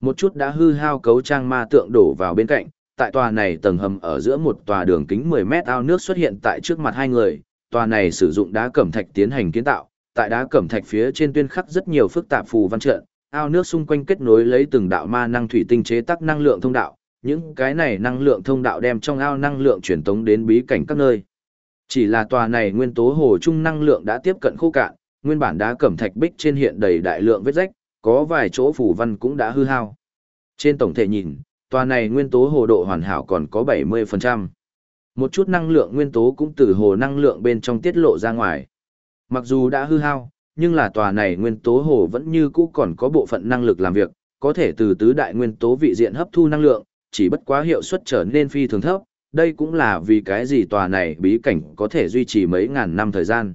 Một chút đã hư hao cấu trang ma tượng đổ vào bên cạnh, tại tòa này tầng hầm ở giữa một tòa đường kính 10 mét ao nước xuất hiện tại trước mặt hai người, tòa này sử dụng đá cẩm thạch tiến hành kiến tạo, tại đá cẩm thạch phía trên tuyên khắc rất nhiều phức tạp phù văn trận, ao nước xung quanh kết nối lấy từng đạo ma năng thủy tinh chế tác năng lượng thông đạo, những cái này năng lượng thông đạo đem trong ao năng lượng truyền tống đến bí cảnh các nơi. Chỉ là tòa này nguyên tố hồ trung năng lượng đã tiếp cận khô cạn, nguyên bản đá cẩm thạch bích trên hiện đầy đại lượng vết rách, có vài chỗ phủ văn cũng đã hư hao. Trên tổng thể nhìn, tòa này nguyên tố hồ độ hoàn hảo còn có 70%. Một chút năng lượng nguyên tố cũng từ hồ năng lượng bên trong tiết lộ ra ngoài. Mặc dù đã hư hao, nhưng là tòa này nguyên tố hồ vẫn như cũ còn có bộ phận năng lực làm việc, có thể từ tứ đại nguyên tố vị diện hấp thu năng lượng, chỉ bất quá hiệu suất trở nên phi thường thấp, đây cũng là vì cái gì tòa này bí cảnh có thể duy trì mấy ngàn năm thời gian.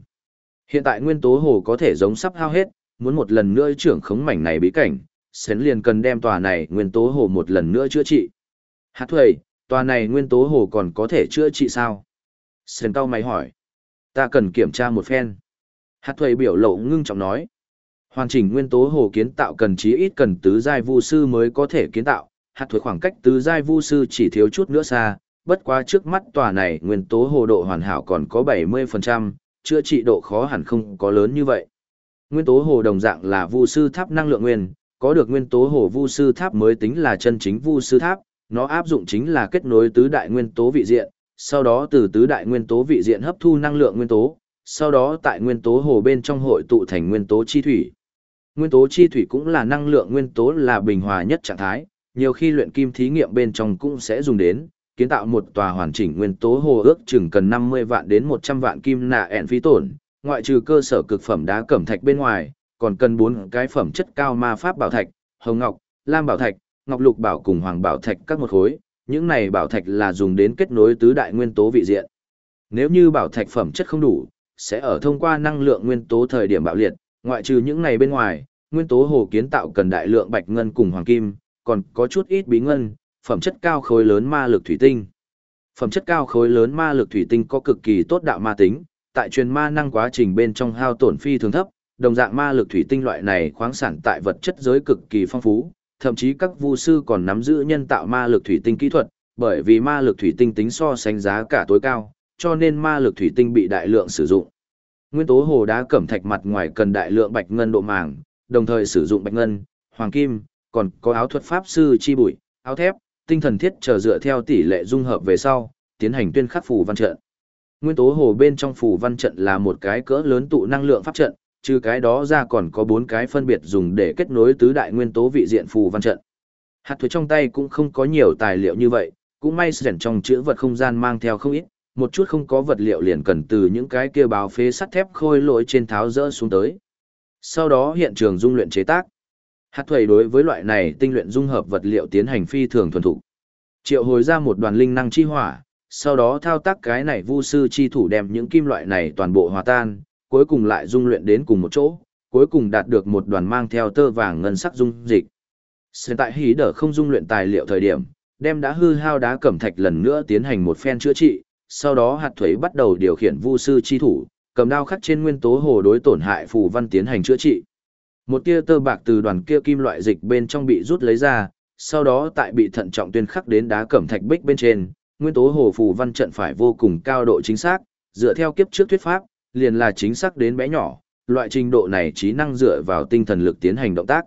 Hiện tại nguyên tố hồ có thể giống sắp hao hết, muốn một lần nữa trưởng khống mảnh này bí cảnh, Sến liền cần đem tòa này nguyên tố hồ một lần nữa chữa trị. Hát thuầy, tòa này nguyên tố hồ còn có thể chữa trị sao? Sến cao mày hỏi. Ta cần kiểm tra một phen. Hát thuầy biểu lộ ngưng trọng nói. Hoàn chỉnh nguyên tố hồ kiến tạo cần chí ít cần tứ giai vu sư mới có thể kiến tạo, Hát thuầy khoảng cách tứ giai vu sư chỉ thiếu chút nữa xa, bất quá trước mắt tòa này nguyên tố hồ độ hoàn hảo còn có 70%, chữa trị độ khó hẳn không có lớn như vậy. Nguyên tố hồ đồng dạng là vu sư tháp năng lượng nguyên, có được nguyên tố hồ vu sư tháp mới tính là chân chính vu sư tháp, nó áp dụng chính là kết nối tứ đại nguyên tố vị diện, sau đó từ tứ đại nguyên tố vị diện hấp thu năng lượng nguyên tố, sau đó tại nguyên tố hồ bên trong hội tụ thành nguyên tố chi thủy. Nguyên tố chi thủy cũng là năng lượng nguyên tố là bình hòa nhất trạng thái, nhiều khi luyện kim thí nghiệm bên trong cũng sẽ dùng đến, kiến tạo một tòa hoàn chỉnh nguyên tố hồ ước chừng cần 50 vạn đến 100 vạn kim nạ ẹn phí tổn, ngoại trừ cơ sở cực phẩm đá cẩm thạch bên ngoài, còn cần bốn cái phẩm chất cao ma pháp bảo thạch, hồng ngọc, lam bảo thạch, ngọc lục bảo cùng hoàng bảo thạch các một khối, những này bảo thạch là dùng đến kết nối tứ đại nguyên tố vị diện. Nếu như bảo thạch phẩm chất không đủ, sẽ ở thông qua năng lượng nguyên tố thời điểm bạo liệt, ngoại trừ những này bên ngoài, nguyên tố hồ kiến tạo cần đại lượng bạch ngân cùng hoàng kim, còn có chút ít bí ngân, phẩm chất cao khối lớn ma lực thủy tinh. Phẩm chất cao khối lớn ma lực thủy tinh có cực kỳ tốt đạo ma tính, tại truyền ma năng quá trình bên trong hao tổn phi thường thấp, đồng dạng ma lực thủy tinh loại này khoáng sản tại vật chất giới cực kỳ phong phú, thậm chí các vu sư còn nắm giữ nhân tạo ma lực thủy tinh kỹ thuật, bởi vì ma lực thủy tinh tính so sánh giá cả tối cao, cho nên ma lực thủy tinh bị đại lượng sử dụng. Nguyên tố hồ đá cẩm thạch mặt ngoài cần đại lượng bạch ngân độ màng, đồng thời sử dụng bạch ngân, hoàng kim, còn có áo thuật pháp sư chi bụi, áo thép, tinh thần thiết chờ dựa theo tỷ lệ dung hợp về sau, tiến hành tuyên khắc phù văn trận. Nguyên tố hồ bên trong phủ văn trận là một cái cỡ lớn tụ năng lượng pháp trận, trừ cái đó ra còn có bốn cái phân biệt dùng để kết nối tứ đại nguyên tố vị diện phù văn trận. Hạt thuế trong tay cũng không có nhiều tài liệu như vậy, cũng may sẻn trong chữ vật không gian mang theo không ít, một chút không có vật liệu liền cần từ những cái kia bào phế sắt thép khôi lỗi trên tháo rỡ xuống tới. Sau đó hiện trường dung luyện chế tác. Hạt thuầy đối với loại này tinh luyện dung hợp vật liệu tiến hành phi thường thuần thục. Triệu hồi ra một đoàn linh năng chi hỏa, sau đó thao tác cái này vu sư chi thủ đem những kim loại này toàn bộ hòa tan, cuối cùng lại dung luyện đến cùng một chỗ, cuối cùng đạt được một đoàn mang theo tơ vàng ngân sắc dung dịch. Hiện tại hí đỡ không dung luyện tài liệu thời điểm, đem đã hư hao đá cẩm thạch lần nữa tiến hành một phen chữa trị, sau đó hạt thuế bắt đầu điều khiển vu sư chi thủ, cầm đao khắc trên nguyên tố hồ đối tổn hại phù văn tiến hành chữa trị. Một tia tơ bạc từ đoàn kia kim loại dịch bên trong bị rút lấy ra, sau đó tại bị thận trọng tuyên khắc đến đá cẩm thạch bích bên trên, nguyên tố hồ phù văn trận phải vô cùng cao độ chính xác, dựa theo kiếp trước thuyết pháp, liền là chính xác đến bé nhỏ, loại trình độ này trí năng dựa vào tinh thần lực tiến hành động tác.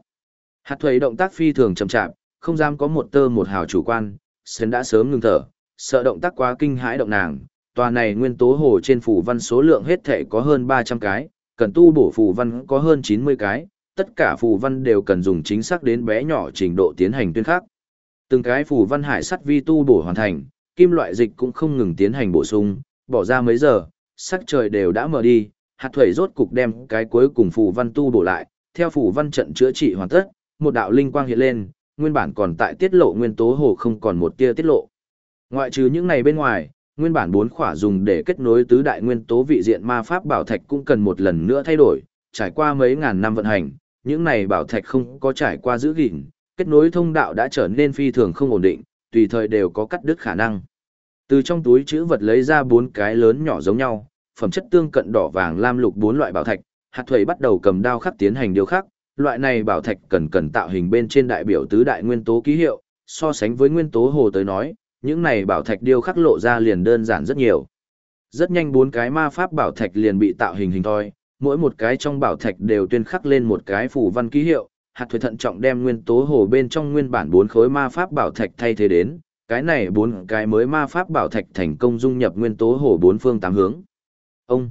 Hạt thuế động tác phi thường chậm chạp, không dám có một tơ một hào chủ quan, Sến đã sớm ngừng thở, sợ động tác quá kinh hãi động nàng. Tòa này nguyên tố hồ trên phù văn số lượng hết thể có hơn 300 cái, cần tu bổ phù văn có hơn 90 cái, tất cả phù văn đều cần dùng chính xác đến bé nhỏ trình độ tiến hành tuyên khắc. Từng cái phù văn hải sắt vi tu bổ hoàn thành, kim loại dịch cũng không ngừng tiến hành bổ sung, bỏ ra mấy giờ, sắc trời đều đã mở đi, hạt thuẩy rốt cục đem cái cuối cùng phù văn tu bổ lại, theo phù văn trận chữa trị hoàn tất, một đạo linh quang hiện lên, nguyên bản còn tại tiết lộ nguyên tố hồ không còn một tia tiết lộ. Ngoại trừ những này bên ngoài, nguyên bản bốn khỏa dùng để kết nối tứ đại nguyên tố vị diện ma pháp bảo thạch cũng cần một lần nữa thay đổi, trải qua mấy ngàn năm vận hành, những này bảo thạch không có trải qua giữ gìn, kết nối thông đạo đã trở nên phi thường không ổn định, tùy thời đều có cắt đứt khả năng. Từ trong túi chữ vật lấy ra bốn cái lớn nhỏ giống nhau, phẩm chất tương cận đỏ vàng lam lục bốn loại bảo thạch, hạt Thủy bắt đầu cầm đao khắc tiến hành điều khắc, loại này bảo thạch cần cần tạo hình bên trên đại biểu tứ đại nguyên tố ký hiệu, so sánh với nguyên tố hồ tới nói, những này bảo thạch điêu khắc lộ ra liền đơn giản rất nhiều. Rất nhanh bốn cái ma pháp bảo thạch liền bị tạo hình hình thôi, mỗi một cái trong bảo thạch đều tuyên khắc lên một cái phủ văn ký hiệu, hạt thuế thận trọng đem nguyên tố hồ bên trong nguyên bản bốn khối ma pháp bảo thạch thay thế đến, cái này bốn cái mới ma pháp bảo thạch thành công dung nhập nguyên tố hồ bốn phương tám hướng. Ông!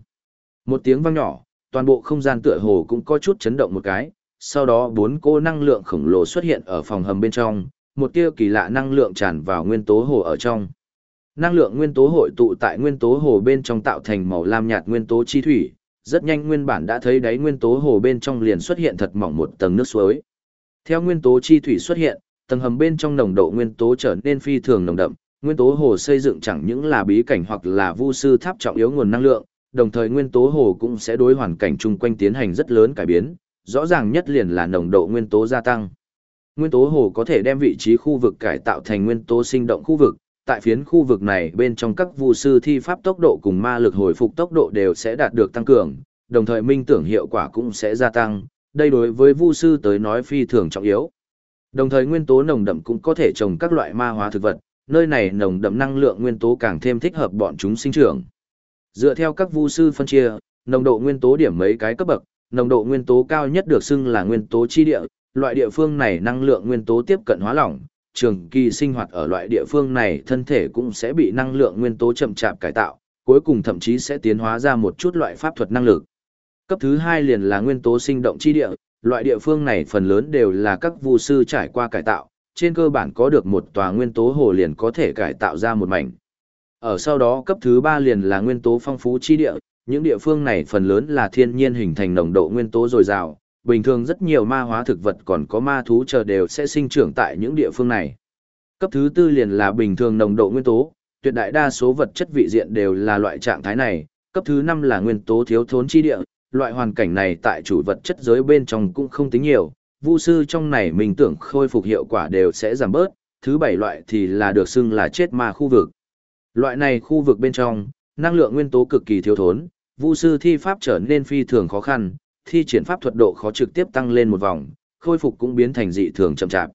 Một tiếng vang nhỏ, toàn bộ không gian tựa hồ cũng có chút chấn động một cái, sau đó bốn cô năng lượng khổng lồ xuất hiện ở phòng hầm bên trong, một tia kỳ lạ năng lượng tràn vào nguyên tố hồ ở trong. Năng lượng nguyên tố hội tụ tại nguyên tố hồ bên trong tạo thành màu lam nhạt nguyên tố chi thủy, rất nhanh nguyên bản đã thấy đáy nguyên tố hồ bên trong liền xuất hiện thật mỏng một tầng nước suối. Theo nguyên tố chi thủy xuất hiện, tầng hầm bên trong nồng độ nguyên tố trở nên phi thường nồng đậm, nguyên tố hồ xây dựng chẳng những là bí cảnh hoặc là vu sư tháp trọng yếu nguồn năng lượng, đồng thời nguyên tố hồ cũng sẽ đối hoàn cảnh chung quanh tiến hành rất lớn cải biến, rõ ràng nhất liền là nồng độ nguyên tố gia tăng. Nguyên tố hồ có thể đem vị trí khu vực cải tạo thành nguyên tố sinh động khu vực, tại phiến khu vực này bên trong các vu sư thi pháp tốc độ cùng ma lực hồi phục tốc độ đều sẽ đạt được tăng cường, đồng thời minh tưởng hiệu quả cũng sẽ gia tăng, đây đối với vu sư tới nói phi thường trọng yếu. Đồng thời nguyên tố nồng đậm cũng có thể trồng các loại ma hóa thực vật, nơi này nồng đậm năng lượng nguyên tố càng thêm thích hợp bọn chúng sinh trưởng. Dựa theo các vu sư phân chia, nồng độ nguyên tố điểm mấy cái cấp bậc, nồng độ nguyên tố cao nhất được xưng là nguyên tố chi địa, loại địa phương này năng lượng nguyên tố tiếp cận hóa lỏng, trường kỳ sinh hoạt ở loại địa phương này thân thể cũng sẽ bị năng lượng nguyên tố chậm chạp cải tạo, cuối cùng thậm chí sẽ tiến hóa ra một chút loại pháp thuật năng lực. Cấp thứ hai liền là nguyên tố sinh động chi địa, loại địa phương này phần lớn đều là các vu sư trải qua cải tạo, trên cơ bản có được một tòa nguyên tố hồ liền có thể cải tạo ra một mảnh. Ở sau đó cấp thứ ba liền là nguyên tố phong phú chi địa, những địa phương này phần lớn là thiên nhiên hình thành nồng độ nguyên tố dồi dào, bình thường rất nhiều ma hóa thực vật còn có ma thú chờ đều sẽ sinh trưởng tại những địa phương này. Cấp thứ tư liền là bình thường nồng độ nguyên tố, tuyệt đại đa số vật chất vị diện đều là loại trạng thái này, cấp thứ năm là nguyên tố thiếu thốn chi địa, loại hoàn cảnh này tại chủ vật chất giới bên trong cũng không tính nhiều, vu sư trong này mình tưởng khôi phục hiệu quả đều sẽ giảm bớt, thứ bảy loại thì là được xưng là chết ma khu vực. Loại này khu vực bên trong, năng lượng nguyên tố cực kỳ thiếu thốn, vu sư thi pháp trở nên phi thường khó khăn, thi triển pháp thuật độ khó trực tiếp tăng lên một vòng, khôi phục cũng biến thành dị thường chậm chạp.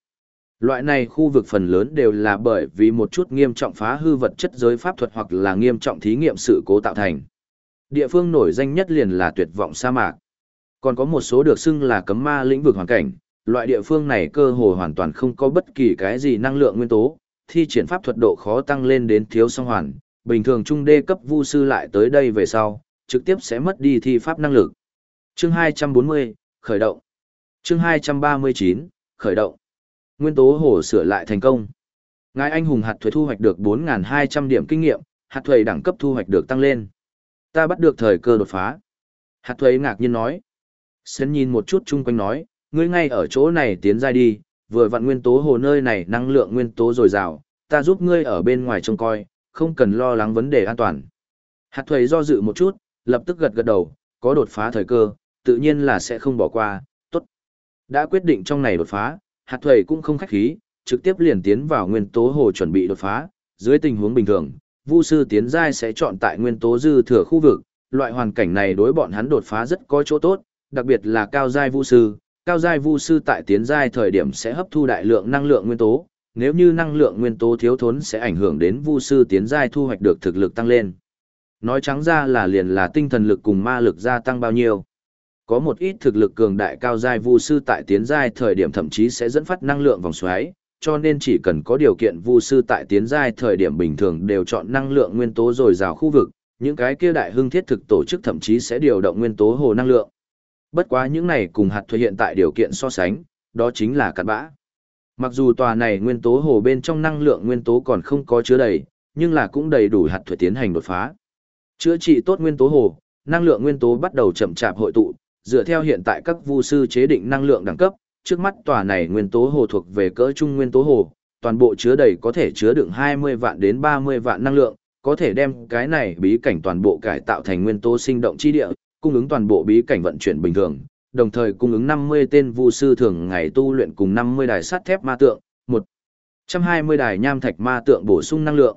Loại này khu vực phần lớn đều là bởi vì một chút nghiêm trọng phá hư vật chất giới pháp thuật hoặc là nghiêm trọng thí nghiệm sự cố tạo thành. Địa phương nổi danh nhất liền là tuyệt vọng sa mạc. Còn có một số được xưng là cấm ma lĩnh vực hoàn cảnh, loại địa phương này cơ hồ hoàn toàn không có bất kỳ cái gì năng lượng nguyên tố, thi triển pháp thuật độ khó tăng lên đến thiếu song hoàn, bình thường trung đê cấp vu sư lại tới đây về sau, trực tiếp sẽ mất đi thi pháp năng lực. Chương 240, khởi động. Chương 239, khởi động. Nguyên tố hồ sửa lại thành công. Ngài anh hùng hạt thuế thu hoạch được 4.200 điểm kinh nghiệm, hạt thuế đẳng cấp thu hoạch được tăng lên. Ta bắt được thời cơ đột phá. Hạt thuế ngạc nhiên nói. Sến nhìn một chút chung quanh nói, ngươi ngay ở chỗ này tiến ra đi, vừa vặn nguyên tố hồ nơi này năng lượng nguyên tố dồi dào, ta giúp ngươi ở bên ngoài trông coi, không cần lo lắng vấn đề an toàn. Hạt thuế do dự một chút, lập tức gật gật đầu, có đột phá thời cơ, tự nhiên là sẽ không bỏ qua, tốt. Đã quyết định trong này đột phá, hạt thuế cũng không khách khí, trực tiếp liền tiến vào nguyên tố hồ chuẩn bị đột phá, dưới tình huống bình thường, Vu sư tiến giai sẽ chọn tại nguyên tố dư thừa khu vực, loại hoàn cảnh này đối bọn hắn đột phá rất có chỗ tốt, đặc biệt là cao giai vu sư, cao giai vu sư tại tiến giai thời điểm sẽ hấp thu đại lượng năng lượng nguyên tố, nếu như năng lượng nguyên tố thiếu thốn sẽ ảnh hưởng đến vu sư tiến giai thu hoạch được thực lực tăng lên. Nói trắng ra là liền là tinh thần lực cùng ma lực gia tăng bao nhiêu. Có một ít thực lực cường đại cao giai vu sư tại tiến giai thời điểm thậm chí sẽ dẫn phát năng lượng vòng xoáy, cho nên chỉ cần có điều kiện vu sư tại tiến giai thời điểm bình thường đều chọn năng lượng nguyên tố dồi dào khu vực, những cái kia đại hưng thiết thực tổ chức thậm chí sẽ điều động nguyên tố hồ năng lượng. Bất quá những này cùng hạt thuế hiện tại điều kiện so sánh, đó chính là cặn bã. Mặc dù tòa này nguyên tố hồ bên trong năng lượng nguyên tố còn không có chứa đầy, nhưng là cũng đầy đủ hạt thuế tiến hành đột phá. Chữa trị tốt nguyên tố hồ, năng lượng nguyên tố bắt đầu chậm chạp hội tụ, dựa theo hiện tại các vu sư chế định năng lượng đẳng cấp, trước mắt tòa này nguyên tố hồ thuộc về cỡ trung nguyên tố hồ, toàn bộ chứa đầy có thể chứa đựng 20 vạn đến 30 vạn năng lượng, có thể đem cái này bí cảnh toàn bộ cải tạo thành nguyên tố sinh động chi địa, cung ứng toàn bộ bí cảnh vận chuyển bình thường, đồng thời cung ứng 50 tên vu sư thường ngày tu luyện cùng 50 đài sắt thép ma tượng, 120 đài nham thạch ma tượng bổ sung năng lượng.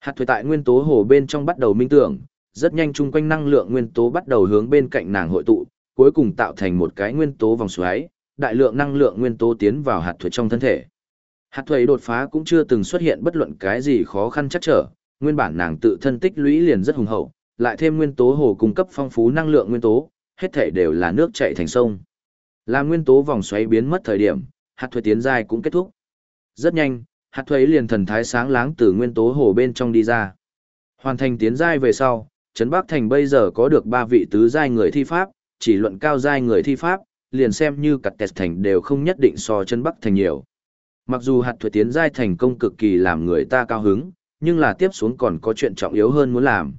Hạt thủy tại nguyên tố hồ bên trong bắt đầu minh tưởng, rất nhanh chung quanh năng lượng nguyên tố bắt đầu hướng bên cạnh nàng hội tụ, cuối cùng tạo thành một cái nguyên tố vòng xoáy, đại lượng năng lượng nguyên tố tiến vào hạt thuế trong thân thể. Hạt thuế đột phá cũng chưa từng xuất hiện bất luận cái gì khó khăn chắc trở, nguyên bản nàng tự thân tích lũy liền rất hùng hậu, lại thêm nguyên tố hồ cung cấp phong phú năng lượng nguyên tố, hết thể đều là nước chảy thành sông. Là nguyên tố vòng xoáy biến mất thời điểm, hạt thuế tiến giai cũng kết thúc. Rất nhanh, hạt thuế liền thần thái sáng láng từ nguyên tố hồ bên trong đi ra. Hoàn thành tiến giai về sau, Trấn Bắc Thành bây giờ có được ba vị tứ giai người thi pháp, chỉ luận cao giai người thi pháp, liền xem như cặt tẹt thành đều không nhất định so chân Bắc Thành nhiều. Mặc dù hạt thuế tiến giai thành công cực kỳ làm người ta cao hứng, nhưng là tiếp xuống còn có chuyện trọng yếu hơn muốn làm.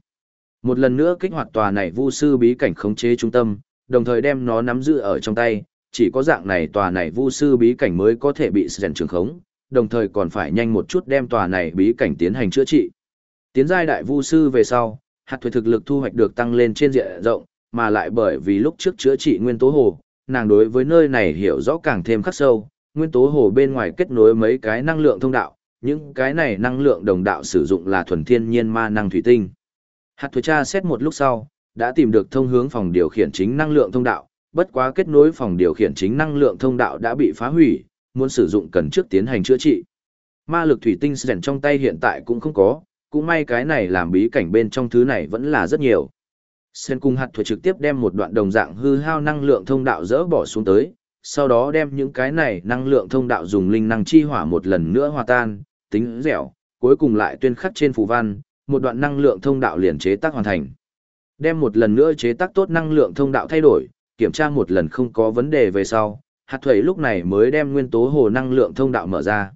Một lần nữa kích hoạt tòa này vu sư bí cảnh khống chế trung tâm, đồng thời đem nó nắm giữ ở trong tay, chỉ có dạng này tòa này vu sư bí cảnh mới có thể bị sren trường khống, đồng thời còn phải nhanh một chút đem tòa này bí cảnh tiến hành chữa trị. Tiến giai đại vu sư về sau, hạt thuế thực lực thu hoạch được tăng lên trên diện rộng, mà lại bởi vì lúc trước chữa trị nguyên tố hồ, nàng đối với nơi này hiểu rõ càng thêm khắc sâu, nguyên tố hồ bên ngoài kết nối mấy cái năng lượng thông đạo, những cái này năng lượng đồng đạo sử dụng là thuần thiên nhiên ma năng thủy tinh. Hạt thuế tra xét một lúc sau, đã tìm được thông hướng phòng điều khiển chính năng lượng thông đạo, bất quá kết nối phòng điều khiển chính năng lượng thông đạo đã bị phá hủy, muốn sử dụng cần trước tiến hành chữa trị. Ma lực thủy tinh rèn trong tay hiện tại cũng không có, cũng may cái này làm bí cảnh bên trong thứ này vẫn là rất nhiều. Sen cung hạt thuế trực tiếp đem một đoạn đồng dạng hư hao năng lượng thông đạo dỡ bỏ xuống tới, sau đó đem những cái này năng lượng thông đạo dùng linh năng chi hỏa một lần nữa hòa tan, tính dẻo, cuối cùng lại tuyên khắc trên phù văn, một đoạn năng lượng thông đạo liền chế tác hoàn thành. Đem một lần nữa chế tác tốt năng lượng thông đạo thay đổi, kiểm tra một lần không có vấn đề về sau, hạt thủy lúc này mới đem nguyên tố hồ năng lượng thông đạo mở ra.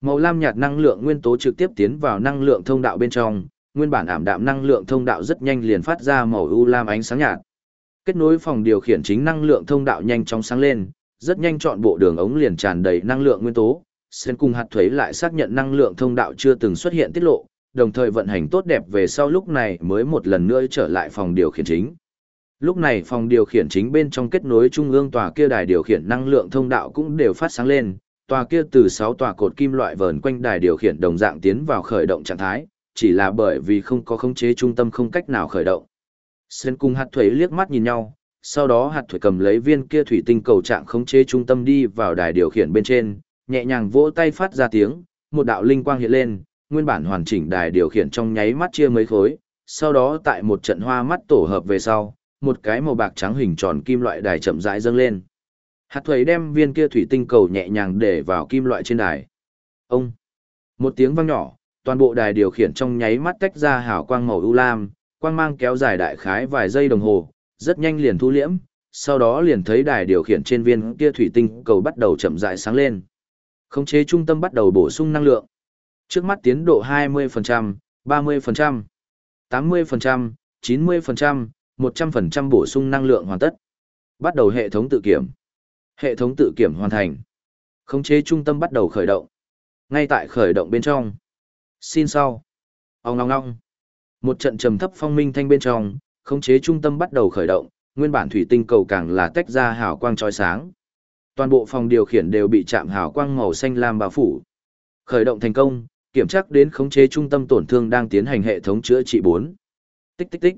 Màu lam nhạt năng lượng nguyên tố trực tiếp tiến vào năng lượng thông đạo bên trong, nguyên bản ảm đạm năng lượng thông đạo rất nhanh liền phát ra màu u lam ánh sáng nhạt. Kết nối phòng điều khiển chính năng lượng thông đạo nhanh chóng sáng lên, rất nhanh chọn bộ đường ống liền tràn đầy năng lượng nguyên tố. Sen cùng hạt thuế lại xác nhận năng lượng thông đạo chưa từng xuất hiện tiết lộ, đồng thời vận hành tốt đẹp về sau lúc này mới một lần nữa trở lại phòng điều khiển chính. Lúc này phòng điều khiển chính bên trong kết nối trung ương tòa kia đài điều khiển năng lượng thông đạo cũng đều phát sáng lên, tòa kia từ 6 tòa cột kim loại vờn quanh đài điều khiển đồng dạng tiến vào khởi động trạng thái, chỉ là bởi vì không có khống chế trung tâm không cách nào khởi động. Sen cùng hạt thuế liếc mắt nhìn nhau, sau đó hạt thuế cầm lấy viên kia thủy tinh cầu trạng khống chế trung tâm đi vào đài điều khiển bên trên, nhẹ nhàng vỗ tay phát ra tiếng, một đạo linh quang hiện lên, nguyên bản hoàn chỉnh đài điều khiển trong nháy mắt chia mấy khối, sau đó tại một trận hoa mắt tổ hợp về sau, một cái màu bạc trắng hình tròn kim loại đài chậm rãi dâng lên. Hạt thuế đem viên kia thủy tinh cầu nhẹ nhàng để vào kim loại trên đài. Ông! Một tiếng vang nhỏ, toàn bộ đài điều khiển trong nháy mắt tách ra hào quang màu ưu lam, quang mang kéo dài đại khái vài giây đồng hồ, rất nhanh liền thu liễm, sau đó liền thấy đài điều khiển trên viên kia thủy tinh cầu bắt đầu chậm rãi sáng lên. Khống chế trung tâm bắt đầu bổ sung năng lượng. Trước mắt tiến độ 20%, 30%, 80%, 90%, 100% bổ sung năng lượng hoàn tất. Bắt đầu hệ thống tự kiểm. Hệ thống tự kiểm hoàn thành. Khống chế trung tâm bắt đầu khởi động. Ngay tại khởi động bên trong. Xin sau. Ông ngong ngong. Một trận trầm thấp phong minh thanh bên trong, khống chế trung tâm bắt đầu khởi động, nguyên bản thủy tinh cầu càng là tách ra hào quang chói sáng. Toàn bộ phòng điều khiển đều bị chạm hào quang màu xanh lam bao phủ. Khởi động thành công, kiểm tra đến khống chế trung tâm tổn thương đang tiến hành hệ thống chữa trị 4. Tích tích tích.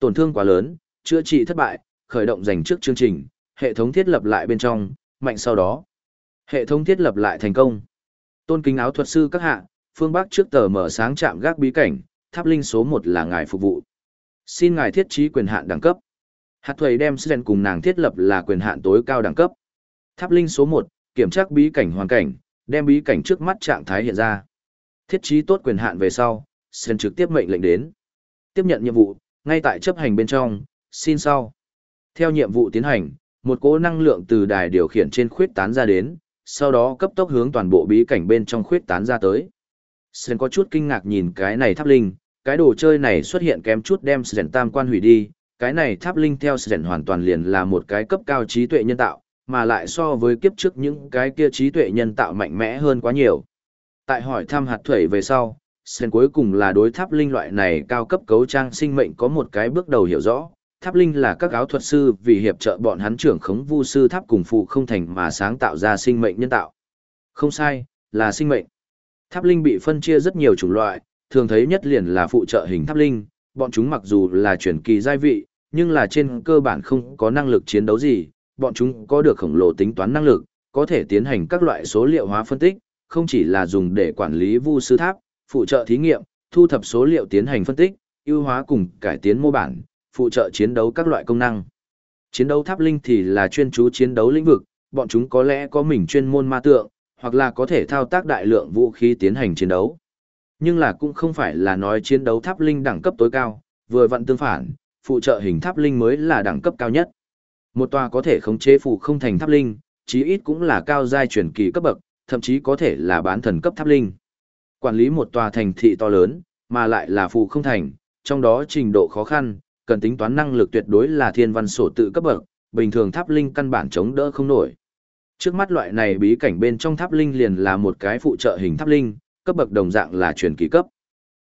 Tổn thương quá lớn, chữa trị thất bại, khởi động dành trước chương trình, hệ thống thiết lập lại bên trong, mạnh sau đó. Hệ thống thiết lập lại thành công. Tôn kính áo thuật sư các hạ, phương Bắc trước tờ mở sáng chạm gác bí cảnh, tháp linh số một là ngài phục vụ. Xin ngài thiết trí quyền hạn đẳng cấp. Hạt thuầy đem Sren cùng nàng thiết lập là quyền hạn tối cao đẳng cấp. Tháp linh số một kiểm tra bí cảnh hoàn cảnh, đem bí cảnh trước mắt trạng thái hiện ra. Thiết trí tốt quyền hạn về sau, Sren trực tiếp mệnh lệnh đến. Tiếp nhận nhiệm vụ, ngay tại chấp hành bên trong, xin sau. Theo nhiệm vụ tiến hành, một cỗ năng lượng từ đài điều khiển trên khuyết tán ra đến, sau đó cấp tốc hướng toàn bộ bí cảnh bên trong khuyết tán ra tới. Sren có chút kinh ngạc nhìn cái này tháp linh, cái đồ chơi này xuất hiện kém chút đem Sren tam quan hủy đi, cái này tháp linh theo Sren hoàn toàn liền là một cái cấp cao trí tuệ nhân tạo, mà lại so với kiếp trước những cái kia trí tuệ nhân tạo mạnh mẽ hơn quá nhiều. Tại hỏi thăm hạt thuẩy về sau, Sren cuối cùng là đối tháp linh loại này cao cấp cấu trang sinh mệnh có một cái bước đầu hiểu rõ. Tháp linh là các áo thuật sư vì hiệp trợ bọn hắn trưởng khống vu sư tháp cùng phụ không thành mà sáng tạo ra sinh mệnh nhân tạo. Không sai, là sinh mệnh. Tháp linh bị phân chia rất nhiều chủng loại, thường thấy nhất liền là phụ trợ hình tháp linh, bọn chúng mặc dù là chuyển kỳ giai vị, nhưng là trên cơ bản không có năng lực chiến đấu gì, bọn chúng có được khổng lồ tính toán năng lực, có thể tiến hành các loại số liệu hóa phân tích, không chỉ là dùng để quản lý vu sư tháp, phụ trợ thí nghiệm, thu thập số liệu tiến hành phân tích, ưu hóa cùng cải tiến mô bản, phụ trợ chiến đấu các loại công năng. Chiến đấu tháp linh thì là chuyên chú chiến đấu lĩnh vực, bọn chúng có lẽ có mình chuyên môn ma tượng, hoặc là có thể thao tác đại lượng vũ khí tiến hành chiến đấu. Nhưng là cũng không phải là nói chiến đấu tháp linh đẳng cấp tối cao, vừa vặn tương phản, phụ trợ hình tháp linh mới là đẳng cấp cao nhất. Một tòa có thể khống chế phụ không thành tháp linh, chí ít cũng là cao giai truyền kỳ cấp bậc, thậm chí có thể là bán thần cấp tháp linh. Quản lý một tòa thành thị to lớn, mà lại là phụ không thành, trong đó trình độ khó khăn, cần tính toán năng lực tuyệt đối là thiên văn sổ tự cấp bậc, bình thường tháp linh căn bản chống đỡ không nổi. Trước mắt loại này bí cảnh bên trong tháp linh liền là một cái phụ trợ hình tháp linh, cấp bậc đồng dạng là truyền kỳ cấp.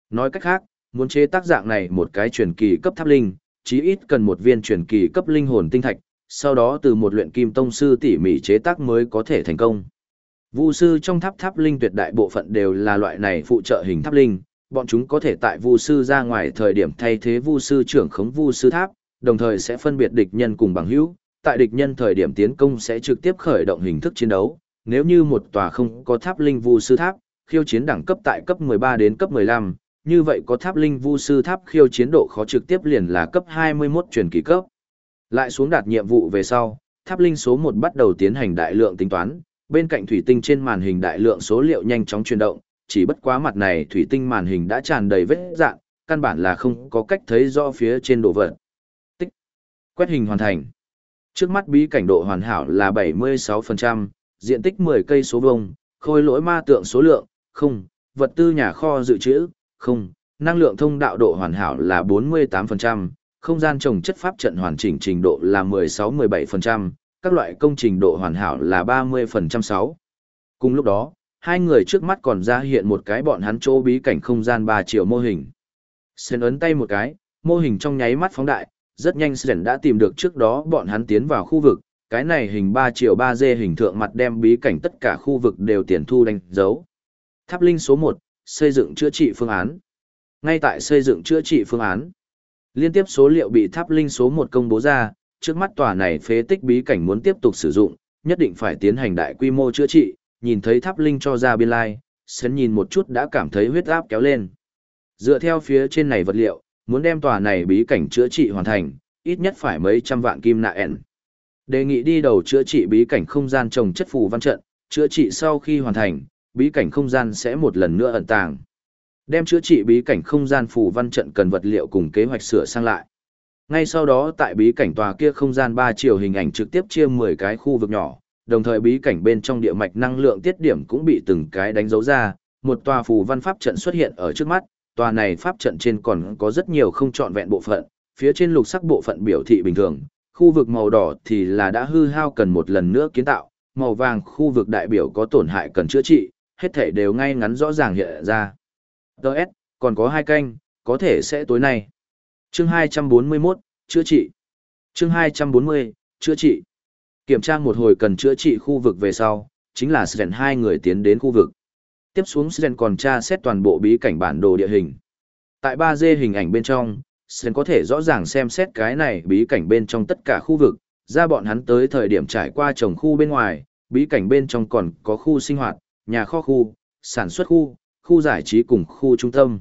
Nói cách khác, muốn chế tác dạng này một cái truyền kỳ cấp tháp linh, chí ít cần một viên truyền kỳ cấp linh hồn tinh thạch, sau đó từ một luyện kim tông sư tỉ mỉ chế tác mới có thể thành công. Vu sư trong tháp tháp linh tuyệt đại bộ phận đều là loại này phụ trợ hình tháp linh, bọn chúng có thể tại vu sư ra ngoài thời điểm thay thế vu sư trưởng khống vu sư tháp, đồng thời sẽ phân biệt địch nhân cùng bằng hữu, tại địch nhân thời điểm tiến công sẽ trực tiếp khởi động hình thức chiến đấu. Nếu như một tòa không có tháp linh vu sư tháp, khiêu chiến đẳng cấp tại cấp 13 đến cấp 15, như vậy có tháp linh vu sư tháp khiêu chiến độ khó trực tiếp liền là cấp 21 truyền kỳ cấp. Lại xuống đạt nhiệm vụ về sau, tháp linh số 1 bắt đầu tiến hành đại lượng tính toán, bên cạnh thủy tinh trên màn hình đại lượng số liệu nhanh chóng chuyển động, chỉ bất quá mặt này thủy tinh màn hình đã tràn đầy vết dạng, căn bản là không có cách thấy rõ phía trên đồ vật. Tích. Quét hình hoàn thành. Trước mắt bí cảnh độ hoàn hảo là 76%, diện tích 10 cây số vuông, khôi lỗi ma tượng số lượng, không, vật tư nhà kho dự trữ, không, năng lượng thông đạo độ hoàn hảo là 48%, không gian trồng chất pháp trận hoàn chỉnh trình độ là 16-17%, các loại công trình độ hoàn hảo là 30% 6. Cùng lúc đó, hai người trước mắt còn ra hiện một cái bọn hắn chỗ bí cảnh không gian 3 triệu mô hình. Sen ấn tay một cái, mô hình trong nháy mắt phóng đại, rất nhanh Sren đã tìm được trước đó bọn hắn tiến vào khu vực, cái này hình 3 triệu 3D hình thượng mặt đem bí cảnh tất cả khu vực đều tiền thu đánh dấu. Tháp linh số 1, xây dựng chữa trị phương án. Ngay tại xây dựng chữa trị phương án, liên tiếp số liệu bị tháp linh số 1 công bố ra, trước mắt tòa này phế tích bí cảnh muốn tiếp tục sử dụng, nhất định phải tiến hành đại quy mô chữa trị, nhìn thấy tháp linh cho ra biên lai, sến nhìn một chút đã cảm thấy huyết áp kéo lên. Dựa theo phía trên này vật liệu, muốn đem tòa này bí cảnh chữa trị hoàn thành, ít nhất phải mấy trăm vạn kim nạ ẻn. Đề nghị đi đầu chữa trị bí cảnh không gian trồng chất phù văn trận, chữa trị sau khi hoàn thành, bí cảnh không gian sẽ một lần nữa ẩn tàng. Đem chữa trị bí cảnh không gian phù văn trận cần vật liệu cùng kế hoạch sửa sang lại. Ngay sau đó tại bí cảnh tòa kia không gian ba chiều hình ảnh trực tiếp chia 10 cái khu vực nhỏ, đồng thời bí cảnh bên trong địa mạch năng lượng tiết điểm cũng bị từng cái đánh dấu ra, một tòa phù văn pháp trận xuất hiện ở trước mắt, tòa này pháp trận trên còn có rất nhiều không trọn vẹn bộ phận, phía trên lục sắc bộ phận biểu thị bình thường, khu vực màu đỏ thì là đã hư hao cần một lần nữa kiến tạo, màu vàng khu vực đại biểu có tổn hại cần chữa trị, hết thể đều ngay ngắn rõ ràng hiện ra. Đợt, còn có hai canh, có thể sẽ tối nay. Chương 241, chữa trị. Chương 240, chữa trị. Kiểm tra một hồi cần chữa trị khu vực về sau, chính là Sren hai người tiến đến khu vực. Tiếp xuống Sren còn tra xét toàn bộ bí cảnh bản đồ địa hình. Tại 3D hình ảnh bên trong, Sren có thể rõ ràng xem xét cái này bí cảnh bên trong tất cả khu vực, ra bọn hắn tới thời điểm trải qua trồng khu bên ngoài, bí cảnh bên trong còn có khu sinh hoạt, nhà kho khu, sản xuất khu, khu giải trí cùng khu trung tâm.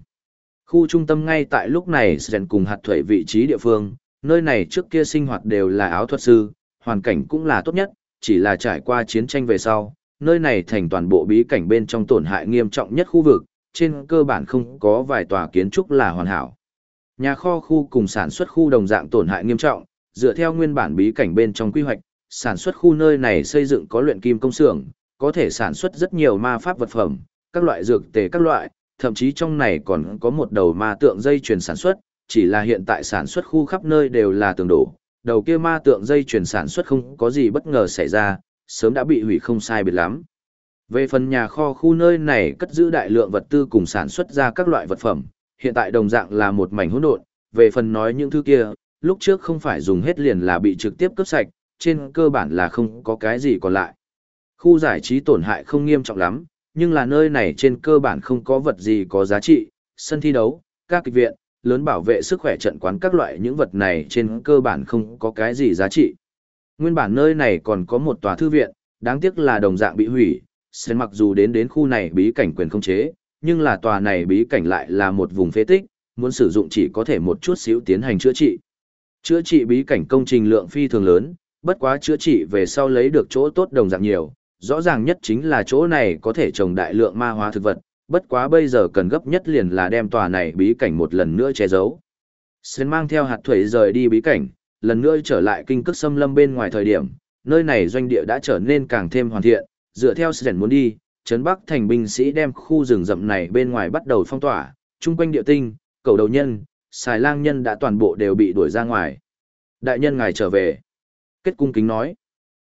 Khu trung tâm ngay tại lúc này Sren cùng hạt thuẩy vị trí địa phương, nơi này trước kia sinh hoạt đều là áo thuật sư, hoàn cảnh cũng là tốt nhất, chỉ là trải qua chiến tranh về sau, nơi này thành toàn bộ bí cảnh bên trong tổn hại nghiêm trọng nhất khu vực, trên cơ bản không có vài tòa kiến trúc là hoàn hảo. Nhà kho khu cùng sản xuất khu đồng dạng tổn hại nghiêm trọng, dựa theo nguyên bản bí cảnh bên trong quy hoạch, sản xuất khu nơi này xây dựng có luyện kim công xưởng, có thể sản xuất rất nhiều ma pháp vật phẩm, các loại dược tề các loại, thậm chí trong này còn có một đầu ma tượng dây chuyền sản xuất, chỉ là hiện tại sản xuất khu khắp nơi đều là tường đổ, đầu kia ma tượng dây chuyền sản xuất không có gì bất ngờ xảy ra, sớm đã bị hủy không sai biệt lắm. Về phần nhà kho khu nơi này cất giữ đại lượng vật tư cùng sản xuất ra các loại vật phẩm, hiện tại đồng dạng là một mảnh hỗn độn, về phần nói những thứ kia, lúc trước không phải dùng hết liền là bị trực tiếp cướp sạch, trên cơ bản là không có cái gì còn lại. Khu giải trí tổn hại không nghiêm trọng lắm, nhưng là nơi này trên cơ bản không có vật gì có giá trị, sân thi đấu, các kịch viện, lớn bảo vệ sức khỏe trận quán các loại những vật này trên cơ bản không có cái gì giá trị. Nguyên bản nơi này còn có một tòa thư viện, đáng tiếc là đồng dạng bị hủy, Sơn mặc dù đến đến khu này bí cảnh quyền không chế, nhưng là tòa này bí cảnh lại là một vùng phế tích, muốn sử dụng chỉ có thể một chút xíu tiến hành chữa trị. Chữa trị bí cảnh công trình lượng phi thường lớn, bất quá chữa trị về sau lấy được chỗ tốt đồng dạng nhiều, rõ ràng nhất chính là chỗ này có thể trồng đại lượng ma hóa thực vật, bất quá bây giờ cần gấp nhất liền là đem tòa này bí cảnh một lần nữa che giấu. Sơn mang theo hạt thủy rời đi bí cảnh, lần nữa trở lại kinh cước xâm lâm bên ngoài thời điểm, nơi này doanh địa đã trở nên càng thêm hoàn thiện, dựa theo Sen muốn đi, Trấn Bắc thành binh sĩ đem khu rừng rậm này bên ngoài bắt đầu phong tỏa, chung quanh địa tinh, cầu đầu nhân, xài lang nhân đã toàn bộ đều bị đuổi ra ngoài. Đại nhân ngài trở về. Kết cung kính nói,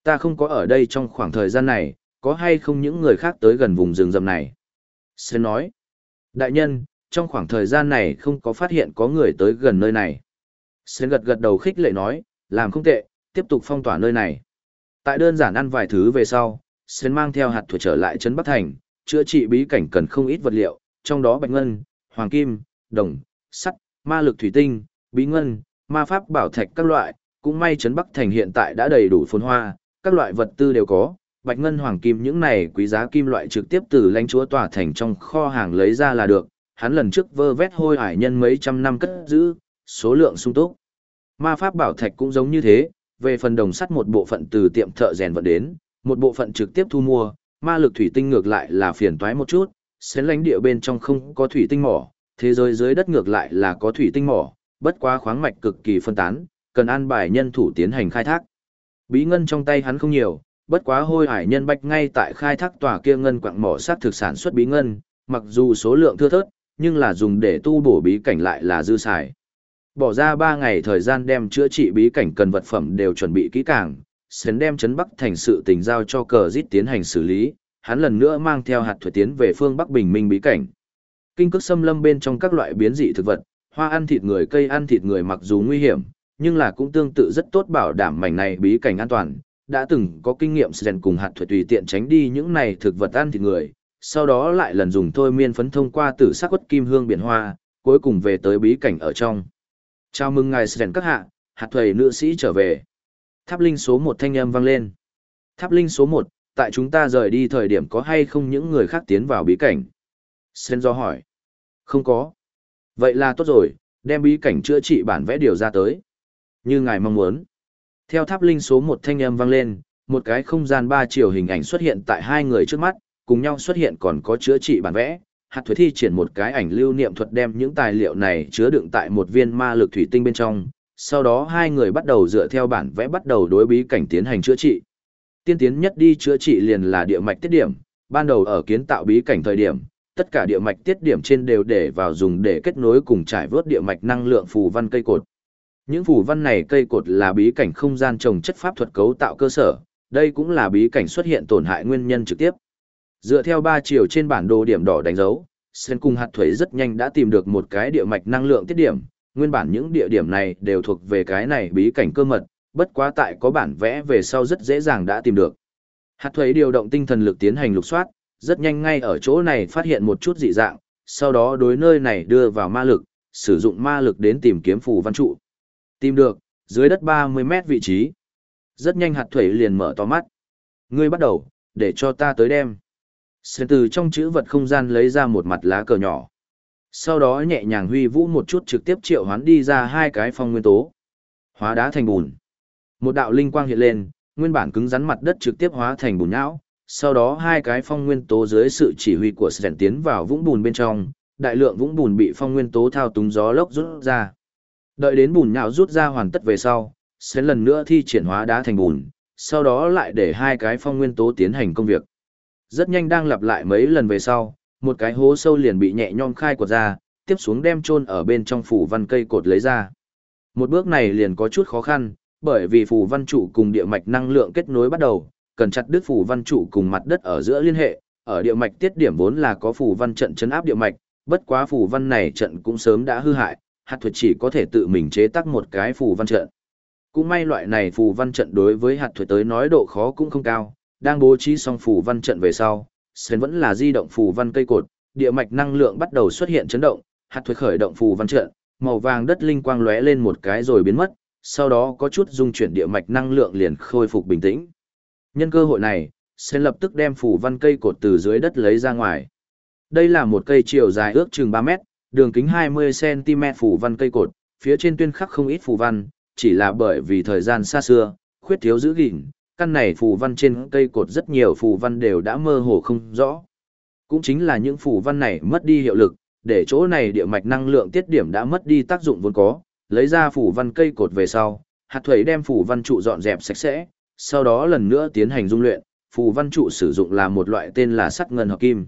ta không có ở đây trong khoảng thời gian này, có hay không những người khác tới gần vùng rừng rậm này. Sen nói, đại nhân, trong khoảng thời gian này không có phát hiện có người tới gần nơi này. Sến gật gật đầu khích lệ nói, làm không tệ, tiếp tục phong tỏa nơi này. Tại đơn giản ăn vài thứ về sau, Sến mang theo hạt thuật trở lại trấn Bắc Thành, chữa trị bí cảnh cần không ít vật liệu, trong đó bạch ngân, hoàng kim, đồng, sắt, ma lực thủy tinh, bí ngân, ma pháp bảo thạch các loại, cũng may trấn Bắc Thành hiện tại đã đầy đủ phồn hoa, các loại vật tư đều có, bạch ngân hoàng kim những này quý giá kim loại trực tiếp từ lãnh chúa tòa thành trong kho hàng lấy ra là được, hắn lần trước vơ vét hôi hải nhân mấy trăm năm cất giữ, số lượng sung túc. Ma pháp bảo thạch cũng giống như thế, về phần đồng sắt một bộ phận từ tiệm thợ rèn vận đến, một bộ phận trực tiếp thu mua, ma lực thủy tinh ngược lại là phiền toái một chút, xén lánh địa bên trong không có thủy tinh mỏ, thế giới dưới đất ngược lại là có thủy tinh mỏ, bất quá khoáng mạch cực kỳ phân tán, cần an bài nhân thủ tiến hành khai thác. Bí ngân trong tay hắn không nhiều, bất quá hôi hải nhân bạch ngay tại khai thác tòa kia ngân quặng mỏ sát thực sản xuất bí ngân, mặc dù số lượng thưa thớt, nhưng là dùng để tu bổ bí cảnh lại là dư xài. Bỏ ra 3 ngày thời gian đem chữa trị bí cảnh cần vật phẩm đều chuẩn bị kỹ càng, sến đem chấn Bắc thành sự tình giao cho cờ giết tiến hành xử lý, hắn lần nữa mang theo hạt thuật tiến về phương Bắc Bình Minh bí cảnh. Kinh cước xâm lâm bên trong các loại biến dị thực vật, hoa ăn thịt người cây ăn thịt người mặc dù nguy hiểm, nhưng là cũng tương tự rất tốt bảo đảm mảnh này bí cảnh an toàn. Đã từng có kinh nghiệm rèn cùng hạt thuật tùy tiện tránh đi những này thực vật ăn thịt người, sau đó lại lần dùng thôi miên phấn thông qua tử sắc quất kim hương biển hoa, cuối cùng về tới bí cảnh ở trong. Chào mừng ngài Sren các hạ, hạt thầy nữ sĩ trở về. Tháp linh số một thanh âm vang lên. Tháp linh số một, tại chúng ta rời đi thời điểm có hay không những người khác tiến vào bí cảnh? Sren do hỏi. Không có. Vậy là tốt rồi, đem bí cảnh chữa trị bản vẽ điều ra tới. Như ngài mong muốn. Theo tháp linh số một thanh âm vang lên, một cái không gian ba chiều hình ảnh xuất hiện tại hai người trước mắt, cùng nhau xuất hiện còn có chữa trị bản vẽ. Hạt thuế thi triển một cái ảnh lưu niệm thuật đem những tài liệu này chứa đựng tại một viên ma lực thủy tinh bên trong, sau đó hai người bắt đầu dựa theo bản vẽ bắt đầu đối bí cảnh tiến hành chữa trị. Tiên tiến nhất đi chữa trị liền là địa mạch tiết điểm, ban đầu ở kiến tạo bí cảnh thời điểm, tất cả địa mạch tiết điểm trên đều để vào dùng để kết nối cùng trải vớt địa mạch năng lượng phù văn cây cột. Những phù văn này cây cột là bí cảnh không gian trồng chất pháp thuật cấu tạo cơ sở, đây cũng là bí cảnh xuất hiện tổn hại nguyên nhân trực tiếp. Dựa theo ba chiều trên bản đồ điểm đỏ đánh dấu, Sen cùng hạt thuế rất nhanh đã tìm được một cái địa mạch năng lượng tiết điểm, nguyên bản những địa điểm này đều thuộc về cái này bí cảnh cơ mật, bất quá tại có bản vẽ về sau rất dễ dàng đã tìm được. Hạt thuế điều động tinh thần lực tiến hành lục soát, rất nhanh ngay ở chỗ này phát hiện một chút dị dạng, sau đó đối nơi này đưa vào ma lực, sử dụng ma lực đến tìm kiếm phù văn trụ. Tìm được, dưới đất 30 mét vị trí. Rất nhanh hạt thuế liền mở to mắt. Ngươi bắt đầu, để cho ta tới đem. Sơn từ trong chữ vật không gian lấy ra một mặt lá cờ nhỏ. Sau đó nhẹ nhàng huy vũ một chút trực tiếp triệu hoán đi ra hai cái phong nguyên tố. Hóa đá thành bùn. Một đạo linh quang hiện lên, nguyên bản cứng rắn mặt đất trực tiếp hóa thành bùn nhão. Sau đó hai cái phong nguyên tố dưới sự chỉ huy của Sơn tiến vào vũng bùn bên trong, đại lượng vũng bùn bị phong nguyên tố thao túng gió lốc rút ra. Đợi đến bùn nhão rút ra hoàn tất về sau, sẽ lần nữa thi triển hóa đá thành bùn, sau đó lại để hai cái phong nguyên tố tiến hành công việc. Rất nhanh đang lặp lại mấy lần về sau, một cái hố sâu liền bị nhẹ nhõm khai quật ra, tiếp xuống đem chôn ở bên trong phủ văn cây cột lấy ra. Một bước này liền có chút khó khăn, bởi vì phủ văn trụ cùng địa mạch năng lượng kết nối bắt đầu, cần chặt đứt phủ văn trụ cùng mặt đất ở giữa liên hệ, ở địa mạch tiết điểm vốn là có phủ văn trận chấn áp địa mạch, bất quá phủ văn này trận cũng sớm đã hư hại, hạt thuật chỉ có thể tự mình chế tác một cái phủ văn trận. Cũng may loại này phủ văn trận đối với hạt thuật tới nói độ khó cũng không cao, đang bố trí xong phủ văn trận về sau, Sến vẫn là di động phù văn cây cột, địa mạch năng lượng bắt đầu xuất hiện chấn động, hạt thuật khởi động phù văn trận, màu vàng đất linh quang lóe lên một cái rồi biến mất, sau đó có chút dung chuyển địa mạch năng lượng liền khôi phục bình tĩnh. Nhân cơ hội này, Sến lập tức đem phủ văn cây cột từ dưới đất lấy ra ngoài. Đây là một cây chiều dài ước chừng 3 mét, đường kính 20cm phủ văn cây cột, phía trên tuyên khắc không ít phù văn, chỉ là bởi vì thời gian xa xưa, khuyết thiếu giữ gìn, căn này phù văn trên cây cột rất nhiều phù văn đều đã mơ hồ không rõ. Cũng chính là những phù văn này mất đi hiệu lực, để chỗ này địa mạch năng lượng tiết điểm đã mất đi tác dụng vốn có, lấy ra phù văn cây cột về sau, hạt thuế đem phù văn trụ dọn dẹp sạch sẽ, sau đó lần nữa tiến hành dung luyện, phù văn trụ sử dụng là một loại tên là sắt ngân hợp kim.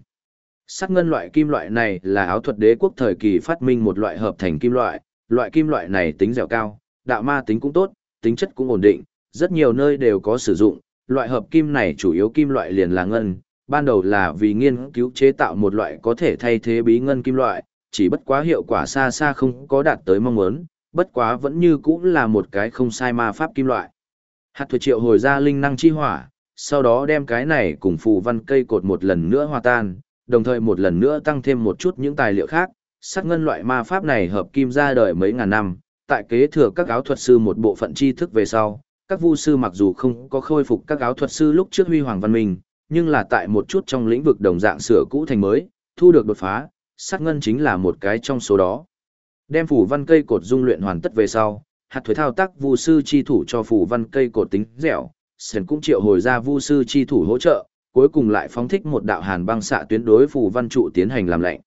Sắt ngân loại kim loại này là áo thuật đế quốc thời kỳ phát minh một loại hợp thành kim loại, loại kim loại này tính dẻo cao, đạo ma tính cũng tốt, tính chất cũng ổn định, rất nhiều nơi đều có sử dụng, loại hợp kim này chủ yếu kim loại liền là ngân, ban đầu là vì nghiên cứu chế tạo một loại có thể thay thế bí ngân kim loại, chỉ bất quá hiệu quả xa xa không có đạt tới mong muốn, bất quá vẫn như cũng là một cái không sai ma pháp kim loại. Hạt thuật triệu hồi ra linh năng chi hỏa, sau đó đem cái này cùng phù văn cây cột một lần nữa hòa tan, đồng thời một lần nữa tăng thêm một chút những tài liệu khác, sắc ngân loại ma pháp này hợp kim ra đời mấy ngàn năm, tại kế thừa các áo thuật sư một bộ phận tri thức về sau, các vu sư mặc dù không có khôi phục các áo thuật sư lúc trước huy hoàng văn minh, nhưng là tại một chút trong lĩnh vực đồng dạng sửa cũ thành mới, thu được đột phá, sát ngân chính là một cái trong số đó. Đem phủ văn cây cột dung luyện hoàn tất về sau, hạt thuế thao tác vu sư chi thủ cho phủ văn cây cột tính dẻo, Sền cũng triệu hồi ra vu sư chi thủ hỗ trợ, cuối cùng lại phóng thích một đạo hàn băng xạ tuyến đối phủ văn trụ tiến hành làm lạnh.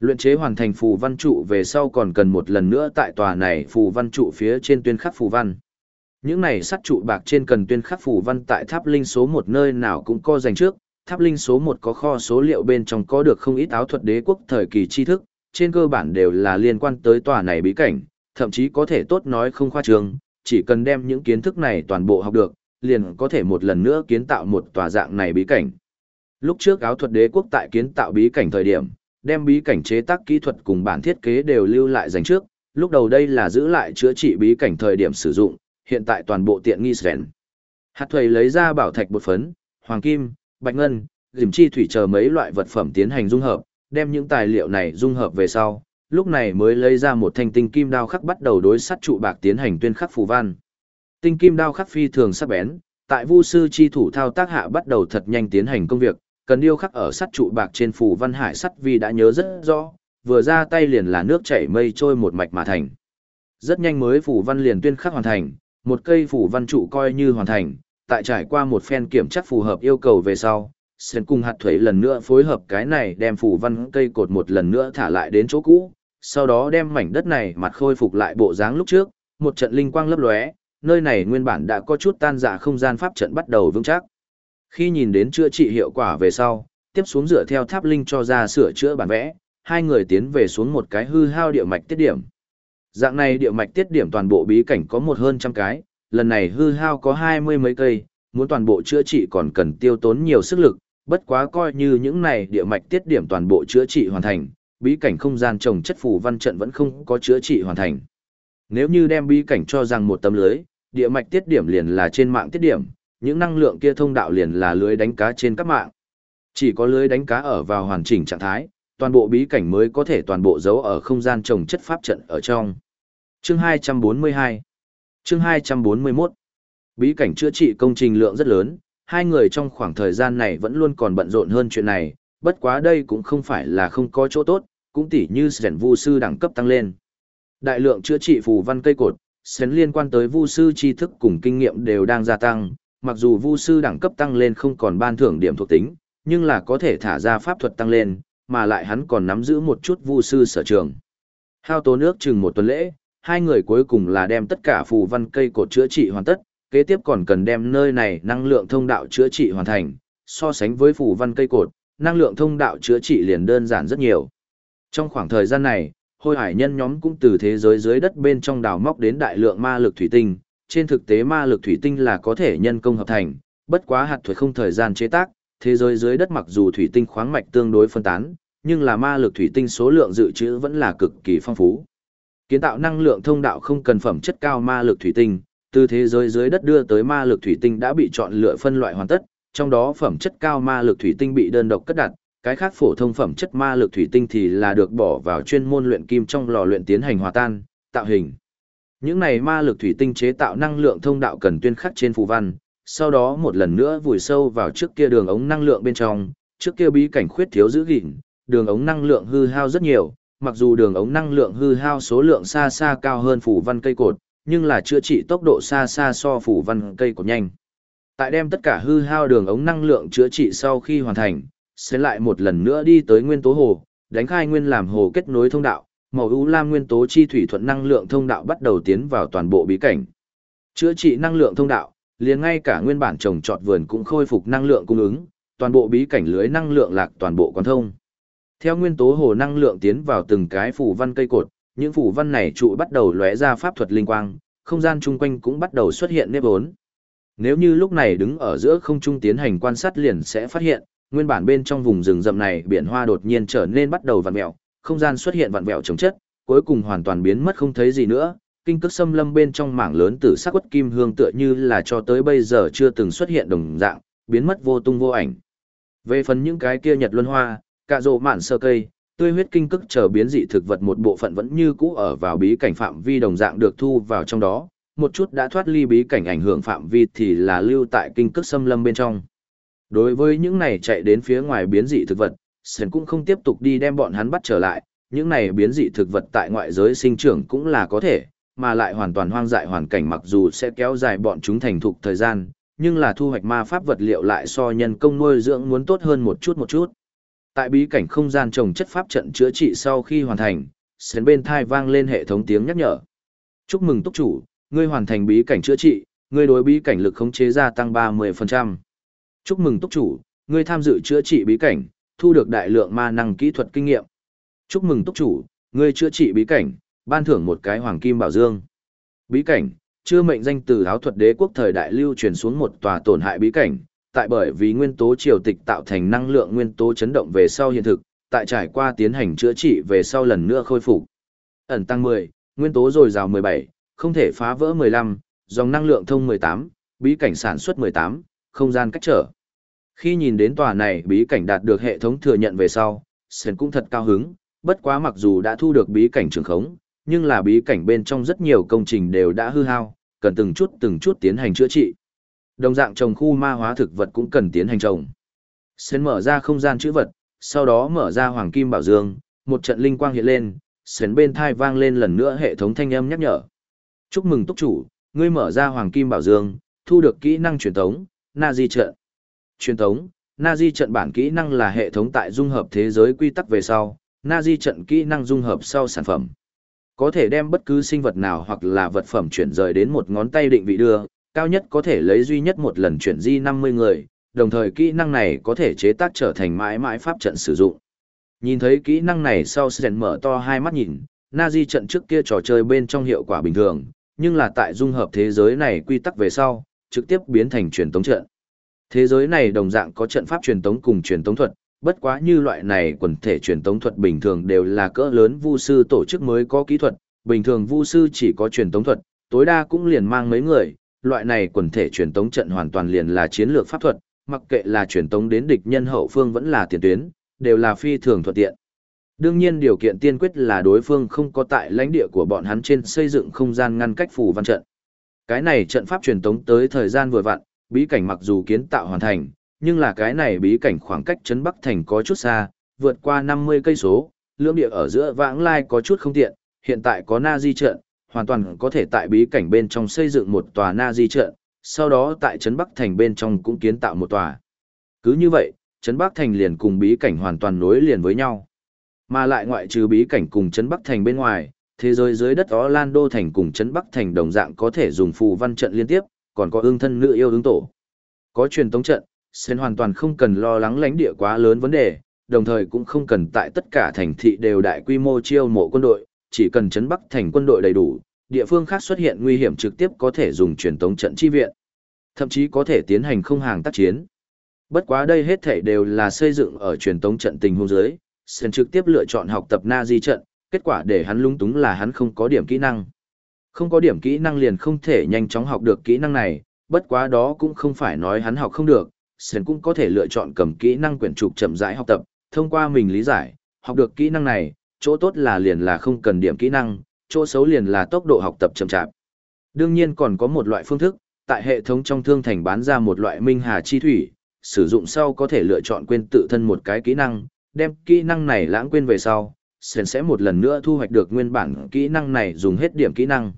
Luyện chế hoàn thành phù văn trụ về sau còn cần một lần nữa tại tòa này phù văn trụ phía trên tuyên khắc phù văn. Những này sắt trụ bạc trên cần tuyên khắc phủ văn tại tháp linh số một nơi nào cũng có dành trước, tháp linh số một có kho số liệu bên trong có được không ít áo thuật đế quốc thời kỳ tri thức, trên cơ bản đều là liên quan tới tòa này bí cảnh, thậm chí có thể tốt nói không khoa trương, chỉ cần đem những kiến thức này toàn bộ học được, liền có thể một lần nữa kiến tạo một tòa dạng này bí cảnh. Lúc trước áo thuật đế quốc tại kiến tạo bí cảnh thời điểm, đem bí cảnh chế tác kỹ thuật cùng bản thiết kế đều lưu lại dành trước, lúc đầu đây là giữ lại chữa trị bí cảnh thời điểm sử dụng, hiện tại toàn bộ tiện nghi sren. Hạt thầy lấy ra bảo thạch bột phấn, hoàng kim, bạch ngân, dìm chi thủy chờ mấy loại vật phẩm tiến hành dung hợp, đem những tài liệu này dung hợp về sau, lúc này mới lấy ra một thanh tinh kim đao khắc bắt đầu đối sắt trụ bạc tiến hành tuyên khắc phù văn. Tinh kim đao khắc phi thường sắc bén, tại Vu sư chi thủ thao tác hạ bắt đầu thật nhanh tiến hành công việc, cần điêu khắc ở sắt trụ bạc trên phù văn hải sắt vì đã nhớ rất rõ, vừa ra tay liền là nước chảy mây trôi một mạch mà thành. Rất nhanh mới phù văn liền tuyên khắc hoàn thành, một cây phủ văn trụ coi như hoàn thành, tại trải qua một phen kiểm tra phù hợp yêu cầu về sau, sen cùng hạt thuế lần nữa phối hợp cái này đem phủ văn cây cột một lần nữa thả lại đến chỗ cũ, sau đó đem mảnh đất này mặt khôi phục lại bộ dáng lúc trước, một trận linh quang lấp lóe, nơi này nguyên bản đã có chút tan dạ không gian pháp trận bắt đầu vững chắc. Khi nhìn đến chữa trị hiệu quả về sau, tiếp xuống dựa theo tháp linh cho ra sửa chữa bản vẽ, hai người tiến về xuống một cái hư hao địa mạch tiết điểm. Dạng này địa mạch tiết điểm toàn bộ bí cảnh có một hơn trăm cái, lần này hư hao có hai mươi mấy cây, muốn toàn bộ chữa trị còn cần tiêu tốn nhiều sức lực, bất quá coi như những này địa mạch tiết điểm toàn bộ chữa trị hoàn thành, bí cảnh không gian trồng chất phù văn trận vẫn không có chữa trị hoàn thành. Nếu như đem bí cảnh cho rằng một tấm lưới, địa mạch tiết điểm liền là trên mạng tiết điểm, những năng lượng kia thông đạo liền là lưới đánh cá trên các mạng. Chỉ có lưới đánh cá ở vào hoàn chỉnh trạng thái, toàn bộ bí cảnh mới có thể toàn bộ giấu ở không gian trồng chất pháp trận ở trong. Chương 242 Chương 241 Bí cảnh chữa trị công trình lượng rất lớn, hai người trong khoảng thời gian này vẫn luôn còn bận rộn hơn chuyện này, bất quá đây cũng không phải là không có chỗ tốt, cũng tỉ như sẻn vu sư đẳng cấp tăng lên. Đại lượng chữa trị phù văn cây cột, sẻn liên quan tới vu sư tri thức cùng kinh nghiệm đều đang gia tăng, mặc dù vu sư đẳng cấp tăng lên không còn ban thưởng điểm thuộc tính, nhưng là có thể thả ra pháp thuật tăng lên, mà lại hắn còn nắm giữ một chút vu sư sở trường. Hao tố nước chừng một tuần lễ, hai người cuối cùng là đem tất cả phù văn cây cột chữa trị hoàn tất, kế tiếp còn cần đem nơi này năng lượng thông đạo chữa trị hoàn thành, so sánh với phù văn cây cột, năng lượng thông đạo chữa trị liền đơn giản rất nhiều. Trong khoảng thời gian này, hôi hải nhân nhóm cũng từ thế giới dưới đất bên trong đào móc đến đại lượng ma lực thủy tinh, trên thực tế ma lực thủy tinh là có thể nhân công hợp thành, bất quá hạt thuật không thời gian chế tác, thế giới dưới đất mặc dù thủy tinh khoáng mạch tương đối phân tán, nhưng là ma lực thủy tinh số lượng dự trữ vẫn là cực kỳ phong phú. Kiến tạo năng lượng thông đạo không cần phẩm chất cao ma lực thủy tinh, từ thế giới dưới đất đưa tới ma lực thủy tinh đã bị chọn lựa phân loại hoàn tất, trong đó phẩm chất cao ma lực thủy tinh bị đơn độc cất đặt, cái khác phổ thông phẩm chất ma lực thủy tinh thì là được bỏ vào chuyên môn luyện kim trong lò luyện tiến hành hòa tan, tạo hình. Những này ma lực thủy tinh chế tạo năng lượng thông đạo cần tuyên khắc trên phù văn, sau đó một lần nữa vùi sâu vào trước kia đường ống năng lượng bên trong, trước kia bí cảnh khuyết thiếu giữ gìn, đường ống năng lượng hư hao rất nhiều, mặc dù đường ống năng lượng hư hao số lượng xa xa cao hơn phủ văn cây cột, nhưng là chữa trị tốc độ xa xa so phủ văn cây cột nhanh. Tại đem tất cả hư hao đường ống năng lượng chữa trị sau khi hoàn thành, sẽ lại một lần nữa đi tới nguyên tố hồ, đánh khai nguyên làm hồ kết nối thông đạo, màu ưu lam nguyên tố chi thủy thuận năng lượng thông đạo bắt đầu tiến vào toàn bộ bí cảnh. Chữa trị năng lượng thông đạo, liền ngay cả nguyên bản trồng trọt vườn cũng khôi phục năng lượng cung ứng, toàn bộ bí cảnh lưới năng lượng lạc toàn bộ quan thông. Theo nguyên tố hồ năng lượng tiến vào từng cái phủ văn cây cột, những phủ văn này trụ bắt đầu lóe ra pháp thuật linh quang, không gian chung quanh cũng bắt đầu xuất hiện nếp vốn. Nếu như lúc này đứng ở giữa không trung tiến hành quan sát liền sẽ phát hiện, nguyên bản bên trong vùng rừng rậm này biển hoa đột nhiên trở nên bắt đầu vặn mèo, không gian xuất hiện vặn vẹo chống chất, cuối cùng hoàn toàn biến mất không thấy gì nữa. Kinh cước xâm lâm bên trong mảng lớn tử sắc quất kim hương tựa như là cho tới bây giờ chưa từng xuất hiện đồng dạng, biến mất vô tung vô ảnh. Về phần những cái kia nhật luân hoa, cạ rộ mạn sơ cây, tươi huyết kinh cức chờ biến dị thực vật một bộ phận vẫn như cũ ở vào bí cảnh phạm vi đồng dạng được thu vào trong đó, một chút đã thoát ly bí cảnh ảnh hưởng phạm vi thì là lưu tại kinh cức xâm lâm bên trong. Đối với những này chạy đến phía ngoài biến dị thực vật, Sơn cũng không tiếp tục đi đem bọn hắn bắt trở lại, những này biến dị thực vật tại ngoại giới sinh trưởng cũng là có thể, mà lại hoàn toàn hoang dại hoàn cảnh mặc dù sẽ kéo dài bọn chúng thành thục thời gian, nhưng là thu hoạch ma pháp vật liệu lại so nhân công nuôi dưỡng muốn tốt hơn một chút một chút. Tại bí cảnh không gian trồng chất pháp trận chữa trị sau khi hoàn thành, sến bên thai vang lên hệ thống tiếng nhắc nhở. Chúc mừng túc chủ, ngươi hoàn thành bí cảnh chữa trị, ngươi đối bí cảnh lực khống chế gia tăng 30%. Chúc mừng túc chủ, ngươi tham dự chữa trị bí cảnh, thu được đại lượng ma năng kỹ thuật kinh nghiệm. Chúc mừng túc chủ, ngươi chữa trị bí cảnh, ban thưởng một cái hoàng kim bảo dương. Bí cảnh, chưa mệnh danh từ áo thuật đế quốc thời đại lưu truyền xuống một tòa tổn hại bí cảnh, tại bởi vì nguyên tố triều tịch tạo thành năng lượng nguyên tố chấn động về sau hiện thực, tại trải qua tiến hành chữa trị về sau lần nữa khôi phục. Ẩn tăng 10, nguyên tố dồi dào 17, không thể phá vỡ 15, dòng năng lượng thông 18, bí cảnh sản xuất 18, không gian cách trở. Khi nhìn đến tòa này bí cảnh đạt được hệ thống thừa nhận về sau, Sơn cũng thật cao hứng, bất quá mặc dù đã thu được bí cảnh trường khống, nhưng là bí cảnh bên trong rất nhiều công trình đều đã hư hao, cần từng chút từng chút tiến hành chữa trị. Đồng dạng trồng khu ma hóa thực vật cũng cần tiến hành trồng. Sến mở ra không gian chữ vật, sau đó mở ra hoàng kim bảo dương, một trận linh quang hiện lên, sến bên thai vang lên lần nữa hệ thống thanh âm nhắc nhở. Chúc mừng túc chủ, ngươi mở ra hoàng kim bảo dương, thu được kỹ năng truyền tống, na di trận. Truyền tống, na di trận bản kỹ năng là hệ thống tại dung hợp thế giới quy tắc về sau, na di trận kỹ năng dung hợp sau sản phẩm. Có thể đem bất cứ sinh vật nào hoặc là vật phẩm chuyển rời đến một ngón tay định vị đưa, cao nhất có thể lấy duy nhất một lần chuyển di 50 người, đồng thời kỹ năng này có thể chế tác trở thành mãi mãi pháp trận sử dụng. Nhìn thấy kỹ năng này sau Sren mở to hai mắt nhìn, na di trận trước kia trò chơi bên trong hiệu quả bình thường, nhưng là tại dung hợp thế giới này quy tắc về sau, trực tiếp biến thành truyền tống trận. Thế giới này đồng dạng có trận pháp truyền tống cùng truyền tống thuật, bất quá như loại này quần thể truyền tống thuật bình thường đều là cỡ lớn vu sư tổ chức mới có kỹ thuật, bình thường vu sư chỉ có truyền tống thuật, tối đa cũng liền mang mấy người, loại này quần thể truyền tống trận hoàn toàn liền là chiến lược pháp thuật, mặc kệ là truyền tống đến địch nhân hậu phương vẫn là tiền tuyến, đều là phi thường thuận tiện. Đương nhiên điều kiện tiên quyết là đối phương không có tại lãnh địa của bọn hắn trên xây dựng không gian ngăn cách phủ văn trận. Cái này trận pháp truyền tống tới thời gian vừa vặn, bí cảnh mặc dù kiến tạo hoàn thành, nhưng là cái này bí cảnh khoảng cách trấn Bắc thành có chút xa, vượt qua 50 cây số, lưỡng địa ở giữa vãng lai có chút không tiện, hiện tại có na di trận, hoàn toàn có thể tại bí cảnh bên trong xây dựng một tòa na di trận, sau đó tại trấn Bắc thành bên trong cũng kiến tạo một tòa. Cứ như vậy, trấn Bắc thành liền cùng bí cảnh hoàn toàn nối liền với nhau. Mà lại ngoại trừ bí cảnh cùng trấn Bắc thành bên ngoài, thế giới dưới đất Orlando thành cùng trấn Bắc thành đồng dạng có thể dùng phù văn trận liên tiếp, còn có ương thân nữ yêu ứng tổ. Có truyền tống trận, Sen hoàn toàn không cần lo lắng lãnh địa quá lớn vấn đề, đồng thời cũng không cần tại tất cả thành thị đều đại quy mô chiêu mộ quân đội, chỉ cần chấn Bắc thành quân đội đầy đủ, địa phương khác xuất hiện nguy hiểm trực tiếp có thể dùng truyền tống trận chi viện. Thậm chí có thể tiến hành không hàng tác chiến. Bất quá đây hết thể đều là xây dựng ở truyền tống trận tình huống dưới, Sen trực tiếp lựa chọn học tập na di trận, kết quả để hắn lung túng là hắn không có điểm kỹ năng. Không có điểm kỹ năng liền không thể nhanh chóng học được kỹ năng này, bất quá đó cũng không phải nói hắn học không được, Sen cũng có thể lựa chọn cầm kỹ năng quyển trục chậm rãi học tập, thông qua mình lý giải, học được kỹ năng này, chỗ tốt là liền là không cần điểm kỹ năng, chỗ xấu liền là tốc độ học tập chậm chạp. Đương nhiên còn có một loại phương thức, tại hệ thống trong thương thành bán ra một loại minh hà chi thủy, sử dụng sau có thể lựa chọn quên tự thân một cái kỹ năng, đem kỹ năng này lãng quên về sau, Sen sẽ một lần nữa thu hoạch được nguyên bản kỹ năng này dùng hết điểm kỹ năng.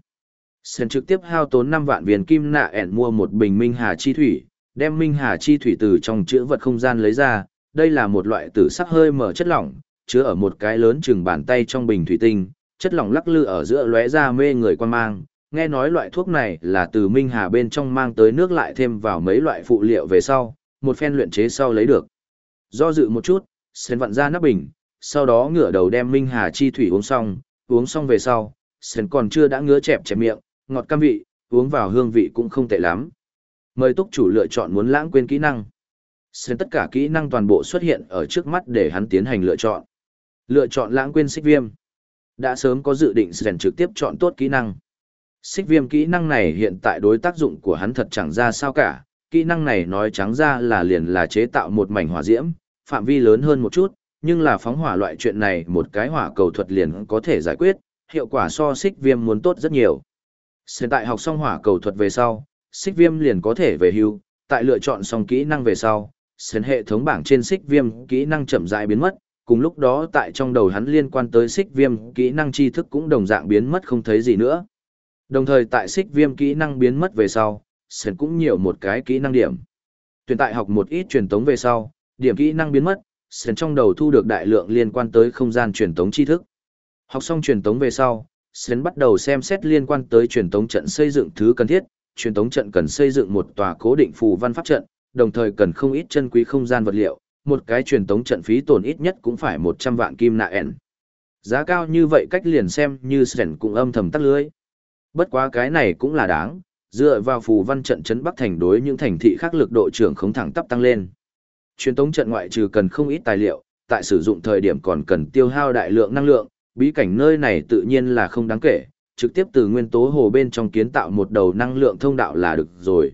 Sen trực tiếp hao tốn 5 vạn viên kim nạ ẻn mua một bình minh hà chi thủy, đem minh hà chi thủy từ trong chữ vật không gian lấy ra, đây là một loại tử sắc hơi mở chất lỏng, chứa ở một cái lớn chừng bàn tay trong bình thủy tinh, chất lỏng lắc lư ở giữa lóe ra mê người quan mang. Nghe nói loại thuốc này là từ Minh Hà bên trong mang tới nước lại thêm vào mấy loại phụ liệu về sau, một phen luyện chế sau lấy được. Do dự một chút, Sen vặn ra nắp bình, sau đó ngửa đầu đem Minh Hà chi thủy uống xong, uống xong về sau, Sen còn chưa đã ngứa chẹp chẹp miệng, ngọt cam vị, uống vào hương vị cũng không tệ lắm. Mời túc chủ lựa chọn muốn lãng quên kỹ năng. Sen tất cả kỹ năng toàn bộ xuất hiện ở trước mắt để hắn tiến hành lựa chọn. Lựa chọn lãng quên xích viêm. Đã sớm có dự định rèn trực tiếp chọn tốt kỹ năng. Xích viêm kỹ năng này hiện tại đối tác dụng của hắn thật chẳng ra sao cả, kỹ năng này nói trắng ra là liền là chế tạo một mảnh hỏa diễm, phạm vi lớn hơn một chút, nhưng là phóng hỏa loại chuyện này một cái hỏa cầu thuật liền có thể giải quyết, hiệu quả so xích viêm muốn tốt rất nhiều. Hiện tại học xong hỏa cầu thuật về sau, xích viêm liền có thể về hưu, tại lựa chọn xong kỹ năng về sau, sến hệ thống bảng trên xích viêm kỹ năng chậm rãi biến mất, cùng lúc đó tại trong đầu hắn liên quan tới xích viêm kỹ năng tri thức cũng đồng dạng biến mất không thấy gì nữa. Đồng thời tại xích viêm kỹ năng biến mất về sau, sến cũng nhiều một cái kỹ năng điểm. Tuyển tại học một ít truyền tống về sau, điểm kỹ năng biến mất, sến trong đầu thu được đại lượng liên quan tới không gian truyền tống tri thức. Học xong truyền tống về sau, sến bắt đầu xem xét liên quan tới truyền tống trận xây dựng thứ cần thiết, truyền tống trận cần xây dựng một tòa cố định phù văn pháp trận, đồng thời cần không ít chân quý không gian vật liệu, một cái truyền tống trận phí tổn ít nhất cũng phải 100 vạn kim nạ ẻn. Giá cao như vậy cách liền xem như Sren cũng âm thầm tắt lưới. Bất quá cái này cũng là đáng, dựa vào phù văn trận chấn Bắc thành đối những thành thị khác lực độ trưởng không thẳng tắp tăng lên. Truyền tống trận ngoại trừ cần không ít tài liệu, tại sử dụng thời điểm còn cần tiêu hao đại lượng năng lượng, bí cảnh nơi này tự nhiên là không đáng kể, trực tiếp từ nguyên tố hồ bên trong kiến tạo một đầu năng lượng thông đạo là được rồi.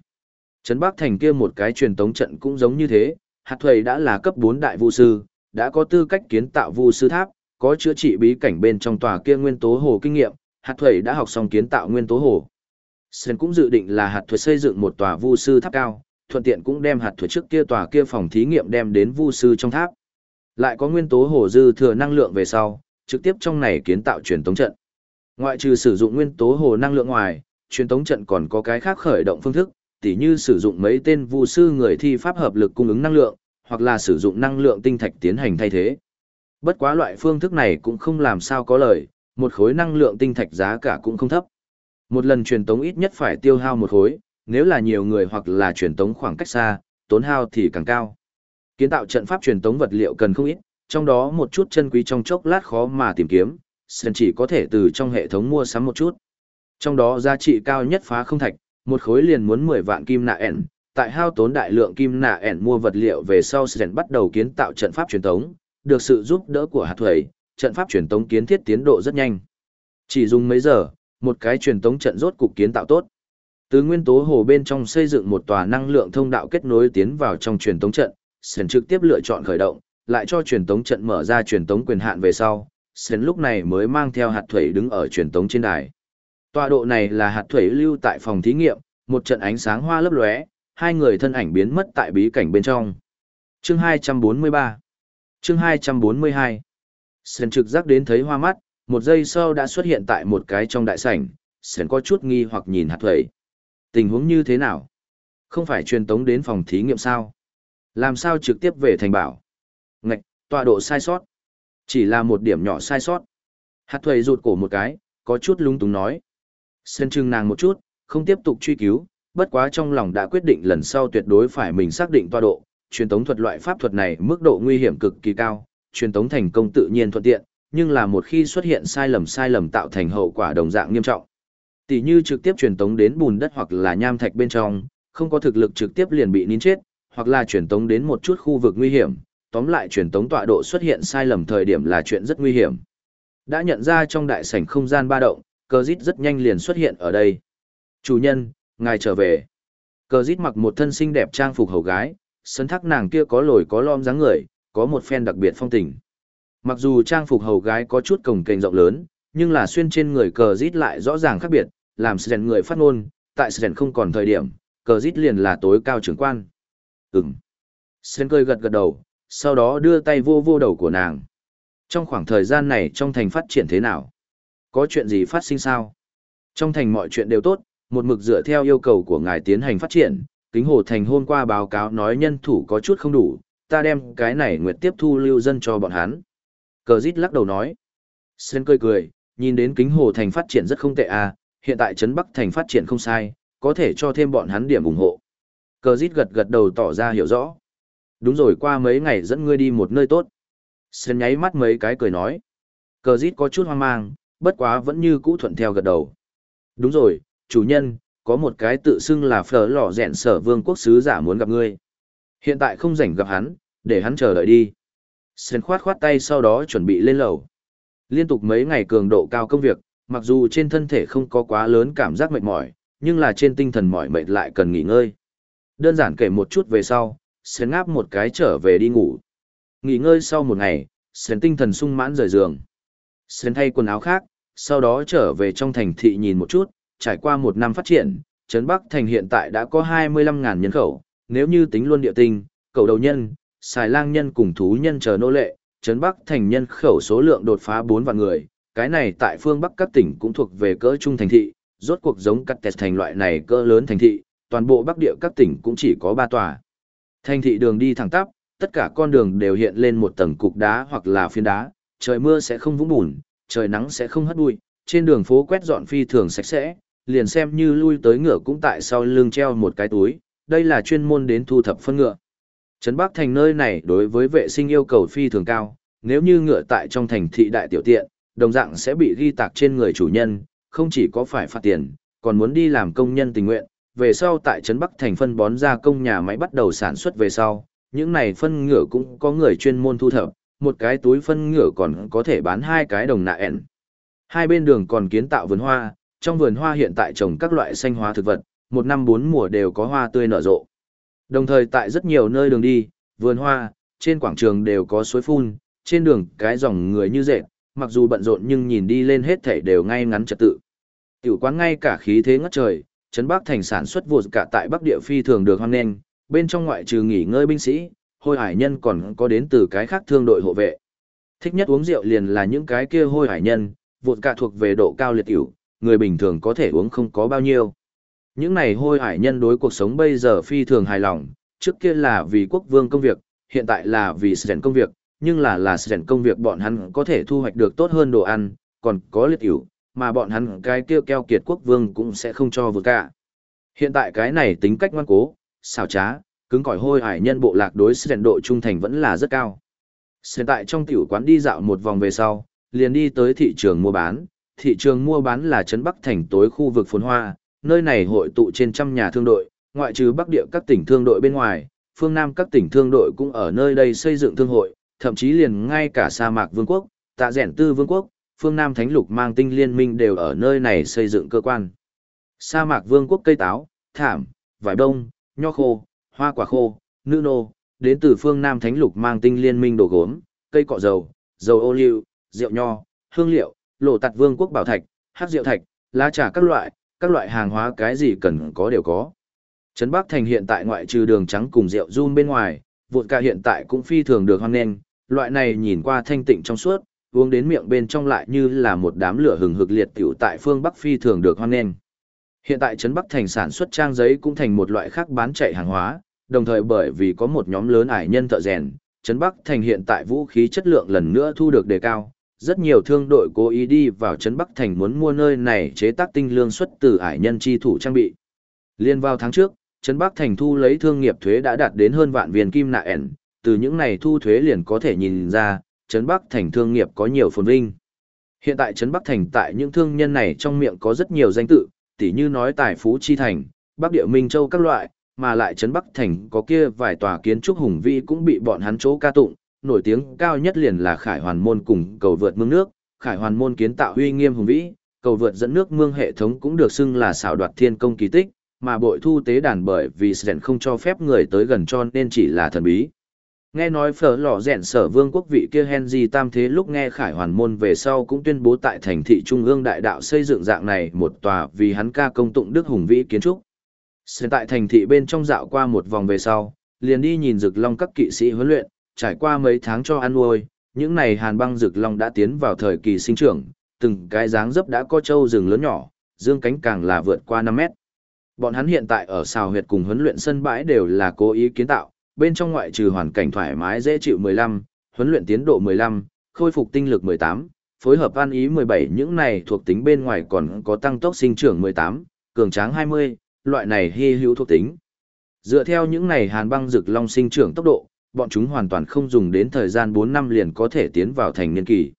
Trấn Bắc Thành kia một cái truyền tống trận cũng giống như thế, hạt thuầy đã là cấp 4 đại vu sư, đã có tư cách kiến tạo vu sư tháp, có chữa trị bí cảnh bên trong tòa kia nguyên tố hồ kinh nghiệm, hạt thuầy đã học xong kiến tạo nguyên tố hồ. Sơn cũng dự định là hạt thuầy xây dựng một tòa vu sư tháp cao, thuận tiện cũng đem hạt thuầy trước kia tòa kia phòng thí nghiệm đem đến vu sư trong tháp. Lại có nguyên tố hồ dư thừa năng lượng về sau, trực tiếp trong này kiến tạo truyền tống trận. Ngoại trừ sử dụng nguyên tố hồ năng lượng ngoài, truyền tống trận còn có cái khác khởi động phương thức, tỉ như sử dụng mấy tên vu sư người thi pháp hợp lực cung ứng năng lượng, hoặc là sử dụng năng lượng tinh thạch tiến hành thay thế. Bất quá loại phương thức này cũng không làm sao có lời, một khối năng lượng tinh thạch giá cả cũng không thấp. Một lần truyền tống ít nhất phải tiêu hao một khối, nếu là nhiều người hoặc là truyền tống khoảng cách xa, tốn hao thì càng cao. Kiến tạo trận pháp truyền tống vật liệu cần không ít, trong đó một chút chân quý trong chốc lát khó mà tìm kiếm, Sơn chỉ có thể từ trong hệ thống mua sắm một chút. Trong đó giá trị cao nhất phá không thạch, một khối liền muốn 10 vạn kim nạ ẻn, tại hao tốn đại lượng kim nạ ẻn mua vật liệu về sau Sren bắt đầu kiến tạo trận pháp truyền tống, được sự giúp đỡ của hạt thuẩy, trận pháp truyền tống kiến thiết tiến độ rất nhanh. Chỉ dùng mấy giờ, một cái truyền tống trận rốt cục kiến tạo tốt. Từ nguyên tố hồ bên trong xây dựng một tòa năng lượng thông đạo kết nối tiến vào trong truyền tống trận, Sren trực tiếp lựa chọn khởi động, lại cho truyền tống trận mở ra truyền tống quyền hạn về sau, Sến lúc này mới mang theo hạt thủy đứng ở truyền tống trên đài. Tọa độ này là hạt thủy lưu tại phòng thí nghiệm, một trận ánh sáng hoa lấp lóe, hai người thân ảnh biến mất tại bí cảnh bên trong. Chương 243 Chương 242 Sơn trực giác đến thấy hoa mắt, một giây sau đã xuất hiện tại một cái trong đại sảnh, Sơn có chút nghi hoặc nhìn hạt thủy. Tình huống như thế nào? Không phải truyền tống đến phòng thí nghiệm sao? Làm sao trực tiếp về thành bảo? Ngạch, tọa độ sai sót. Chỉ là một điểm nhỏ sai sót. Hạt thuầy rụt cổ một cái, có chút lung túng nói. Sơn trưng nàng một chút, không tiếp tục truy cứu, bất quá trong lòng đã quyết định lần sau tuyệt đối phải mình xác định toa độ. Truyền tống thuật loại pháp thuật này mức độ nguy hiểm cực kỳ cao, truyền tống thành công tự nhiên thuận tiện, nhưng là một khi xuất hiện sai lầm sai lầm tạo thành hậu quả đồng dạng nghiêm trọng. Tỷ như trực tiếp truyền tống đến bùn đất hoặc là nham thạch bên trong, không có thực lực trực tiếp liền bị nín chết, hoặc là truyền tống đến một chút khu vực nguy hiểm, tóm lại truyền tống tọa độ xuất hiện sai lầm thời điểm là chuyện rất nguy hiểm. Đã nhận ra trong đại sảnh không gian ba động, cờ dít rất nhanh liền xuất hiện ở đây. Chủ nhân, ngài trở về. Cờ dít mặc một thân xinh đẹp trang phục hầu gái, sân thắc nàng kia có lồi có lom dáng người, có một phen đặc biệt phong tình. Mặc dù trang phục hầu gái có chút cồng kềnh rộng lớn, Nhưng là xuyên trên người cờ rít lại rõ ràng khác biệt, làm Sren người phát ngôn, tại Sren không còn thời điểm, cờ rít liền là tối cao trưởng quan. Ừm. Sren cười gật gật đầu, sau đó đưa tay vô vô đầu của nàng. Trong khoảng thời gian này trong thành phát triển thế nào? Có chuyện gì phát sinh sao? Trong thành mọi chuyện đều tốt, một mực dựa theo yêu cầu của ngài tiến hành phát triển, kính hồ thành hôm qua báo cáo nói nhân thủ có chút không đủ, ta đem cái này nguyệt tiếp thu lưu dân cho bọn hắn. Cờ dít lắc đầu nói. Sơn cười cười, nhìn đến kính hồ thành phát triển rất không tệ à, hiện tại Trấn Bắc thành phát triển không sai, có thể cho thêm bọn hắn điểm ủng hộ. Cờ dít gật gật đầu tỏ ra hiểu rõ. Đúng rồi qua mấy ngày dẫn ngươi đi một nơi tốt. Sơn nháy mắt mấy cái cười nói. Cờ dít có chút hoang mang, bất quá vẫn như cũ thuận theo gật đầu. Đúng rồi, chủ nhân, có một cái tự xưng là phở lò rẹn sở vương quốc sứ giả muốn gặp ngươi. Hiện tại không rảnh gặp hắn, để hắn chờ đợi đi. Sơn khoát khoát tay sau đó chuẩn bị lên lầu. Liên tục mấy ngày cường độ cao công việc, mặc dù trên thân thể không có quá lớn cảm giác mệt mỏi, nhưng là trên tinh thần mỏi mệt lại cần nghỉ ngơi. Đơn giản kể một chút về sau, Sơn ngáp một cái trở về đi ngủ. Nghỉ ngơi sau một ngày, Sơn tinh thần sung mãn rời giường xuyên thay quần áo khác, sau đó trở về trong thành thị nhìn một chút, trải qua một năm phát triển, Trấn Bắc Thành hiện tại đã có 25.000 nhân khẩu, nếu như tính luôn địa tinh, cầu đầu nhân, xài lang nhân cùng thú nhân chờ nô lệ, Trấn Bắc Thành nhân khẩu số lượng đột phá 4 vạn người, cái này tại phương Bắc các tỉnh cũng thuộc về cỡ trung thành thị, rốt cuộc giống cắt tẹt thành loại này cỡ lớn thành thị, toàn bộ Bắc địa các tỉnh cũng chỉ có 3 tòa. Thành thị đường đi thẳng tắp, tất cả con đường đều hiện lên một tầng cục đá hoặc là phiến đá, trời mưa sẽ không vũng bùn, trời nắng sẽ không hất bụi, trên đường phố quét dọn phi thường sạch sẽ, liền xem như lui tới ngựa cũng tại sau lưng treo một cái túi, đây là chuyên môn đến thu thập phân ngựa. Trấn Bắc thành nơi này đối với vệ sinh yêu cầu phi thường cao, nếu như ngựa tại trong thành thị đại tiểu tiện, đồng dạng sẽ bị ghi tạc trên người chủ nhân, không chỉ có phải phạt tiền, còn muốn đi làm công nhân tình nguyện. Về sau tại Trấn Bắc thành phân bón ra công nhà máy bắt đầu sản xuất về sau, những này phân ngựa cũng có người chuyên môn thu thập, một cái túi phân ngựa còn có thể bán hai cái đồng nạ ẻn. Hai bên đường còn kiến tạo vườn hoa, trong vườn hoa hiện tại trồng các loại xanh hóa thực vật, một năm bốn mùa đều có hoa tươi nở rộ. Đồng thời tại rất nhiều nơi đường đi, vườn hoa, trên quảng trường đều có suối phun, trên đường cái dòng người như dệt, mặc dù bận rộn nhưng nhìn đi lên hết thảy đều ngay ngắn trật tự. Tiểu quán ngay cả khí thế ngất trời, trấn Bắc thành sản xuất vụt cả tại Bắc địa phi thường được hoan nghênh, bên trong ngoại trừ nghỉ ngơi binh sĩ, hôi hải nhân còn có đến từ cái khác thương đội hộ vệ. Thích nhất uống rượu liền là những cái kia hôi hải nhân, vụt cả thuộc về độ cao liệt tiểu, người bình thường có thể uống không có bao nhiêu. Những này hôi hải nhân đối cuộc sống bây giờ phi thường hài lòng, trước kia là vì quốc vương công việc, hiện tại là vì sẻn công việc, nhưng là là sẻn công việc bọn hắn có thể thu hoạch được tốt hơn đồ ăn, còn có liệt tiểu, mà bọn hắn cái kia keo kiệt quốc vương cũng sẽ không cho vượt cả. Hiện tại cái này tính cách ngoan cố, xào trá, cứng cỏi hôi hải nhân bộ lạc đối sẻn độ trung thành vẫn là rất cao. Hiện tại trong tiểu quán đi dạo một vòng về sau, liền đi tới thị trường mua bán, thị trường mua bán là trấn Bắc thành tối khu vực phồn hoa, nơi này hội tụ trên trăm nhà thương đội, ngoại trừ Bắc địa các tỉnh thương đội bên ngoài, phương Nam các tỉnh thương đội cũng ở nơi đây xây dựng thương hội, thậm chí liền ngay cả sa mạc vương quốc, tạ rẻn tư vương quốc, phương Nam thánh lục mang tinh liên minh đều ở nơi này xây dựng cơ quan. Sa mạc vương quốc cây táo, thảm, vải đông, nho khô, hoa quả khô, nữ nô, đến từ phương Nam thánh lục mang tinh liên minh đồ gốm, cây cọ dầu, dầu ô liu, rượu nho, hương liệu, lộ tạt vương quốc bảo thạch, hát rượu thạch, lá trà các loại, các loại hàng hóa cái gì cần có đều có. Trấn Bắc Thành hiện tại ngoại trừ đường trắng cùng rượu run bên ngoài, vụn ca hiện tại cũng phi thường được hoan nghênh, loại này nhìn qua thanh tịnh trong suốt, uống đến miệng bên trong lại như là một đám lửa hừng hực liệt tiểu tại phương Bắc phi thường được hoan nghênh. Hiện tại Trấn Bắc Thành sản xuất trang giấy cũng thành một loại khác bán chạy hàng hóa, đồng thời bởi vì có một nhóm lớn ải nhân thợ rèn, Trấn Bắc Thành hiện tại vũ khí chất lượng lần nữa thu được đề cao, rất nhiều thương đội cố ý đi vào Trấn Bắc Thành muốn mua nơi này chế tác tinh lương xuất từ ải nhân chi thủ trang bị. Liên vào tháng trước, Trấn Bắc Thành thu lấy thương nghiệp thuế đã đạt đến hơn vạn viên kim nạ ẻn, từ những này thu thuế liền có thể nhìn ra, Trấn Bắc Thành thương nghiệp có nhiều phồn vinh. Hiện tại Trấn Bắc Thành tại những thương nhân này trong miệng có rất nhiều danh tự, tỉ như nói tài phú chi thành, Bắc Địa Minh Châu các loại, mà lại Trấn Bắc Thành có kia vài tòa kiến trúc hùng vĩ cũng bị bọn hắn chỗ ca tụng, nổi tiếng cao nhất liền là Khải Hoàn Môn cùng cầu vượt mương nước, Khải Hoàn Môn kiến tạo uy nghiêm hùng vĩ, cầu vượt dẫn nước mương hệ thống cũng được xưng là xảo đoạt thiên công kỳ tích, mà bội thu tế đàn bởi vì Sren không cho phép người tới gần cho nên chỉ là thần bí. Nghe nói phở lò rèn sở vương quốc vị kia Henry Tam Thế lúc nghe khải hoàn môn về sau cũng tuyên bố tại thành thị Trung ương đại đạo xây dựng dạng này một tòa vì hắn ca công tụng đức hùng vĩ kiến trúc. Sẽ tại thành thị bên trong dạo qua một vòng về sau, liền đi nhìn rực long các kỵ sĩ huấn luyện, trải qua mấy tháng cho ăn nuôi, những này hàn băng rực long đã tiến vào thời kỳ sinh trưởng, từng cái dáng dấp đã có trâu rừng lớn nhỏ, dương cánh càng là vượt qua 5 mét. Bọn hắn hiện tại ở xào huyệt cùng huấn luyện sân bãi đều là cố ý kiến tạo, bên trong ngoại trừ hoàn cảnh thoải mái dễ chịu 15, huấn luyện tiến độ 15, khôi phục tinh lực 18, phối hợp an ý 17 những này thuộc tính bên ngoài còn có tăng tốc sinh trưởng 18, cường tráng 20, loại này hy hữu thuộc tính. Dựa theo những này hàn băng rực long sinh trưởng tốc độ, bọn chúng hoàn toàn không dùng đến thời gian 4 năm liền có thể tiến vào thành niên kỳ.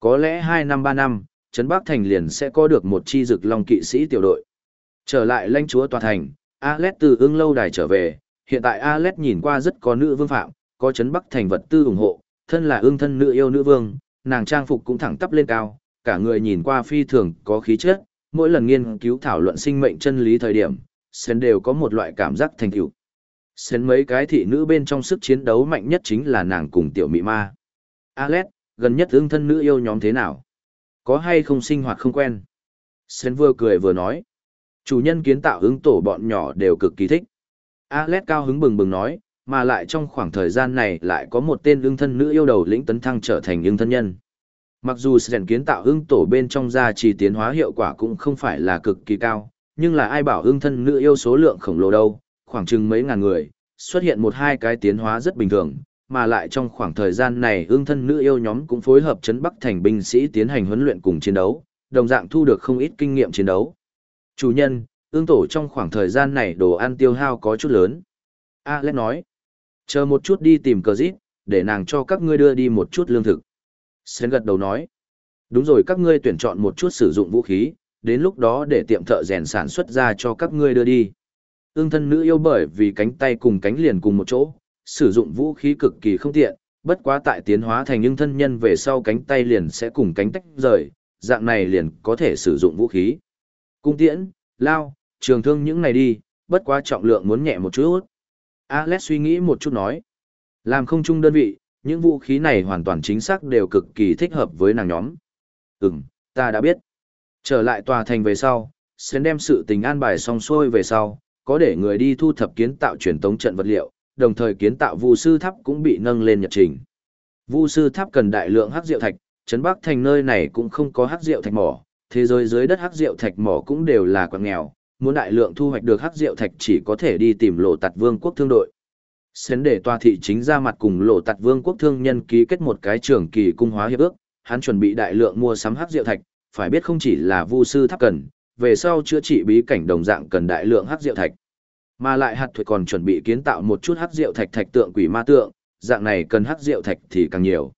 Có lẽ 2 năm 3 năm, Trấn Bắc Thành liền sẽ có được một chi rực long kỵ sĩ tiểu đội. Trở lại lãnh chúa tòa thành, Alet từ ương lâu đài trở về, hiện tại Alet nhìn qua rất có nữ vương phạm, có chấn Bắc Thành vật tư ủng hộ, thân là ương thân nữ yêu nữ vương, nàng trang phục cũng thẳng tắp lên cao, cả người nhìn qua phi thường có khí chất, mỗi lần nghiên cứu thảo luận sinh mệnh chân lý thời điểm, Sen đều có một loại cảm giác thành tựu. Sen mấy cái thị nữ bên trong sức chiến đấu mạnh nhất chính là nàng cùng tiểu mị ma. Alet, gần nhất ương thân nữ yêu nhóm thế nào? Có hay không sinh hoạt không quen? Sen vừa cười vừa nói. Chủ nhân kiến tạo ứng tổ bọn nhỏ đều cực kỳ thích. Alex cao hứng bừng bừng nói, mà lại trong khoảng thời gian này lại có một tên ưng thân nữ yêu đầu lĩnh tấn thăng trở thành ưng thân nhân. Mặc dù sự kiến tạo ưng tổ bên trong gia trì tiến hóa hiệu quả cũng không phải là cực kỳ cao, nhưng là ai bảo ưng thân nữ yêu số lượng khổng lồ đâu, khoảng chừng mấy ngàn người, xuất hiện một hai cái tiến hóa rất bình thường, mà lại trong khoảng thời gian này ưng thân nữ yêu nhóm cũng phối hợp chấn bắc thành binh sĩ tiến hành huấn luyện cùng chiến đấu, đồng dạng thu được không ít kinh nghiệm chiến đấu. Chủ nhân, ương tổ trong khoảng thời gian này đồ ăn tiêu hao có chút lớn. Alex nói, chờ một chút đi tìm cờ dít, để nàng cho các ngươi đưa đi một chút lương thực. Sến gật đầu nói, đúng rồi các ngươi tuyển chọn một chút sử dụng vũ khí, đến lúc đó để tiệm thợ rèn sản xuất ra cho các ngươi đưa đi. Ương thân nữ yêu bởi vì cánh tay cùng cánh liền cùng một chỗ, sử dụng vũ khí cực kỳ không tiện, bất quá tại tiến hóa thành những thân nhân về sau cánh tay liền sẽ cùng cánh tách rời, dạng này liền có thể sử dụng vũ khí. Cung tiễn, lao, trường thương những này đi, bất quá trọng lượng muốn nhẹ một chút. Alex suy nghĩ một chút nói. Làm không chung đơn vị, những vũ khí này hoàn toàn chính xác đều cực kỳ thích hợp với nàng nhóm. Ừm, ta đã biết. Trở lại tòa thành về sau, sẽ đem sự tình an bài xong xuôi về sau, có để người đi thu thập kiến tạo truyền tống trận vật liệu, đồng thời kiến tạo vu sư tháp cũng bị nâng lên nhật trình. Vu sư tháp cần đại lượng hắc diệu thạch, trấn Bắc thành nơi này cũng không có hắc diệu thạch mỏ, thế giới dưới đất hắc diệu thạch mỏ cũng đều là quạng nghèo, muốn đại lượng thu hoạch được hắc diệu thạch chỉ có thể đi tìm lộ tạt vương quốc thương đội. Xến để tòa thị chính ra mặt cùng lộ tạt vương quốc thương nhân ký kết một cái trường kỳ cung hóa hiệp ước, hắn chuẩn bị đại lượng mua sắm hắc diệu thạch, phải biết không chỉ là vu sư tháp cần, về sau chữa trị bí cảnh đồng dạng cần đại lượng hắc diệu thạch. Mà lại hạt thuật còn chuẩn bị kiến tạo một chút hắc diệu thạch thạch tượng quỷ ma tượng, dạng này cần hắc diệu thạch thì càng nhiều.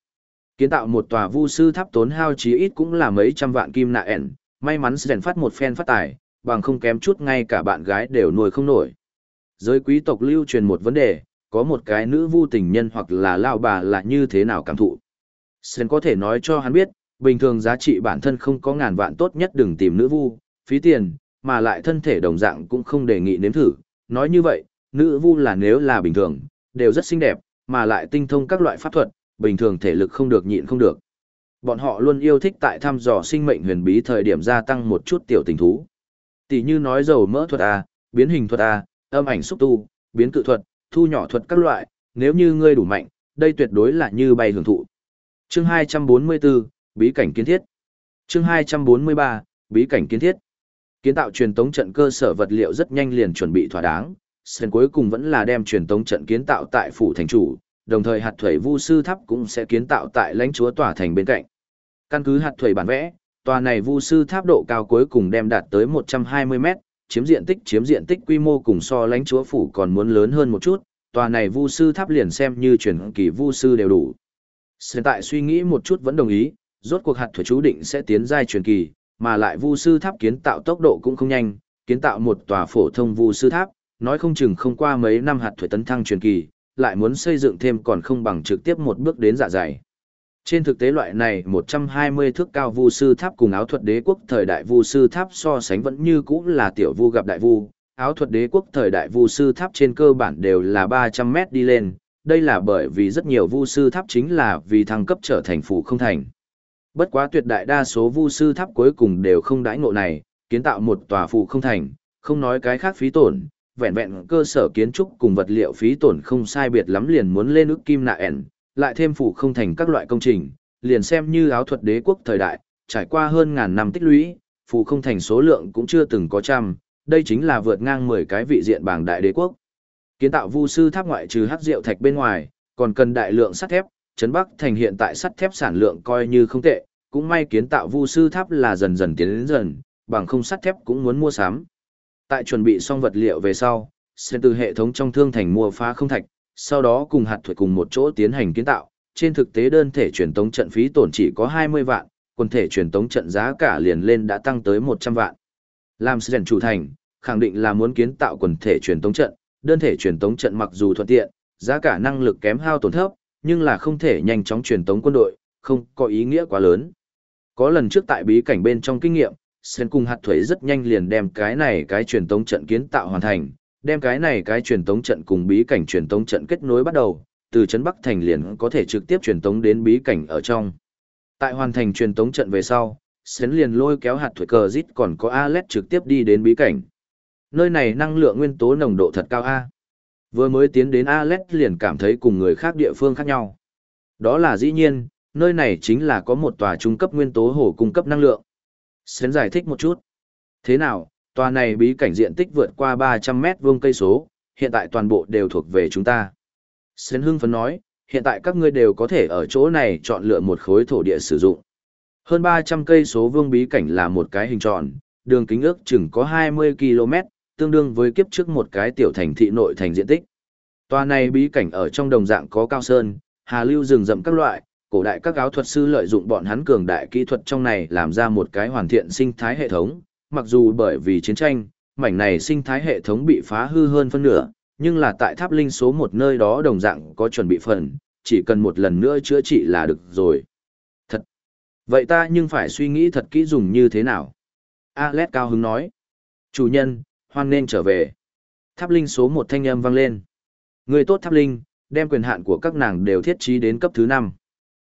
Kiến tạo một tòa vu sư tháp tốn hao chí ít cũng là mấy trăm vạn kim nạ ẻn, may mắn rèn phát một phen phát tài, bằng không kém chút ngay cả bạn gái đều nuôi không nổi. Giới quý tộc lưu truyền một vấn đề, có một cái nữ vu tình nhân hoặc là lao bà là như thế nào cảm thụ. sơn có thể nói cho hắn biết, bình thường giá trị bản thân không có ngàn vạn tốt nhất đừng tìm nữ vu, phí tiền, mà lại thân thể đồng dạng cũng không đề nghị nếm thử. Nói như vậy, nữ vu là nếu là bình thường, đều rất xinh đẹp, mà lại tinh thông các loại pháp thuật, bình thường thể lực không được nhịn không được. Bọn họ luôn yêu thích tại thăm dò sinh mệnh huyền bí thời điểm gia tăng một chút tiểu tình thú. Tỷ như nói dầu mỡ thuật A, biến hình thuật A, âm ảnh xúc tu, biến cự thuật, thu nhỏ thuật các loại, nếu như ngươi đủ mạnh, đây tuyệt đối là như bay hưởng thụ. Chương 244, bí cảnh kiến thiết. Chương 243, bí cảnh kiến thiết. Kiến tạo truyền tống trận cơ sở vật liệu rất nhanh liền chuẩn bị thỏa đáng, sen cuối cùng vẫn là đem truyền tống trận kiến tạo tại phủ thành chủ, đồng thời hạt thủy vu sư tháp cũng sẽ kiến tạo tại lãnh chúa tòa thành bên cạnh. Căn cứ hạt thủy bản vẽ, tòa này vu sư tháp độ cao cuối cùng đem đạt tới 120 mét, chiếm diện tích chiếm diện tích quy mô cùng so lãnh chúa phủ còn muốn lớn hơn một chút, tòa này vu sư tháp liền xem như truyền kỳ vu sư đều đủ. Hiện tại suy nghĩ một chút vẫn đồng ý, rốt cuộc hạt thủy chú định sẽ tiến giai truyền kỳ, mà lại vu sư tháp kiến tạo tốc độ cũng không nhanh, kiến tạo một tòa phổ thông vu sư tháp, nói không chừng không qua mấy năm hạt thủy tấn thăng truyền kỳ, lại muốn xây dựng thêm còn không bằng trực tiếp một bước đến dạ dày. Trên thực tế loại này 120 thước cao vu sư tháp cùng áo thuật đế quốc thời đại vu sư tháp so sánh vẫn như cũ là tiểu vu gặp đại vu, áo thuật đế quốc thời đại vu sư tháp trên cơ bản đều là 300 mét đi lên, đây là bởi vì rất nhiều vu sư tháp chính là vì thăng cấp trở thành phủ không thành. Bất quá tuyệt đại đa số vu sư tháp cuối cùng đều không đãi ngộ này, kiến tạo một tòa phủ không thành, không nói cái khác phí tổn, vẹn vẹn cơ sở kiến trúc cùng vật liệu phí tổn không sai biệt lắm liền muốn lên ức kim nạ ẻn, lại thêm phủ không thành các loại công trình, liền xem như áo thuật đế quốc thời đại, trải qua hơn ngàn năm tích lũy, phủ không thành số lượng cũng chưa từng có trăm, đây chính là vượt ngang 10 cái vị diện bảng đại đế quốc. Kiến tạo vu sư tháp ngoại trừ hắc rượu thạch bên ngoài, còn cần đại lượng sắt thép, trấn Bắc thành hiện tại sắt thép sản lượng coi như không tệ, cũng may kiến tạo vu sư tháp là dần dần tiến đến dần, bằng không sắt thép cũng muốn mua sắm. Tại chuẩn bị xong vật liệu về sau, sẽ từ hệ thống trong thương thành mua phá không thạch, sau đó cùng hạt thuật cùng một chỗ tiến hành kiến tạo. Trên thực tế đơn thể truyền tống trận phí tổn chỉ có 20 vạn, quần thể truyền tống trận giá cả liền lên đã tăng tới 100 vạn. Làm Sren chủ thành, khẳng định là muốn kiến tạo quần thể truyền tống trận, đơn thể truyền tống trận mặc dù thuận tiện, giá cả năng lực kém hao tổn thấp, nhưng là không thể nhanh chóng truyền tống quân đội, không có ý nghĩa quá lớn. Có lần trước tại bí cảnh bên trong kinh nghiệm, Sen cùng hạt thuế rất nhanh liền đem cái này cái truyền tống trận kiến tạo hoàn thành, đem cái này cái truyền tống trận cùng bí cảnh truyền tống trận kết nối bắt đầu, từ trấn Bắc thành liền có thể trực tiếp truyền tống đến bí cảnh ở trong. Tại hoàn thành truyền tống trận về sau, Sến liền lôi kéo hạt thủy cờ rít còn có Alet trực tiếp đi đến bí cảnh. Nơi này năng lượng nguyên tố nồng độ thật cao a. Vừa mới tiến đến Alet liền cảm thấy cùng người khác địa phương khác nhau. Đó là dĩ nhiên, nơi này chính là có một tòa trung cấp nguyên tố hồ cung cấp năng lượng. Sến giải thích một chút. Thế nào, tòa này bí cảnh diện tích vượt qua 300 mét vuông cây số, hiện tại toàn bộ đều thuộc về chúng ta. Sến hưng phấn nói, hiện tại các ngươi đều có thể ở chỗ này chọn lựa một khối thổ địa sử dụng. Hơn 300 cây số vương bí cảnh là một cái hình tròn, đường kính ước chừng có 20 km, tương đương với kiếp trước một cái tiểu thành thị nội thành diện tích. Tòa này bí cảnh ở trong đồng dạng có cao sơn, hà lưu rừng rậm các loại, cổ đại các áo thuật sư lợi dụng bọn hắn cường đại kỹ thuật trong này làm ra một cái hoàn thiện sinh thái hệ thống, mặc dù bởi vì chiến tranh, mảnh này sinh thái hệ thống bị phá hư hơn phân nửa, nhưng là tại tháp linh số một nơi đó đồng dạng có chuẩn bị phần, chỉ cần một lần nữa chữa trị là được rồi. Thật! Vậy ta nhưng phải suy nghĩ thật kỹ dùng như thế nào? Alex cao hứng nói. Chủ nhân, hoan nên trở về. Tháp linh số một thanh âm vang lên. Người tốt tháp linh, đem quyền hạn của các nàng đều thiết trí đến cấp thứ năm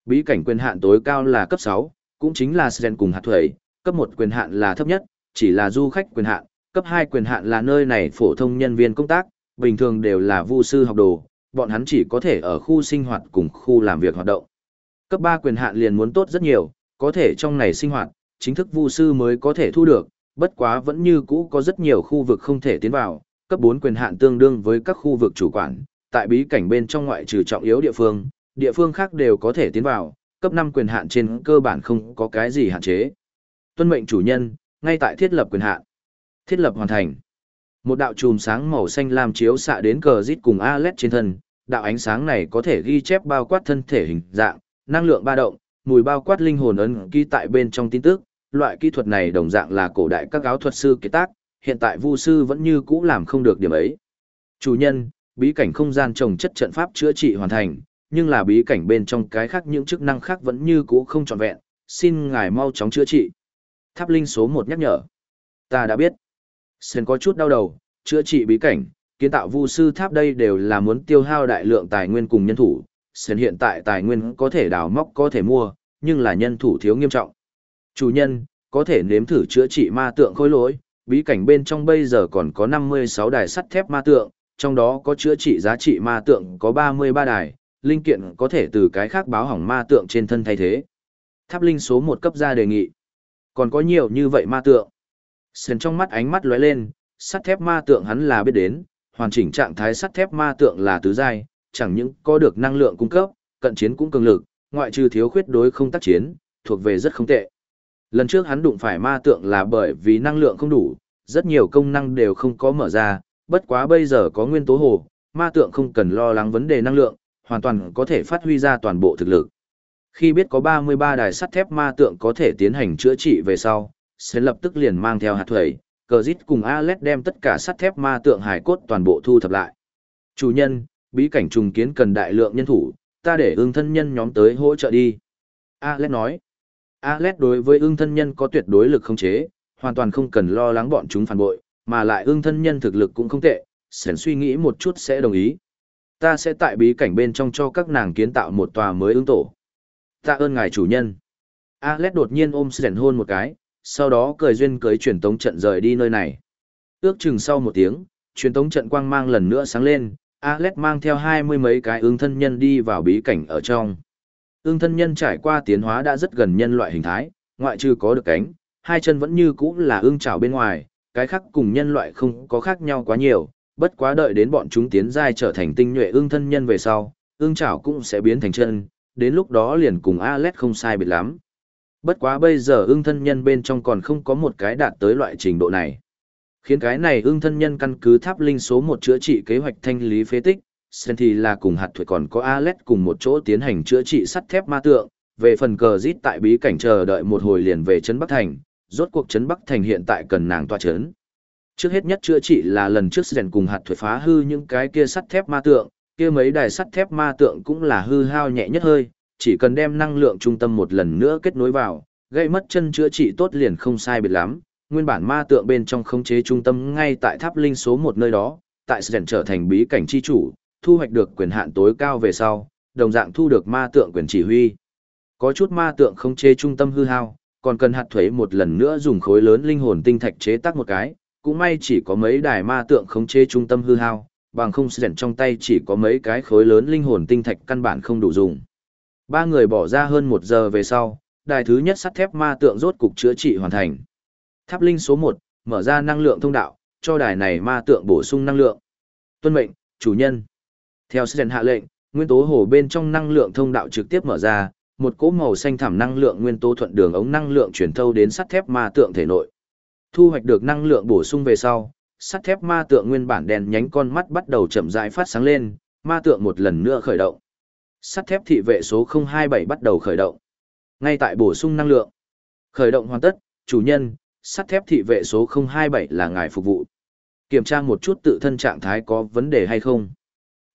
Bí cảnh quyền hạn tối cao là cấp 6, cũng chính là Sren cùng hạt thuẩy, cấp 1 quyền hạn là thấp nhất, chỉ là du khách quyền hạn, cấp 2 quyền hạn là nơi này phổ thông nhân viên công tác, bình thường đều là vu sư học đồ, bọn hắn chỉ có thể ở khu sinh hoạt cùng khu làm việc hoạt động. Cấp 3 quyền hạn liền muốn tốt rất nhiều, có thể trong này sinh hoạt, chính thức vu sư mới có thể thu được, bất quá vẫn như cũ có rất nhiều khu vực không thể tiến vào, cấp 4 quyền hạn tương đương với các khu vực chủ quản, tại bí cảnh bên trong ngoại trừ trọng yếu địa phương, địa phương khác đều có thể tiến vào, cấp 5 quyền hạn trên cơ bản không có cái gì hạn chế. Tuân mệnh chủ nhân, ngay tại thiết lập quyền hạn. Thiết lập hoàn thành. Một đạo chùm sáng màu xanh lam chiếu xạ đến cờ rít cùng Alet trên thân, đạo ánh sáng này có thể ghi chép bao quát thân thể hình dạng, năng lượng ba động, mùi bao quát linh hồn ấn ký tại bên trong tin tức. Loại kỹ thuật này đồng dạng là cổ đại các áo thuật sư kế tác, hiện tại Vu sư vẫn như cũ làm không được điểm ấy. Chủ nhân, bí cảnh không gian trồng chất trận pháp chữa trị hoàn thành, nhưng là bí cảnh bên trong cái khác những chức năng khác vẫn như cũ không trọn vẹn, xin ngài mau chóng chữa trị. Tháp linh số một nhắc nhở. Ta đã biết. Sơn có chút đau đầu, chữa trị bí cảnh, kiến tạo vu sư tháp đây đều là muốn tiêu hao đại lượng tài nguyên cùng nhân thủ. Sơn hiện tại tài nguyên có thể đào móc có thể mua, nhưng là nhân thủ thiếu nghiêm trọng. Chủ nhân, có thể nếm thử chữa trị ma tượng khối lỗi, bí cảnh bên trong bây giờ còn có 56 đài sắt thép ma tượng, trong đó có chữa trị giá trị ma tượng có 33 đài, linh kiện có thể từ cái khác báo hỏng ma tượng trên thân thay thế. Tháp linh số một cấp ra đề nghị. Còn có nhiều như vậy ma tượng. Sơn trong mắt ánh mắt lóe lên, sắt thép ma tượng hắn là biết đến, hoàn chỉnh trạng thái sắt thép ma tượng là tứ giai, chẳng những có được năng lượng cung cấp, cận chiến cũng cường lực, ngoại trừ thiếu khuyết đối không tác chiến, thuộc về rất không tệ. Lần trước hắn đụng phải ma tượng là bởi vì năng lượng không đủ, rất nhiều công năng đều không có mở ra, bất quá bây giờ có nguyên tố hồ, ma tượng không cần lo lắng vấn đề năng lượng, hoàn toàn có thể phát huy ra toàn bộ thực lực. Khi biết có 33 đài sắt thép ma tượng có thể tiến hành chữa trị về sau, sẽ lập tức liền mang theo hạt thuẩy, cờ dít cùng Alex đem tất cả sắt thép ma tượng hải cốt toàn bộ thu thập lại. Chủ nhân, bí cảnh trùng kiến cần đại lượng nhân thủ, ta để ương thân nhân nhóm tới hỗ trợ đi. Alex nói, Alex đối với ương thân nhân có tuyệt đối lực không chế, hoàn toàn không cần lo lắng bọn chúng phản bội, mà lại ương thân nhân thực lực cũng không tệ, sển suy nghĩ một chút sẽ đồng ý. Ta sẽ tại bí cảnh bên trong cho các nàng kiến tạo một tòa mới ứng tổ. Tạ ơn ngài chủ nhân. Alex đột nhiên ôm Sren hôn một cái, sau đó cười duyên cưới truyền tống trận rời đi nơi này. Ước chừng sau một tiếng, truyền tống trận quang mang lần nữa sáng lên, Alex mang theo hai mươi mấy cái ương thân nhân đi vào bí cảnh ở trong. Ương thân nhân trải qua tiến hóa đã rất gần nhân loại hình thái, ngoại trừ có được cánh, hai chân vẫn như cũ là ương trảo bên ngoài, cái khác cùng nhân loại không có khác nhau quá nhiều, bất quá đợi đến bọn chúng tiến giai trở thành tinh nhuệ ương thân nhân về sau, ương trảo cũng sẽ biến thành chân, đến lúc đó liền cùng Alex không sai biệt lắm. Bất quá bây giờ ưng thân nhân bên trong còn không có một cái đạt tới loại trình độ này. Khiến cái này ưng thân nhân căn cứ tháp linh số một chữa trị kế hoạch thanh lý phế tích, Sen thì là cùng hạt thuật còn có Alex cùng một chỗ tiến hành chữa trị sắt thép ma tượng, về phần cờ rít tại bí cảnh chờ đợi một hồi liền về trấn Bắc Thành, rốt cuộc trấn Bắc Thành hiện tại cần nàng tọa chấn. Trước hết nhất chữa trị là lần trước Sen cùng hạt thuật phá hư những cái kia sắt thép ma tượng, kia mấy đài sắt thép ma tượng cũng là hư hao nhẹ nhất hơi, chỉ cần đem năng lượng trung tâm một lần nữa kết nối vào, gây mất chân chữa trị tốt liền không sai biệt lắm. Nguyên bản ma tượng bên trong khống chế trung tâm ngay tại tháp linh số một nơi đó, tại Sren trở thành bí cảnh chi chủ, thu hoạch được quyền hạn tối cao về sau, đồng dạng thu được ma tượng quyền chỉ huy. Có chút ma tượng khống chế trung tâm hư hao, còn cần hạt thuế một lần nữa dùng khối lớn linh hồn tinh thạch chế tác một cái, cũng may chỉ có mấy đài ma tượng khống chế trung tâm hư hao, bằng không Sren trong tay chỉ có mấy cái khối lớn linh hồn tinh thạch căn bản không đủ dùng. Ba người bỏ ra hơn một giờ về sau, đài thứ nhất sắt thép ma tượng rốt cục chữa trị hoàn thành. Tháp linh số một mở ra năng lượng thông đạo, cho đài này ma tượng bổ sung năng lượng. Tuân mệnh, chủ nhân. Theo Sren hạ lệnh, nguyên tố hồ bên trong năng lượng thông đạo trực tiếp mở ra, một cỗ màu xanh thảm năng lượng nguyên tố thuận đường ống năng lượng chuyển thâu đến sắt thép ma tượng thể nội. Thu hoạch được năng lượng bổ sung về sau, sắt thép ma tượng nguyên bản đèn nhánh con mắt bắt đầu chậm rãi phát sáng lên, ma tượng một lần nữa khởi động sắt thép thị vệ số 027 bắt đầu khởi động. Ngay tại bổ sung năng lượng. Khởi động hoàn tất, chủ nhân, sắt thép thị vệ số 027 là ngài phục vụ. Kiểm tra một chút tự thân trạng thái có vấn đề hay không.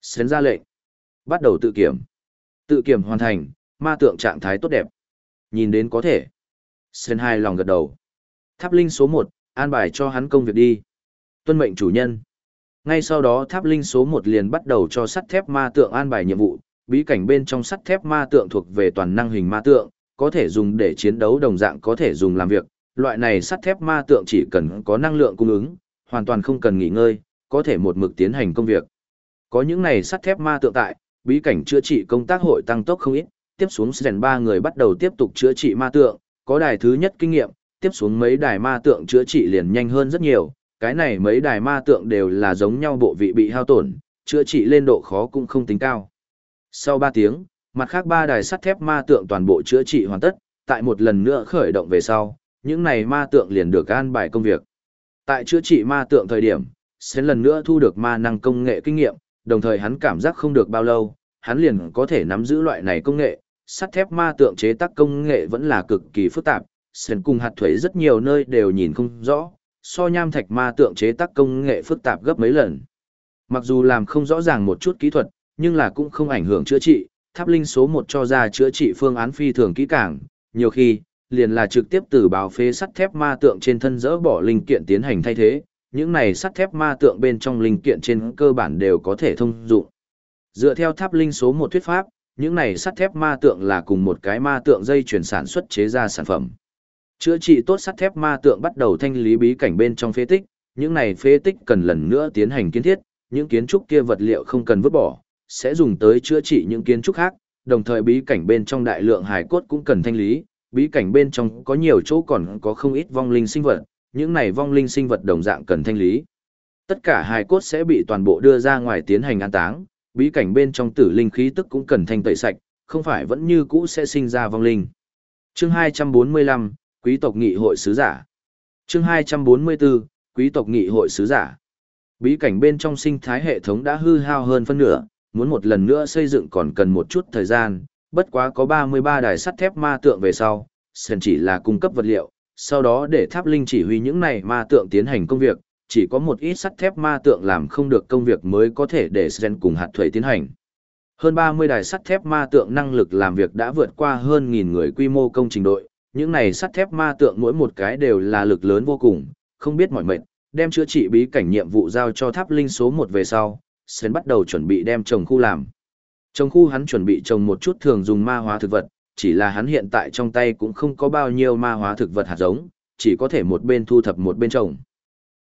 Xến ra lệnh. Bắt đầu tự kiểm. Tự kiểm hoàn thành, ma tượng trạng thái tốt đẹp. Nhìn đến có thể. Xến hai lòng gật đầu. Tháp linh số 1, an bài cho hắn công việc đi. Tuân mệnh chủ nhân. Ngay sau đó tháp linh số 1 liền bắt đầu cho sắt thép ma tượng an bài nhiệm vụ, bí cảnh bên trong sắt thép ma tượng thuộc về toàn năng hình ma tượng, có thể dùng để chiến đấu đồng dạng có thể dùng làm việc. Loại này sắt thép ma tượng chỉ cần có năng lượng cung ứng, hoàn toàn không cần nghỉ ngơi, có thể một mực tiến hành công việc. Có những này sắt thép ma tượng tại, bí cảnh chữa trị công tác hội tăng tốc không ít, tiếp xuống rèn ba người bắt đầu tiếp tục chữa trị ma tượng, có đài thứ nhất kinh nghiệm, tiếp xuống mấy đài ma tượng chữa trị liền nhanh hơn rất nhiều, cái này mấy đài ma tượng đều là giống nhau bộ vị bị hao tổn, chữa trị lên độ khó cũng không tính cao. Sau 3 tiếng, mặt khác ba đài sắt thép ma tượng toàn bộ chữa trị hoàn tất, tại một lần nữa khởi động về sau, những này ma tượng liền được an bài công việc. Tại chữa trị ma tượng thời điểm, sẽ lần nữa thu được ma năng công nghệ kinh nghiệm, đồng thời hắn cảm giác không được bao lâu, hắn liền có thể nắm giữ loại này công nghệ. Sắt thép ma tượng chế tác công nghệ vẫn là cực kỳ phức tạp, sen cùng hạt thuế rất nhiều nơi đều nhìn không rõ, so nham thạch ma tượng chế tác công nghệ phức tạp gấp mấy lần. Mặc dù làm không rõ ràng một chút kỹ thuật, nhưng là cũng không ảnh hưởng chữa trị, tháp linh số 1 cho ra chữa trị phương án phi thường kỹ càng, nhiều khi, liền là trực tiếp từ báo phế sắt thép ma tượng trên thân dỡ bỏ linh kiện tiến hành thay thế, những này sắt thép ma tượng bên trong linh kiện trên cơ bản đều có thể thông dụng. Dựa theo tháp linh số 1 thuyết pháp, những này sắt thép ma tượng là cùng một cái ma tượng dây chuyển sản xuất chế ra sản phẩm. Chữa trị tốt sắt thép ma tượng bắt đầu thanh lý bí cảnh bên trong phế tích, những này phế tích cần lần nữa tiến hành kiến thiết, những kiến trúc kia vật liệu không cần vứt bỏ, sẽ dùng tới chữa trị những kiến trúc khác, đồng thời bí cảnh bên trong đại lượng hải cốt cũng cần thanh lý, bí cảnh bên trong có nhiều chỗ còn có không ít vong linh sinh vật, những này vong linh sinh vật đồng dạng cần thanh lý. Tất cả hải cốt sẽ bị toàn bộ đưa ra ngoài tiến hành an táng, bí cảnh bên trong tử linh khí tức cũng cần thanh tẩy sạch, không phải vẫn như cũ sẽ sinh ra vong linh. Chương 245, Quý tộc nghị hội sứ giả. Chương 244, Quý tộc nghị hội sứ giả. Bí cảnh bên trong sinh thái hệ thống đã hư hao hơn phân nửa, muốn một lần nữa xây dựng còn cần một chút thời gian, bất quá có 33 đài sắt thép ma tượng về sau, Sen chỉ là cung cấp vật liệu, sau đó để tháp linh chỉ huy những này ma tượng tiến hành công việc, chỉ có một ít sắt thép ma tượng làm không được công việc mới có thể để Sen cùng hạt thuế tiến hành. Hơn 30 đài sắt thép ma tượng năng lực làm việc đã vượt qua hơn nghìn người quy mô công trình đội, những này sắt thép ma tượng mỗi một cái đều là lực lớn vô cùng, không biết mỏi mệt, đem chữa trị bí cảnh nhiệm vụ giao cho tháp linh số 1 về sau, Sến bắt đầu chuẩn bị đem trồng khu làm. Trồng khu hắn chuẩn bị trồng một chút thường dùng ma hóa thực vật, chỉ là hắn hiện tại trong tay cũng không có bao nhiêu ma hóa thực vật hạt giống, chỉ có thể một bên thu thập một bên trồng.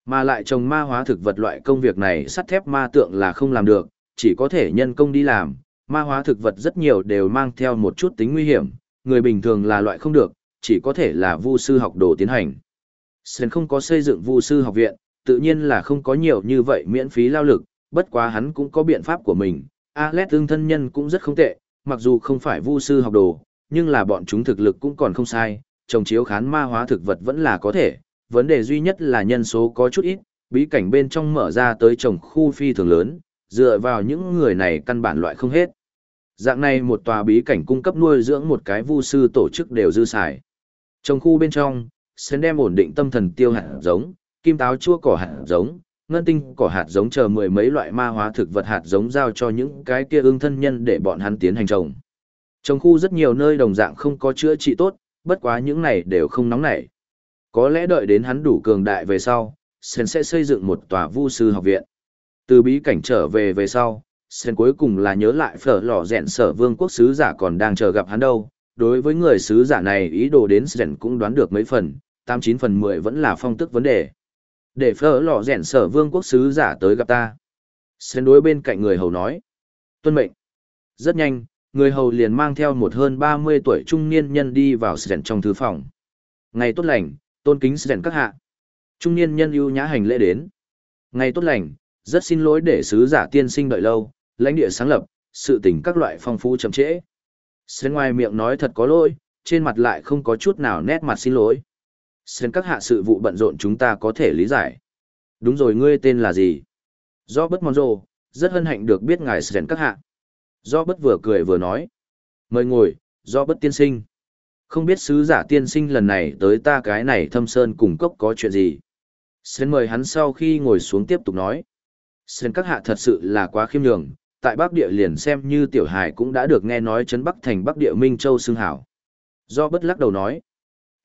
Mà lại trồng ma hóa thực vật loại công việc này sắt thép ma tượng là không làm được, chỉ có thể nhân công đi làm, ma hóa thực vật rất nhiều đều mang theo một chút tính nguy hiểm, người bình thường là loại không được, chỉ có thể là vu sư học đồ tiến hành. Sơn không có xây dựng vu sư học viện, tự nhiên là không có nhiều như vậy miễn phí lao lực, bất quá hắn cũng có biện pháp của mình. Alet tương thân nhân cũng rất không tệ, mặc dù không phải vu sư học đồ, nhưng là bọn chúng thực lực cũng còn không sai, trồng chiếu khán ma hóa thực vật vẫn là có thể, vấn đề duy nhất là nhân số có chút ít, bí cảnh bên trong mở ra tới trồng khu phi thường lớn, dựa vào những người này căn bản loại không hết. Dạng này một tòa bí cảnh cung cấp nuôi dưỡng một cái vu sư tổ chức đều dư xài. Trồng khu bên trong, sẽ đem ổn định tâm thần tiêu hạt giống, kim táo chua cỏ hạt giống, ngân tinh cỏ hạt giống chờ mười mấy loại ma hóa thực vật hạt giống giao cho những cái kia ương thân nhân để bọn hắn tiến hành trồng. Trồng khu rất nhiều nơi đồng dạng không có chữa trị tốt, bất quá những này đều không nóng nảy. Có lẽ đợi đến hắn đủ cường đại về sau, Sen sẽ xây dựng một tòa vu sư học viện. Từ bí cảnh trở về về sau, Sen cuối cùng là nhớ lại phở lò rẹn sở vương quốc sứ giả còn đang chờ gặp hắn đâu. Đối với người sứ giả này ý đồ đến rèn cũng đoán được mấy phần, 89 phần 10 vẫn là phong tức vấn đề. Để phở lò rèn sở vương quốc sứ giả tới gặp ta. Sen đối bên cạnh người hầu nói. Tuân mệnh. Rất nhanh, người hầu liền mang theo một hơn 30 tuổi trung niên nhân đi vào Sren trong thư phòng. Ngày tốt lành, tôn kính Sren các hạ. Trung niên nhân ưu nhã hành lễ đến. Ngày tốt lành, rất xin lỗi để sứ giả tiên sinh đợi lâu, lãnh địa sáng lập, sự tình các loại phong phú chậm trễ. Sến ngoài miệng nói thật có lỗi, trên mặt lại không có chút nào nét mặt xin lỗi. Sến các hạ sự vụ bận rộn chúng ta có thể lý giải. Đúng rồi ngươi tên là gì? Do bất mòn rồ, rất hân hạnh được biết ngài Sến các hạ. Do bất vừa cười vừa nói. Mời ngồi, do bất tiên sinh. Không biết sứ giả tiên sinh lần này tới ta cái này thâm sơn cùng cốc có chuyện gì. Sến mời hắn sau khi ngồi xuống tiếp tục nói. Sến các hạ thật sự là quá khiêm nhường, tại Bắc Địa liền xem như tiểu hải cũng đã được nghe nói chấn Bắc thành Bắc Địa Minh Châu xưng hảo. Do bất lắc đầu nói.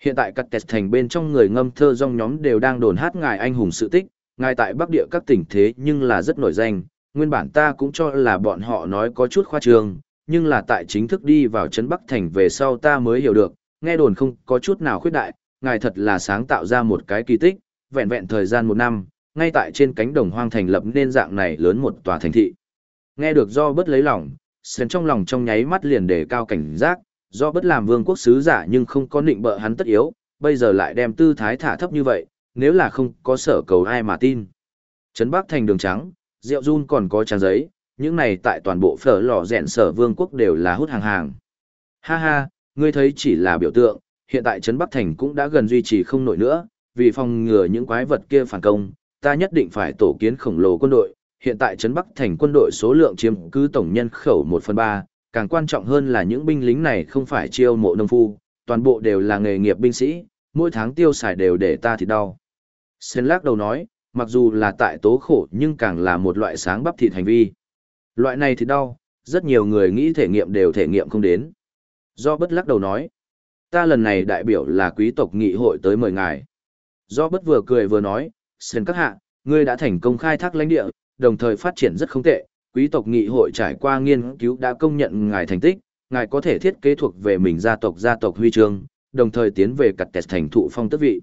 Hiện tại các tẹt thành bên trong người ngâm thơ dòng nhóm đều đang đồn hát ngài anh hùng sự tích, ngài tại Bắc Địa các tỉnh thế nhưng là rất nổi danh, nguyên bản ta cũng cho là bọn họ nói có chút khoa trương, nhưng là tại chính thức đi vào trấn Bắc Thành về sau ta mới hiểu được, nghe đồn không có chút nào khuyết đại, ngài thật là sáng tạo ra một cái kỳ tích, vẹn vẹn thời gian một năm, ngay tại trên cánh đồng hoang thành lập nên dạng này lớn một tòa thành thị. Nghe được do bất lấy lòng, sến trong lòng trong nháy mắt liền đề cao cảnh giác, do bất làm vương quốc sứ giả nhưng không có định bợ hắn tất yếu, bây giờ lại đem tư thái thả thấp như vậy, nếu là không có sở cầu ai mà tin. Trấn Bắc thành đường trắng, rượu run còn có trang giấy, những này tại toàn bộ phở lò rẹn sở vương quốc đều là hút hàng hàng. Ha ha, ngươi thấy chỉ là biểu tượng, hiện tại Trấn Bắc Thành cũng đã gần duy trì không nổi nữa, vì phòng ngừa những quái vật kia phản công, ta nhất định phải tổ kiến khổng lồ quân đội. Hiện tại Trấn Bắc Thành quân đội số lượng chiếm cứ tổng nhân khẩu 1 phần 3, càng quan trọng hơn là những binh lính này không phải chiêu mộ nông phu, toàn bộ đều là nghề nghiệp binh sĩ, mỗi tháng tiêu xài đều để ta thì đau. Sen lắc đầu nói, mặc dù là tại tố khổ nhưng càng là một loại sáng bắp thịt hành vi. Loại này thì đau, rất nhiều người nghĩ thể nghiệm đều thể nghiệm không đến. Do bất lắc đầu nói, ta lần này đại biểu là quý tộc nghị hội tới mời ngài. Do bất vừa cười vừa nói, Sen các hạ, ngươi đã thành công khai thác lãnh địa, đồng thời phát triển rất không tệ, quý tộc nghị hội trải qua nghiên cứu đã công nhận ngài thành tích, ngài có thể thiết kế thuộc về mình gia tộc gia tộc huy chương, đồng thời tiến về cặt tẹt thành thụ phong tước vị.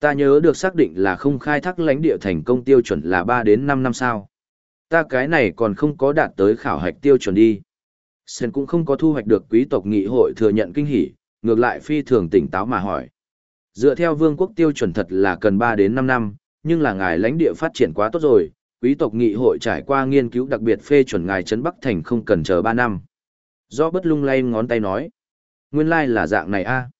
Ta nhớ được xác định là không khai thác lãnh địa thành công tiêu chuẩn là 3 đến 5 năm sao. Ta cái này còn không có đạt tới khảo hạch tiêu chuẩn đi. Sen cũng không có thu hoạch được quý tộc nghị hội thừa nhận kinh hỉ, ngược lại phi thường tỉnh táo mà hỏi. Dựa theo vương quốc tiêu chuẩn thật là cần 3 đến 5 năm, nhưng là ngài lãnh địa phát triển quá tốt rồi, quý tộc nghị hội trải qua nghiên cứu đặc biệt phê chuẩn ngài trấn Bắc Thành không cần chờ 3 năm. Do bất lung lay ngón tay nói. Nguyên lai like là dạng này a. À.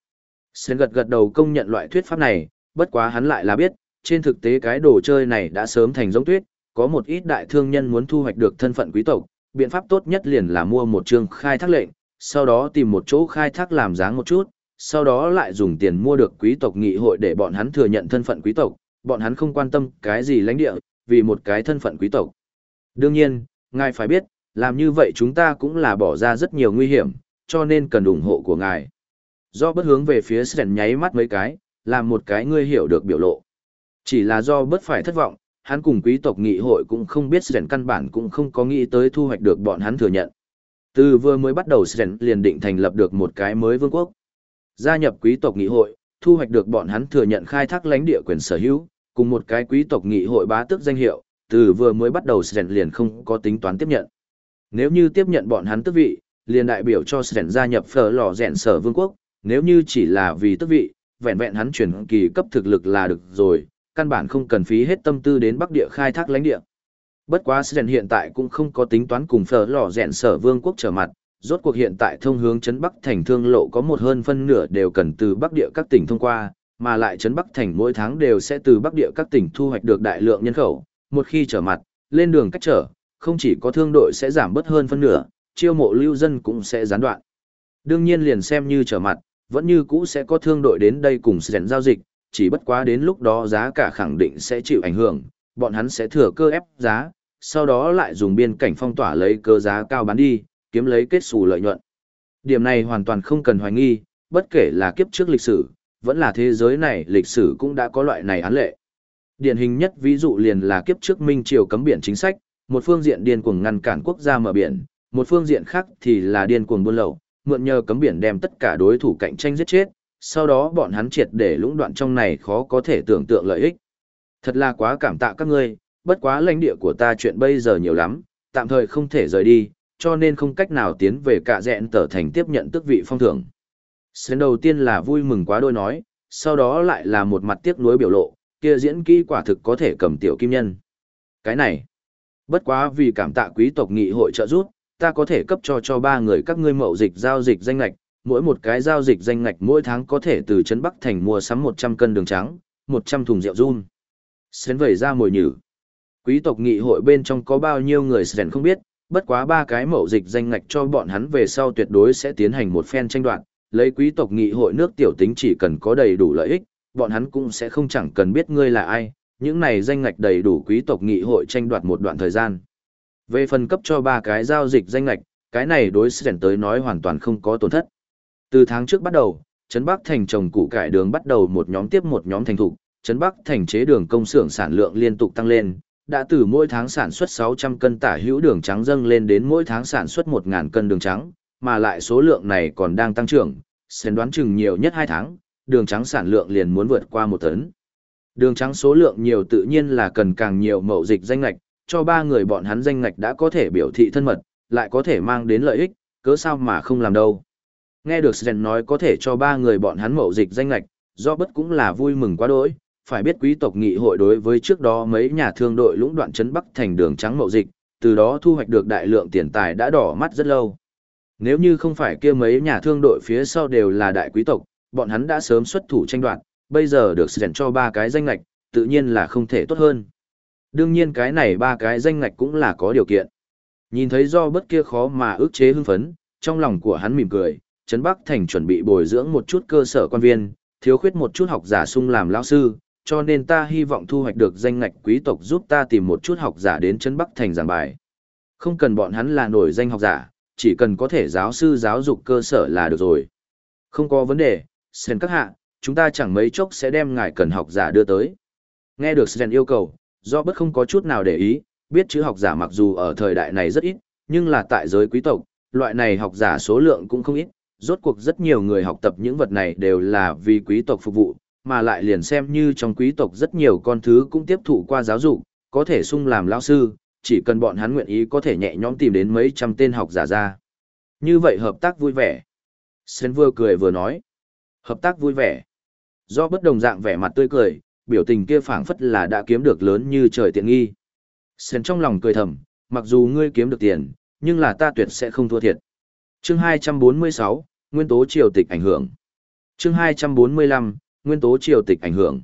Sen gật gật đầu công nhận loại thuyết pháp này, bất quá hắn lại là biết, trên thực tế cái đồ chơi này đã sớm thành giống tuyết, có một ít đại thương nhân muốn thu hoạch được thân phận quý tộc, biện pháp tốt nhất liền là mua một chương khai thác lệnh, sau đó tìm một chỗ khai thác làm dáng một chút, sau đó lại dùng tiền mua được quý tộc nghị hội để bọn hắn thừa nhận thân phận quý tộc, bọn hắn không quan tâm cái gì lãnh địa, vì một cái thân phận quý tộc. Đương nhiên, ngài phải biết, làm như vậy chúng ta cũng là bỏ ra rất nhiều nguy hiểm, cho nên cần ủng hộ của ngài. Do bất hướng về phía Sren nháy mắt mấy cái, làm một cái ngươi hiểu được biểu lộ. Chỉ là do bất phải thất vọng, hắn cùng quý tộc nghị hội cũng không biết Sren căn bản cũng không có nghĩ tới thu hoạch được bọn hắn thừa nhận. Từ vừa mới bắt đầu Sren liền định thành lập được một cái mới vương quốc. Gia nhập quý tộc nghị hội, thu hoạch được bọn hắn thừa nhận khai thác lãnh địa quyền sở hữu, cùng một cái quý tộc nghị hội bá tước danh hiệu, từ vừa mới bắt đầu Sren liền không có tính toán tiếp nhận. Nếu như tiếp nhận bọn hắn tước vị, liền đại biểu cho Sren gia nhập phở lò rèn sở vương quốc, nếu như chỉ là vì tước vị, vẹn vẹn hắn chuyển kỳ cấp thực lực là được rồi, căn bản không cần phí hết tâm tư đến bắc địa khai thác lãnh địa. Bất quá Sren hiện tại cũng không có tính toán cùng phở lò rèn sở vương quốc trở mặt, rốt cuộc hiện tại thông hướng chấn Bắc thành thương lộ có một hơn phân nửa đều cần từ Bắc địa các tỉnh thông qua, mà lại chấn Bắc thành mỗi tháng đều sẽ từ Bắc địa các tỉnh thu hoạch được đại lượng nhân khẩu, một khi trở mặt, lên đường cách trở, không chỉ có thương đội sẽ giảm bớt hơn phân nửa, chiêu mộ lưu dân cũng sẽ gián đoạn. Đương nhiên liền xem như trở mặt, vẫn như cũ sẽ có thương đội đến đây cùng sẻn giao dịch, chỉ bất quá đến lúc đó giá cả khẳng định sẽ chịu ảnh hưởng, bọn hắn sẽ thừa cơ ép giá, sau đó lại dùng biên cảnh phong tỏa lấy cơ giá cao bán đi, kiếm lấy kết xù lợi nhuận. Điểm này hoàn toàn không cần hoài nghi, bất kể là kiếp trước lịch sử, vẫn là thế giới này lịch sử cũng đã có loại này án lệ. Điển hình nhất ví dụ liền là kiếp trước Minh Triều cấm biển chính sách, một phương diện điên cuồng ngăn cản quốc gia mở biển, một phương diện khác thì là điên cuồng buôn lậu, mượn nhờ cấm biển đem tất cả đối thủ cạnh tranh giết chết, sau đó bọn hắn triệt để lũng đoạn trong này khó có thể tưởng tượng lợi ích. Thật là quá cảm tạ các ngươi, bất quá lãnh địa của ta chuyện bây giờ nhiều lắm, tạm thời không thể rời đi, cho nên không cách nào tiến về cả dẹn tở thành tiếp nhận tước vị phong thưởng. Sến đầu tiên là vui mừng quá đôi nói, sau đó lại là một mặt tiếc nuối biểu lộ, kia diễn kỹ quả thực có thể cầm tiểu kim nhân. Cái này, bất quá vì cảm tạ quý tộc nghị hội trợ giúp, ta có thể cấp cho cho ba người các ngươi mậu dịch giao dịch danh ngạch, mỗi một cái giao dịch danh ngạch mỗi tháng có thể từ trấn Bắc thành mua sắm 100 cân đường trắng, 100 thùng rượu run. Sến vẩy ra mồi nhử. Quý tộc nghị hội bên trong có bao nhiêu người Sến không biết, bất quá ba cái mậu dịch danh ngạch cho bọn hắn về sau tuyệt đối sẽ tiến hành một phen tranh đoạt, lấy quý tộc nghị hội nước tiểu tính chỉ cần có đầy đủ lợi ích, bọn hắn cũng sẽ không chẳng cần biết ngươi là ai, những này danh ngạch đầy đủ quý tộc nghị hội tranh đoạt một đoạn thời gian. Về phần cấp cho ba cái giao dịch danh ngạch, cái này đối sẽ tới nói hoàn toàn không có tổn thất. Từ tháng trước bắt đầu, Trấn Bắc thành trồng củ cải đường bắt đầu một nhóm tiếp một nhóm thành thục, Trấn Bắc thành chế đường công xưởng sản lượng liên tục tăng lên, đã từ mỗi tháng sản xuất 600 cân tả hữu đường trắng dâng lên đến mỗi tháng sản xuất 1.000 cân đường trắng, mà lại số lượng này còn đang tăng trưởng, xem đoán chừng nhiều nhất 2 tháng, đường trắng sản lượng liền muốn vượt qua một tấn. Đường trắng số lượng nhiều tự nhiên là cần càng nhiều mậu dịch danh ngạch, cho ba người bọn hắn danh ngạch đã có thể biểu thị thân mật, lại có thể mang đến lợi ích, cớ sao mà không làm đâu. Nghe được Sren nói có thể cho ba người bọn hắn mậu dịch danh ngạch, do bất cũng là vui mừng quá đỗi, phải biết quý tộc nghị hội đối với trước đó mấy nhà thương đội lũng đoạn trấn Bắc thành đường trắng mậu dịch, từ đó thu hoạch được đại lượng tiền tài đã đỏ mắt rất lâu. Nếu như không phải kia mấy nhà thương đội phía sau đều là đại quý tộc, bọn hắn đã sớm xuất thủ tranh đoạt, bây giờ được dành cho ba cái danh ngạch, tự nhiên là không thể tốt hơn. Đương nhiên cái này ba cái danh ngạch cũng là có điều kiện. Nhìn thấy do bất kia khó mà ước chế hưng phấn, trong lòng của hắn mỉm cười, Trấn Bắc Thành chuẩn bị bồi dưỡng một chút cơ sở quan viên, thiếu khuyết một chút học giả sung làm lão sư, cho nên ta hy vọng thu hoạch được danh ngạch quý tộc giúp ta tìm một chút học giả đến Trấn Bắc Thành giảng bài. Không cần bọn hắn là nổi danh học giả, chỉ cần có thể giáo sư giáo dục cơ sở là được rồi. Không có vấn đề, Sen các hạ, chúng ta chẳng mấy chốc sẽ đem ngài cần học giả đưa tới. Nghe được Sen yêu cầu, do bất không có chút nào để ý, biết chữ học giả mặc dù ở thời đại này rất ít, nhưng là tại giới quý tộc, loại này học giả số lượng cũng không ít, rốt cuộc rất nhiều người học tập những vật này đều là vì quý tộc phục vụ, mà lại liền xem như trong quý tộc rất nhiều con thứ cũng tiếp thụ qua giáo dục, có thể sung làm lão sư, chỉ cần bọn hắn nguyện ý có thể nhẹ nhõm tìm đến mấy trăm tên học giả ra. Như vậy hợp tác vui vẻ. Sến vừa cười vừa nói. Hợp tác vui vẻ. Do bất đồng dạng vẻ mặt tươi cười, biểu tình kia phảng phất là đã kiếm được lớn như trời tiện nghi. Sến trong lòng cười thầm, mặc dù ngươi kiếm được tiền, nhưng là ta tuyệt sẽ không thua thiệt. Chương 246, Nguyên tố triều tịch ảnh hưởng. Chương 245, Nguyên tố triều tịch ảnh hưởng.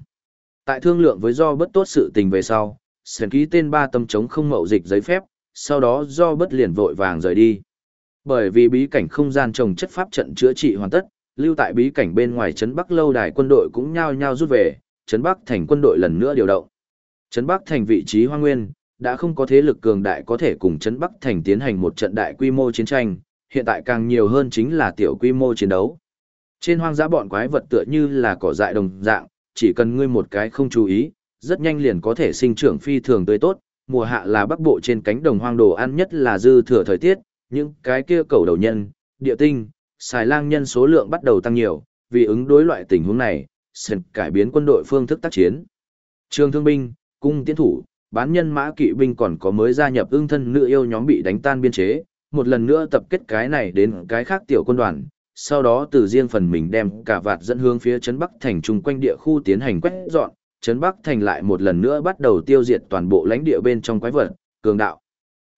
Tại thương lượng với do bất tốt sự tình về sau, Sen ký tên ba tâm chống không mậu dịch giấy phép, sau đó do bất liền vội vàng rời đi. Bởi vì bí cảnh không gian trồng chất pháp trận chữa trị hoàn tất, lưu tại bí cảnh bên ngoài trấn Bắc lâu đài quân đội cũng nhao nhao rút về, trấn Bắc thành quân đội lần nữa điều động. Trấn Bắc thành vị trí hoang nguyên, đã không có thế lực cường đại có thể cùng trấn Bắc thành tiến hành một trận đại quy mô chiến tranh, hiện tại càng nhiều hơn chính là tiểu quy mô chiến đấu. Trên hoang dã bọn quái vật tựa như là cỏ dại đồng dạng, chỉ cần ngươi một cái không chú ý, rất nhanh liền có thể sinh trưởng phi thường tươi tốt, mùa hạ là bắc bộ trên cánh đồng hoang đồ ăn nhất là dư thừa thời tiết, những cái kia cầu đầu nhân, địa tinh, xài lang nhân số lượng bắt đầu tăng nhiều, vì ứng đối loại tình huống này, sần cải biến quân đội phương thức tác chiến. Trường thương binh, cung tiến thủ, bán nhân mã kỵ binh còn có mới gia nhập ưng thân nữ yêu nhóm bị đánh tan biên chế, một lần nữa tập kết cái này đến cái khác tiểu quân đoàn, sau đó từ riêng phần mình đem cả vạt dẫn hướng phía trấn Bắc thành trung quanh địa khu tiến hành quét dọn, trấn Bắc thành lại một lần nữa bắt đầu tiêu diệt toàn bộ lãnh địa bên trong quái vật, cường đạo.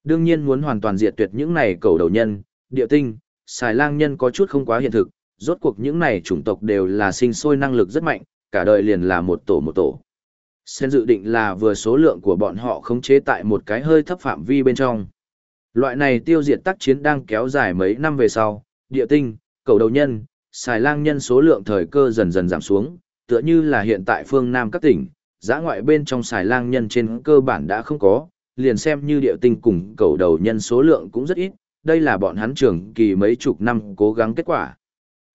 Đương nhiên muốn hoàn toàn diệt tuyệt những này cầu đầu nhân, địa tinh, xài lang nhân có chút không quá hiện thực, rốt cuộc những này chủng tộc đều là sinh sôi năng lực rất mạnh, cả đời liền là một tổ một tổ. Sen dự định là vừa số lượng của bọn họ khống chế tại một cái hơi thấp phạm vi bên trong. Loại này tiêu diệt tác chiến đang kéo dài mấy năm về sau, địa tinh, cầu đầu nhân, xài lang nhân số lượng thời cơ dần dần giảm xuống, tựa như là hiện tại phương Nam các tỉnh, giã ngoại bên trong xài lang nhân trên cơ bản đã không có, liền xem như địa tinh cùng cầu đầu nhân số lượng cũng rất ít, đây là bọn hắn trưởng kỳ mấy chục năm cố gắng kết quả.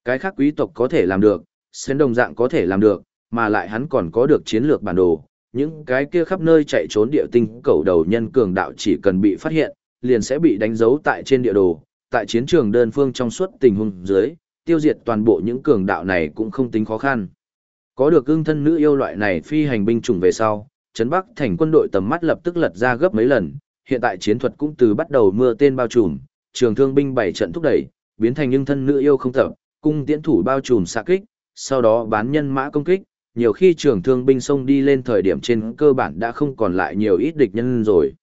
Cái khác quý tộc có thể làm được, xến đồng dạng có thể làm được, mà lại hắn còn có được chiến lược bản đồ. Những cái kia khắp nơi chạy trốn địa tinh cầu đầu nhân cường đạo chỉ cần bị phát hiện, liền sẽ bị đánh dấu tại trên địa đồ, tại chiến trường đơn phương trong suốt tình huống dưới, tiêu diệt toàn bộ những cường đạo này cũng không tính khó khăn. Có được ưng thân nữ yêu loại này phi hành binh chủng về sau, Trấn Bắc thành quân đội tầm mắt lập tức lật ra gấp mấy lần, hiện tại chiến thuật cũng từ bắt đầu mưa tên bao trùm, trường thương binh bảy trận thúc đẩy, biến thành ưng thân nữ yêu không tập, cung tiễn thủ bao trùm xạ kích, sau đó bán nhân mã công kích, nhiều khi trường thương binh xông đi lên thời điểm trên cơ bản đã không còn lại nhiều ít địch nhân rồi.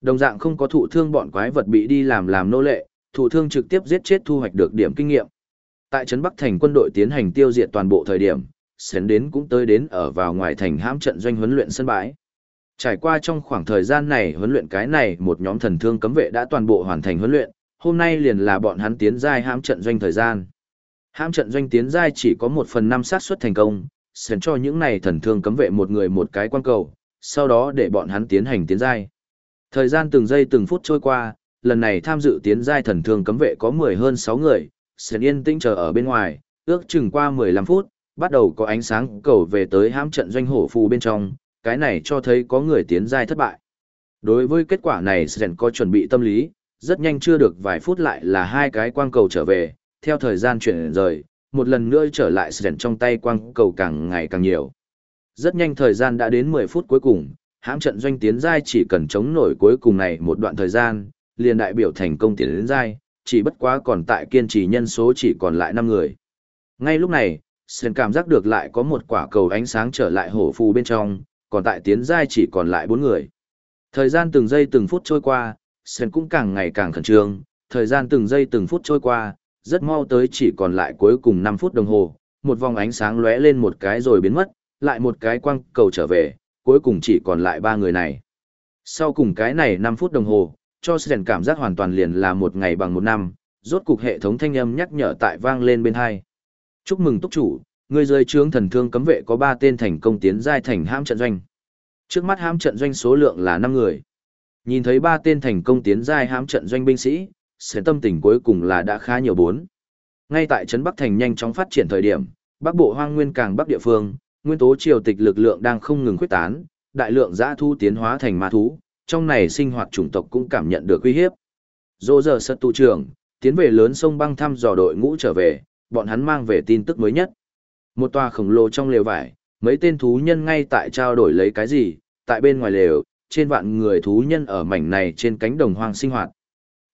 Đồng dạng không có thụ thương bọn quái vật bị đi làm làm nô lệ, thụ thương trực tiếp giết chết thu hoạch được điểm kinh nghiệm. Tại trấn Bắc thành quân đội tiến hành tiêu diệt toàn bộ thời điểm, sến đến cũng tới đến ở vào ngoài thành hãm trận doanh huấn luyện sân bãi. Trải qua trong khoảng thời gian này huấn luyện cái này một nhóm thần thương cấm vệ đã toàn bộ hoàn thành huấn luyện, hôm nay liền là bọn hắn tiến giai hãm trận doanh thời gian. Hãm trận doanh tiến giai chỉ có một phần năm xác suất thành công, sến cho những này thần thương cấm vệ một người một cái quan cầu, sau đó để bọn hắn tiến hành tiến giai. Thời gian từng giây từng phút trôi qua, lần này tham dự tiến giai thần thương cấm vệ có 10 hơn 6 người, sến yên tĩnh chờ ở bên ngoài, ước chừng qua 15 phút, bắt đầu có ánh sáng cầu về tới hãm trận doanh hổ phù bên trong, cái này cho thấy có người tiến giai thất bại. Đối với kết quả này Sren có chuẩn bị tâm lý, rất nhanh chưa được vài phút lại là hai cái quang cầu trở về, theo thời gian chuyển rời, một lần nữa trở lại Sren trong tay quang cầu càng ngày càng nhiều. Rất nhanh thời gian đã đến 10 phút cuối cùng, hãm trận doanh tiến giai chỉ cần chống nổi cuối cùng này một đoạn thời gian, liền đại biểu thành công tiến đến giai, chỉ bất quá còn tại kiên trì nhân số chỉ còn lại 5 người. Ngay lúc này, Sơn cảm giác được lại có một quả cầu ánh sáng trở lại hổ phù bên trong, còn tại tiến giai chỉ còn lại bốn người. Thời gian từng giây từng phút trôi qua, Sơn cũng càng ngày càng khẩn trương, thời gian từng giây từng phút trôi qua, rất mau tới chỉ còn lại cuối cùng 5 phút đồng hồ, một vòng ánh sáng lóe lên một cái rồi biến mất, lại một cái quang cầu trở về, cuối cùng chỉ còn lại ba người này. Sau cùng cái này 5 phút đồng hồ, cho Sơn cảm giác hoàn toàn liền là một ngày bằng một năm, rốt cục hệ thống thanh âm nhắc nhở tại vang lên bên hai. Chúc mừng túc chủ, người rơi trướng thần thương cấm vệ có ba tên thành công tiến giai thành hãm trận doanh. Trước mắt hãm trận doanh số lượng là năm người. Nhìn thấy ba tên thành công tiến giai hãm trận doanh binh sĩ, sẽ tâm tình cuối cùng là đã khá nhiều bốn. Ngay tại trấn Bắc Thành nhanh chóng phát triển thời điểm, Bắc Bộ Hoang Nguyên càng Bắc địa phương, nguyên tố triều tịch lực lượng đang không ngừng khuếch tán, đại lượng dã thu tiến hóa thành ma thú, trong này sinh hoạt chủng tộc cũng cảm nhận được uy hiếp. Dỗ giờ sật tụ trưởng, tiến về lớn sông băng thăm dò đội ngũ trở về, bọn hắn mang về tin tức mới nhất. Một tòa khổng lồ trong lều vải, mấy tên thú nhân ngay tại trao đổi lấy cái gì, tại bên ngoài lều, trên vạn người thú nhân ở mảnh này trên cánh đồng hoang sinh hoạt.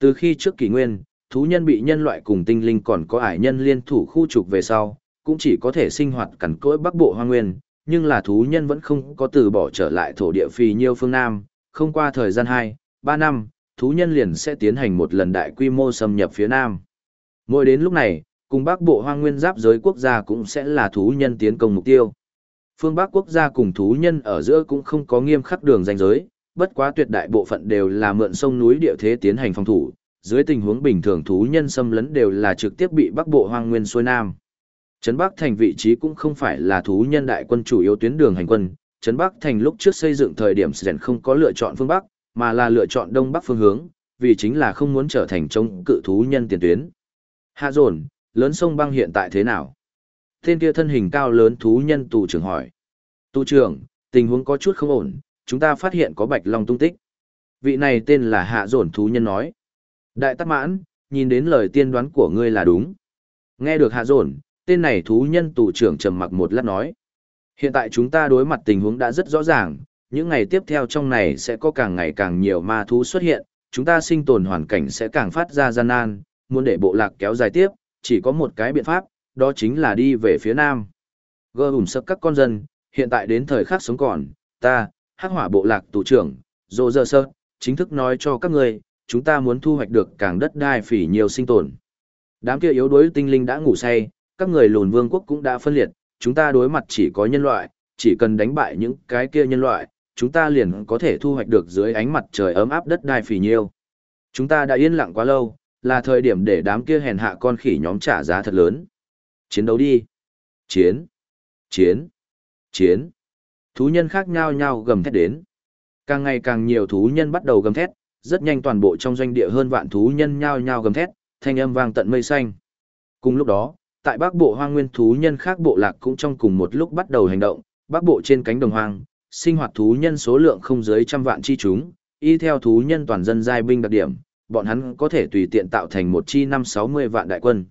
Từ khi trước kỷ nguyên, thú nhân bị nhân loại cùng tinh linh còn có ải nhân liên thủ khu trục về sau, cũng chỉ có thể sinh hoạt cằn cỗi bắc bộ hoang nguyên, nhưng là thú nhân vẫn không có từ bỏ trở lại thổ địa phì nhiêu phương Nam, không qua thời gian 2, 3 năm, thú nhân liền sẽ tiến hành một lần đại quy mô xâm nhập phía Nam. Mỗi đến lúc này, cùng Bắc Bộ Hoang Nguyên giáp giới quốc gia cũng sẽ là thú nhân tiến công mục tiêu. Phương Bắc quốc gia cùng thú nhân ở giữa cũng không có nghiêm khắc đường ranh giới, bất quá tuyệt đại bộ phận đều là mượn sông núi địa thế tiến hành phòng thủ, dưới tình huống bình thường thú nhân xâm lấn đều là trực tiếp bị Bắc Bộ Hoang Nguyên xuôi nam. Trấn Bắc thành vị trí cũng không phải là thú nhân đại quân chủ yếu tuyến đường hành quân, Trấn Bắc thành lúc trước xây dựng thời điểm Sren không có lựa chọn phương Bắc, mà là lựa chọn Đông Bắc phương hướng, vì chính là không muốn trở thành chống cự thú nhân tiền tuyến. Hạ dồn, lớn sông băng hiện tại thế nào? Tên kia thân hình cao lớn thú nhân tù trưởng hỏi. Tù trưởng, tình huống có chút không ổn, chúng ta phát hiện có bạch long tung tích. Vị này tên là hạ dồn thú nhân nói. Đại tắc mãn, nhìn đến lời tiên đoán của ngươi là đúng. Nghe được hạ dồn, tên này thú nhân tù trưởng trầm mặc một lát nói. Hiện tại chúng ta đối mặt tình huống đã rất rõ ràng, những ngày tiếp theo trong này sẽ có càng ngày càng nhiều ma thú xuất hiện, chúng ta sinh tồn hoàn cảnh sẽ càng phát ra gian nan, muốn để bộ lạc kéo dài tiếp, chỉ có một cái biện pháp, đó chính là đi về phía nam. Gơ hùm sập các con dân, hiện tại đến thời khắc sống còn, ta, hắc hỏa bộ lạc tù trưởng, dô dơ sơ, chính thức nói cho các người, chúng ta muốn thu hoạch được càng đất đai phỉ nhiều sinh tồn. Đám kia yếu đuối tinh linh đã ngủ say, các người lùn vương quốc cũng đã phân liệt, chúng ta đối mặt chỉ có nhân loại, chỉ cần đánh bại những cái kia nhân loại, chúng ta liền có thể thu hoạch được dưới ánh mặt trời ấm áp đất đai phì nhiêu. Chúng ta đã yên lặng quá lâu, là thời điểm để đám kia hèn hạ con khỉ nhóm trả giá thật lớn. Chiến đấu đi. Chiến. Chiến. Chiến. Thú nhân khác nhau nhau gầm thét đến. Càng ngày càng nhiều thú nhân bắt đầu gầm thét, rất nhanh toàn bộ trong doanh địa hơn vạn thú nhân nhao nhao gầm thét, thanh âm vang tận mây xanh. Cùng lúc đó, tại bắc bộ hoang nguyên thú nhân khác bộ lạc cũng trong cùng một lúc bắt đầu hành động, bắc bộ trên cánh đồng hoang, sinh hoạt thú nhân số lượng không dưới trăm vạn chi chúng, y theo thú nhân toàn dân giai binh đặc điểm, bọn hắn có thể tùy tiện tạo thành một chi năm sáu mươi vạn đại quân.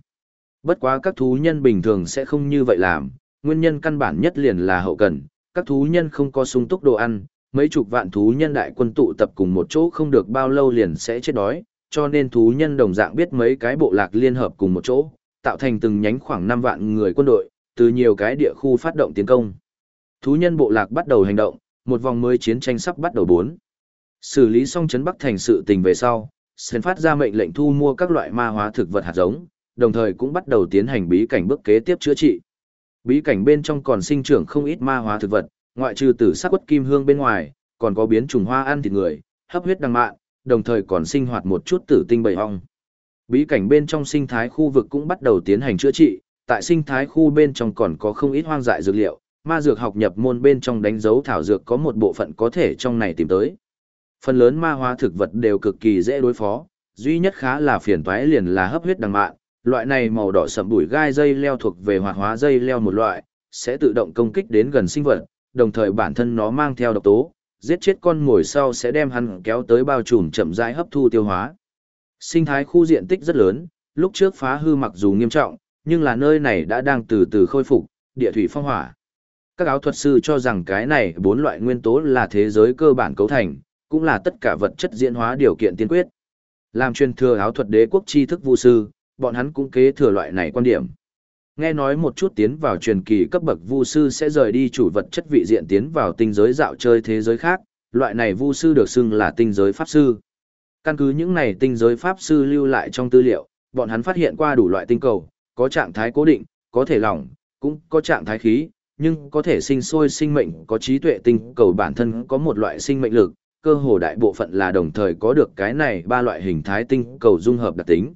Bất quá các thú nhân bình thường sẽ không như vậy làm, nguyên nhân căn bản nhất liền là hậu cần, các thú nhân không có sung túc đồ ăn, mấy chục vạn thú nhân đại quân tụ tập cùng một chỗ không được bao lâu liền sẽ chết đói, cho nên thú nhân đồng dạng biết mấy cái bộ lạc liên hợp cùng một chỗ, tạo thành từng nhánh khoảng năm vạn người quân đội, từ nhiều cái địa khu phát động tiến công. Thú nhân bộ lạc bắt đầu hành động, một vòng mới chiến tranh sắp bắt đầu bốn. Xử lý xong Trấn Bắc thành sự tình về sau, Sơn phát ra mệnh lệnh thu mua các loại ma hóa thực vật hạt giống, đồng thời cũng bắt đầu tiến hành bí cảnh bước kế tiếp chữa trị. Bí cảnh bên trong còn sinh trưởng không ít ma hóa thực vật, ngoại trừ tử sắc quất kim hương bên ngoài, còn có biến trùng hoa ăn thịt người, hấp huyết đăng mạn, đồng thời còn sinh hoạt một chút tử tinh bầy ong. Bí cảnh bên trong sinh thái khu vực cũng bắt đầu tiến hành chữa trị, tại sinh thái khu bên trong còn có không ít hoang dại dược liệu, ma dược học nhập môn bên trong đánh dấu thảo dược có một bộ phận có thể trong này tìm tới. Phần lớn ma hóa thực vật đều cực kỳ dễ đối phó, duy nhất khá là phiền toái liền là hấp huyết đằng mạn, loại này màu đỏ sậm bụi gai dây leo thuộc về hoạt hóa dây leo một loại, sẽ tự động công kích đến gần sinh vật, đồng thời bản thân nó mang theo độc tố, giết chết con mồi sau sẽ đem hắn kéo tới bao trùm chậm rãi hấp thu tiêu hóa. Sinh thái khu diện tích rất lớn, lúc trước phá hư mặc dù nghiêm trọng, nhưng là nơi này đã đang từ từ khôi phục, địa thủy phong hỏa. Các áo thuật sư cho rằng cái này bốn loại nguyên tố là thế giới cơ bản cấu thành, cũng là tất cả vật chất diễn hóa điều kiện tiên quyết. Làm truyền thừa áo thuật đế quốc tri thức vu sư, bọn hắn cũng kế thừa loại này quan điểm. Nghe nói một chút tiến vào truyền kỳ cấp bậc vu sư sẽ rời đi chủ vật chất vị diện tiến vào tinh giới dạo chơi thế giới khác, loại này vu sư được xưng là tinh giới pháp sư. Căn cứ những này tinh giới pháp sư lưu lại trong tư liệu, bọn hắn phát hiện qua đủ loại tinh cầu, có trạng thái cố định, có thể lỏng, cũng có trạng thái khí, nhưng có thể sinh sôi sinh mệnh, có trí tuệ tinh cầu bản thân có một loại sinh mệnh lực, cơ hồ đại bộ phận là đồng thời có được cái này ba loại hình thái tinh cầu dung hợp đặc tính.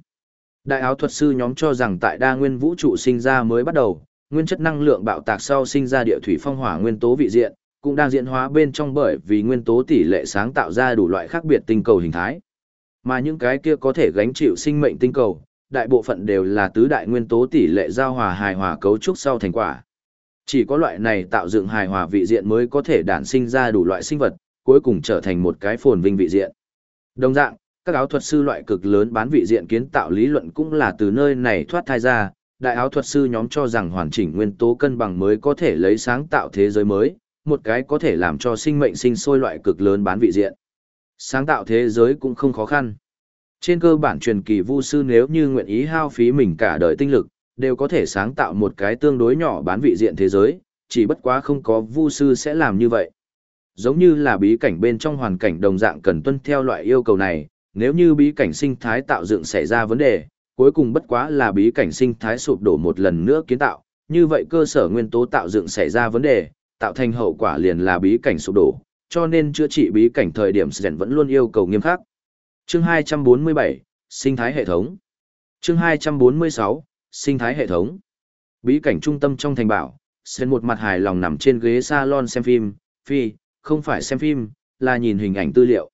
Đại áo thuật sư nhóm cho rằng tại đa nguyên vũ trụ sinh ra mới bắt đầu, nguyên chất năng lượng bạo tạc sau sinh ra địa thủy phong hỏa nguyên tố vị diện, cũng đang diễn hóa bên trong bởi vì nguyên tố tỷ lệ sáng tạo ra đủ loại khác biệt tinh cầu hình thái. Mà những cái kia có thể gánh chịu sinh mệnh tinh cầu, đại bộ phận đều là tứ đại nguyên tố tỷ lệ giao hòa hài hòa cấu trúc sau thành quả. Chỉ có loại này tạo dựng hài hòa vị diện mới có thể đản sinh ra đủ loại sinh vật, cuối cùng trở thành một cái phồn vinh vị diện. Đồng dạng, các áo thuật sư loại cực lớn bán vị diện kiến tạo lý luận cũng là từ nơi này thoát thai ra, đại áo thuật sư nhóm cho rằng hoàn chỉnh nguyên tố cân bằng mới có thể lấy sáng tạo thế giới mới, một cái có thể làm cho sinh mệnh sinh sôi loại cực lớn bán vị diện. Sáng tạo thế giới cũng không khó khăn. Trên cơ bản truyền kỳ vu sư nếu như nguyện ý hao phí mình cả đời tinh lực, đều có thể sáng tạo một cái tương đối nhỏ bán vị diện thế giới, chỉ bất quá không có vu sư sẽ làm như vậy. Giống như là bí cảnh bên trong hoàn cảnh đồng dạng cần tuân theo loại yêu cầu này, nếu như bí cảnh sinh thái tạo dựng xảy ra vấn đề, cuối cùng bất quá là bí cảnh sinh thái sụp đổ một lần nữa kiến tạo, như vậy cơ sở nguyên tố tạo dựng xảy ra vấn đề, tạo thành hậu quả liền là bí cảnh sụp đổ, cho nên chữa trị bí cảnh thời điểm Sren vẫn luôn yêu cầu nghiêm khắc. Chương 247, sinh thái hệ thống. Chương 246, sinh thái hệ thống. Bí cảnh trung tâm trong thành bảo, Sren một mặt hài lòng nằm trên ghế salon xem phim, phi, không phải xem phim, là nhìn hình ảnh tư liệu.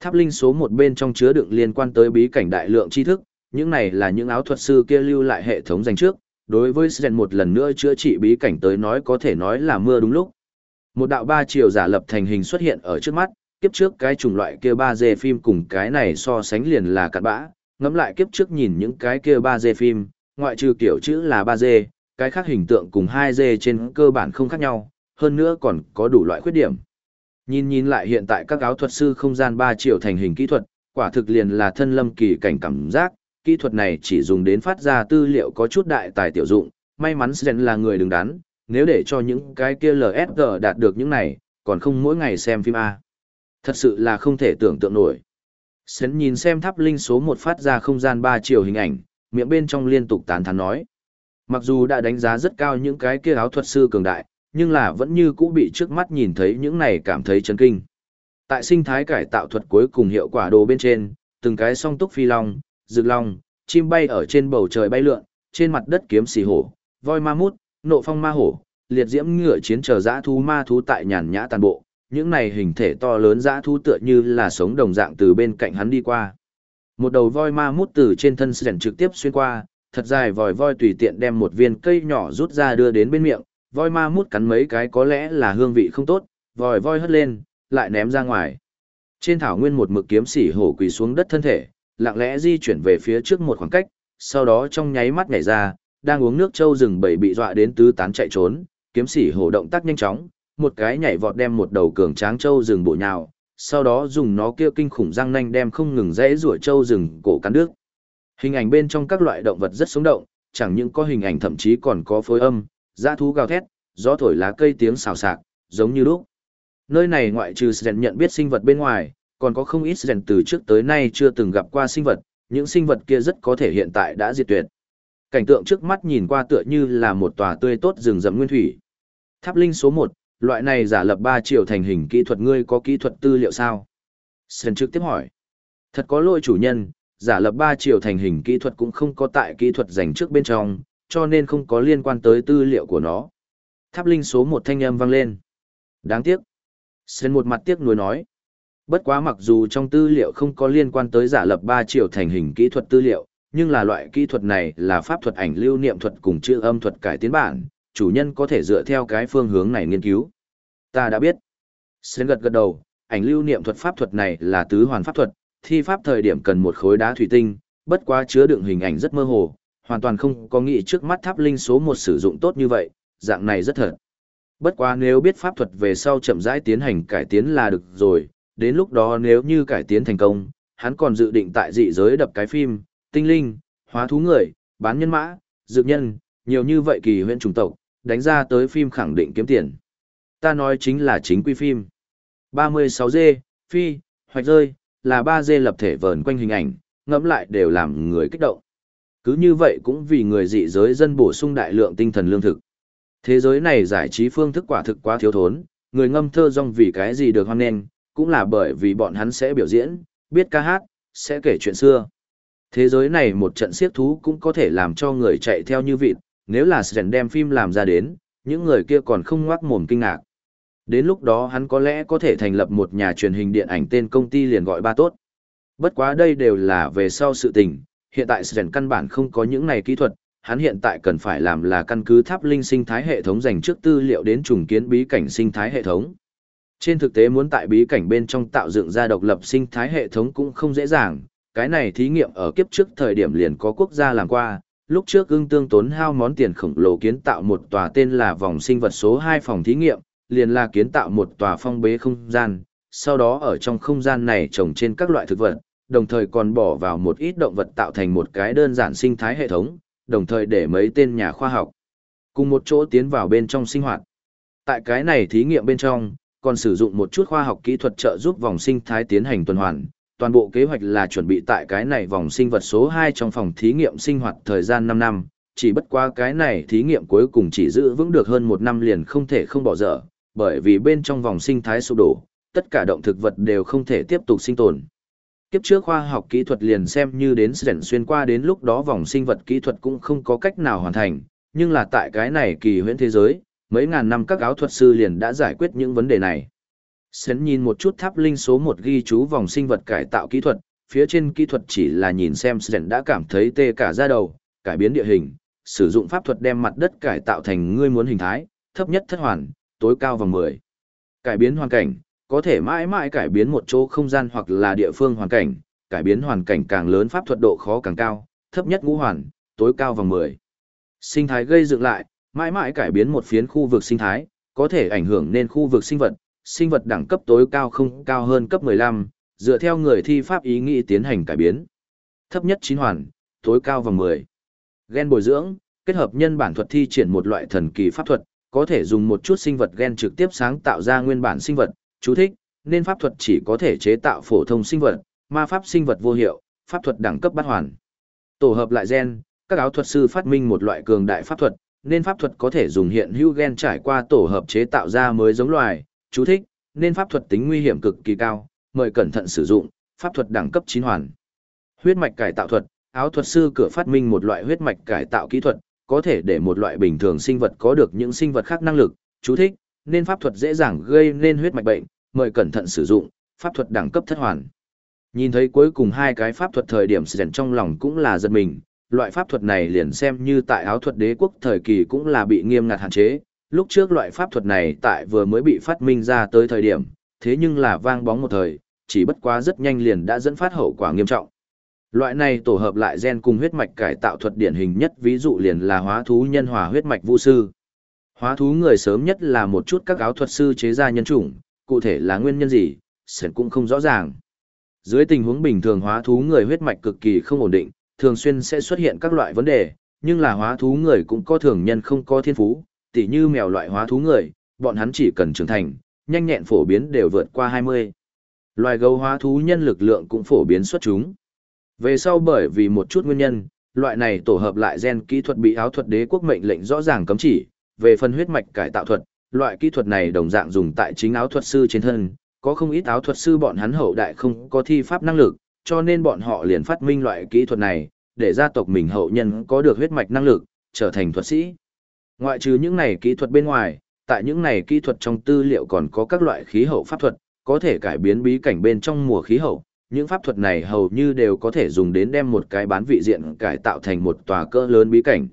Tháp linh số một bên trong chứa đựng liên quan tới bí cảnh đại lượng tri thức, những này là những áo thuật sư kia lưu lại hệ thống dành trước, đối với Sren một lần nữa chữa trị bí cảnh tới nói có thể nói là mưa đúng lúc. Một đạo ba chiều giả lập thành hình xuất hiện ở trước mắt, kiếp trước cái chủng loại kia 3D phim cùng cái này so sánh liền là cặn bã, ngẫm lại kiếp trước nhìn những cái kia 3D phim, ngoại trừ kiểu chữ là 3D, cái khác hình tượng cùng 2D trên cơ bản không khác nhau, hơn nữa còn có đủ loại khuyết điểm. Nhìn nhìn lại hiện tại các áo thuật sư không gian 3 triệu thành hình kỹ thuật, quả thực liền là thân lâm kỳ cảnh cảm giác, kỹ thuật này chỉ dùng đến phát ra tư liệu có chút đại tài tiểu dụng, may mắn Sren là người đứng đắn, nếu để cho những cái kia LSG đạt được những này, còn không mỗi ngày xem phim A. Thật sự là không thể tưởng tượng nổi. Sến nhìn xem tháp linh số một phát ra không gian ba chiều hình ảnh, miệng bên trong liên tục tán thán nói. Mặc dù đã đánh giá rất cao những cái kia áo thuật sư cường đại, nhưng là vẫn như cũ bị trước mắt nhìn thấy những này cảm thấy chấn kinh. Tại sinh thái cải tạo thuật cuối cùng hiệu quả đồ bên trên, từng cái song túc phi long, rực long, chim bay ở trên bầu trời bay lượn, trên mặt đất kiếm xì hổ, voi ma mút, nộ phong ma hổ, liệt diễm ngựa chiến chờ dã thú ma thú tại nhàn nhã tàn bộ, những này hình thể to lớn dã thú tựa như là sống đồng dạng từ bên cạnh hắn đi qua. Một đầu voi ma mút từ trên thân sẻn trực tiếp xuyên qua, thật dài vòi voi tùy tiện đem một viên cây nhỏ rút ra đưa đến bên miệng, voi ma mút cắn mấy cái có lẽ là hương vị không tốt, vòi voi hất lên, lại ném ra ngoài. Trên thảo nguyên một mực kiếm sỉ hổ quỳ xuống đất thân thể, lặng lẽ di chuyển về phía trước một khoảng cách, sau đó trong nháy mắt nhảy ra, đang uống nước trâu rừng bầy bị dọa đến tứ tán chạy trốn, kiếm sỉ hổ động tác nhanh chóng, một cái nhảy vọt đem một đầu cường tráng trâu rừng bổ nhào, sau đó dùng nó kia kinh khủng răng nanh đem không ngừng rẽ rủa trâu rừng cổ cắn nước. Hình ảnh bên trong các loại động vật rất sống động, chẳng những có hình ảnh thậm chí còn có phối âm, dã thú gào thét, gió thổi lá cây tiếng xào xạc, giống như lúc. Nơi này ngoại trừ Sren nhận biết sinh vật bên ngoài, còn có không ít Sren từ trước tới nay chưa từng gặp qua sinh vật, những sinh vật kia rất có thể hiện tại đã diệt tuyệt. Cảnh tượng trước mắt nhìn qua tựa như là một tòa tươi tốt rừng rậm nguyên thủy. Tháp linh số 1, loại này giả lập 3 triệu thành hình kỹ thuật ngươi có kỹ thuật tư liệu sao? Sren trực tiếp hỏi. Thật có lỗi chủ nhân, giả lập 3 triệu thành hình kỹ thuật cũng không có tại kỹ thuật dành trước bên trong, cho nên không có liên quan tới tư liệu của nó. Tháp linh số 1 thanh âm vang lên. Đáng tiếc. Sơn một mặt tiếc nuối nói. Bất quá mặc dù trong tư liệu không có liên quan tới giả lập 3 triệu thành hình kỹ thuật tư liệu, nhưng là loại kỹ thuật này là pháp thuật ảnh lưu niệm thuật cùng chữ âm thuật cải tiến bản, chủ nhân có thể dựa theo cái phương hướng này nghiên cứu. Ta đã biết. Sơn gật gật đầu, ảnh lưu niệm thuật pháp thuật này là tứ hoàn pháp thuật, thi pháp thời điểm cần một khối đá thủy tinh, bất quá chứa đựng hình ảnh rất mơ hồ, hoàn toàn không có nghĩ trước mắt tháp linh số một sử dụng tốt như vậy, dạng này rất thật. Bất quá nếu biết pháp thuật về sau chậm rãi tiến hành cải tiến là được rồi, đến lúc đó nếu như cải tiến thành công, hắn còn dự định tại dị giới đập cái phim, tinh linh, hóa thú người, bán nhân mã, dược nhân, nhiều như vậy kỳ huyện trùng tộc, đánh ra tới phim khẳng định kiếm tiền. Ta nói chính là chính quy phim. 36G, phi, hoạch rơi, là 3G lập thể vờn quanh hình ảnh, ngẫm lại đều làm người kích động. Cứ như vậy cũng vì người dị giới dân bổ sung đại lượng tinh thần lương thực. Thế giới này giải trí phương thức quả thực quá thiếu thốn, người ngâm thơ rong vì cái gì được hoan nghênh, cũng là bởi vì bọn hắn sẽ biểu diễn, biết ca hát, sẽ kể chuyện xưa. Thế giới này một trận siết thú cũng có thể làm cho người chạy theo như vịt, nếu là Sren đem phim làm ra đến, những người kia còn không ngoác mồm kinh ngạc. Đến lúc đó hắn có lẽ có thể thành lập một nhà truyền hình điện ảnh tên công ty liền gọi ba tốt. Bất quá đây đều là về sau sự tình, hiện tại Sren căn bản không có những này kỹ thuật, hắn hiện tại cần phải làm là căn cứ tháp linh sinh thái hệ thống dành trước tư liệu đến trùng kiến bí cảnh sinh thái hệ thống. Trên thực tế muốn tại bí cảnh bên trong tạo dựng ra độc lập sinh thái hệ thống cũng không dễ dàng, cái này thí nghiệm ở kiếp trước thời điểm liền có quốc gia làm qua, lúc trước ưng tương tốn hao món tiền khổng lồ kiến tạo một tòa tên là vòng sinh vật số 2 phòng thí nghiệm, liền là kiến tạo một tòa phong bế không gian, sau đó ở trong không gian này trồng trên các loại thực vật, đồng thời còn bỏ vào một ít động vật tạo thành một cái đơn giản sinh thái hệ thống, đồng thời để mấy tên nhà khoa học cùng một chỗ tiến vào bên trong sinh hoạt. Tại cái này thí nghiệm bên trong, còn sử dụng một chút khoa học kỹ thuật trợ giúp vòng sinh thái tiến hành tuần hoàn, toàn bộ kế hoạch là chuẩn bị tại cái này vòng sinh vật số 2 trong phòng thí nghiệm sinh hoạt thời gian 5 năm, chỉ bất qua cái này thí nghiệm cuối cùng chỉ giữ vững được hơn một năm liền không thể không bỏ dở, bởi vì bên trong vòng sinh thái sụp đổ, tất cả động thực vật đều không thể tiếp tục sinh tồn. Kiếp trước khoa học kỹ thuật liền xem như đến sẻn xuyên qua đến lúc đó vòng sinh vật kỹ thuật cũng không có cách nào hoàn thành, nhưng là tại cái này kỳ huyễn thế giới, mấy ngàn năm các áo thuật sư liền đã giải quyết những vấn đề này. Sến nhìn một chút tháp linh số một ghi chú vòng sinh vật cải tạo kỹ thuật, phía trên kỹ thuật chỉ là nhìn xem Sến đã cảm thấy tê cả da đầu, cải biến địa hình, sử dụng pháp thuật đem mặt đất cải tạo thành ngươi muốn hình thái, thấp nhất thất hoàn, tối cao vòng 10. Cải biến hoàn cảnh, có thể mãi mãi cải biến một chỗ không gian hoặc là địa phương hoàn cảnh, cải biến hoàn cảnh càng lớn pháp thuật độ khó càng cao, thấp nhất ngũ hoàn, tối cao vòng 10. Sinh thái gây dựng lại, mãi mãi cải biến một phiến khu vực sinh thái, có thể ảnh hưởng nên khu vực sinh vật, sinh vật đẳng cấp tối cao không cao hơn cấp 15, dựa theo người thi pháp ý nghĩ tiến hành cải biến. Thấp nhất 9 hoàn, tối cao vòng 10. Gen bồi dưỡng, kết hợp nhân bản thuật thi triển một loại thần kỳ pháp thuật, có thể dùng một chút sinh vật gen trực tiếp sáng tạo ra nguyên bản sinh vật, chú thích, nên pháp thuật chỉ có thể chế tạo phổ thông sinh vật, ma pháp sinh vật vô hiệu, pháp thuật đẳng cấp bát hoàn. Tổ hợp lại gen, các áo thuật sư phát minh một loại cường đại pháp thuật, nên pháp thuật có thể dùng hiện hữu gen trải qua tổ hợp chế tạo ra mới giống loài, chú thích, nên pháp thuật tính nguy hiểm cực kỳ cao, mời cẩn thận sử dụng, pháp thuật đẳng cấp chín hoàn. Huyết mạch cải tạo thuật, áo thuật sư cửa phát minh một loại huyết mạch cải tạo kỹ thuật, có thể để một loại bình thường sinh vật có được những sinh vật khác năng lực, chú thích, nên pháp thuật dễ dàng gây nên huyết mạch bệnh, mời cẩn thận sử dụng, pháp thuật đẳng cấp thất hoàn. Nhìn thấy cuối cùng hai cái pháp thuật thời điểm sền trong lòng cũng là giật mình, loại pháp thuật này liền xem như tại áo thuật đế quốc thời kỳ cũng là bị nghiêm ngặt hạn chế, lúc trước loại pháp thuật này tại vừa mới bị phát minh ra tới thời điểm, thế nhưng là vang bóng một thời, chỉ bất quá rất nhanh liền đã dẫn phát hậu quả nghiêm trọng. Loại này tổ hợp lại gen cùng huyết mạch cải tạo thuật điển hình nhất ví dụ liền là hóa thú nhân hòa huyết mạch vũ sư. Hóa thú người sớm nhất là một chút các áo thuật sư chế ra nhân chủng, cụ thể là nguyên nhân gì, sển cũng không rõ ràng. Dưới tình huống bình thường hóa thú người huyết mạch cực kỳ không ổn định, thường xuyên sẽ xuất hiện các loại vấn đề, nhưng là hóa thú người cũng có thường nhân không có thiên phú, tỉ như mèo loại hóa thú người, bọn hắn chỉ cần trưởng thành, nhanh nhẹn phổ biến đều vượt qua 20. Loài gấu hóa thú nhân lực lượng cũng phổ biến xuất chúng. Về sau bởi vì một chút nguyên nhân, loại này tổ hợp lại gen kỹ thuật bị áo thuật đế quốc mệnh lệnh rõ ràng cấm chỉ, về phần huyết mạch cải tạo thuật, loại kỹ thuật này đồng dạng dùng tại chính áo thuật sư trên thân, có không ít áo thuật sư bọn hắn hậu đại không có thi pháp năng lực, cho nên bọn họ liền phát minh loại kỹ thuật này, để gia tộc mình hậu nhân có được huyết mạch năng lực, trở thành thuật sĩ. Ngoại trừ những này kỹ thuật bên ngoài, tại những này kỹ thuật trong tư liệu còn có các loại khí hậu pháp thuật, có thể cải biến bí cảnh bên trong mùa khí hậu. Những pháp thuật này hầu như đều có thể dùng đến đem một cái bán vị diện cải tạo thành một tòa cỡ lớn bí cảnh.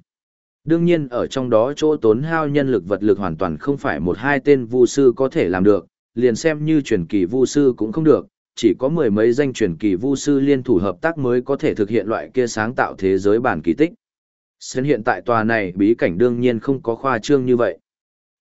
Đương nhiên ở trong đó chỗ tốn hao nhân lực vật lực hoàn toàn không phải một hai tên vu sư có thể làm được, liền xem như truyền kỳ vu sư cũng không được, chỉ có mười mấy danh truyền kỳ vu sư liên thủ hợp tác mới có thể thực hiện loại kia sáng tạo thế giới bản kỳ tích. Sến hiện tại tòa này bí cảnh đương nhiên không có khoa trương như vậy.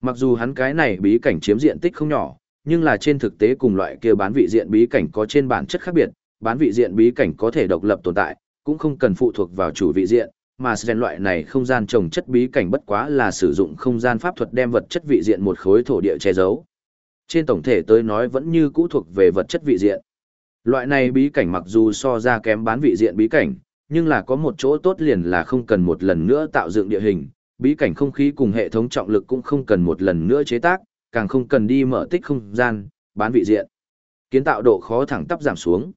Mặc dù hắn cái này bí cảnh chiếm diện tích không nhỏ, nhưng là trên thực tế cùng loại kia bán vị diện bí cảnh có trên bản chất khác biệt, bán vị diện bí cảnh có thể độc lập tồn tại, cũng không cần phụ thuộc vào chủ vị diện, mà Sren loại này không gian trồng chất bí cảnh bất quá là sử dụng không gian pháp thuật đem vật chất vị diện một khối thổ địa che giấu. Trên tổng thể tới nói vẫn như cũ thuộc về vật chất vị diện. Loại này bí cảnh mặc dù so ra kém bán vị diện bí cảnh, nhưng là có một chỗ tốt liền là không cần một lần nữa tạo dựng địa hình, bí cảnh không khí cùng hệ thống trọng lực cũng không cần một lần nữa chế tác, càng không cần đi mở tích không gian, bán vị diện. Kiến tạo độ khó thẳng tắp giảm xuống.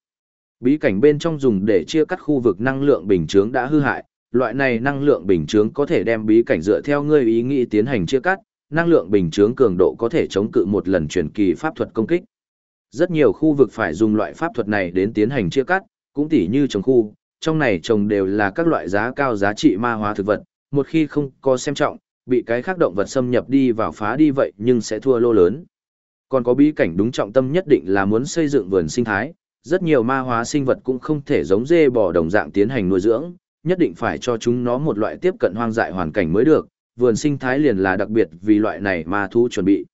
Bí cảnh bên trong dùng để chia cắt khu vực năng lượng bình chướng đã hư hại, loại này năng lượng bình chướng có thể đem bí cảnh dựa theo ngươi ý nghĩ tiến hành chia cắt, năng lượng bình chướng cường độ có thể chống cự một lần truyền kỳ pháp thuật công kích. Rất nhiều khu vực phải dùng loại pháp thuật này đến tiến hành chia cắt, cũng tỉ như trồng khu, trong này trồng đều là các loại giá cao giá trị ma hóa thực vật, một khi không có xem trọng, bị cái khác động vật xâm nhập đi vào phá đi vậy nhưng sẽ thua lô lớn. Còn có bí cảnh đúng trọng tâm nhất định là muốn xây dựng vườn sinh thái, rất nhiều ma hóa sinh vật cũng không thể giống dê bò đồng dạng tiến hành nuôi dưỡng, nhất định phải cho chúng nó một loại tiếp cận hoang dại hoàn cảnh mới được, vườn sinh thái liền là đặc biệt vì loại này ma thú chuẩn bị.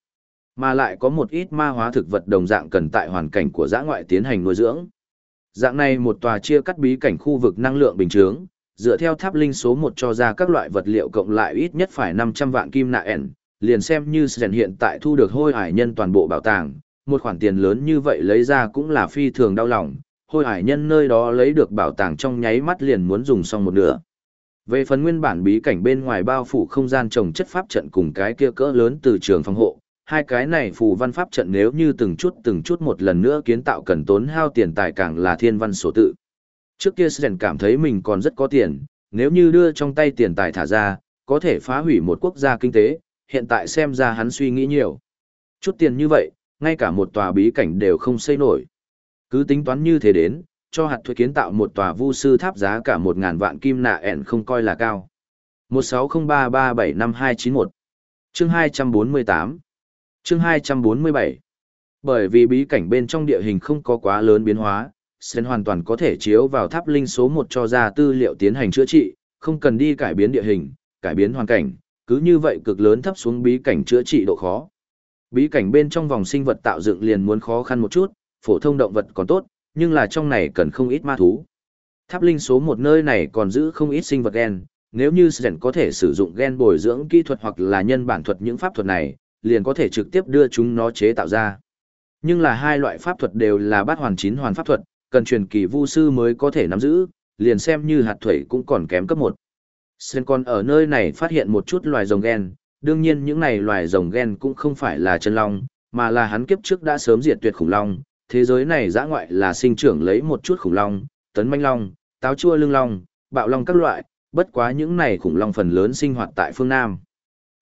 Mà lại có một ít ma hóa thực vật đồng dạng cần tại hoàn cảnh của giã ngoại tiến hành nuôi dưỡng. Dạng này một tòa chia cắt bí cảnh khu vực năng lượng bình chướng, dựa theo tháp linh số 1 cho ra các loại vật liệu cộng lại ít nhất phải 500 vạn kim nạ ẻn, liền xem như Sren hiện tại thu được hôi hải nhân toàn bộ bảo tàng, một khoản tiền lớn như vậy lấy ra cũng là phi thường đau lòng, hôi hải nhân nơi đó lấy được bảo tàng trong nháy mắt liền muốn dùng xong một nửa. Về phần nguyên bản bí cảnh bên ngoài bao phủ không gian trồng chất pháp trận cùng cái kia cỡ lớn từ trường phòng hộ, hai cái này phù văn pháp trận nếu như từng chút từng chút một lần nữa kiến tạo cần tốn hao tiền tài càng là thiên văn số tự. Trước kia Sren cảm thấy mình còn rất có tiền, nếu như đưa trong tay tiền tài thả ra, có thể phá hủy một quốc gia kinh tế, hiện tại xem ra hắn suy nghĩ nhiều. Chút tiền như vậy, ngay cả một tòa bí cảnh đều không xây nổi. Cứ tính toán như thế đến, cho hạt thuế kiến tạo một tòa vu sư tháp giá cả một ngàn vạn kim nạ ẻn không coi là cao. 16033759291 Chương 248 Chương 247 Bởi vì bí cảnh bên trong địa hình không có quá lớn biến hóa, Sen hoàn toàn có thể chiếu vào tháp linh số 1 cho ra tư liệu tiến hành chữa trị, không cần đi cải biến địa hình, cải biến hoàn cảnh, cứ như vậy cực lớn thấp xuống bí cảnh chữa trị độ khó. Bí cảnh bên trong vòng sinh vật tạo dựng liền muốn khó khăn một chút, phổ thông động vật còn tốt, nhưng là trong này cần không ít ma thú. Tháp linh số một nơi này còn giữ không ít sinh vật gen, nếu như Sren có thể sử dụng gen bồi dưỡng kỹ thuật hoặc là nhân bản thuật những pháp thuật này, liền có thể trực tiếp đưa chúng nó chế tạo ra. Nhưng là hai loại pháp thuật đều là bát hoàn chín hoàn pháp thuật, cần truyền kỳ vu sư mới có thể nắm giữ, liền xem như hạt thủy cũng còn kém cấp một. Sren còn ở nơi này phát hiện một chút loài rồng gen, đương nhiên những này loài rồng gen cũng không phải là chân long, mà là hắn kiếp trước đã sớm diệt tuyệt khủng long, thế giới này dã ngoại là sinh trưởng lấy một chút khủng long, tấn manh long, táo chua lưng long, bạo long các loại, bất quá những này khủng long phần lớn sinh hoạt tại phương Nam.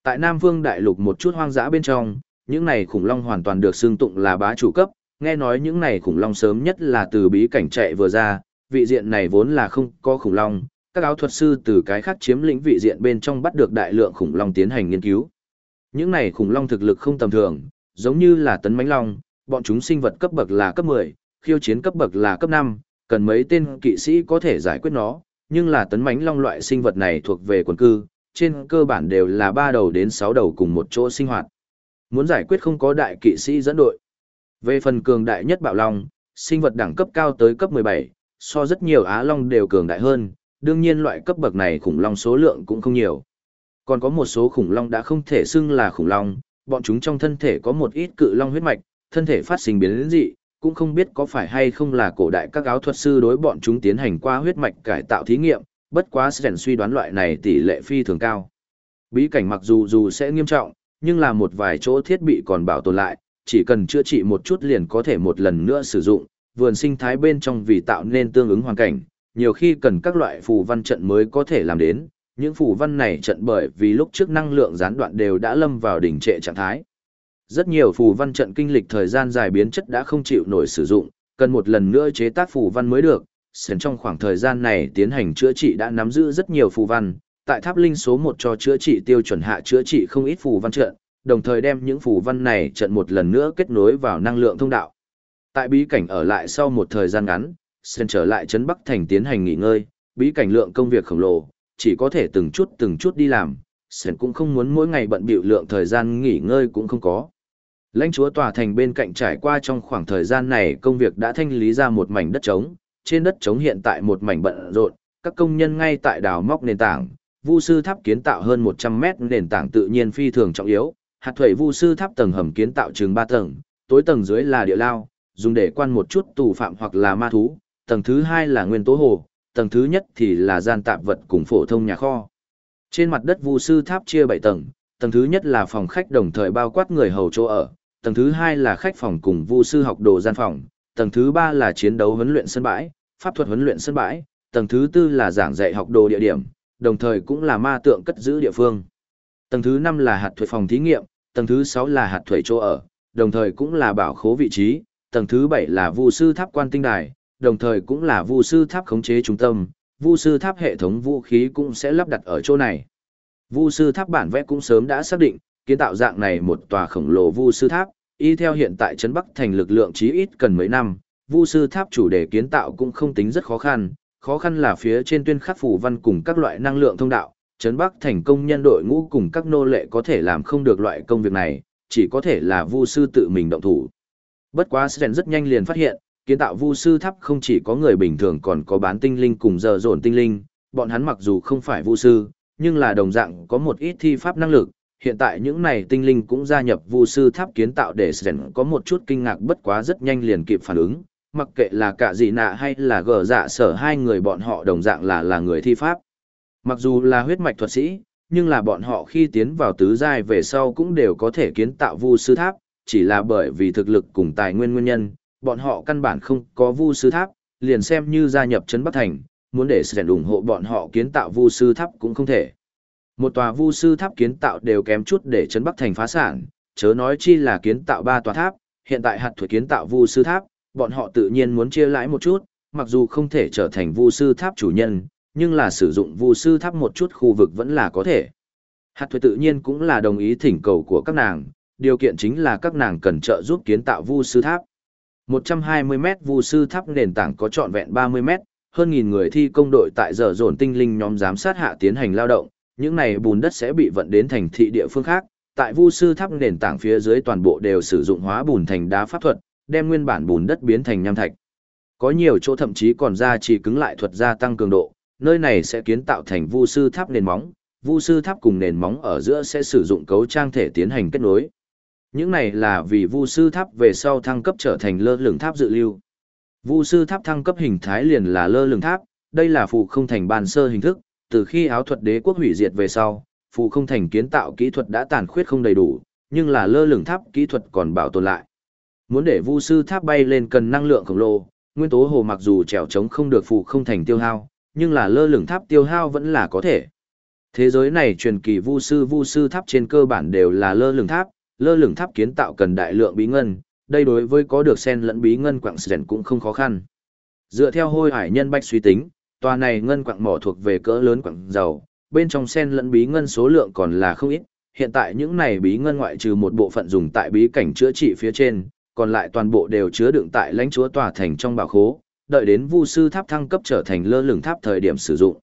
Tại Nam Vương Đại Lục một chút hoang dã bên trong, những này khủng long hoàn toàn được xưng tụng là bá chủ cấp, nghe nói những này khủng long sớm nhất là từ bí cảnh chạy vừa ra, vị diện này vốn là không có khủng long, các áo thuật sư từ cái khác chiếm lĩnh vị diện bên trong bắt được đại lượng khủng long tiến hành nghiên cứu. Những này khủng long thực lực không tầm thường, giống như là tấn mãnh long, bọn chúng sinh vật cấp bậc là cấp 10, khiêu chiến cấp bậc là cấp 5, cần mấy tên kỵ sĩ có thể giải quyết nó, nhưng là tấn mãnh long loại sinh vật này thuộc về quần cư, trên cơ bản đều là ba đầu đến 6 đầu cùng một chỗ sinh hoạt. Muốn giải quyết không có đại kỵ sĩ dẫn đội. Về phần cường đại nhất bạo long, sinh vật đẳng cấp cao tới cấp 17, so rất nhiều á long đều cường đại hơn, đương nhiên loại cấp bậc này khủng long số lượng cũng không nhiều. Còn có một số khủng long đã không thể xưng là khủng long, bọn chúng trong thân thể có một ít cự long huyết mạch, thân thể phát sinh biến dị, cũng không biết có phải hay không là cổ đại các áo thuật sư đối bọn chúng tiến hành qua huyết mạch cải tạo thí nghiệm, bất quá Sren suy đoán loại này tỷ lệ phi thường cao. Bí cảnh mặc dù dù sẽ nghiêm trọng, nhưng là một vài chỗ thiết bị còn bảo tồn lại, chỉ cần chữa trị một chút liền có thể một lần nữa sử dụng, vườn sinh thái bên trong vì tạo nên tương ứng hoàn cảnh, nhiều khi cần các loại phù văn trận mới có thể làm đến, những phù văn này trận bởi vì lúc trước năng lượng gián đoạn đều đã lâm vào đỉnh trệ trạng thái. Rất nhiều phù văn trận kinh lịch thời gian dài biến chất đã không chịu nổi sử dụng, cần một lần nữa chế tác phù văn mới được. Sến trong khoảng thời gian này tiến hành chữa trị đã nắm giữ rất nhiều phù văn, tại tháp linh số 1 cho chữa trị tiêu chuẩn hạ chữa trị không ít phù văn trận, đồng thời đem những phù văn này trận một lần nữa kết nối vào năng lượng thông đạo. Tại bí cảnh ở lại sau một thời gian ngắn, Sen trở lại trấn Bắc Thành tiến hành nghỉ ngơi, bí cảnh lượng công việc khổng lồ, chỉ có thể từng chút từng chút đi làm, Sen cũng không muốn mỗi ngày bận bịu lượng thời gian nghỉ ngơi cũng không có. Lãnh chúa tòa thành bên cạnh trải qua trong khoảng thời gian này công việc đã thanh lý ra một mảnh đất trống, trên đất trống hiện tại một mảnh bận rộn, các công nhân ngay tại đào móc nền tảng, Vu sư tháp kiến tạo hơn 100 mét nền tảng tự nhiên phi thường trọng yếu, hạt thủy Vu sư tháp tầng hầm kiến tạo chừng 3 tầng, tối tầng dưới là địa lao, dùng để quan một chút tù phạm hoặc là ma thú, tầng thứ hai là nguyên tố hồ, tầng thứ nhất thì là gian tạp vật cùng phổ thông nhà kho. Trên mặt đất Vu sư tháp chia 7 tầng, tầng thứ nhất là phòng khách đồng thời bao quát người hầu chỗ ở, tầng thứ hai là khách phòng cùng Vu sư học đồ gian phòng, tầng thứ ba là chiến đấu huấn luyện sân bãi, pháp thuật huấn luyện sân bãi, tầng thứ tư là giảng dạy học đồ địa điểm, đồng thời cũng là ma tượng cất giữ địa phương. Tầng thứ năm là hạt thuế phòng thí nghiệm, tầng thứ sáu là hạt thuế chỗ ở, đồng thời cũng là bảo khố vị trí, tầng thứ bảy là Vu sư tháp quan tinh đài, đồng thời cũng là Vu sư tháp khống chế trung tâm, Vu sư tháp hệ thống vũ khí cũng sẽ lắp đặt ở chỗ này. Vu sư tháp bản vẽ cũng sớm đã xác định, kiến tạo dạng này một tòa khổng lồ Vu sư tháp, y theo hiện tại trấn Bắc thành lực lượng chí ít cần mấy năm, Vu sư tháp chủ đề kiến tạo cũng không tính rất khó khăn, khó khăn là phía trên tuyên khắc phủ văn cùng các loại năng lượng thông đạo, trấn Bắc thành công nhân đội ngũ cùng các nô lệ có thể làm không được loại công việc này, chỉ có thể là Vu sư tự mình động thủ. Bất quá Sren rất nhanh liền phát hiện, kiến tạo vu sư tháp không chỉ có người bình thường còn có bán tinh linh cùng giờ dồn tinh linh, bọn hắn mặc dù không phải vu sư, nhưng là đồng dạng có một ít thi pháp năng lực. Hiện tại những này tinh linh cũng gia nhập vu sư tháp kiến tạo để Sren có một chút kinh ngạc bất quá rất nhanh liền kịp phản ứng, mặc kệ là cả dị nạ hay là gờ dạ sở hai người bọn họ đồng dạng là là người thi pháp. Mặc dù là huyết mạch thuật sĩ, nhưng là bọn họ khi tiến vào tứ giai về sau cũng đều có thể kiến tạo vu sư tháp, chỉ là bởi vì thực lực cùng tài nguyên nguyên nhân, bọn họ căn bản không có vu sư tháp, liền xem như gia nhập trấn Bắc Thành, muốn để sẽ ủng hộ bọn họ kiến tạo vu sư tháp cũng không thể. Một tòa vu sư tháp kiến tạo đều kém chút để trấn Bắc Thành phá sản, chớ nói chi là kiến tạo ba tòa tháp, hiện tại hạt thủy kiến tạo vu sư tháp, bọn họ tự nhiên muốn chia lãi một chút, mặc dù không thể trở thành vu sư tháp chủ nhân, nhưng là sử dụng vu sư tháp một chút khu vực vẫn là có thể. Hạt thuật tự nhiên cũng là đồng ý thỉnh cầu của các nàng, điều kiện chính là các nàng cần trợ giúp kiến tạo vu sư tháp. 120 mét vu sư tháp nền tảng có trọn vẹn 30 mét, hơn nghìn người thi công đội tại giờ dồn tinh linh nhóm giám sát hạ tiến hành lao động, những này bùn đất sẽ bị vận đến thành thị địa phương khác, tại vu sư tháp nền tảng phía dưới toàn bộ đều sử dụng hóa bùn thành đá pháp thuật, đem nguyên bản bùn đất biến thành nham thạch. Có nhiều chỗ thậm chí còn ra chỉ cứng lại thuật gia tăng cường độ, nơi này sẽ kiến tạo thành vu sư tháp nền móng, vu sư tháp cùng nền móng ở giữa sẽ sử dụng cấu trang thể tiến hành kết nối. Những này là vì vu sư tháp về sau thăng cấp trở thành lơ lửng tháp dự lưu. Vu sư tháp thăng cấp hình thái liền là lơ lửng tháp, đây là phụ không thành bàn sơ hình thức, từ khi áo thuật đế quốc hủy diệt về sau, phụ không thành kiến tạo kỹ thuật đã tàn khuyết không đầy đủ, nhưng là lơ lửng tháp kỹ thuật còn bảo tồn lại. Muốn để vu sư tháp bay lên cần năng lượng khổng lồ, nguyên tố hồ mặc dù trèo trống không được phụ không thành tiêu hao, nhưng là lơ lửng tháp tiêu hao vẫn là có thể. Thế giới này truyền kỳ vu sư vu sư tháp trên cơ bản đều là lơ lửng tháp, lơ lửng tháp kiến tạo cần đại lượng bí ngân, đây đối với có được sen lẫn bí ngân quặng sền cũng không khó khăn. Dựa theo hôi hải nhân bách suy tính, tòa này ngân quặng mỏ thuộc về cỡ lớn quặng dầu, bên trong sen lẫn bí ngân số lượng còn là không ít, hiện tại những này bí ngân ngoại trừ một bộ phận dùng tại bí cảnh chữa trị phía trên, còn lại toàn bộ đều chứa đựng tại lãnh chúa tòa thành trong bảo khố, đợi đến vu sư tháp thăng cấp trở thành lơ lửng tháp thời điểm sử dụng.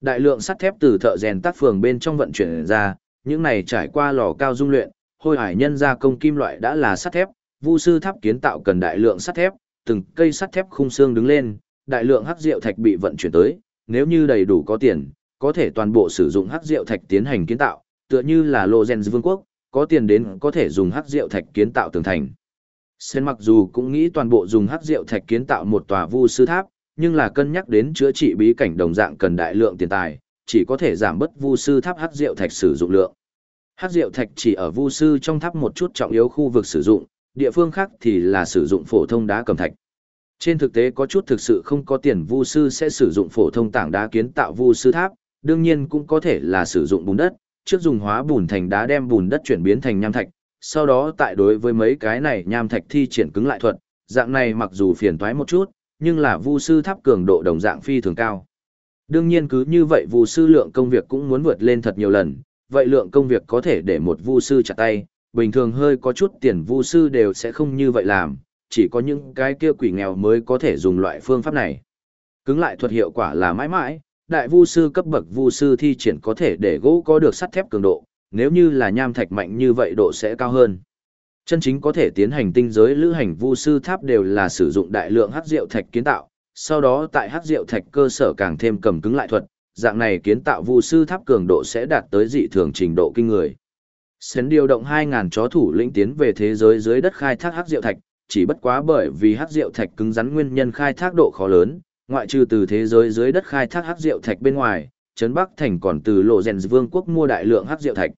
Đại lượng sắt thép từ thợ rèn tác phường bên trong vận chuyển ra, những này trải qua lò cao dung luyện, hôi hải nhân gia công kim loại đã là sắt thép, vu sư tháp kiến tạo cần đại lượng sắt thép, từng cây sắt thép khung xương đứng lên, đại lượng hắc diệu thạch bị vận chuyển tới, nếu như đầy đủ có tiền, có thể toàn bộ sử dụng hắc diệu thạch tiến hành kiến tạo, tựa như là Lô Gen Vương quốc, có tiền đến có thể dùng hắc diệu thạch kiến tạo tường thành. Sen mặc dù cũng nghĩ toàn bộ dùng hắc diệu thạch kiến tạo một tòa vu sư tháp, nhưng là cân nhắc đến chữa trị bí cảnh đồng dạng cần đại lượng tiền tài, chỉ có thể giảm bớt vu sư tháp hắc diệu thạch sử dụng lượng. Hắc diệu thạch chỉ ở vu sư trong tháp một chút trọng yếu khu vực sử dụng, địa phương khác thì là sử dụng phổ thông đá cầm thạch. Trên thực tế có chút thực sự không có tiền vu sư sẽ sử dụng phổ thông tảng đá kiến tạo vu sư tháp, đương nhiên cũng có thể là sử dụng bùn đất, trước dùng hóa bùn thành đá đem bùn đất chuyển biến thành nham thạch, sau đó tại đối với mấy cái này nham thạch thi triển cứng lại thuật, dạng này mặc dù phiền toái một chút, nhưng là vu sư tháp cường độ đồng dạng phi thường cao. Đương nhiên cứ như vậy vu sư lượng công việc cũng muốn vượt lên thật nhiều lần, vậy lượng công việc có thể để một vu sư chặt tay, bình thường hơi có chút tiền vu sư đều sẽ không như vậy làm, chỉ có những cái kia quỷ nghèo mới có thể dùng loại phương pháp này. Cứng lại thuật hiệu quả là mãi mãi, đại vu sư cấp bậc vu sư thi triển có thể để gỗ có được sắt thép cường độ, nếu như là nham thạch mạnh như vậy độ sẽ cao hơn. Chân chính có thể tiến hành tinh giới lữ hành vu sư tháp đều là sử dụng đại lượng hắc diệu thạch kiến tạo, sau đó tại hắc diệu thạch cơ sở càng thêm cầm cứng lại thuật, dạng này kiến tạo vu sư tháp cường độ sẽ đạt tới dị thường trình độ kinh người. Sến điều động 2.000 chó thủ lĩnh tiến về thế giới dưới đất khai thác hắc diệu thạch, chỉ bất quá bởi vì hắc diệu thạch cứng rắn nguyên nhân khai thác độ khó lớn, ngoại trừ từ thế giới dưới đất khai thác hắc diệu thạch bên ngoài, trấn Bắc thành còn từ lộ rèn vương quốc mua đại lượng hắc diệu thạch.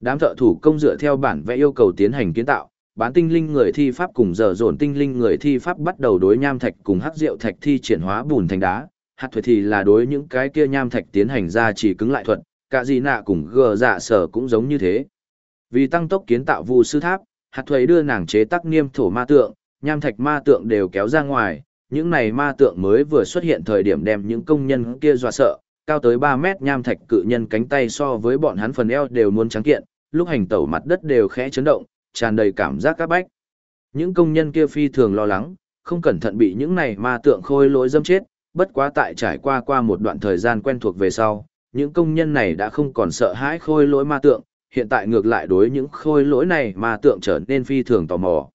Đám thợ thủ công dựa theo bản vẽ yêu cầu tiến hành kiến tạo, bán tinh linh người thi pháp cùng giờ dồn tinh linh người thi pháp bắt đầu đối nham thạch cùng hắc diệu thạch thi triển hóa bùn thành đá, hạt thuật thì là đối những cái kia nham thạch tiến hành ra chỉ cứng lại thuật, cả gì nạ cùng gờ dạ sở cũng giống như thế. Vì tăng tốc kiến tạo vu sư tháp, hạt thuế đưa nàng chế tác niêm thổ ma tượng, nham thạch ma tượng đều kéo ra ngoài, những này ma tượng mới vừa xuất hiện thời điểm đem những công nhân kia dọa sợ, cao tới 3 mét nham thạch cự nhân cánh tay so với bọn hắn phần eo đều muốn trắng kiện, lúc hành tẩu mặt đất đều khẽ chấn động, tràn đầy cảm giác các bách. Những công nhân kia phi thường lo lắng, không cẩn thận bị những này ma tượng khôi lỗi dâm chết, bất quá tại trải qua qua một đoạn thời gian quen thuộc về sau, những công nhân này đã không còn sợ hãi khôi lỗi ma tượng, hiện tại ngược lại đối những khôi lỗi này mà tượng trở nên phi thường tò mò.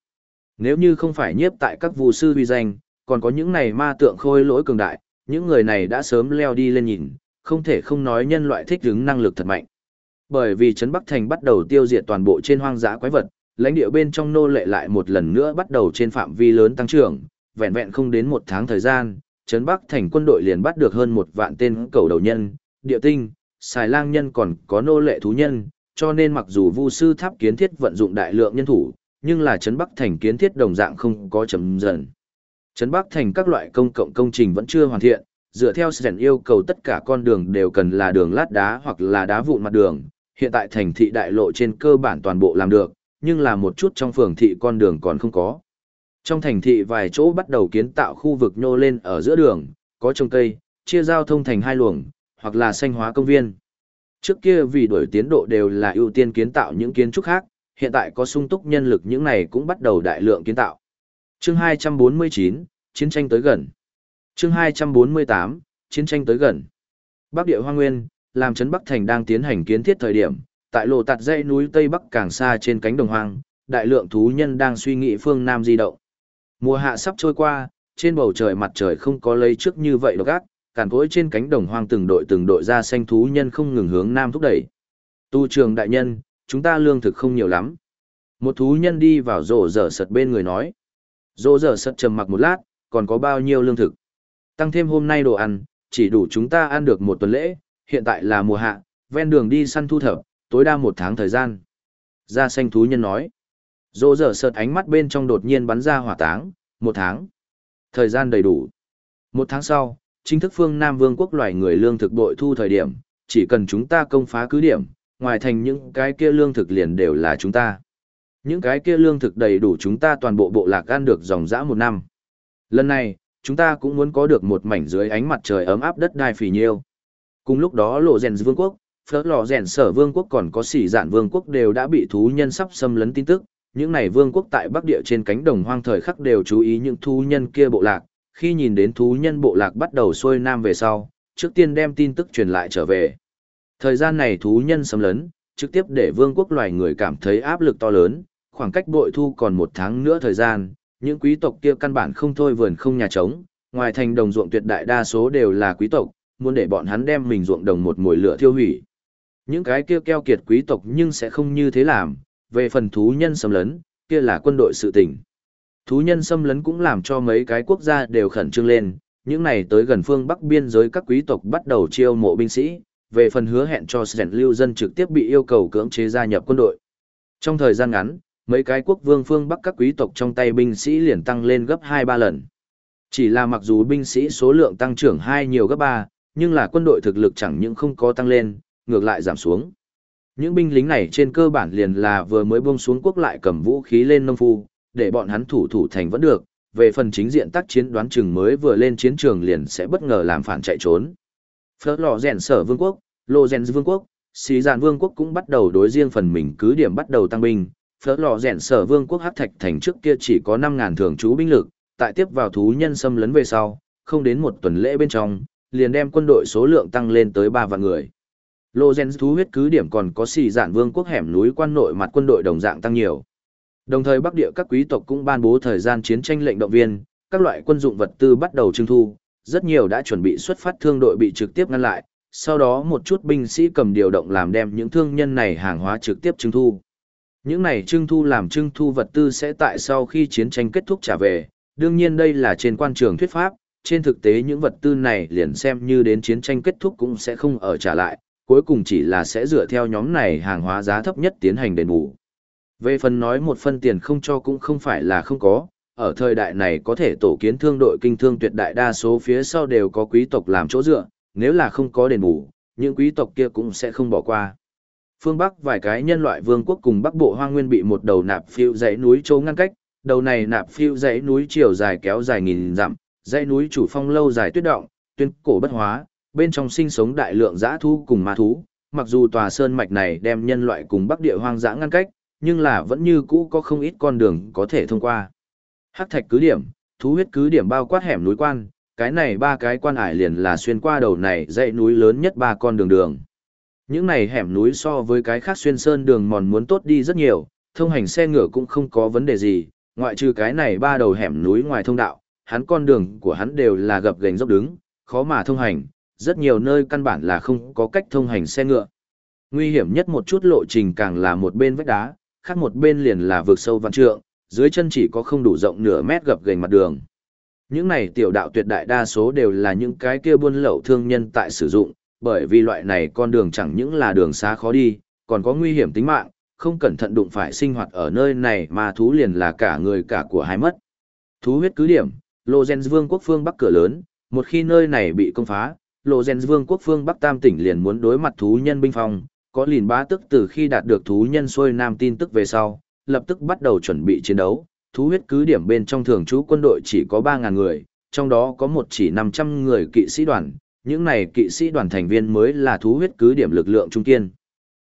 Nếu như không phải nhiếp tại các vụ sư huy danh, còn có những này ma tượng khôi lỗi cường đại, những người này đã sớm leo đi lên nhìn, không thể không nói nhân loại thích ứng năng lực thật mạnh. Bởi vì Trấn Bắc Thành bắt đầu tiêu diệt toàn bộ trên hoang dã quái vật, lãnh địa bên trong nô lệ lại một lần nữa bắt đầu trên phạm vi lớn tăng trưởng, vẹn vẹn không đến một tháng thời gian, Trấn Bắc Thành quân đội liền bắt được hơn một vạn tên cầu đầu nhân, địa tinh, xài lang nhân còn có nô lệ thú nhân, cho nên mặc dù Vu sư tháp kiến thiết vận dụng đại lượng nhân thủ, nhưng là Trấn Bắc Thành kiến thiết đồng dạng không có chấm dần. Trấn Bắc Thành các loại công cộng công trình vẫn chưa hoàn thiện, dựa theo Sren yêu cầu tất cả con đường đều cần là đường lát đá hoặc là đá vụn mặt đường, hiện tại thành thị đại lộ trên cơ bản toàn bộ làm được, nhưng là một chút trong phường thị con đường còn không có. Trong thành thị vài chỗ bắt đầu kiến tạo khu vực nhô lên ở giữa đường, có trồng cây, chia giao thông thành hai luồng, hoặc là xanh hóa công viên. Trước kia vì đổi tiến độ đều là ưu tiên kiến tạo những kiến trúc khác, hiện tại có sung túc nhân lực những này cũng bắt đầu đại lượng kiến tạo. Chương 249, chiến tranh tới gần. Chương 248, chiến tranh tới gần. Bắc địa Hoa Nguyên, làm trấn Bắc Thành đang tiến hành kiến thiết thời điểm, tại lộ tạt dãy núi Tây Bắc càng xa trên cánh đồng hoang, đại lượng thú nhân đang suy nghĩ phương Nam di động. Mùa hạ sắp trôi qua, trên bầu trời mặt trời không có lấy trước như vậy độc ác, càn cối trên cánh đồng hoang từng đội từng đội ra xanh thú nhân không ngừng hướng Nam thúc đẩy. Tu trường đại nhân, chúng ta lương thực không nhiều lắm. Một thú nhân đi vào rổ dở sật bên người nói. Rổ dở sật trầm mặc một lát, còn có bao nhiêu lương thực. Tăng thêm hôm nay đồ ăn, chỉ đủ chúng ta ăn được một tuần lễ, hiện tại là mùa hạ, ven đường đi săn thu thập, tối đa một tháng thời gian. ra xanh thú nhân nói. Rổ dở sật ánh mắt bên trong đột nhiên bắn ra hỏa táng, một tháng. Thời gian đầy đủ. Một tháng sau, chính thức phương Nam Vương quốc loài người lương thực bội thu thời điểm, chỉ cần chúng ta công phá cứ điểm, ngoài thành những cái kia lương thực liền đều là chúng ta. Những cái kia lương thực đầy đủ chúng ta toàn bộ bộ lạc ăn được dòng dã một năm. Lần này, chúng ta cũng muốn có được một mảnh dưới ánh mặt trời ấm áp đất đai phì nhiêu. Cùng lúc đó lộ rèn vương quốc, phớt lò rèn sở vương quốc còn có xỉ dạn vương quốc đều đã bị thú nhân sắp xâm lấn tin tức. Những này vương quốc tại bắc địa trên cánh đồng hoang thời khắc đều chú ý những thú nhân kia bộ lạc. Khi nhìn đến thú nhân bộ lạc bắt đầu xuôi nam về sau, trước tiên đem tin tức truyền lại trở về. Thời gian này thú nhân xâm lấn, trực tiếp để vương quốc loài người cảm thấy áp lực to lớn, khoảng cách bội thu còn một tháng nữa thời gian, những quý tộc kia căn bản không thôi vườn không nhà trống, ngoài thành đồng ruộng tuyệt đại đa số đều là quý tộc, muốn để bọn hắn đem mình ruộng đồng một mùi lửa thiêu hủy. Những cái kia keo kiệt quý tộc nhưng sẽ không như thế làm, về phần thú nhân xâm lấn, kia là quân đội sự tình. Thú nhân xâm lấn cũng làm cho mấy cái quốc gia đều khẩn trương lên, những này tới gần phương Bắc biên giới các quý tộc bắt đầu chiêu mộ binh sĩ, về phần hứa hẹn cho Sren lưu dân trực tiếp bị yêu cầu cưỡng chế gia nhập quân đội. Trong thời gian ngắn, mấy cái quốc vương phương Bắc các quý tộc trong tay binh sĩ liền tăng lên gấp 2-3 lần. Chỉ là mặc dù binh sĩ số lượng tăng trưởng hai nhiều gấp 3, nhưng là quân đội thực lực chẳng những không có tăng lên, ngược lại giảm xuống. Những binh lính này trên cơ bản liền là vừa mới buông xuống quốc lại cầm vũ khí lên nông phu, để bọn hắn thủ thủ thành vẫn được, về phần chính diện tác chiến đoán chừng mới vừa lên chiến trường liền sẽ bất ngờ làm phản chạy trốn. Phớt lò rèn sở vương quốc, lô rèn vương quốc, xí giàn vương quốc cũng bắt đầu đối riêng phần mình cứ điểm bắt đầu tăng binh. Phớt lò rèn sở vương quốc hắc thạch thành trước kia chỉ có 5.000 thường trú binh lực, tại tiếp vào thú nhân xâm lấn về sau, không đến một tuần lễ bên trong, liền đem quân đội số lượng tăng lên tới 3 vạn người. Lô Gen thú huyết cứ điểm còn có xì dạn vương quốc hẻm núi quan nội mặt quân đội đồng dạng tăng nhiều. Đồng thời Bắc địa các quý tộc cũng ban bố thời gian chiến tranh lệnh động viên, các loại quân dụng vật tư bắt đầu trưng thu, rất nhiều đã chuẩn bị xuất phát thương đội bị trực tiếp ngăn lại, sau đó một chút binh sĩ cầm điều động làm đem những thương nhân này hàng hóa trực tiếp trưng thu. Những này trưng thu làm trưng thu vật tư sẽ tại sau khi chiến tranh kết thúc trả về, đương nhiên đây là trên quan trường thuyết pháp, trên thực tế những vật tư này liền xem như đến chiến tranh kết thúc cũng sẽ không ở trả lại, cuối cùng chỉ là sẽ dựa theo nhóm này hàng hóa giá thấp nhất tiến hành đền bù. Về phần nói một phân tiền không cho cũng không phải là không có, ở thời đại này có thể tổ kiến thương đội kinh thương tuyệt đại đa số phía sau đều có quý tộc làm chỗ dựa, nếu là không có đền bù, những quý tộc kia cũng sẽ không bỏ qua. Phương Bắc vài cái nhân loại vương quốc cùng Bắc Bộ Hoang Nguyên bị một đầu nạp phiêu dãy núi chỗ ngăn cách, đầu này nạp phiêu dãy núi chiều dài kéo dài nghìn dặm, dãy núi chủ phong lâu dài tuyết động, tuyên cổ bất hóa, bên trong sinh sống đại lượng dã thú cùng ma thú, mặc dù tòa sơn mạch này đem nhân loại cùng Bắc Địa hoang dã ngăn cách, nhưng là vẫn như cũ có không ít con đường có thể thông qua. Hắc thạch cứ điểm, thú huyết cứ điểm bao quát hẻm núi quan, cái này ba cái quan ải liền là xuyên qua đầu này dãy núi lớn nhất ba con đường đường. Những này hẻm núi so với cái khác xuyên sơn đường mòn muốn tốt đi rất nhiều, thông hành xe ngựa cũng không có vấn đề gì, ngoại trừ cái này ba đầu hẻm núi ngoài thông đạo, hắn con đường của hắn đều là gập ghềnh dốc đứng, khó mà thông hành, rất nhiều nơi căn bản là không có cách thông hành xe ngựa. Nguy hiểm nhất một chút lộ trình càng là một bên vách đá, khác một bên liền là vực sâu văn trượng, dưới chân chỉ có không đủ rộng nửa mét gập ghềnh mặt đường. Những này tiểu đạo tuyệt đại đa số đều là những cái kia buôn lậu thương nhân tại sử dụng, bởi vì loại này con đường chẳng những là đường xá khó đi, còn có nguy hiểm tính mạng, không cẩn thận đụng phải sinh hoạt ở nơi này mà thú liền là cả người cả của hai mất. Thú huyết cứ điểm, Lô Gen Vương quốc phương Bắc cửa lớn, một khi nơi này bị công phá, Lô Gen Vương quốc phương Bắc Tam tỉnh liền muốn đối mặt thú nhân binh phong, có lìn bá tức từ khi đạt được thú nhân xuôi nam tin tức về sau, lập tức bắt đầu chuẩn bị chiến đấu, thú huyết cứ điểm bên trong thường trú quân đội chỉ có 3.000 người, trong đó có một chỉ 500 người kỵ sĩ đoàn, những này kỵ sĩ đoàn thành viên mới là thú huyết cứ điểm lực lượng trung kiên.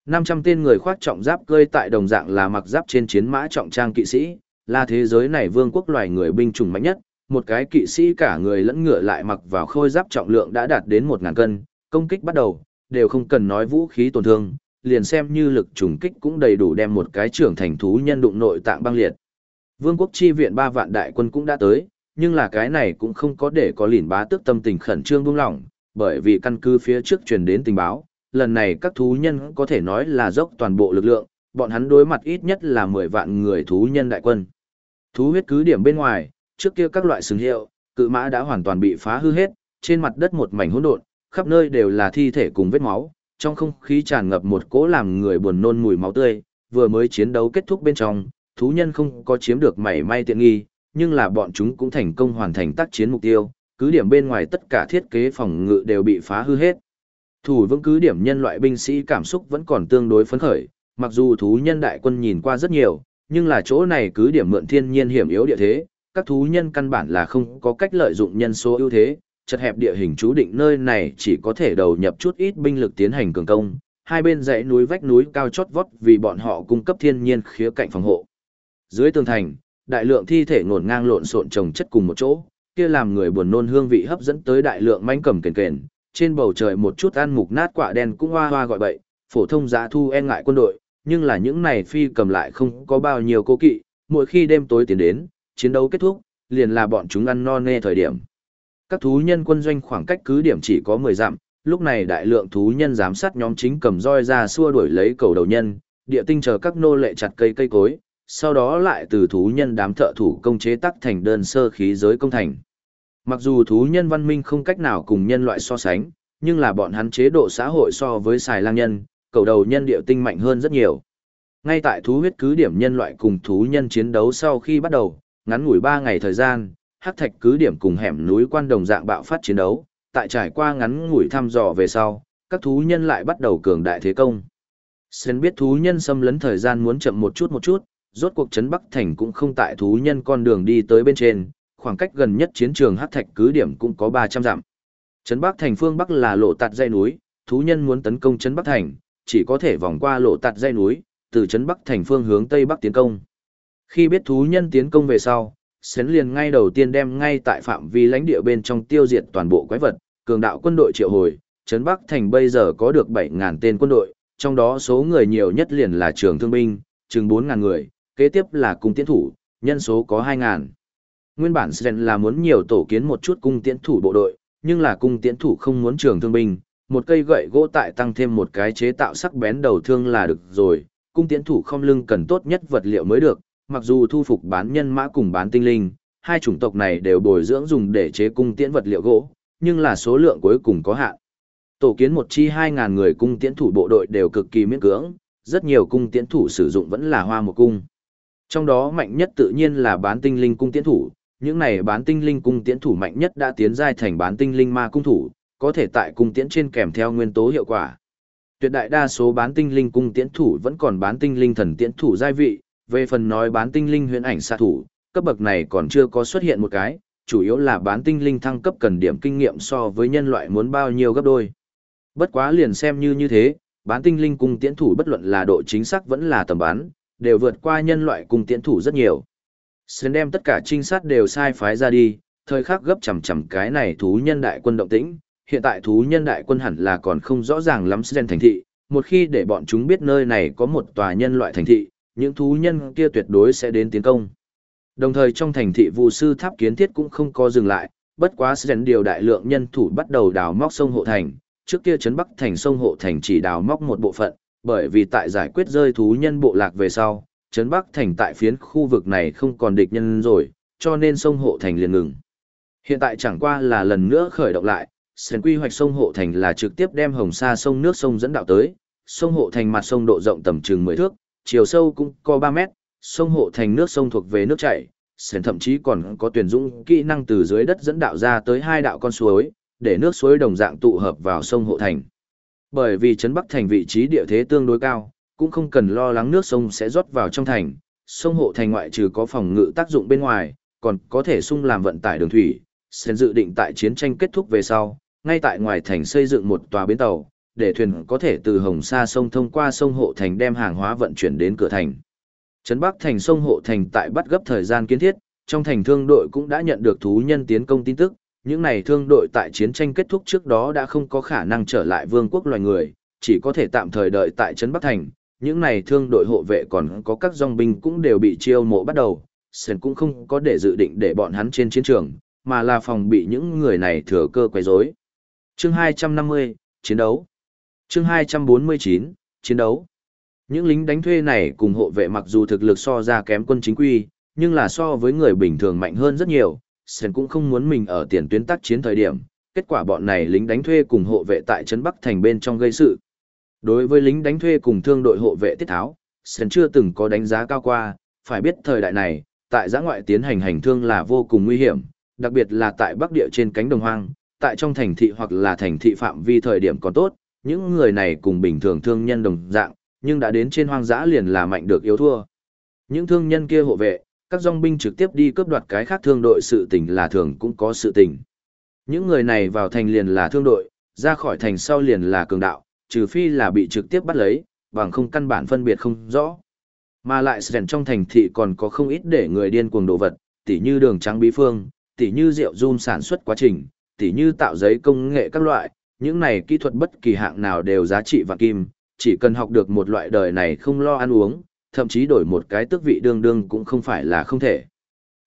500 tên người khoác trọng giáp cơi tại đồng dạng là mặc giáp trên chiến mã trọng trang kỵ sĩ, là thế giới này vương quốc loài người binh chủng mạnh nhất, một cái kỵ sĩ cả người lẫn ngựa lại mặc vào khôi giáp trọng lượng đã đạt đến 1000 cân, công kích bắt đầu, đều không cần nói vũ khí tổn thương, liền xem như lực trùng kích cũng đầy đủ đem một cái trưởng thành thú nhân đụng nội tạng băng liệt. Vương quốc chi viện ba vạn đại quân cũng đã tới, nhưng là cái này cũng không có để có lìn bá tước tâm tình khẩn trương buông lỏng, bởi vì căn cứ phía trước truyền đến tình báo, lần này các thú nhân có thể nói là dốc toàn bộ lực lượng, bọn hắn đối mặt ít nhất là 10 vạn người thú nhân đại quân. Thú huyết cứ điểm bên ngoài, trước kia các loại sừng hiệu, cự mã đã hoàn toàn bị phá hư hết, trên mặt đất một mảnh hỗn độn, khắp nơi đều là thi thể cùng vết máu, trong không khí tràn ngập một cỗ làm người buồn nôn mùi máu tươi, vừa mới chiến đấu kết thúc bên trong, thú nhân không có chiếm được mảy may tiện nghi, nhưng là bọn chúng cũng thành công hoàn thành tác chiến mục tiêu, cứ điểm bên ngoài tất cả thiết kế phòng ngự đều bị phá hư hết. Thủ vững cứ điểm nhân loại binh sĩ cảm xúc vẫn còn tương đối phấn khởi, mặc dù thú nhân đại quân nhìn qua rất nhiều, nhưng là chỗ này cứ điểm mượn thiên nhiên hiểm yếu địa thế, các thú nhân căn bản là không có cách lợi dụng nhân số ưu thế, chật hẹp địa hình chú định nơi này chỉ có thể đầu nhập chút ít binh lực tiến hành cường công, hai bên dãy núi vách núi cao chót vót vì bọn họ cung cấp thiên nhiên khía cạnh phòng hộ. Dưới tường thành, đại lượng thi thể ngổn ngang lộn xộn chồng chất cùng một chỗ, kia làm người buồn nôn hương vị hấp dẫn tới đại lượng manh cầm kền kền, trên bầu trời một chút ăn mục nát quả đen cũng hoa hoa gọi bậy, phổ thông giá thu e ngại quân đội, nhưng là những này phi cầm lại không có bao nhiêu cố kỵ, mỗi khi đêm tối tiến đến, chiến đấu kết thúc, liền là bọn chúng ăn no nê thời điểm. Các thú nhân quân doanh khoảng cách cứ điểm chỉ có 10 dặm, lúc này đại lượng thú nhân giám sát nhóm chính cầm roi ra xua đuổi lấy cầu đầu nhân, địa tinh chờ các nô lệ chặt cây cây cối, sau đó lại từ thú nhân đám thợ thủ công chế tác thành đơn sơ khí giới công thành. Mặc dù thú nhân văn minh không cách nào cùng nhân loại so sánh, nhưng là bọn hắn chế độ xã hội so với xài lang nhân, cầu đầu nhân địa tinh mạnh hơn rất nhiều. Ngay tại thú huyết cứ điểm nhân loại cùng thú nhân chiến đấu sau khi bắt đầu, ngắn ngủi 3 ngày thời gian, hắc thạch cứ điểm cùng hẻm núi quan đồng dạng bạo phát chiến đấu, tại trải qua ngắn ngủi thăm dò về sau, các thú nhân lại bắt đầu cường đại thế công. Sen biết thú nhân xâm lấn thời gian muốn chậm một chút một chút, rốt cuộc trấn Bắc Thành cũng không tại thú nhân con đường đi tới bên trên, khoảng cách gần nhất chiến trường hắc thạch cứ điểm cũng có 300 dặm. Trấn Bắc Thành phương Bắc là lộ tạt dây núi, thú nhân muốn tấn công trấn Bắc Thành, chỉ có thể vòng qua lộ tạt dây núi, từ trấn Bắc Thành phương hướng Tây Bắc tiến công. Khi biết thú nhân tiến công về sau, Sến liền ngay đầu tiên đem ngay tại phạm vi lãnh địa bên trong tiêu diệt toàn bộ quái vật, cường đạo quân đội triệu hồi, Trấn Bắc Thành bây giờ có được 7.000 tên quân đội, trong đó số người nhiều nhất liền là trường thương binh, chừng 4.000 người, kế tiếp là cung tiến thủ, nhân số có 2.000. Nguyên bản Sến là muốn nhiều tổ kiến một chút cung tiến thủ bộ đội, nhưng là cung tiến thủ không muốn trường thương binh, một cây gậy gỗ tại tăng thêm một cái chế tạo sắc bén đầu thương là được rồi, cung tiến thủ không lưng cần tốt nhất vật liệu mới được, mặc dù thu phục bán nhân mã cùng bán tinh linh, hai chủng tộc này đều bồi dưỡng dùng để chế cung tiễn vật liệu gỗ, nhưng là số lượng cuối cùng có hạn. Tổ kiến một chi 2.000 người cung tiễn thủ bộ đội đều cực kỳ miễn cưỡng, rất nhiều cung tiễn thủ sử dụng vẫn là hoa một cung. Trong đó mạnh nhất tự nhiên là bán tinh linh cung tiễn thủ, những này bán tinh linh cung tiễn thủ mạnh nhất đã tiến giai thành bán tinh linh ma cung thủ, có thể tại cung tiễn trên kèm theo nguyên tố hiệu quả. Tuyệt đại đa số bán tinh linh cung tiễn thủ vẫn còn bán tinh linh thần tiễn thủ giai vị, về phần nói bán tinh linh huyễn ảnh xạ thủ, cấp bậc này còn chưa có xuất hiện một cái, chủ yếu là bán tinh linh thăng cấp cần điểm kinh nghiệm so với nhân loại muốn bao nhiêu gấp đôi. Bất quá liền xem như như thế, bán tinh linh cung tiễn thủ bất luận là độ chính xác vẫn là tầm bán, đều vượt qua nhân loại cung tiễn thủ rất nhiều. Sơn đem tất cả trinh sát đều sai phái ra đi, thời khắc gấp chầm chầm cái này thú nhân đại quân động tĩnh, hiện tại thú nhân đại quân hẳn là còn không rõ ràng lắm Sơn thành thị, một khi để bọn chúng biết nơi này có một tòa nhân loại thành thị, những thú nhân kia tuyệt đối sẽ đến tiến công. Đồng thời trong thành thị vụ sư tháp kiến thiết cũng không có dừng lại, bất quá sẽ điều đại lượng nhân thủ bắt đầu đào móc sông hộ thành, trước kia trấn Bắc thành sông hộ thành chỉ đào móc một bộ phận, bởi vì tại giải quyết rơi thú nhân bộ lạc về sau, trấn Bắc thành tại phiến khu vực này không còn địch nhân rồi, cho nên sông hộ thành liền ngừng. Hiện tại chẳng qua là lần nữa khởi động lại, sền quy hoạch sông hộ thành là trực tiếp đem hồng sa sông nước sông dẫn đạo tới, sông hộ thành mặt sông độ rộng tầm chừng 10 thước, chiều sâu cũng có 3 mét, sông hộ thành nước sông thuộc về nước chảy, sền thậm chí còn có tuyển dụng kỹ năng từ dưới đất dẫn đạo ra tới hai đạo con suối, để nước suối đồng dạng tụ hợp vào sông hộ thành. Bởi vì trấn Bắc thành vị trí địa thế tương đối cao, cũng không cần lo lắng nước sông sẽ rót vào trong thành, sông hộ thành ngoại trừ có phòng ngự tác dụng bên ngoài, còn có thể sung làm vận tải đường thủy. Sen dự định tại chiến tranh kết thúc về sau, ngay tại ngoài thành xây dựng một tòa bến tàu, để thuyền có thể từ Hồng Sa sông thông qua sông Hộ Thành đem hàng hóa vận chuyển đến cửa thành. Trấn Bắc thành sông Hộ Thành tại bắt gấp thời gian kiến thiết, trong thành thương đội cũng đã nhận được thú nhân tiến công tin tức, những này thương đội tại chiến tranh kết thúc trước đó đã không có khả năng trở lại vương quốc loài người, chỉ có thể tạm thời đợi tại Trấn Bắc Thành. Những này thương đội hộ vệ còn có các dòng binh cũng đều bị chiêu mộ bắt đầu, Sơn cũng không có để dự định để bọn hắn trên chiến trường, mà là phòng bị những người này thừa cơ quấy rối. Chương 250, Chiến đấu Chương 249, Chiến đấu. Những lính đánh thuê này cùng hộ vệ mặc dù thực lực so ra kém quân chính quy, nhưng là so với người bình thường mạnh hơn rất nhiều, Sơn cũng không muốn mình ở tiền tuyến tác chiến thời điểm, kết quả bọn này lính đánh thuê cùng hộ vệ tại trấn Bắc thành bên trong gây sự. Đối với lính đánh thuê cùng thương đội hộ vệ tiết tháo, Sơn chưa từng có đánh giá cao qua, phải biết thời đại này, tại giã ngoại tiến hành hành thương là vô cùng nguy hiểm, đặc biệt là tại bắc địa trên cánh đồng hoang, tại trong thành thị hoặc là thành thị phạm vi thời điểm còn tốt, những người này cùng bình thường thương nhân đồng dạng, nhưng đã đến trên hoang dã liền là mạnh được yếu thua. Những thương nhân kia hộ vệ, các dòng binh trực tiếp đi cướp đoạt cái khác thương đội sự tình là thường cũng có sự tình. Những người này vào thành liền là thương đội, ra khỏi thành sau liền là cường đạo, trừ phi là bị trực tiếp bắt lấy, bằng không căn bản phân biệt không rõ. Mà lại sẻn trong thành thị còn có không ít để người điên cuồng đồ vật, tỉ như đường trắng bí phương, tỉ như rượu run sản xuất quá trình, tỉ như tạo giấy công nghệ các loại, những này kỹ thuật bất kỳ hạng nào đều giá trị vạn kim, chỉ cần học được một loại đời này không lo ăn uống, thậm chí đổi một cái tước vị đương đương cũng không phải là không thể.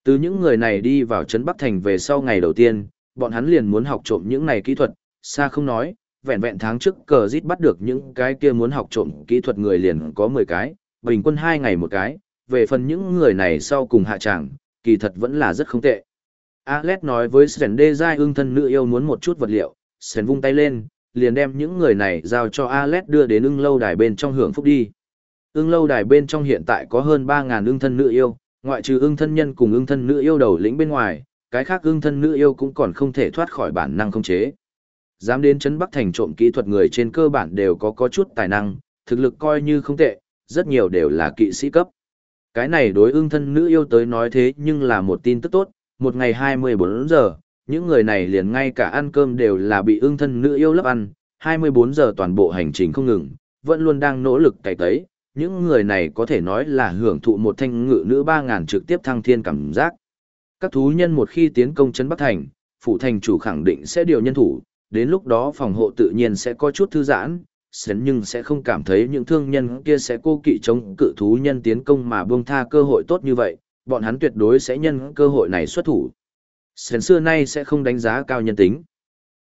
Từ những người này đi vào trấn Bắc Thành về sau ngày đầu tiên, bọn hắn liền muốn học trộm những này kỹ thuật, xa không nói, vẹn vẹn tháng trước cờ rít bắt được những cái kia muốn học trộm kỹ thuật người liền có 10 cái, bình quân 2 ngày một cái, về phần những người này sau cùng hạ tràng, kỳ thật vẫn là rất không tệ. Alex nói với Sren Dezai ưng thân nữ yêu muốn một chút vật liệu, Sren vung tay lên, liền đem những người này giao cho Alet đưa đến ưng lâu đài bên trong hưởng phúc đi. Ưng lâu đài bên trong hiện tại có hơn 3.000 ưng thân nữ yêu, ngoại trừ ưng thân nhân cùng ưng thân nữ yêu đầu lĩnh bên ngoài, cái khác ưng thân nữ yêu cũng còn không thể thoát khỏi bản năng không chế. Dám đến chấn Bắc Thành trộm kỹ thuật người trên cơ bản đều có có chút tài năng, thực lực coi như không tệ, rất nhiều đều là kỵ sĩ cấp. Cái này đối ưng thân nữ yêu tới nói thế nhưng là một tin tức tốt, một ngày 24 giờ, những người này liền ngay cả ăn cơm đều là bị ưng thân nữ yêu lấp ăn, 24 giờ toàn bộ hành trình không ngừng, vẫn luôn đang nỗ lực cày tấy, những người này có thể nói là hưởng thụ một thanh ngự nữ 3.000 trực tiếp thăng thiên cảm giác. Các thú nhân một khi tiến công trấn Bắc Thành, phụ thành chủ khẳng định sẽ điều nhân thủ, đến lúc đó phòng hộ tự nhiên sẽ có chút thư giãn, sến nhưng sẽ không cảm thấy những thương nhân kia sẽ cô kỵ chống cự thú nhân tiến công mà buông tha cơ hội tốt như vậy, bọn hắn tuyệt đối sẽ nhân cơ hội này xuất thủ. Sến xưa nay sẽ không đánh giá cao nhân tính.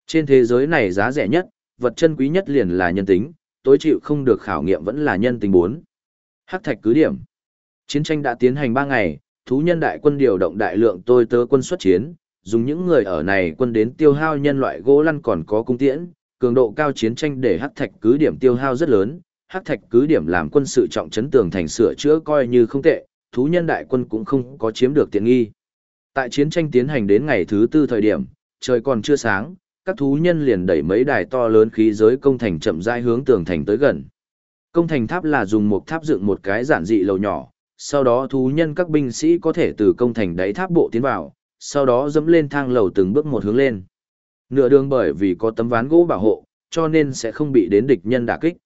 Trên thế giới này giá rẻ nhất, vật chân quý nhất liền là nhân tính, tối chịu không được khảo nghiệm vẫn là nhân tính bốn. Hắc thạch cứ điểm. Chiến tranh đã tiến hành 3 ngày, thú nhân đại quân điều động đại lượng tôi tớ quân xuất chiến, dùng những người ở này quân đến tiêu hao nhân loại gỗ lăn còn có cung tiễn, cường độ cao chiến tranh để hắc thạch cứ điểm tiêu hao rất lớn, hắc thạch cứ điểm làm quân sự trọng trấn tường thành sửa chữa coi như không tệ, thú nhân đại quân cũng không có chiếm được tiện nghi. Tại chiến tranh tiến hành đến ngày thứ tư thời điểm, trời còn chưa sáng, các thú nhân liền đẩy mấy đài to lớn khí giới công thành chậm rãi hướng tường thành tới gần. Công thành tháp là dùng một tháp dựng một cái giản dị lầu nhỏ, sau đó thú nhân các binh sĩ có thể từ công thành đáy tháp bộ tiến vào, sau đó dẫm lên thang lầu từng bước một hướng lên. Nửa đường bởi vì có tấm ván gỗ bảo hộ, cho nên sẽ không bị đến địch nhân đả kích.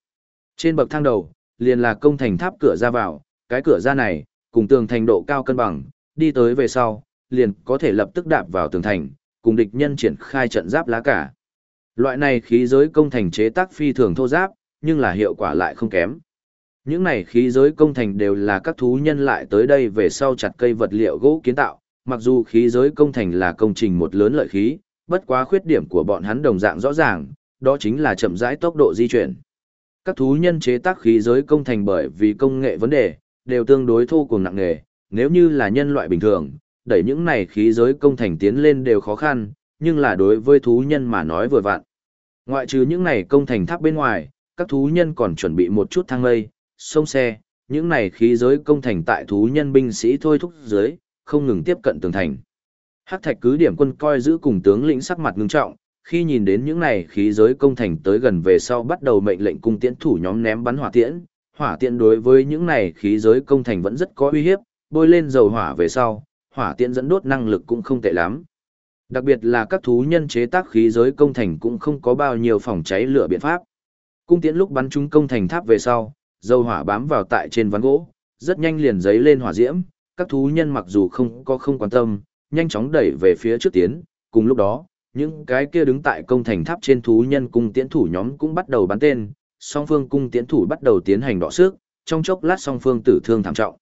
Trên bậc thang đầu, liền là công thành tháp cửa ra vào, cái cửa ra này, cùng tường thành độ cao cân bằng, đi tới về sau, liền có thể lập tức đạp vào tường thành, cùng địch nhân triển khai trận giáp lá cả. Loại này khí giới công thành chế tác phi thường thô giáp, nhưng là hiệu quả lại không kém. Những này khí giới công thành đều là các thú nhân lại tới đây về sau chặt cây vật liệu gỗ kiến tạo, mặc dù khí giới công thành là công trình một lớn lợi khí, bất quá khuyết điểm của bọn hắn đồng dạng rõ ràng, đó chính là chậm rãi tốc độ di chuyển. Các thú nhân chế tác khí giới công thành bởi vì công nghệ vấn đề, đều tương đối thô cùng nặng nghề, nếu như là nhân loại bình thường, đẩy những này khí giới công thành tiến lên đều khó khăn, nhưng là đối với thú nhân mà nói vừa vặn. Ngoại trừ những này công thành tháp bên ngoài, các thú nhân còn chuẩn bị một chút thang lây, sông xe, những này khí giới công thành tại thú nhân binh sĩ thôi thúc dưới, không ngừng tiếp cận tường thành. Hắc thạch cứ điểm quân coi giữ cùng tướng lĩnh sắc mặt ngưng trọng, khi nhìn đến những này khí giới công thành tới gần về sau bắt đầu mệnh lệnh cung tiễn thủ nhóm ném bắn hỏa tiễn, hỏa tiễn đối với những này khí giới công thành vẫn rất có uy hiếp, bôi lên dầu hỏa về sau, hỏa tiễn dẫn đốt năng lực cũng không tệ lắm. Đặc biệt là các thú nhân chế tác khí giới công thành cũng không có bao nhiêu phòng cháy lửa biện pháp. Cung tiễn lúc bắn trúng công thành tháp về sau, dầu hỏa bám vào tại trên ván gỗ, rất nhanh liền giấy lên hỏa diễm, các thú nhân mặc dù không có không quan tâm, nhanh chóng đẩy về phía trước tiến, cùng lúc đó, những cái kia đứng tại công thành tháp trên thú nhân cung tiễn thủ nhóm cũng bắt đầu bắn tên, song phương cung tiễn thủ bắt đầu tiến hành đọ sức, trong chốc lát song phương tử thương thảm trọng.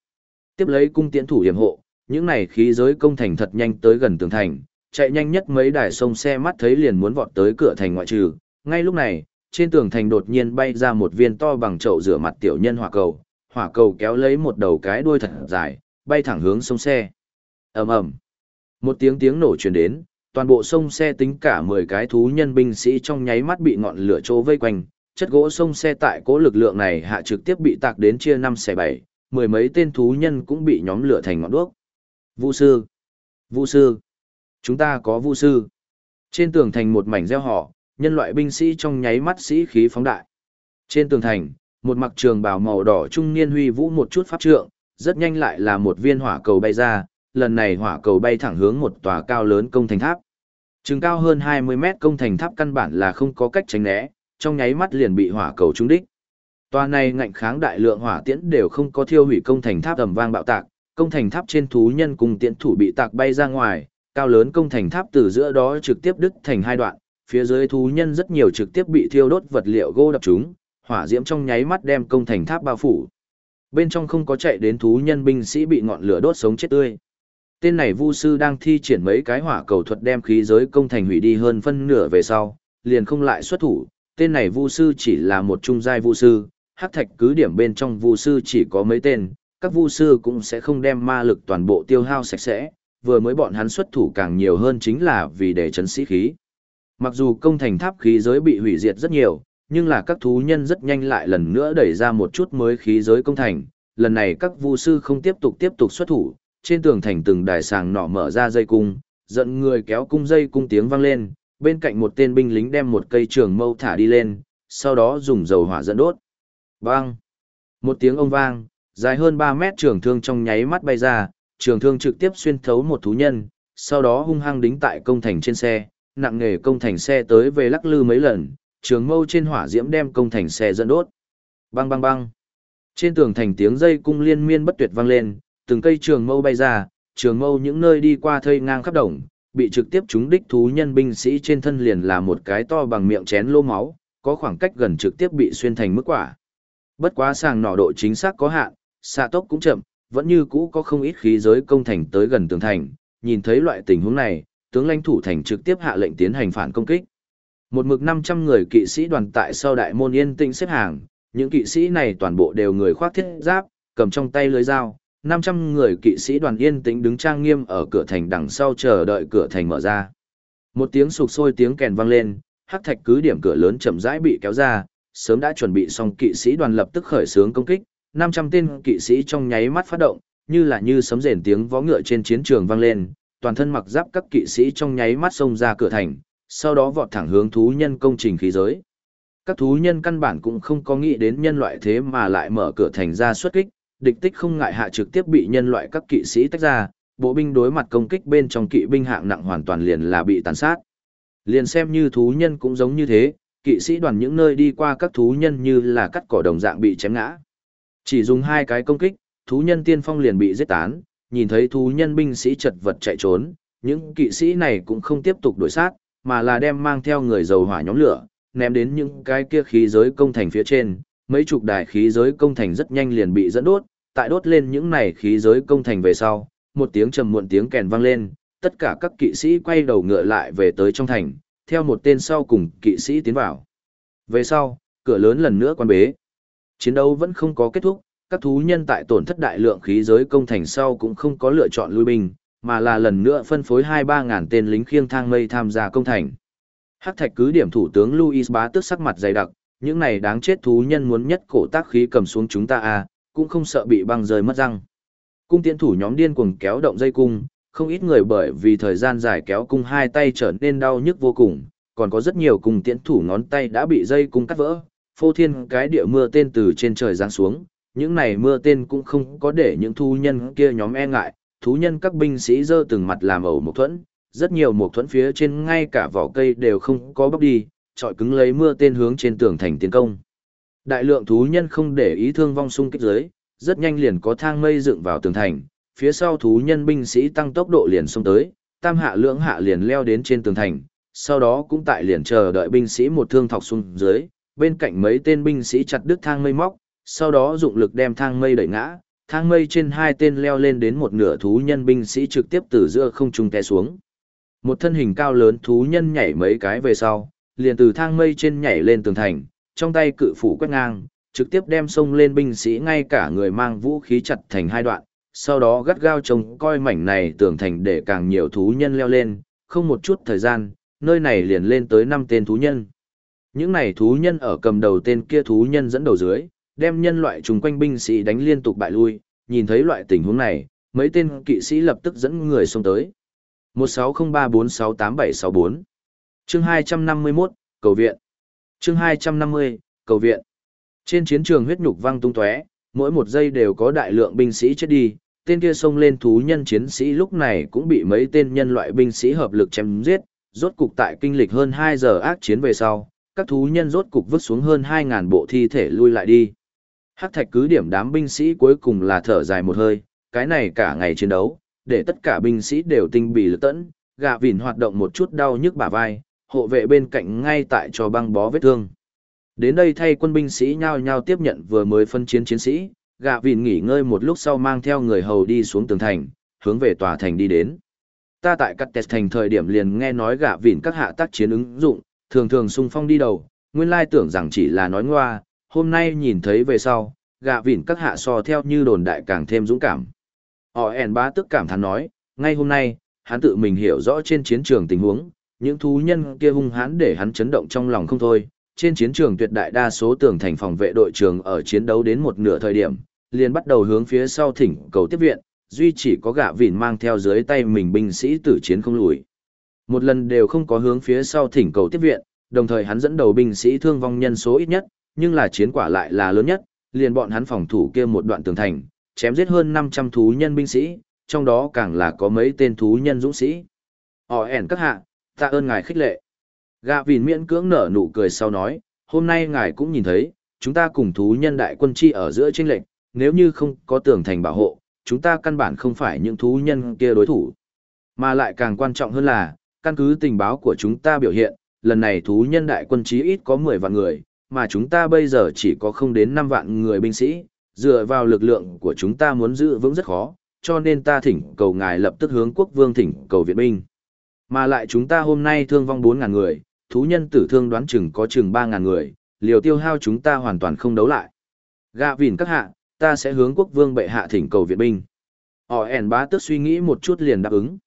Tiếp lấy cung tiễn thủ hiểm hộ, những này khí giới công thành thật nhanh tới gần tường thành, chạy nhanh nhất mấy đài sông xe mắt thấy liền muốn vọt tới cửa thành ngoại trừ. Ngay lúc này, trên tường thành đột nhiên bay ra một viên to bằng chậu rửa mặt tiểu nhân hỏa cầu, hỏa cầu kéo lấy một đầu cái đuôi thật dài, bay thẳng hướng sông xe. Ầm ầm. Một tiếng tiếng nổ truyền đến, toàn bộ sông xe tính cả 10 cái thú nhân binh sĩ trong nháy mắt bị ngọn lửa chỗ vây quanh, chất gỗ sông xe tại cố lực lượng này hạ trực tiếp bị tạc đến chia năm xẻ bảy, mười mấy tên thú nhân cũng bị nhóm lửa thành ngọn đuốc. Vu sư, Vu sư, chúng ta có Vu sư. Trên tường thành một mảnh reo hò, nhân loại binh sĩ trong nháy mắt sĩ khí phóng đại. Trên tường thành, một mặc trường bào màu đỏ trung niên huy vũ một chút pháp trượng, rất nhanh lại là một viên hỏa cầu bay ra, lần này hỏa cầu bay thẳng hướng một tòa cao lớn công thành tháp. trường cao hơn 20 mét công thành tháp căn bản là không có cách tránh né, trong nháy mắt liền bị hỏa cầu trúng đích. Tòa này ngạnh kháng đại lượng hỏa tiễn đều không có thiêu hủy công thành tháp tầm vang bạo tạc, công thành tháp trên thú nhân cùng tiễn thủ bị tạc bay ra ngoài, cao lớn công thành tháp từ giữa đó trực tiếp đứt thành hai đoạn, phía dưới thú nhân rất nhiều trực tiếp bị thiêu đốt vật liệu gỗ đập chúng, hỏa diễm trong nháy mắt đem công thành tháp bao phủ. Bên trong không có chạy đến thú nhân binh sĩ bị ngọn lửa đốt sống chết tươi. Tên này Vu sư đang thi triển mấy cái hỏa cầu thuật đem khí giới công thành hủy đi hơn phân nửa về sau, liền không lại xuất thủ, tên này Vu sư chỉ là một trung giai Vu sư, hắc thạch cứ điểm bên trong Vu sư chỉ có mấy tên, các Vu sư cũng sẽ không đem ma lực toàn bộ tiêu hao sạch sẽ, vừa mới bọn hắn xuất thủ càng nhiều hơn chính là vì để chấn sĩ khí. Mặc dù công thành tháp khí giới bị hủy diệt rất nhiều, nhưng là các thú nhân rất nhanh lại lần nữa đẩy ra một chút mới khí giới công thành, lần này các vu sư không tiếp tục tiếp tục xuất thủ, trên tường thành từng đài sàng nọ mở ra dây cung, giận người kéo cung dây cung tiếng vang lên, bên cạnh một tên binh lính đem một cây trường mâu thả đi lên, sau đó dùng dầu hỏa dẫn đốt. Vang! Một tiếng ông vang, dài hơn 3 mét trường thương trong nháy mắt bay ra, trường thương trực tiếp xuyên thấu một thú nhân, sau đó hung hăng đính tại công thành trên xe, nặng nghề công thành xe tới về lắc lư mấy lần, trường mâu trên hỏa diễm đem công thành xe dẫn đốt. Bang bang bang! Trên tường thành tiếng dây cung liên miên bất tuyệt vang lên, từng cây trường mâu bay ra, trường mâu những nơi đi qua thây ngang khắp đồng, bị trực tiếp trúng đích thú nhân binh sĩ trên thân liền là một cái to bằng miệng chén lô máu, có khoảng cách gần trực tiếp bị xuyên thành mức quả. Bất quá sàng nỏ độ chính xác có hạn, xạ tốc cũng chậm, vẫn như cũ có không ít khí giới công thành tới gần tường thành, nhìn thấy loại tình huống này, tướng lãnh thủ thành trực tiếp hạ lệnh tiến hành phản công kích. Một mực 500 người kỵ sĩ đoàn tại sau đại môn yên tĩnh xếp hàng, những kỵ sĩ này toàn bộ đều người khoác thiết giáp, cầm trong tay lưới dao, 500 người kỵ sĩ đoàn yên tĩnh đứng trang nghiêm ở cửa thành đằng sau chờ đợi cửa thành mở ra. Một tiếng sục sôi tiếng kèn vang lên, hắc thạch cứ điểm cửa lớn chậm rãi bị kéo ra, sớm đã chuẩn bị xong kỵ sĩ đoàn lập tức khởi xướng công kích, 500 tên kỵ sĩ trong nháy mắt phát động, như là như sấm rền tiếng vó ngựa trên chiến trường vang lên, toàn thân mặc giáp các kỵ sĩ trong nháy mắt xông ra cửa thành, sau đó vọt thẳng hướng thú nhân công trình khí giới. Các thú nhân căn bản cũng không có nghĩ đến nhân loại thế mà lại mở cửa thành ra xuất kích, địch tích không ngại hạ trực tiếp bị nhân loại các kỵ sĩ tách ra, bộ binh đối mặt công kích bên trong kỵ binh hạng nặng hoàn toàn liền là bị tàn sát. Liền xem như thú nhân cũng giống như thế, kỵ sĩ đoàn những nơi đi qua các thú nhân như là cắt cỏ đồng dạng bị chém ngã. Chỉ dùng hai cái công kích, thú nhân tiên phong liền bị giết tán, nhìn thấy thú nhân binh sĩ chật vật chạy trốn, những kỵ sĩ này cũng không tiếp tục đuổi sát, mà là đem mang theo người dầu hỏa nhóm lửa, ném đến những cái kia khí giới công thành phía trên, mấy chục đài khí giới công thành rất nhanh liền bị dẫn đốt, tại đốt lên những này khí giới công thành về sau, một tiếng trầm muộn tiếng kèn vang lên, tất cả các kỵ sĩ quay đầu ngựa lại về tới trong thành, theo một tên sau cùng kỵ sĩ tiến vào. Về sau, cửa lớn lần nữa quan bế. Chiến đấu vẫn không có kết thúc, các thú nhân tại tổn thất đại lượng khí giới công thành sau cũng không có lựa chọn lui binh, mà là lần nữa phân phối 2-3 ngàn tên lính khiêng thang mây tham gia công thành. Hắc thạch cứ điểm thủ tướng Louis bá tức sắc mặt dày đặc, những này đáng chết thú nhân muốn nhất cổ tác khí cầm xuống chúng ta à, cũng không sợ bị băng rơi mất răng. Cung tiễn thủ nhóm điên cuồng kéo động dây cung, không ít người bởi vì thời gian dài kéo cung hai tay trở nên đau nhức vô cùng, còn có rất nhiều cung tiễn thủ ngón tay đã bị dây cung cắt vỡ, phô thiên cái địa mưa tên từ trên trời giáng xuống, những này mưa tên cũng không có để những thú nhân kia nhóm e ngại, thú nhân các binh sĩ dơ từng mặt làm ẩu một thuẫn, rất nhiều một thuẫn phía trên ngay cả vỏ cây đều không có bóc đi, trọi cứng lấy mưa tên hướng trên tường thành tiến công. Đại lượng thú nhân không để ý thương vong xung kích dưới, rất nhanh liền có thang mây dựng vào tường thành, phía sau thú nhân binh sĩ tăng tốc độ liền xông tới, tam hạ lưỡng hạ liền leo đến trên tường thành, sau đó cũng tại liền chờ đợi binh sĩ một thương thọc xuống dưới, bên cạnh mấy tên binh sĩ chặt đứt thang mây móc, sau đó dụng lực đem thang mây đẩy ngã, thang mây trên hai tên leo lên đến một nửa thú nhân binh sĩ trực tiếp từ giữa không trung té xuống. Một thân hình cao lớn thú nhân nhảy mấy cái về sau, liền từ thang mây trên nhảy lên tường thành, trong tay cự phủ quét ngang, trực tiếp đem sông lên binh sĩ ngay cả người mang vũ khí chặt thành hai đoạn, sau đó gắt gao trông coi mảnh này tường thành để càng nhiều thú nhân leo lên, không một chút thời gian, nơi này liền lên tới năm tên thú nhân. Những này thú nhân ở cầm đầu tên kia thú nhân dẫn đầu dưới, đem nhân loại chung quanh binh sĩ đánh liên tục bại lui, nhìn thấy loại tình huống này, mấy tên kỵ sĩ lập tức dẫn người xông tới. 1603468764 Chương 251, Cầu viện. Chương 250, Cầu viện. Trên chiến trường huyết nhục văng tung tóe, mỗi một giây đều có đại lượng binh sĩ chết đi, tên kia xông lên thú nhân chiến sĩ lúc này cũng bị mấy tên nhân loại binh sĩ hợp lực chém giết, rốt cục tại kinh lịch hơn 2 giờ ác chiến về sau, các thú nhân rốt cục vứt xuống hơn 2.000 bộ thi thể lui lại đi. Hắc thạch cứ điểm đám binh sĩ cuối cùng là thở dài một hơi, cái này cả ngày chiến đấu, để tất cả binh sĩ đều tinh bì lực tẫn, gạ vỉn hoạt động một chút đau nhức bả vai, hộ vệ bên cạnh ngay tại cho băng bó vết thương. Đến đây thay quân binh sĩ nhao nhao tiếp nhận vừa mới phân chiến chiến sĩ, gạ vỉn nghỉ ngơi một lúc sau mang theo người hầu đi xuống tường thành, hướng về tòa thành đi đến. Ta tại cắt tẹt thành thời điểm liền nghe nói gạ vỉn các hạ tác chiến ứng dụng, thường thường sung phong đi đầu, nguyên lai tưởng rằng chỉ là nói ngoa, hôm nay nhìn thấy về sau, gạ vỉn các hạ so theo như đồn đại càng thêm dũng cảm. Họ ẻn bá tức cảm thán nói, ngay hôm nay, hắn tự mình hiểu rõ trên chiến trường tình huống, những thú nhân kia hung hãn để hắn chấn động trong lòng không thôi. Trên chiến trường tuyệt đại đa số tường thành phòng vệ đội trường ở chiến đấu đến một nửa thời điểm, liền bắt đầu hướng phía sau thỉnh cầu tiếp viện, duy chỉ có gạ vỉn mang theo dưới tay mình binh sĩ tử chiến không lùi. Một lần đều không có hướng phía sau thỉnh cầu tiếp viện, đồng thời hắn dẫn đầu binh sĩ thương vong nhân số ít nhất, nhưng là chiến quả lại là lớn nhất, liền bọn hắn phòng thủ kia một đoạn tường thành, chém giết hơn 500 thú nhân binh sĩ, trong đó càng là có mấy tên thú nhân dũng sĩ. Họ ẻn các hạ, ta ơn ngài khích lệ. Gạ vìn miễn cưỡng nở nụ cười sau nói, hôm nay ngài cũng nhìn thấy, chúng ta cùng thú nhân đại quân chi ở giữa chênh lệnh, nếu như không có tường thành bảo hộ, chúng ta căn bản không phải những thú nhân kia đối thủ. Mà lại càng quan trọng hơn là, căn cứ tình báo của chúng ta biểu hiện, lần này thú nhân đại quân chí ít có 10 vạn người, mà chúng ta bây giờ chỉ có không đến 5 vạn người binh sĩ, dựa vào lực lượng của chúng ta muốn giữ vững rất khó, cho nên ta thỉnh cầu ngài lập tức hướng quốc vương thỉnh cầu viện binh. Mà lại chúng ta hôm nay thương vong 4.000 người, thú nhân tử thương đoán chừng có chừng 3.000 người, liều tiêu hao chúng ta hoàn toàn không đấu lại. Gạ vỉn các hạ, ta sẽ hướng quốc vương bệ hạ thỉnh cầu viện binh. Họ ẻn bá tức suy nghĩ một chút liền đáp ứng.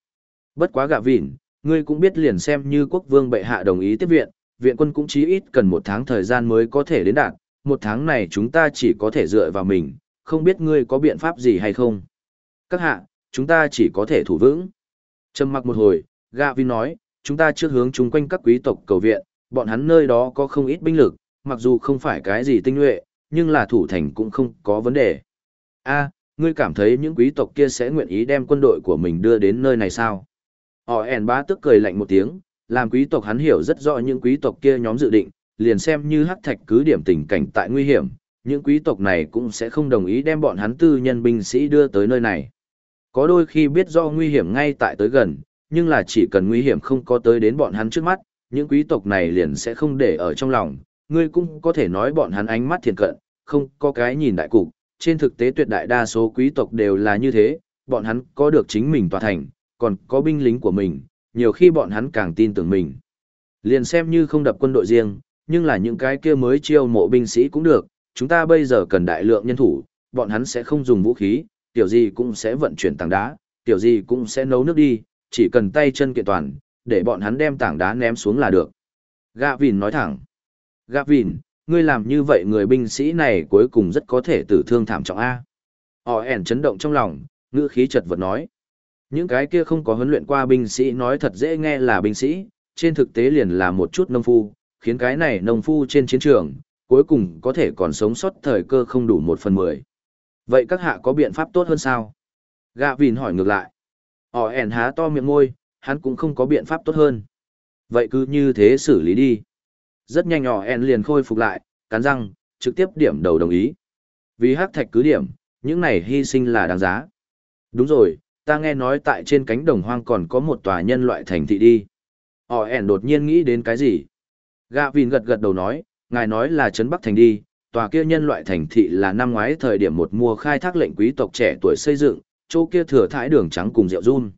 Bất quá gạ vỉn, ngươi cũng biết liền xem như quốc vương bệ hạ đồng ý tiếp viện, viện quân cũng chí ít cần một tháng thời gian mới có thể đến đạt, một tháng này chúng ta chỉ có thể dựa vào mình, không biết ngươi có biện pháp gì hay không. Các hạ, chúng ta chỉ có thể thủ vững. Trầm mặc một hồi, Gavin nói, chúng ta trước hướng chung quanh các quý tộc cầu viện, bọn hắn nơi đó có không ít binh lực, mặc dù không phải cái gì tinh nhuệ, nhưng là thủ thành cũng không có vấn đề. A, ngươi cảm thấy những quý tộc kia sẽ nguyện ý đem quân đội của mình đưa đến nơi này sao? Họ ẻn bá tức cười lạnh một tiếng, làm quý tộc hắn hiểu rất rõ những quý tộc kia nhóm dự định, liền xem như hắc thạch cứ điểm tình cảnh tại nguy hiểm, những quý tộc này cũng sẽ không đồng ý đem bọn hắn tư nhân binh sĩ đưa tới nơi này. Có đôi khi biết do nguy hiểm ngay tại tới gần, nhưng là chỉ cần nguy hiểm không có tới đến bọn hắn trước mắt, những quý tộc này liền sẽ không để ở trong lòng, ngươi cũng có thể nói bọn hắn ánh mắt thiền cận, không có cái nhìn đại cục, trên thực tế tuyệt đại đa số quý tộc đều là như thế, bọn hắn có được chính mình tòa thành, còn có binh lính của mình, nhiều khi bọn hắn càng tin tưởng mình. Liền xem như không đập quân đội riêng, nhưng là những cái kia mới chiêu mộ binh sĩ cũng được, chúng ta bây giờ cần đại lượng nhân thủ, bọn hắn sẽ không dùng vũ khí, tiểu gì cũng sẽ vận chuyển tảng đá, tiểu gì cũng sẽ nấu nước đi, chỉ cần tay chân kiện toàn, để bọn hắn đem tảng đá ném xuống là được. Gạ Vìn nói thẳng. Gạ Vìn, ngươi làm như vậy người binh sĩ này cuối cùng rất có thể tử thương thảm trọng A. Họ ẻn chấn động trong lòng, ngữ khí chật vật nói. Những cái kia không có huấn luyện qua binh sĩ nói thật dễ nghe là binh sĩ, trên thực tế liền là một chút nông phu, khiến cái này nông phu trên chiến trường, cuối cùng có thể còn sống sót thời cơ không đủ một phần mười. Vậy các hạ có biện pháp tốt hơn sao? Gạ Vìn hỏi ngược lại. Họ ẻn há to miệng môi, hắn cũng không có biện pháp tốt hơn. Vậy cứ như thế xử lý đi. Rất nhanh nhỏ ẻn liền khôi phục lại, cắn răng, trực tiếp điểm đầu đồng ý. Vì hắc thạch cứ điểm, những này hy sinh là đáng giá. Đúng rồi, ta nghe nói tại trên cánh đồng hoang còn có một tòa nhân loại thành thị đi. Họ ẻn đột nhiên nghĩ đến cái gì? Gạ Vìn gật gật đầu nói, ngài nói là Trấn Bắc Thành đi, tòa kia nhân loại thành thị là năm ngoái thời điểm một mùa khai thác lệnh quý tộc trẻ tuổi xây dựng, chỗ kia thừa thải đường trắng cùng rượu run.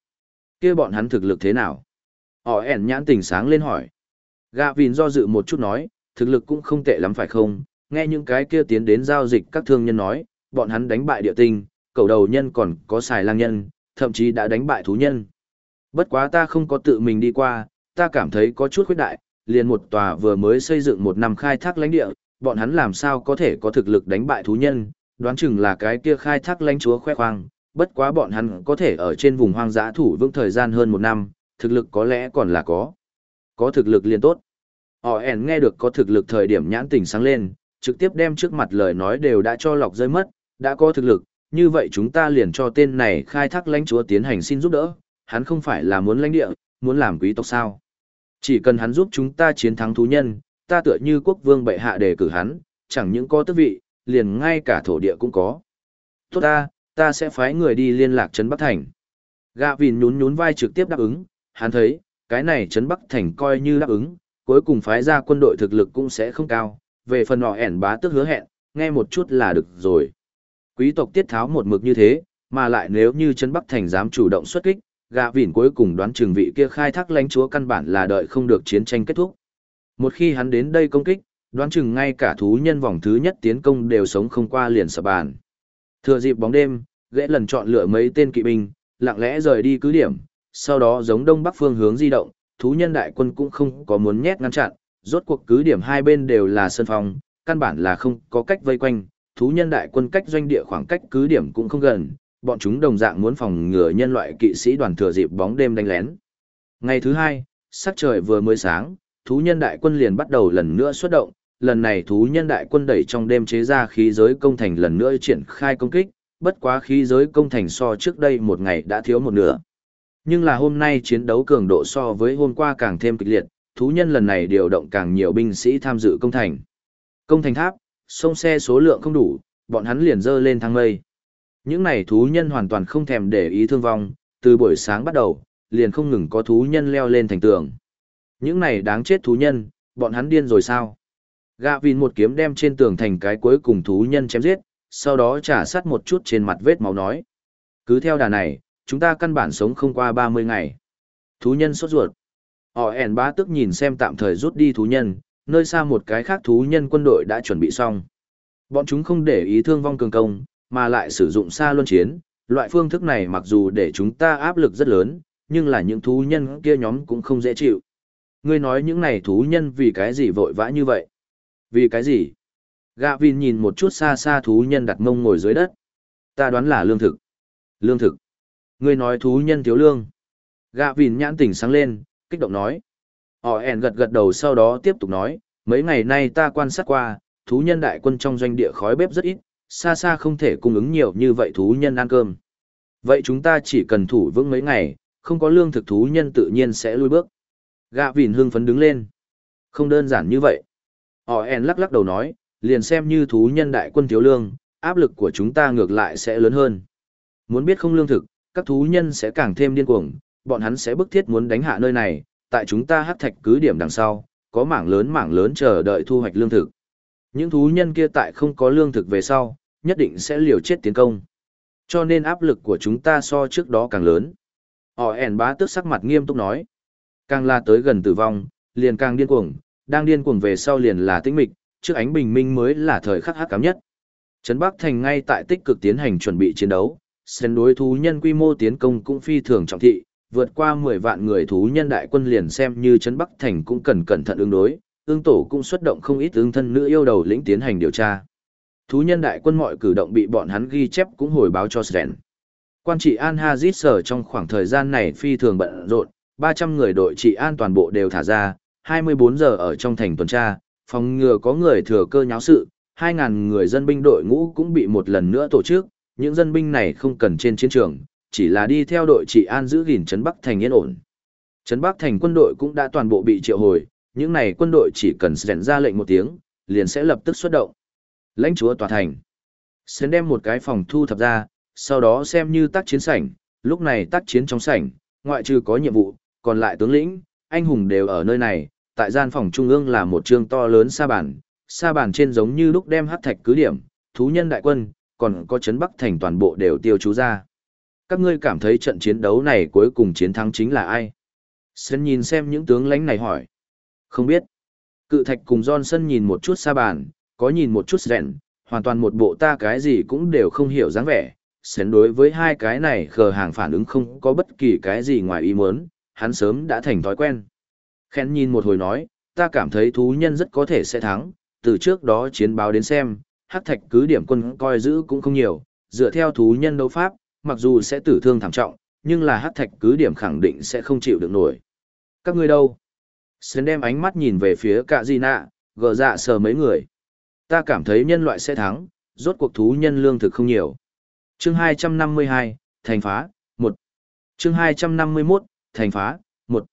Kia bọn hắn thực lực thế nào? Họ ẻn nhãn tình sáng lên hỏi. Gạ Vìn do dự một chút nói, thực lực cũng không tệ lắm phải không? Nghe những cái kia tiến đến giao dịch các thương nhân nói, bọn hắn đánh bại địa tinh, cầu đầu nhân còn có xài lang nhân, thậm chí đã đánh bại thú nhân. Bất quá ta không có tự mình đi qua, ta cảm thấy có chút khuyết đại, liền một tòa vừa mới xây dựng một năm khai thác lãnh địa, bọn hắn làm sao có thể có thực lực đánh bại thú nhân, đoán chừng là cái kia khai thác lãnh chúa khoe khoang, bất quá bọn hắn có thể ở trên vùng hoang dã thủ vững thời gian hơn một năm, thực lực có lẽ còn là có. Có thực lực liền tốt. Họ ẻn nghe được có thực lực thời điểm nhãn tình sáng lên, trực tiếp đem trước mặt lời nói đều đã cho lọc rơi mất, đã có thực lực, như vậy chúng ta liền cho tên này khai thác lãnh chúa tiến hành xin giúp đỡ, hắn không phải là muốn lãnh địa, muốn làm quý tộc sao. Chỉ cần hắn giúp chúng ta chiến thắng thú nhân, ta tựa như quốc vương bệ hạ đề cử hắn, chẳng những có tước vị, liền ngay cả thổ địa cũng có. Tốt ta, ta sẽ phái người đi liên lạc Trấn Bắc Thành. Gạ Vìn nhún nhún vai trực tiếp đáp ứng, hắn thấy, cái này Trấn Bắc Thành coi như đáp ứng, cuối cùng phái ra quân đội thực lực cũng sẽ không cao, về phần họ ẻn bá tức hứa hẹn, nghe một chút là được rồi. Quý tộc tiết tháo một mực như thế, mà lại nếu như Trấn Bắc Thành dám chủ động xuất kích, gạ vỉn cuối cùng đoán Trường vị kia khai thác lãnh chúa căn bản là đợi không được chiến tranh kết thúc. Một khi hắn đến đây công kích, đoán chừng ngay cả thú nhân vòng thứ nhất tiến công đều sống không qua liền sập bàn. Thừa dịp bóng đêm, ghẽ lần chọn lựa mấy tên kỵ binh, lặng lẽ rời đi cứ điểm, sau đó giống đông bắc phương hướng di động, thú nhân đại quân cũng không có muốn nhét ngăn chặn, rốt cuộc cứ điểm hai bên đều là sân phòng, căn bản là không có cách vây quanh, thú nhân đại quân cách doanh địa khoảng cách cứ điểm cũng không gần, bọn chúng đồng dạng muốn phòng ngừa nhân loại kỵ sĩ đoàn thừa dịp bóng đêm đánh lén. Ngày thứ hai, sắc trời vừa mới sáng, thú nhân đại quân liền bắt đầu lần nữa xuất động, lần này thú nhân đại quân đẩy trong đêm chế ra khí giới công thành lần nữa triển khai công kích, bất quá khí giới công thành so trước đây một ngày đã thiếu một nửa. Nhưng là hôm nay chiến đấu cường độ so với hôm qua càng thêm kịch liệt, thú nhân lần này điều động càng nhiều binh sĩ tham dự công thành. Công thành tháp, sông xe số lượng không đủ, bọn hắn liền dơ lên thang mây. Những này thú nhân hoàn toàn không thèm để ý thương vong, từ buổi sáng bắt đầu, liền không ngừng có thú nhân leo lên thành tường. Những này đáng chết thú nhân, bọn hắn điên rồi sao? Gạ vìn một kiếm đem trên tường thành cái cuối cùng thú nhân chém giết, sau đó trả sát một chút trên mặt vết máu nói. Cứ theo đà này, chúng ta căn bản sống không qua 30 ngày. Thú nhân sốt ruột. Họ ẻn bá tức nhìn xem tạm thời rút đi thú nhân, nơi xa một cái khác thú nhân quân đội đã chuẩn bị xong. Bọn chúng không để ý thương vong cường công, mà lại sử dụng xa luân chiến, loại phương thức này mặc dù để chúng ta áp lực rất lớn, nhưng là những thú nhân kia nhóm cũng không dễ chịu. Ngươi nói những này thú nhân vì cái gì vội vã như vậy? Vì cái gì? Gạ Vin nhìn một chút xa xa thú nhân đặt mông ngồi dưới đất. Ta đoán là lương thực. Lương thực. Ngươi nói thú nhân thiếu lương. Gạ Vin nhãn tỉnh sáng lên, kích động nói. Họ ẻn gật gật đầu sau đó tiếp tục nói, mấy ngày nay ta quan sát qua, thú nhân đại quân trong doanh địa khói bếp rất ít, xa xa không thể cung ứng nhiều như vậy thú nhân ăn cơm. Vậy chúng ta chỉ cần thủ vững mấy ngày, không có lương thực thú nhân tự nhiên sẽ lui bước. Gạ vìn hưng phấn đứng lên. Không đơn giản như vậy. Họ ẻn lắc lắc đầu nói, liền xem như thú nhân đại quân thiếu lương, áp lực của chúng ta ngược lại sẽ lớn hơn. Muốn biết không lương thực, các thú nhân sẽ càng thêm điên cuồng, bọn hắn sẽ bức thiết muốn đánh hạ nơi này, tại chúng ta hắc thạch cứ điểm đằng sau, có mảng lớn mảng lớn chờ đợi thu hoạch lương thực. Những thú nhân kia tại không có lương thực về sau, nhất định sẽ liều chết tiến công. Cho nên áp lực của chúng ta so trước đó càng lớn. Họ ẻn bá tức sắc mặt nghiêm túc nói. Càng là tới gần tử vong, liền càng điên cuồng, đang điên cuồng về sau liền là tĩnh mịch, trước ánh bình minh mới là thời khắc hắc cám nhất. Trấn Bắc Thành ngay tại tích cực tiến hành chuẩn bị chiến đấu, sân đối thú nhân quy mô tiến công cũng phi thường trọng thị, vượt qua 10 vạn người thú nhân đại quân liền xem như Trấn Bắc Thành cũng cần cẩn thận ứng đối, ương tổ cũng xuất động không ít ương thân nữ yêu đầu lĩnh tiến hành điều tra. Thú nhân đại quân mọi cử động bị bọn hắn ghi chép cũng hồi báo cho Sren. Quan trị An Hazit sở trong khoảng thời gian này phi thường bận rộn, 300 người đội trị an toàn bộ đều thả ra, 24 giờ ở trong thành tuần tra, phòng ngừa có người thừa cơ nháo sự, 2.000 người dân binh đội ngũ cũng bị một lần nữa tổ chức, những dân binh này không cần trên chiến trường, chỉ là đi theo đội trị an giữ gìn Trấn Bắc Thành yên ổn. Trấn Bắc Thành quân đội cũng đã toàn bộ bị triệu hồi, những này quân đội chỉ cần rèn ra lệnh một tiếng, liền sẽ lập tức xuất động. Lãnh chúa tòa thành. Sến đem một cái phòng thu thập ra, sau đó xem như tác chiến sảnh, lúc này tác chiến trong sảnh, ngoại trừ có nhiệm vụ, còn lại tướng lĩnh, anh hùng đều ở nơi này, tại gian phòng trung ương là một trường to lớn sa bàn, sa bàn trên giống như lúc đem hắc thạch cứ điểm, thú nhân đại quân, còn có chấn bắc thành toàn bộ đều tiêu chú ra. Các ngươi cảm thấy trận chiến đấu này cuối cùng chiến thắng chính là ai? Sân nhìn xem những tướng lãnh này hỏi. Không biết. Cự thạch cùng Johnson nhìn một chút xa bàn, có nhìn một chút rèn, hoàn toàn một bộ ta cái gì cũng đều không hiểu dáng vẻ. Sến đối với hai cái này khờ hàng phản ứng không có bất kỳ cái gì ngoài ý muốn, hắn sớm đã thành thói quen. Khen nhìn một hồi nói, ta cảm thấy thú nhân rất có thể sẽ thắng, từ trước đó chiến báo đến xem, hắc thạch cứ điểm quân coi giữ cũng không nhiều, dựa theo thú nhân đấu pháp, mặc dù sẽ tử thương thảm trọng, nhưng là hắc thạch cứ điểm khẳng định sẽ không chịu được nổi. Các ngươi đâu? Sến đem ánh mắt nhìn về phía cả gì nạ, gờ dạ sờ mấy người. Ta cảm thấy nhân loại sẽ thắng, rốt cuộc thú nhân lương thực không nhiều. Chương 252, thành phá, 1. Chương 251, thành phá, 1.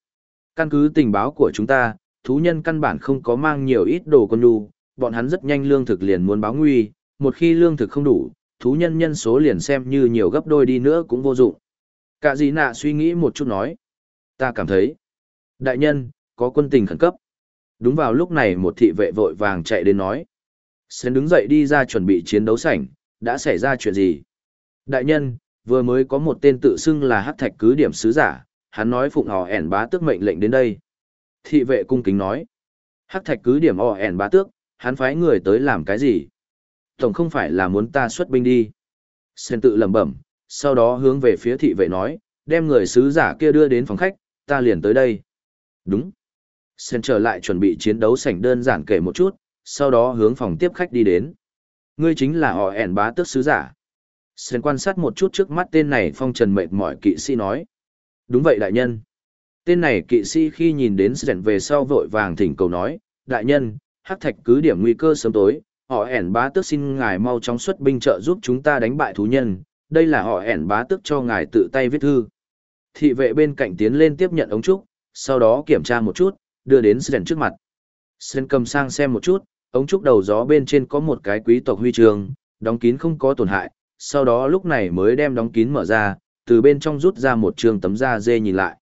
Căn cứ tình báo của chúng ta, thú nhân căn bản không có mang nhiều ít đồ con đu, bọn hắn rất nhanh lương thực liền muốn báo nguy, một khi lương thực không đủ, thú nhân nhân số liền xem như nhiều gấp đôi đi nữa cũng vô dụng. Cả gì nạ suy nghĩ một chút nói. Ta cảm thấy, đại nhân, có quân tình khẩn cấp. Đúng vào lúc này một thị vệ vội vàng chạy đến nói. Sến đứng dậy đi ra chuẩn bị chiến đấu sảnh, đã xảy ra chuyện gì? Đại nhân, vừa mới có một tên tự xưng là hắc thạch cứ điểm sứ giả, hắn nói phụng họ ẻn bá tước mệnh lệnh đến đây. Thị vệ cung kính nói. Hắc thạch cứ điểm hò ẻn bá tước, hắn phái người tới làm cái gì? Tổng không phải là muốn ta xuất binh đi. Sơn tự lẩm bẩm, sau đó hướng về phía thị vệ nói, đem người sứ giả kia đưa đến phòng khách, ta liền tới đây. Đúng. Sơn trở lại chuẩn bị chiến đấu sảnh đơn giản kể một chút, sau đó hướng phòng tiếp khách đi đến. Ngươi chính là họ ẻn bá tước sứ giả. Sơn quan sát một chút trước mắt tên này phong trần mệt mỏi kỵ sĩ nói. Đúng vậy đại nhân. Tên này kỵ sĩ khi nhìn đến Sen về sau vội vàng thỉnh cầu nói, đại nhân, hắc thạch cứ điểm nguy cơ sớm tối, họ ẻn bá tước xin ngài mau chóng xuất binh trợ giúp chúng ta đánh bại thú nhân, đây là họ ẻn bá tước cho ngài tự tay viết thư. Thị vệ bên cạnh tiến lên tiếp nhận ống trúc, sau đó kiểm tra một chút, đưa đến Sren trước mặt. Sren cầm sang xem một chút, ống trúc đầu gió bên trên có một cái quý tộc huy chương, đóng kín không có tổn hại, sau đó lúc này mới đem đóng kín mở ra, từ bên trong rút ra một trường tấm da dê nhìn lại.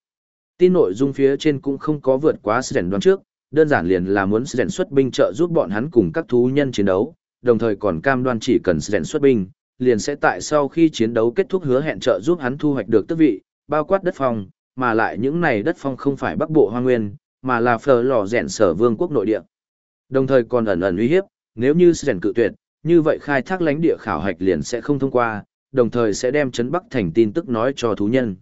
Tin nội dung phía trên cũng không có vượt quá Sren đoán trước, đơn giản liền là muốn rèn xuất binh trợ giúp bọn hắn cùng các thú nhân chiến đấu, đồng thời còn cam đoan chỉ cần rèn xuất binh, liền sẽ tại sau khi chiến đấu kết thúc hứa hẹn trợ giúp hắn thu hoạch được tước vị, bao quát đất phong, mà lại những này đất phong không phải bắc bộ hoa nguyên, mà là phở lò rèn sở vương quốc nội địa. Đồng thời còn ẩn ẩn uy hiếp, nếu như rèn cự tuyệt, như vậy khai thác lãnh địa khảo hạch liền sẽ không thông qua, đồng thời sẽ đem chấn bắc thành tin tức nói cho thú nhân.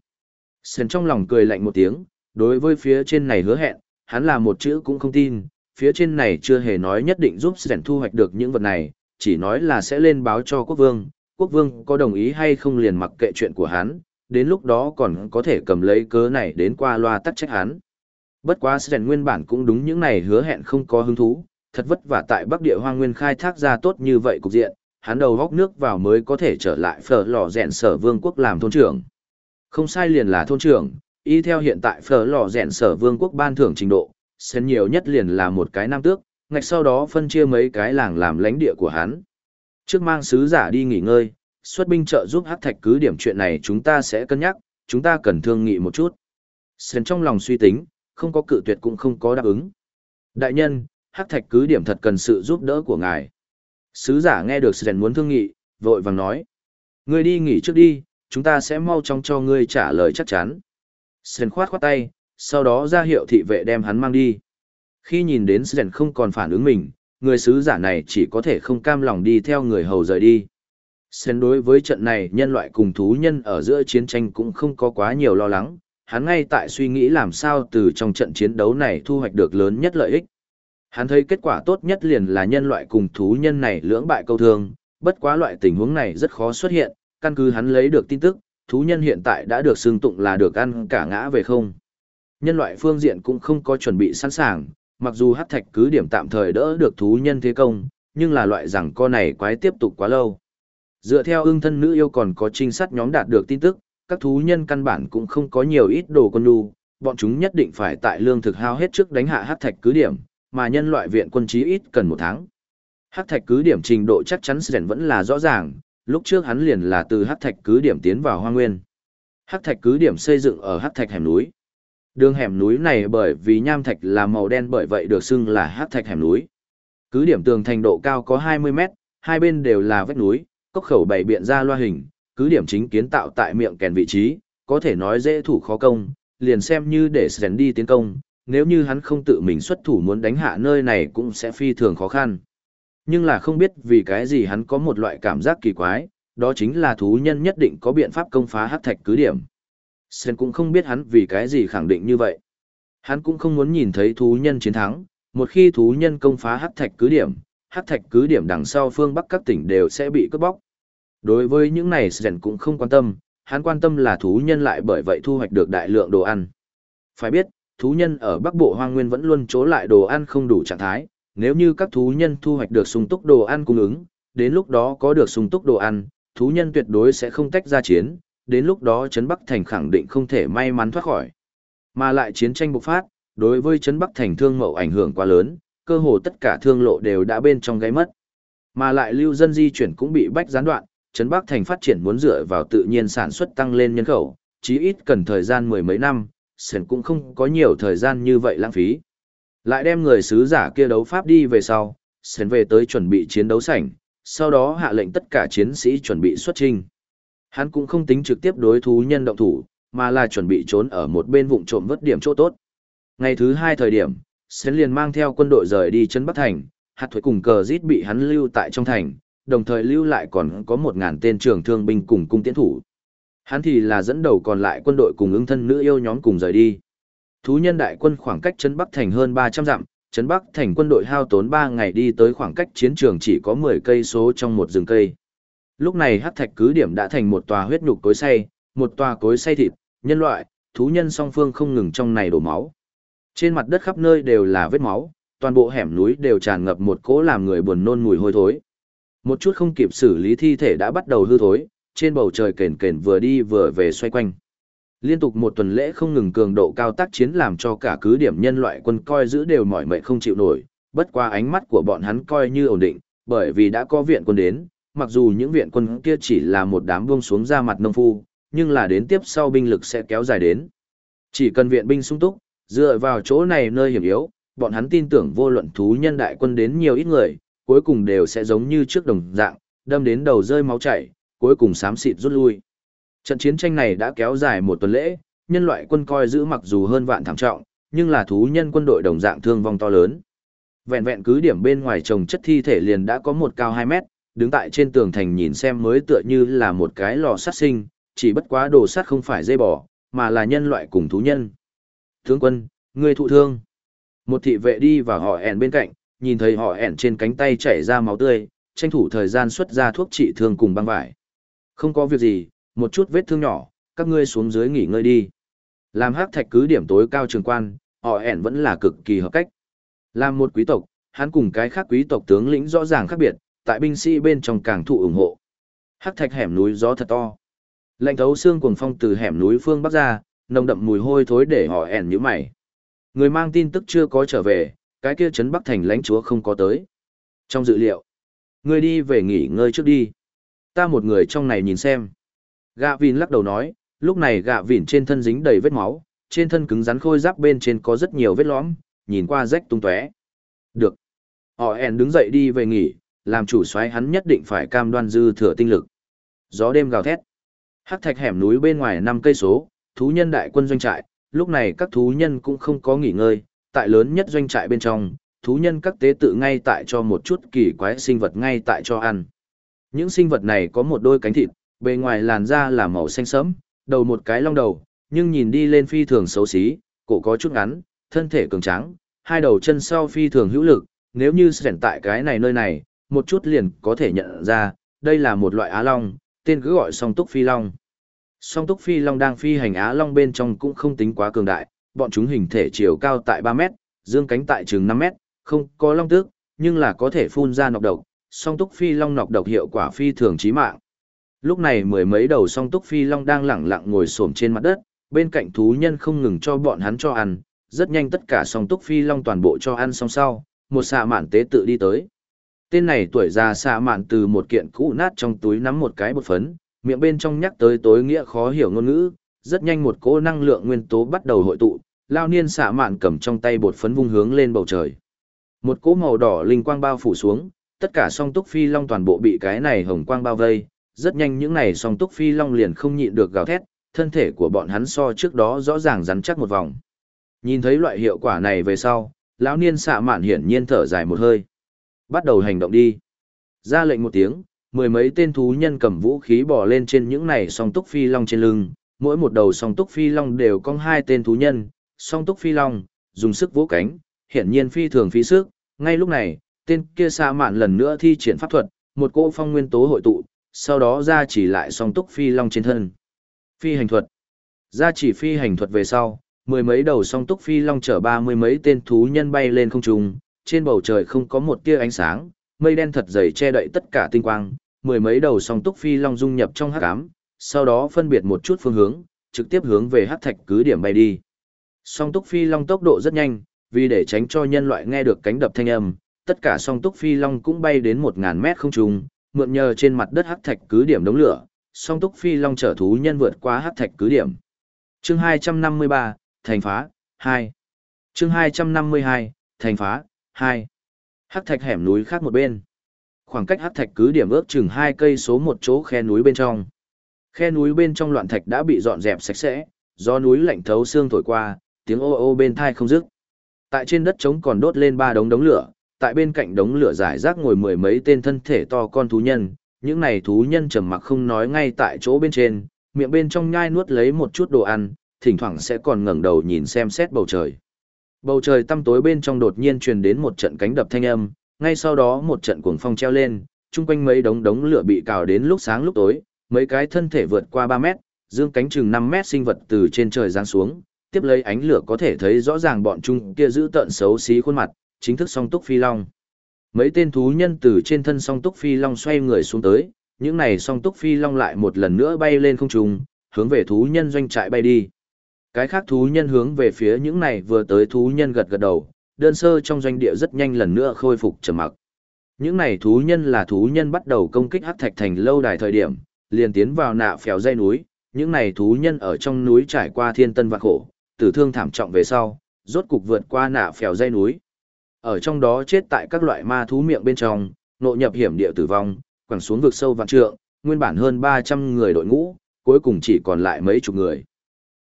Sền trong lòng cười lạnh một tiếng, đối với phía trên này hứa hẹn, hắn là một chữ cũng không tin, phía trên này chưa hề nói nhất định giúp Sẻn thu hoạch được những vật này, chỉ nói là sẽ lên báo cho quốc vương, quốc vương có đồng ý hay không liền mặc kệ chuyện của hắn, đến lúc đó còn có thể cầm lấy cớ này đến qua loa tắc trách hắn. Bất quá Sẻn nguyên bản cũng đúng những này hứa hẹn không có hứng thú, thật vất vả tại Bắc Địa Hoang Nguyên khai thác ra tốt như vậy cục diện, hắn đầu góc nước vào mới có thể trở lại phở lò rèn sở vương quốc làm thôn trưởng. Không sai liền là thôn trưởng, y theo hiện tại phở lò rèn sở vương quốc ban thưởng trình độ, sen nhiều nhất liền là một cái nam tước, ngạch sau đó phân chia mấy cái làng làm lãnh địa của hắn. Trước mang sứ giả đi nghỉ ngơi, xuất binh trợ giúp hắc thạch cứ điểm chuyện này chúng ta sẽ cân nhắc, chúng ta cần thương nghị một chút. Sen trong lòng suy tính, không có cự tuyệt cũng không có đáp ứng. Đại nhân, hắc thạch cứ điểm thật cần sự giúp đỡ của ngài. Sứ giả nghe được Sen muốn thương nghị, vội vàng nói. Ngươi đi nghỉ trước đi, chúng ta sẽ mau chóng cho ngươi trả lời chắc chắn. Sren khoát khoát tay, sau đó ra hiệu thị vệ đem hắn mang đi. Khi nhìn đến Sren không còn phản ứng mình, người sứ giả này chỉ có thể không cam lòng đi theo người hầu rời đi. Sren đối với trận này nhân loại cùng thú nhân ở giữa chiến tranh cũng không có quá nhiều lo lắng, hắn ngay tại suy nghĩ làm sao từ trong trận chiến đấu này thu hoạch được lớn nhất lợi ích. Hắn thấy kết quả tốt nhất liền là nhân loại cùng thú nhân này lưỡng bại câu thương, bất quá loại tình huống này rất khó xuất hiện, căn cứ hắn lấy được tin tức, thú nhân hiện tại đã được xưng tụng là được ăn cả ngã về không. Nhân loại phương diện cũng không có chuẩn bị sẵn sàng, mặc dù hắc thạch cứ điểm tạm thời đỡ được thú nhân thế công, nhưng là loại rằng co này quái tiếp tục quá lâu. Dựa theo ưng thân nữ yêu còn có trinh sát nhóm đạt được tin tức, các thú nhân căn bản cũng không có nhiều ít đồ con nhu, bọn chúng nhất định phải tại lương thực hao hết trước đánh hạ hắc thạch cứ điểm, mà nhân loại viện quân chí ít cần một tháng. Hắc thạch cứ điểm trình độ chắc chắn sẽ vẫn là rõ ràng, lúc trước hắn liền là từ Hắc thạch cứ điểm tiến vào Hoa Nguyên. Hắc thạch cứ điểm xây dựng ở Hắc thạch hẻm núi. Đường hẻm núi này bởi vì nham thạch là màu đen bởi vậy được xưng là Hắc thạch hẻm núi. Cứ điểm tường thành độ cao có 20 mét, hai bên đều là vách núi, cốc khẩu bảy biện ra loa hình, cứ điểm chính kiến tạo tại miệng kèn vị trí, có thể nói dễ thủ khó công, liền xem như để sèn đi tiến công, nếu như hắn không tự mình xuất thủ muốn đánh hạ nơi này cũng sẽ phi thường khó khăn. Nhưng là không biết vì cái gì hắn có một loại cảm giác kỳ quái, đó chính là thú nhân nhất định có biện pháp công phá hắc thạch cứ điểm. Sen cũng không biết hắn vì cái gì khẳng định như vậy. Hắn cũng không muốn nhìn thấy thú nhân chiến thắng, một khi thú nhân công phá hắc thạch cứ điểm, hắc thạch cứ điểm đằng sau phương bắc các tỉnh đều sẽ bị cướp bóc. Đối với những này Sen cũng không quan tâm, hắn quan tâm là thú nhân lại bởi vậy thu hoạch được đại lượng đồ ăn. Phải biết, thú nhân ở Bắc Bộ Hoang Nguyên vẫn luôn chỗ lại đồ ăn không đủ trạng thái, nếu như các thú nhân thu hoạch được sung túc đồ ăn cung ứng, đến lúc đó có được sung túc đồ ăn, thú nhân tuyệt đối sẽ không tách ra chiến, đến lúc đó Trấn Bắc Thành khẳng định không thể may mắn thoát khỏi. Mà lại chiến tranh bộc phát, đối với Trấn Bắc Thành thương mậu ảnh hưởng quá lớn, cơ hồ tất cả thương lộ đều đã bên trong gáy mất. Mà lại lưu dân di chuyển cũng bị bách gián đoạn, Trấn Bắc Thành phát triển muốn dựa vào tự nhiên sản xuất tăng lên nhân khẩu, chí ít cần thời gian mười mấy năm, Sển cũng không có nhiều thời gian như vậy lãng phí. Lại đem người sứ giả kia đấu pháp đi về sau, sến về tới chuẩn bị chiến đấu sảnh, sau đó hạ lệnh tất cả chiến sĩ chuẩn bị xuất trinh. Hắn cũng không tính trực tiếp đối thú nhân động thủ, mà là chuẩn bị trốn ở một bên vùng trộm vớt điểm chỗ tốt. Ngày thứ hai thời điểm, Sến liền mang theo quân đội rời đi chân Bắc Thành, hạt thuế cùng cờ rít bị hắn lưu tại trong thành, đồng thời lưu lại còn có một ngàn tên trưởng thương binh cùng cung tiến thủ. Hắn thì là dẫn đầu còn lại quân đội cùng ứng thân nữ yêu nhóm cùng rời đi. Thú nhân đại quân khoảng cách trấn Bắc Thành hơn 300 dặm, Trấn Bắc thành quân đội hao tốn 3 ngày đi tới khoảng cách chiến trường chỉ có 10 cây số trong một rừng cây. Lúc này hắc thạch cứ điểm đã thành một tòa huyết nhục cối xay, một tòa cối xay thịt, nhân loại, thú nhân song phương không ngừng trong này đổ máu. Trên mặt đất khắp nơi đều là vết máu, toàn bộ hẻm núi đều tràn ngập một cỗ làm người buồn nôn mùi hôi thối. Một chút không kịp xử lý thi thể đã bắt đầu hư thối, trên bầu trời kền kền vừa đi vừa về xoay quanh. Liên tục một tuần lễ không ngừng cường độ cao tác chiến làm cho cả cứ điểm nhân loại quân coi giữ đều mỏi mệt không chịu nổi, bất qua ánh mắt của bọn hắn coi như ổn định, bởi vì đã có viện quân đến, mặc dù những viện quân kia chỉ là một đám buông xuống ra mặt nông phu, nhưng là đến tiếp sau binh lực sẽ kéo dài đến. Chỉ cần viện binh sung túc, dựa vào chỗ này nơi hiểm yếu, bọn hắn tin tưởng vô luận thú nhân đại quân đến nhiều ít người, cuối cùng đều sẽ giống như trước đồng dạng, đâm đến đầu rơi máu chảy, cuối cùng xám xịt rút lui. Trận chiến tranh này đã kéo dài một tuần lễ, nhân loại quân coi giữ mặc dù hơn vạn thảm trọng, nhưng là thú nhân quân đội đồng dạng thương vong to lớn. Vẹn vẹn cứ điểm bên ngoài trồng chất thi thể liền đã có một cao 2 mét, đứng tại trên tường thành nhìn xem mới tựa như là một cái lò sát sinh, chỉ bất quá đồ sát không phải dây bò, mà là nhân loại cùng thú nhân. Tướng quân, người thụ thương. Một thị vệ đi và họ ẻn bên cạnh, nhìn thấy họ ẻn trên cánh tay chảy ra máu tươi, tranh thủ thời gian xuất ra thuốc trị thương cùng băng vải. Không có việc gì, một chút vết thương nhỏ, các ngươi xuống dưới nghỉ ngơi đi. Làm hắc thạch cứ điểm tối cao trường quan, họ ẻn vẫn là cực kỳ hợp cách. Làm một quý tộc, hắn cùng cái khác quý tộc tướng lĩnh rõ ràng khác biệt, tại binh sĩ bên trong càng thụ ủng hộ. Hắc thạch hẻm núi gió thật to. Lạnh thấu xương cuồng phong từ hẻm núi phương bắc ra, nồng đậm mùi hôi thối để họ ẻn như mày. Người mang tin tức chưa có trở về, cái kia trấn Bắc thành lãnh chúa không có tới. Trong dự liệu, người đi về nghỉ ngơi trước đi. Ta một người trong này nhìn xem. Gạ vìn lắc đầu nói, lúc này gạ vìn trên thân dính đầy vết máu, trên thân cứng rắn khôi giáp bên trên có rất nhiều vết lõm, nhìn qua rách tung tóe. Được. Họ ẻn đứng dậy đi về nghỉ, làm chủ soái hắn nhất định phải cam đoan dư thừa tinh lực. Gió đêm gào thét. Hắc thạch hẻm núi bên ngoài năm cây số, thú nhân đại quân doanh trại, lúc này các thú nhân cũng không có nghỉ ngơi, tại lớn nhất doanh trại bên trong, thú nhân các tế tự ngay tại cho một chút kỳ quái sinh vật ngay tại cho ăn. Những sinh vật này có một đôi cánh thịt, bề ngoài làn da là màu xanh sẫm, đầu một cái long đầu, nhưng nhìn đi lên phi thường xấu xí, cổ có chút ngắn, thân thể cường tráng, hai đầu chân sau phi thường hữu lực, nếu như sẻn tại cái này nơi này, một chút liền có thể nhận ra, đây là một loại á long, tên cứ gọi song túc phi long. Song túc phi long đang phi hành á long bên trong cũng không tính quá cường đại, bọn chúng hình thể chiều cao tại 3 mét, dương cánh tại chừng 5 mét, không có long tước, nhưng là có thể phun ra nọc độc, song túc phi long nọc độc hiệu quả phi thường chí mạng. Lúc này mười mấy đầu song túc phi long đang lẳng lặng ngồi xổm trên mặt đất, bên cạnh thú nhân không ngừng cho bọn hắn cho ăn, rất nhanh tất cả song túc phi long toàn bộ cho ăn xong sau, một xạ mạn tế tự đi tới. Tên này tuổi già xạ mạn từ một kiện cũ nát trong túi nắm một cái bột phấn, miệng bên trong nhắc tới tối nghĩa khó hiểu ngôn ngữ, rất nhanh một cỗ năng lượng nguyên tố bắt đầu hội tụ, lao niên xạ mạn cầm trong tay bột phấn vung hướng lên bầu trời. Một cỗ màu đỏ linh quang bao phủ xuống, tất cả song túc phi long toàn bộ bị cái này hồng quang bao vây, rất nhanh những này song túc phi long liền không nhịn được gào thét, thân thể của bọn hắn so trước đó rõ ràng rắn chắc một vòng. Nhìn thấy loại hiệu quả này về sau, lão niên xạ mạn hiển nhiên thở dài một hơi. Bắt đầu hành động đi. Ra lệnh một tiếng, mười mấy tên thú nhân cầm vũ khí bỏ lên trên những này song túc phi long trên lưng, mỗi một đầu song túc phi long đều có hai tên thú nhân, song túc phi long, dùng sức vỗ cánh, hiển nhiên phi thường phí sức, ngay lúc này, tên kia xạ mạn lần nữa thi triển pháp thuật, một cỗ phong nguyên tố hội tụ, sau đó ra chỉ lại song túc phi long trên thân. Phi hành thuật. Ra chỉ phi hành thuật về sau, mười mấy đầu song túc phi long chở ba mươi mấy tên thú nhân bay lên không trung, trên bầu trời không có một tia ánh sáng, mây đen thật dày che đậy tất cả tinh quang, mười mấy đầu song túc phi long dung nhập trong hắc ám, sau đó phân biệt một chút phương hướng, trực tiếp hướng về hắc thạch cứ điểm bay đi. Song túc phi long tốc độ rất nhanh, vì để tránh cho nhân loại nghe được cánh đập thanh âm, tất cả song túc phi long cũng bay đến một ngàn mét không trung, mượn nhờ trên mặt đất hắc thạch cứ điểm đống lửa, song túc phi long chở thú nhân vượt qua hắc thạch cứ điểm. Chương 253, thành phá, 2. Chương 252, thành phá, 2. Hắc thạch hẻm núi khác một bên. Khoảng cách hắc thạch cứ điểm ước chừng hai cây số một chỗ khe núi bên trong. Khe núi bên trong loạn thạch đã bị dọn dẹp sạch sẽ, do núi lạnh thấu xương thổi qua, tiếng ô ô bên thai không dứt. Tại trên đất trống còn đốt lên ba đống đống lửa, tại bên cạnh đống lửa giải rác ngồi mười mấy tên thân thể to con thú nhân, những này thú nhân trầm mặc không nói ngay tại chỗ bên trên, miệng bên trong nhai nuốt lấy một chút đồ ăn, thỉnh thoảng sẽ còn ngẩng đầu nhìn xem xét bầu trời. Bầu trời tăm tối bên trong đột nhiên truyền đến một trận cánh đập thanh âm, ngay sau đó một trận cuồng phong treo lên, chung quanh mấy đống đống lửa bị cào đến lúc sáng lúc tối, mấy cái thân thể vượt qua 3 mét, dương cánh chừng 5 mét sinh vật từ trên trời giáng xuống, tiếp lấy ánh lửa có thể thấy rõ ràng bọn chúng kia giữ tận xấu xí khuôn mặt, chính thức song túc phi long. Mấy tên thú nhân từ trên thân song túc phi long xoay người xuống tới, những này song túc phi long lại một lần nữa bay lên không trung, hướng về thú nhân doanh trại bay đi. Cái khác thú nhân hướng về phía những này vừa tới thú nhân gật gật đầu, đơn sơ trong doanh địa rất nhanh lần nữa khôi phục trầm mặc. Những này thú nhân là thú nhân bắt đầu công kích hắc thạch thành lâu đài thời điểm, liền tiến vào nạ phèo dây núi, những này thú nhân ở trong núi trải qua thiên tân vạn khổ, tử thương thảm trọng về sau, rốt cục vượt qua nạ phèo dây núi. Ở trong đó chết tại các loại ma thú miệng bên trong, nội nhập hiểm địa tử vong, quẳng xuống vực sâu vạn trượng, nguyên bản hơn 300 người đội ngũ, cuối cùng chỉ còn lại mấy chục người.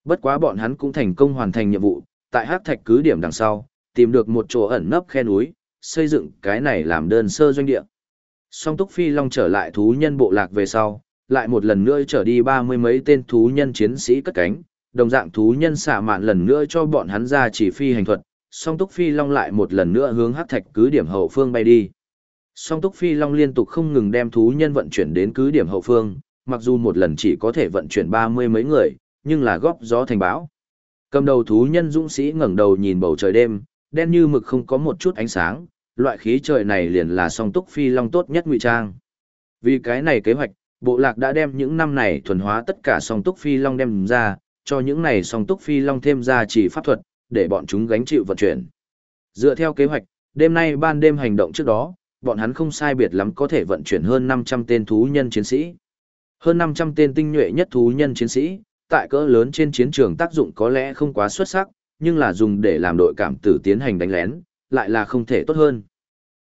Bất quá bọn hắn cũng thành công hoàn thành nhiệm vụ, tại hắc thạch cứ điểm đằng sau, tìm được một chỗ ẩn nấp khe núi, xây dựng cái này làm đơn sơ doanh địa. Song Túc Phi Long trở lại thú nhân bộ lạc về sau, lại một lần nữa trở đi ba mươi mấy tên thú nhân chiến sĩ cất cánh, đồng dạng thú nhân xả mạn lần nữa cho bọn hắn ra chỉ phi hành thuật, song túc phi long lại một lần nữa hướng hắc thạch cứ điểm hậu phương bay đi. Song túc phi long liên tục không ngừng đem thú nhân vận chuyển đến cứ điểm hậu phương, mặc dù một lần chỉ có thể vận chuyển ba mươi mấy người, nhưng là góp gió thành bão. Cầm đầu thú nhân dũng sĩ ngẩng đầu nhìn bầu trời đêm, đen như mực không có một chút ánh sáng, loại khí trời này liền là song túc phi long tốt nhất ngụy trang. Vì cái này kế hoạch, bộ lạc đã đem những năm này thuần hóa tất cả song túc phi long đem ra, cho những này song túc phi long thêm ra chỉ pháp thuật, để bọn chúng gánh chịu vận chuyển. Dựa theo kế hoạch, đêm nay ban đêm hành động trước đó, bọn hắn không sai biệt lắm có thể vận chuyển hơn 500 tên thú nhân chiến sĩ. Hơn 500 tên tinh nhuệ nhất thú nhân chiến sĩ, tại cỡ lớn trên chiến trường tác dụng có lẽ không quá xuất sắc, nhưng là dùng để làm đội cảm tử tiến hành đánh lén, lại là không thể tốt hơn.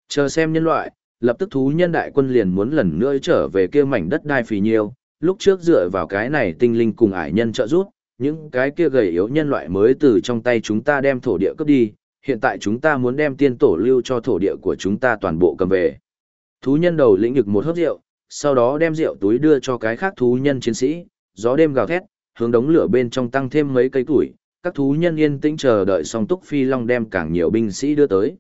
Chờ xem nhân loại, lập tức thú nhân đại quân liền muốn lần nữa trở về kia mảnh đất đai phì nhiêu, lúc trước dựa vào cái này tinh linh cùng ải nhân trợ giúp, những cái kia gầy yếu nhân loại mới từ trong tay chúng ta đem thổ địa cướp đi, hiện tại chúng ta muốn đem tiên tổ lưu cho thổ địa của chúng ta toàn bộ cầm về. Thú nhân đầu lĩnh ngực một hớp rượu, sau đó đem rượu túi đưa cho cái khác thú nhân chiến sĩ, gió đêm gào thét, hướng đống lửa bên trong tăng thêm mấy cây tuổi, các thú nhân yên tĩnh chờ đợi song túc phi long đem càng nhiều binh sĩ đưa tới.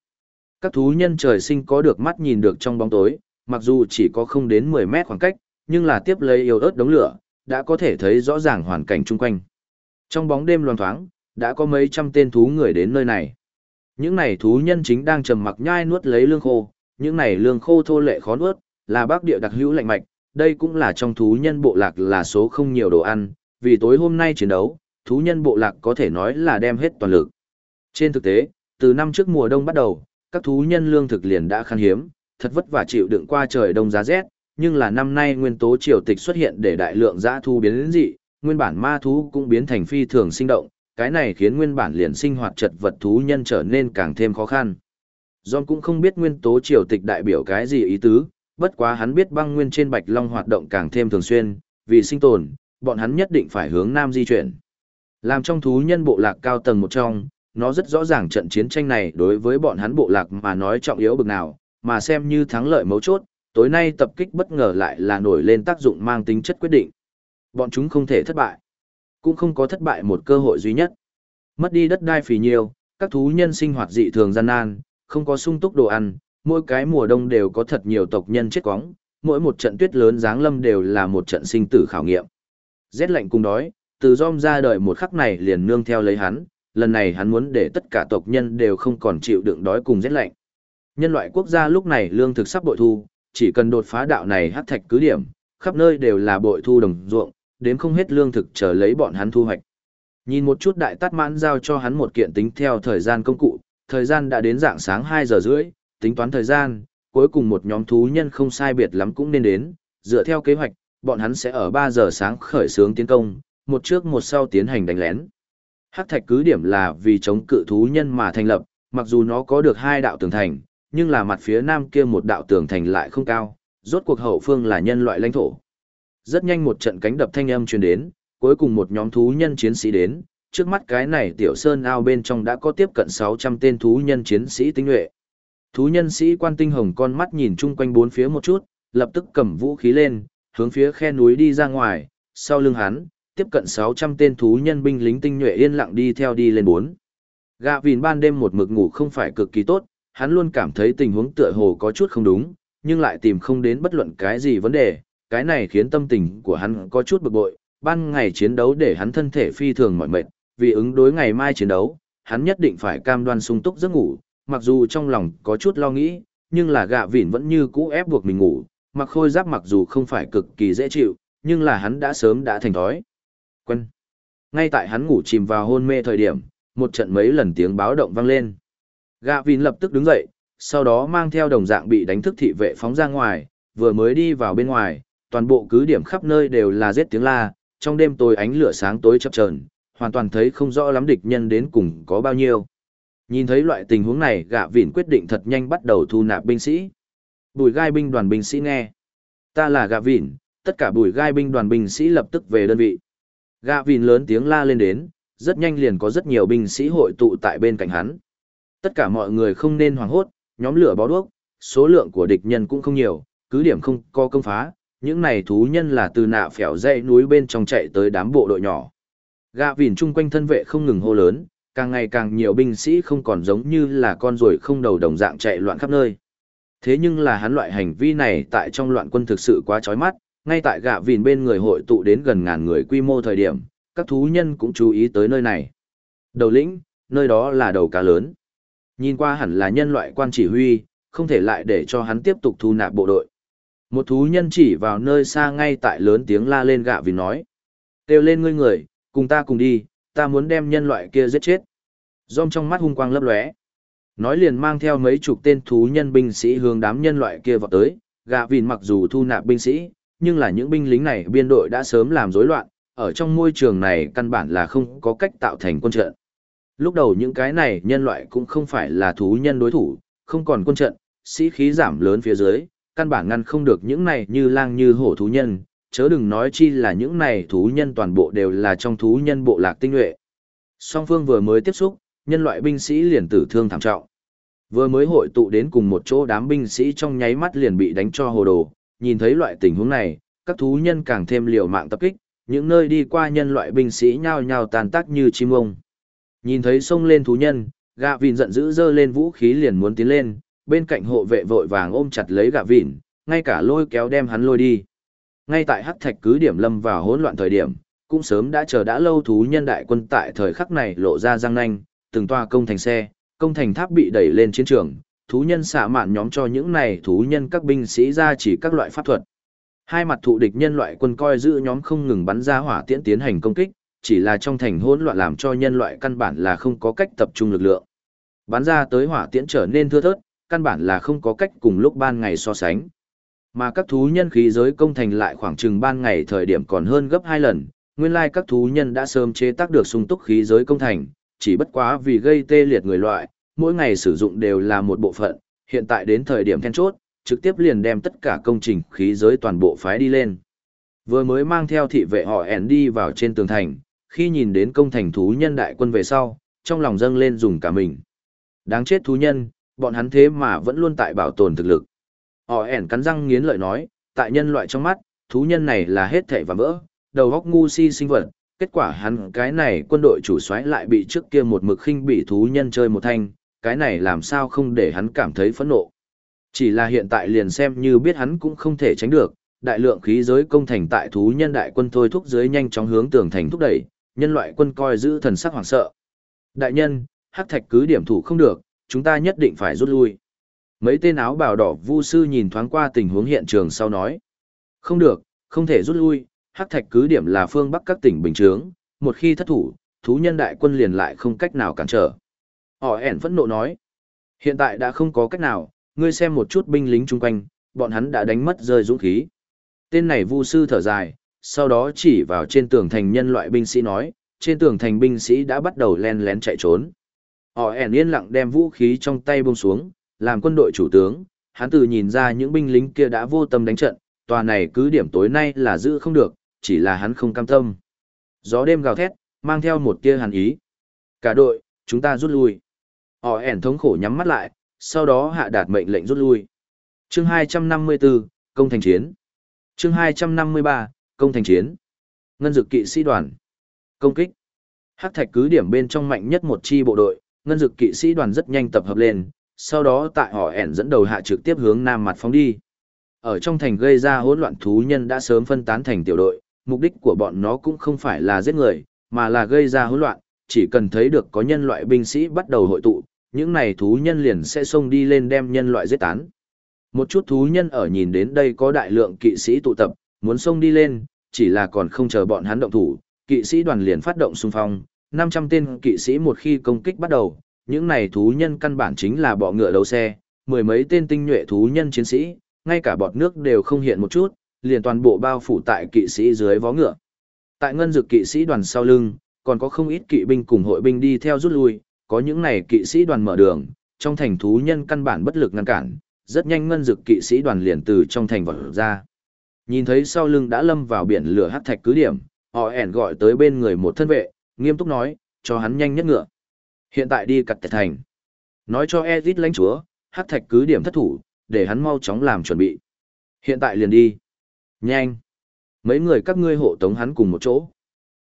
Các thú nhân trời sinh có được mắt nhìn được trong bóng tối, mặc dù chỉ có không đến 10 mét khoảng cách, nhưng là tiếp lấy yêu ớt đống lửa, đã có thể thấy rõ ràng hoàn cảnh chung quanh. Trong bóng đêm loan thoáng, đã có mấy trăm tên thú người đến nơi này. Những này thú nhân chính đang trầm mặc nhai nuốt lấy lương khô, những này lương khô thô lệ khó nuốt, là bác địa đặc hữu lạnh mạch, đây cũng là trong thú nhân bộ lạc là số không nhiều đồ ăn, vì tối hôm nay chiến đấu, thú nhân bộ lạc có thể nói là đem hết toàn lực. Trên thực tế, từ năm trước mùa đông bắt đầu, các thú nhân lương thực liền đã khan hiếm, thật vất vả chịu đựng qua trời đông giá rét, nhưng là năm nay nguyên tố triều tịch xuất hiện để đại lượng dã thu biến dị, nguyên bản ma thú cũng biến thành phi thường sinh động, cái này khiến nguyên bản liền sinh hoạt chật vật thú nhân trở nên càng thêm khó khăn. John cũng không biết nguyên tố triều tịch đại biểu cái gì ý tứ, bất quá hắn biết băng nguyên trên Bạch Long hoạt động càng thêm thường xuyên, vì sinh tồn, bọn hắn nhất định phải hướng nam di chuyển. Làm trong thú nhân bộ lạc cao tầng một trong, nó rất rõ ràng trận chiến tranh này đối với bọn hắn bộ lạc mà nói trọng yếu bực nào, mà xem như thắng lợi mấu chốt, tối nay tập kích bất ngờ lại là nổi lên tác dụng mang tính chất quyết định. Bọn chúng không thể thất bại, cũng không có thất bại một cơ hội duy nhất. Mất đi đất đai phì nhiều, các thú nhân sinh hoạt dị thường gian nan, không có sung túc đồ ăn, mỗi cái mùa đông đều có thật nhiều tộc nhân chết quóng, mỗi một trận tuyết lớn giáng lâm đều là một trận sinh tử khảo nghiệm. Rét lạnh cùng đói, từ dom ra đời một khắc này liền nương theo lấy hắn, lần này hắn muốn để tất cả tộc nhân đều không còn chịu đựng đói cùng rét lạnh. Nhân loại quốc gia lúc này lương thực sắp bội thu, chỉ cần đột phá đạo này hắc thạch cứ điểm, khắp nơi đều là bội thu đồng ruộng, đến không hết lương thực chờ lấy bọn hắn thu hoạch. Nhìn một chút đại tát mãn giao cho hắn một kiện tính theo thời gian công cụ, thời gian đã đến dạng sáng 2 giờ rưỡi, tính toán thời gian, cuối cùng một nhóm thú nhân không sai biệt lắm cũng nên đến, dựa theo kế hoạch, bọn hắn sẽ ở 3 giờ sáng khởi xướng tiến công, một trước một sau tiến hành đánh lén. Hắc thạch cứ điểm là vì chống cự thú nhân mà thành lập, mặc dù nó có được hai đạo tường thành, nhưng là mặt phía nam kia một đạo tường thành lại không cao, rốt cuộc hậu phương là nhân loại lãnh thổ. Rất nhanh một trận cánh đập thanh âm truyền đến, cuối cùng một nhóm thú nhân chiến sĩ đến, trước mắt cái này tiểu sơn ao bên trong đã có tiếp cận 600 tên thú nhân chiến sĩ tinh nhuệ. Thú nhân sĩ quan tinh hồng con mắt nhìn chung quanh bốn phía một chút, lập tức cầm vũ khí lên, hướng phía khe núi đi ra ngoài, sau lưng hắn, tiếp cận 600 tên thú nhân binh lính tinh nhuệ yên lặng đi theo đi lên bốn. Gạ vìn ban đêm một mực ngủ không phải cực kỳ tốt, hắn luôn cảm thấy tình huống tựa hồ có chút không đúng, nhưng lại tìm không đến bất luận cái gì vấn đề, cái này khiến tâm tình của hắn có chút bực bội, ban ngày chiến đấu để hắn thân thể phi thường mỏi mệt, vì ứng đối ngày mai chiến đấu, hắn nhất định phải cam đoan sung túc giấc ngủ, mặc dù trong lòng có chút lo nghĩ, nhưng là gạ vỉn vẫn như cũ ép buộc mình ngủ, mặc khôi giáp mặc dù không phải cực kỳ dễ chịu, nhưng là hắn đã sớm đã thành thói. Quân. Ngay tại hắn ngủ chìm vào hôn mê thời điểm, một trận mấy lần tiếng báo động vang lên. Gạ vỉn lập tức đứng dậy, sau đó mang theo đồng dạng bị đánh thức thị vệ phóng ra ngoài, vừa mới đi vào bên ngoài, toàn bộ cứ điểm khắp nơi đều là giết tiếng la, trong đêm tối ánh lửa sáng tối chập chờn, hoàn toàn thấy không rõ lắm địch nhân đến cùng có bao nhiêu. Nhìn thấy loại tình huống này, gạ vỉn quyết định thật nhanh bắt đầu thu nạp binh sĩ. Bùi gai binh đoàn binh sĩ nghe. Ta là gạ vỉn, tất cả bùi gai binh đoàn binh sĩ lập tức về đơn vị. Gạ vỉn lớn tiếng la lên đến, rất nhanh liền có rất nhiều binh sĩ hội tụ tại bên cạnh hắn. Tất cả mọi người không nên hoảng hốt, nhóm lửa bó đuốc, số lượng của địch nhân cũng không nhiều, cứ điểm không có công phá, những này thú nhân là từ nạ phèo dãy núi bên trong chạy tới đám bộ đội nhỏ. Gạ vỉn chung quanh thân vệ không ngừng hô lớn, càng ngày càng nhiều binh sĩ không còn giống như là con ruồi không đầu đồng dạng chạy loạn khắp nơi. Thế nhưng là hắn loại hành vi này tại trong loạn quân thực sự quá chói mắt, ngay tại gạ vìn bên người hội tụ đến gần ngàn người quy mô thời điểm, các thú nhân cũng chú ý tới nơi này. Đầu lĩnh, nơi đó là đầu cá lớn. Nhìn qua hẳn là nhân loại quan chỉ huy, không thể lại để cho hắn tiếp tục thu nạp bộ đội. Một thú nhân chỉ vào nơi xa ngay tại lớn tiếng la lên gạ vì nói. Kêu lên ngươi người, cùng ta cùng đi, ta muốn đem nhân loại kia giết chết. Dom trong mắt hung quang lấp lóe. Nói liền mang theo mấy chục tên thú nhân binh sĩ hướng đám nhân loại kia vào tới, gạ vìn mặc dù thu nạp binh sĩ, nhưng là những binh lính này biên đội đã sớm làm rối loạn, ở trong môi trường này căn bản là không có cách tạo thành quân trận. Lúc đầu những cái này nhân loại cũng không phải là thú nhân đối thủ, không còn quân trận, sĩ khí giảm lớn phía dưới, căn bản ngăn không được những này như lang như hổ thú nhân, chớ đừng nói chi là những này thú nhân toàn bộ đều là trong thú nhân bộ lạc tinh nhuệ. Song phương vừa mới tiếp xúc, nhân loại binh sĩ liền tử thương thảm trọng. Vừa mới hội tụ đến cùng một chỗ đám binh sĩ trong nháy mắt liền bị đánh cho hồ đồ, nhìn thấy loại tình huống này, các thú nhân càng thêm liều mạng tập kích, những nơi đi qua nhân loại binh sĩ nhao nhao tàn tác như chim ông. Nhìn thấy xông lên thú nhân, gạ vìn giận dữ dơ lên vũ khí liền muốn tiến lên, bên cạnh hộ vệ vội vàng ôm chặt lấy gạ vịn, ngay cả lôi kéo đem hắn lôi đi. Ngay tại hắc thạch cứ điểm lâm vào hỗn loạn thời điểm, cũng sớm đã chờ đã lâu thú nhân đại quân tại thời khắc này lộ ra răng nanh, từng toa công thành xe, công thành tháp bị đẩy lên chiến trường, thú nhân xạ mạn nhóm cho những này thú nhân các binh sĩ ra chỉ các loại pháp thuật. Hai mặt thụ địch nhân loại quân coi giữ nhóm không ngừng bắn ra hỏa tiễn tiến hành công kích, chỉ là trong thành hỗn loạn làm cho nhân loại căn bản là không có cách tập trung lực lượng. Bắn ra tới hỏa tiễn trở nên thưa thớt, căn bản là không có cách cùng lúc ban ngày so sánh. Mà các thú nhân khí giới công thành lại khoảng chừng ban ngày thời điểm còn hơn gấp 2 lần, nguyên lai các thú nhân đã sớm chế tác được sung túc khí giới công thành, chỉ bất quá vì gây tê liệt người loại, mỗi ngày sử dụng đều là một bộ phận, hiện tại đến thời điểm then chốt, trực tiếp liền đem tất cả công trình khí giới toàn bộ phái đi lên. Vừa mới mang theo thị vệ họ ẻn đi vào trên tường thành, khi nhìn đến công thành thú nhân đại quân về sau, trong lòng dâng lên dùng cả mình. Đáng chết thú nhân, bọn hắn thế mà vẫn luôn tại bảo tồn thực lực. Họ ẻn cắn răng nghiến lợi nói, tại nhân loại trong mắt, thú nhân này là hết thảy và vỡ, đầu góc ngu si sinh vật, kết quả hắn cái này quân đội chủ soái lại bị trước kia một mực khinh bị thú nhân chơi một thanh, cái này làm sao không để hắn cảm thấy phẫn nộ. Chỉ là hiện tại liền xem như biết hắn cũng không thể tránh được, đại lượng khí giới công thành tại thú nhân đại quân thôi thúc dưới nhanh chóng hướng tường thành thúc đẩy, nhân loại quân coi giữ thần sắc hoảng sợ. Đại nhân, hắc thạch cứ điểm thủ không được, chúng ta nhất định phải rút lui. Mấy tên áo bào đỏ vu sư nhìn thoáng qua tình huống hiện trường sau nói. Không được, không thể rút lui, hắc thạch cứ điểm là phương bắc các tỉnh bình trướng, một khi thất thủ, thú nhân đại quân liền lại không cách nào cản trở. Họ ẻn phẫn nộ nói. Hiện tại đã không có cách nào, ngươi xem một chút binh lính chung quanh, bọn hắn đã đánh mất rơi dũng khí. Tên này vu sư thở dài, sau đó chỉ vào trên tường thành nhân loại binh sĩ nói, trên tường thành binh sĩ đã bắt đầu len lén chạy trốn. Họ ẻn yên lặng đem vũ khí trong tay buông xuống, làm quân đội chủ tướng, hắn từ nhìn ra những binh lính kia đã vô tâm đánh trận, tòa này cứ điểm tối nay là giữ không được, chỉ là hắn không cam tâm. Gió đêm gào thét, mang theo một tia hàn ý. Cả đội, chúng ta rút lui. Họ ẻn thống khổ nhắm mắt lại, sau đó hạ đạt mệnh lệnh rút lui. Chương 254, công thành chiến. Chương 253, công thành chiến. Ngân dực kỵ sĩ đoàn. Công kích. Hắc thạch cứ điểm bên trong mạnh nhất một chi bộ đội, ngân dực kỵ sĩ đoàn rất nhanh tập hợp lên, sau đó tại họ ẻn dẫn đầu hạ trực tiếp hướng nam mặt phóng đi. Ở trong thành gây ra hỗn loạn thú nhân đã sớm phân tán thành tiểu đội, mục đích của bọn nó cũng không phải là giết người, mà là gây ra hỗn loạn, chỉ cần thấy được có nhân loại binh sĩ bắt đầu hội tụ, những này thú nhân liền sẽ xông đi lên đem nhân loại giết tán. Một chút thú nhân ở nhìn đến đây có đại lượng kỵ sĩ tụ tập, muốn xông đi lên, chỉ là còn không chờ bọn hắn động thủ, kỵ sĩ đoàn liền phát động xung phong, 500 tên kỵ sĩ một khi công kích bắt đầu, những này thú nhân căn bản chính là bọ ngựa đấu xe, mười mấy tên tinh nhuệ thú nhân chiến sĩ, ngay cả bọt nước đều không hiện một chút, liền toàn bộ bao phủ tại kỵ sĩ dưới vó ngựa. Tại ngân dực kỵ sĩ đoàn sau lưng, còn có không ít kỵ binh cùng hội binh đi theo rút lui, có những này kỵ sĩ đoàn mở đường, trong thành thú nhân căn bản bất lực ngăn cản, rất nhanh ngân dực kỵ sĩ đoàn liền từ trong thành vọt ra. Nhìn thấy sau lưng đã lâm vào biển lửa hắc thạch cứ điểm, họ ẻn gọi tới bên người một thân vệ, nghiêm túc nói, cho hắn nhanh nhất ngựa. Hiện tại đi cặt thành. Nói cho Ezit lãnh chúa, hắc thạch cứ điểm thất thủ, để hắn mau chóng làm chuẩn bị. Hiện tại liền đi. Nhanh. Mấy người các ngươi hộ tống hắn cùng một chỗ.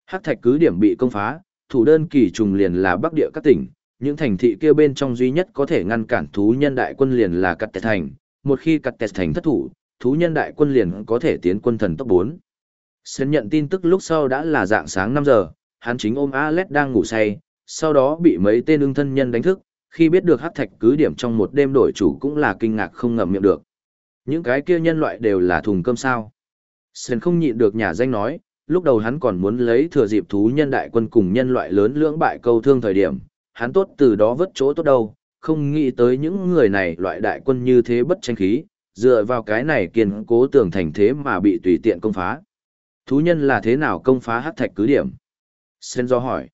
Hắc thạch cứ điểm bị công phá, thủ đơn kỳ trùng liền là bắc địa các tỉnh, những thành thị kia bên trong duy nhất có thể ngăn cản thú nhân đại quân liền là cặt tẹt thành, một khi cặt tẹt thành thất thủ, thú nhân đại quân liền có thể tiến quân thần tốc 4. Sến nhận tin tức lúc sau đã là dạng sáng 5 giờ, hắn chính ôm Alet đang ngủ say, sau đó bị mấy tên ưng thân nhân đánh thức, khi biết được hắc thạch cứ điểm trong một đêm đổi chủ cũng là kinh ngạc không ngậm miệng được. Những cái kia nhân loại đều là thùng cơm sao. Sơn không nhịn được nhà danh nói, lúc đầu hắn còn muốn lấy thừa dịp thú nhân đại quân cùng nhân loại lớn lưỡng bại câu thương thời điểm, hắn tốt từ đó vất chỗ tốt đâu, không nghĩ tới những người này loại đại quân như thế bất tranh khí, dựa vào cái này kiên cố tưởng thành thế mà bị tùy tiện công phá. Thú nhân là thế nào công phá hắc thạch cứ điểm? Sen do hỏi.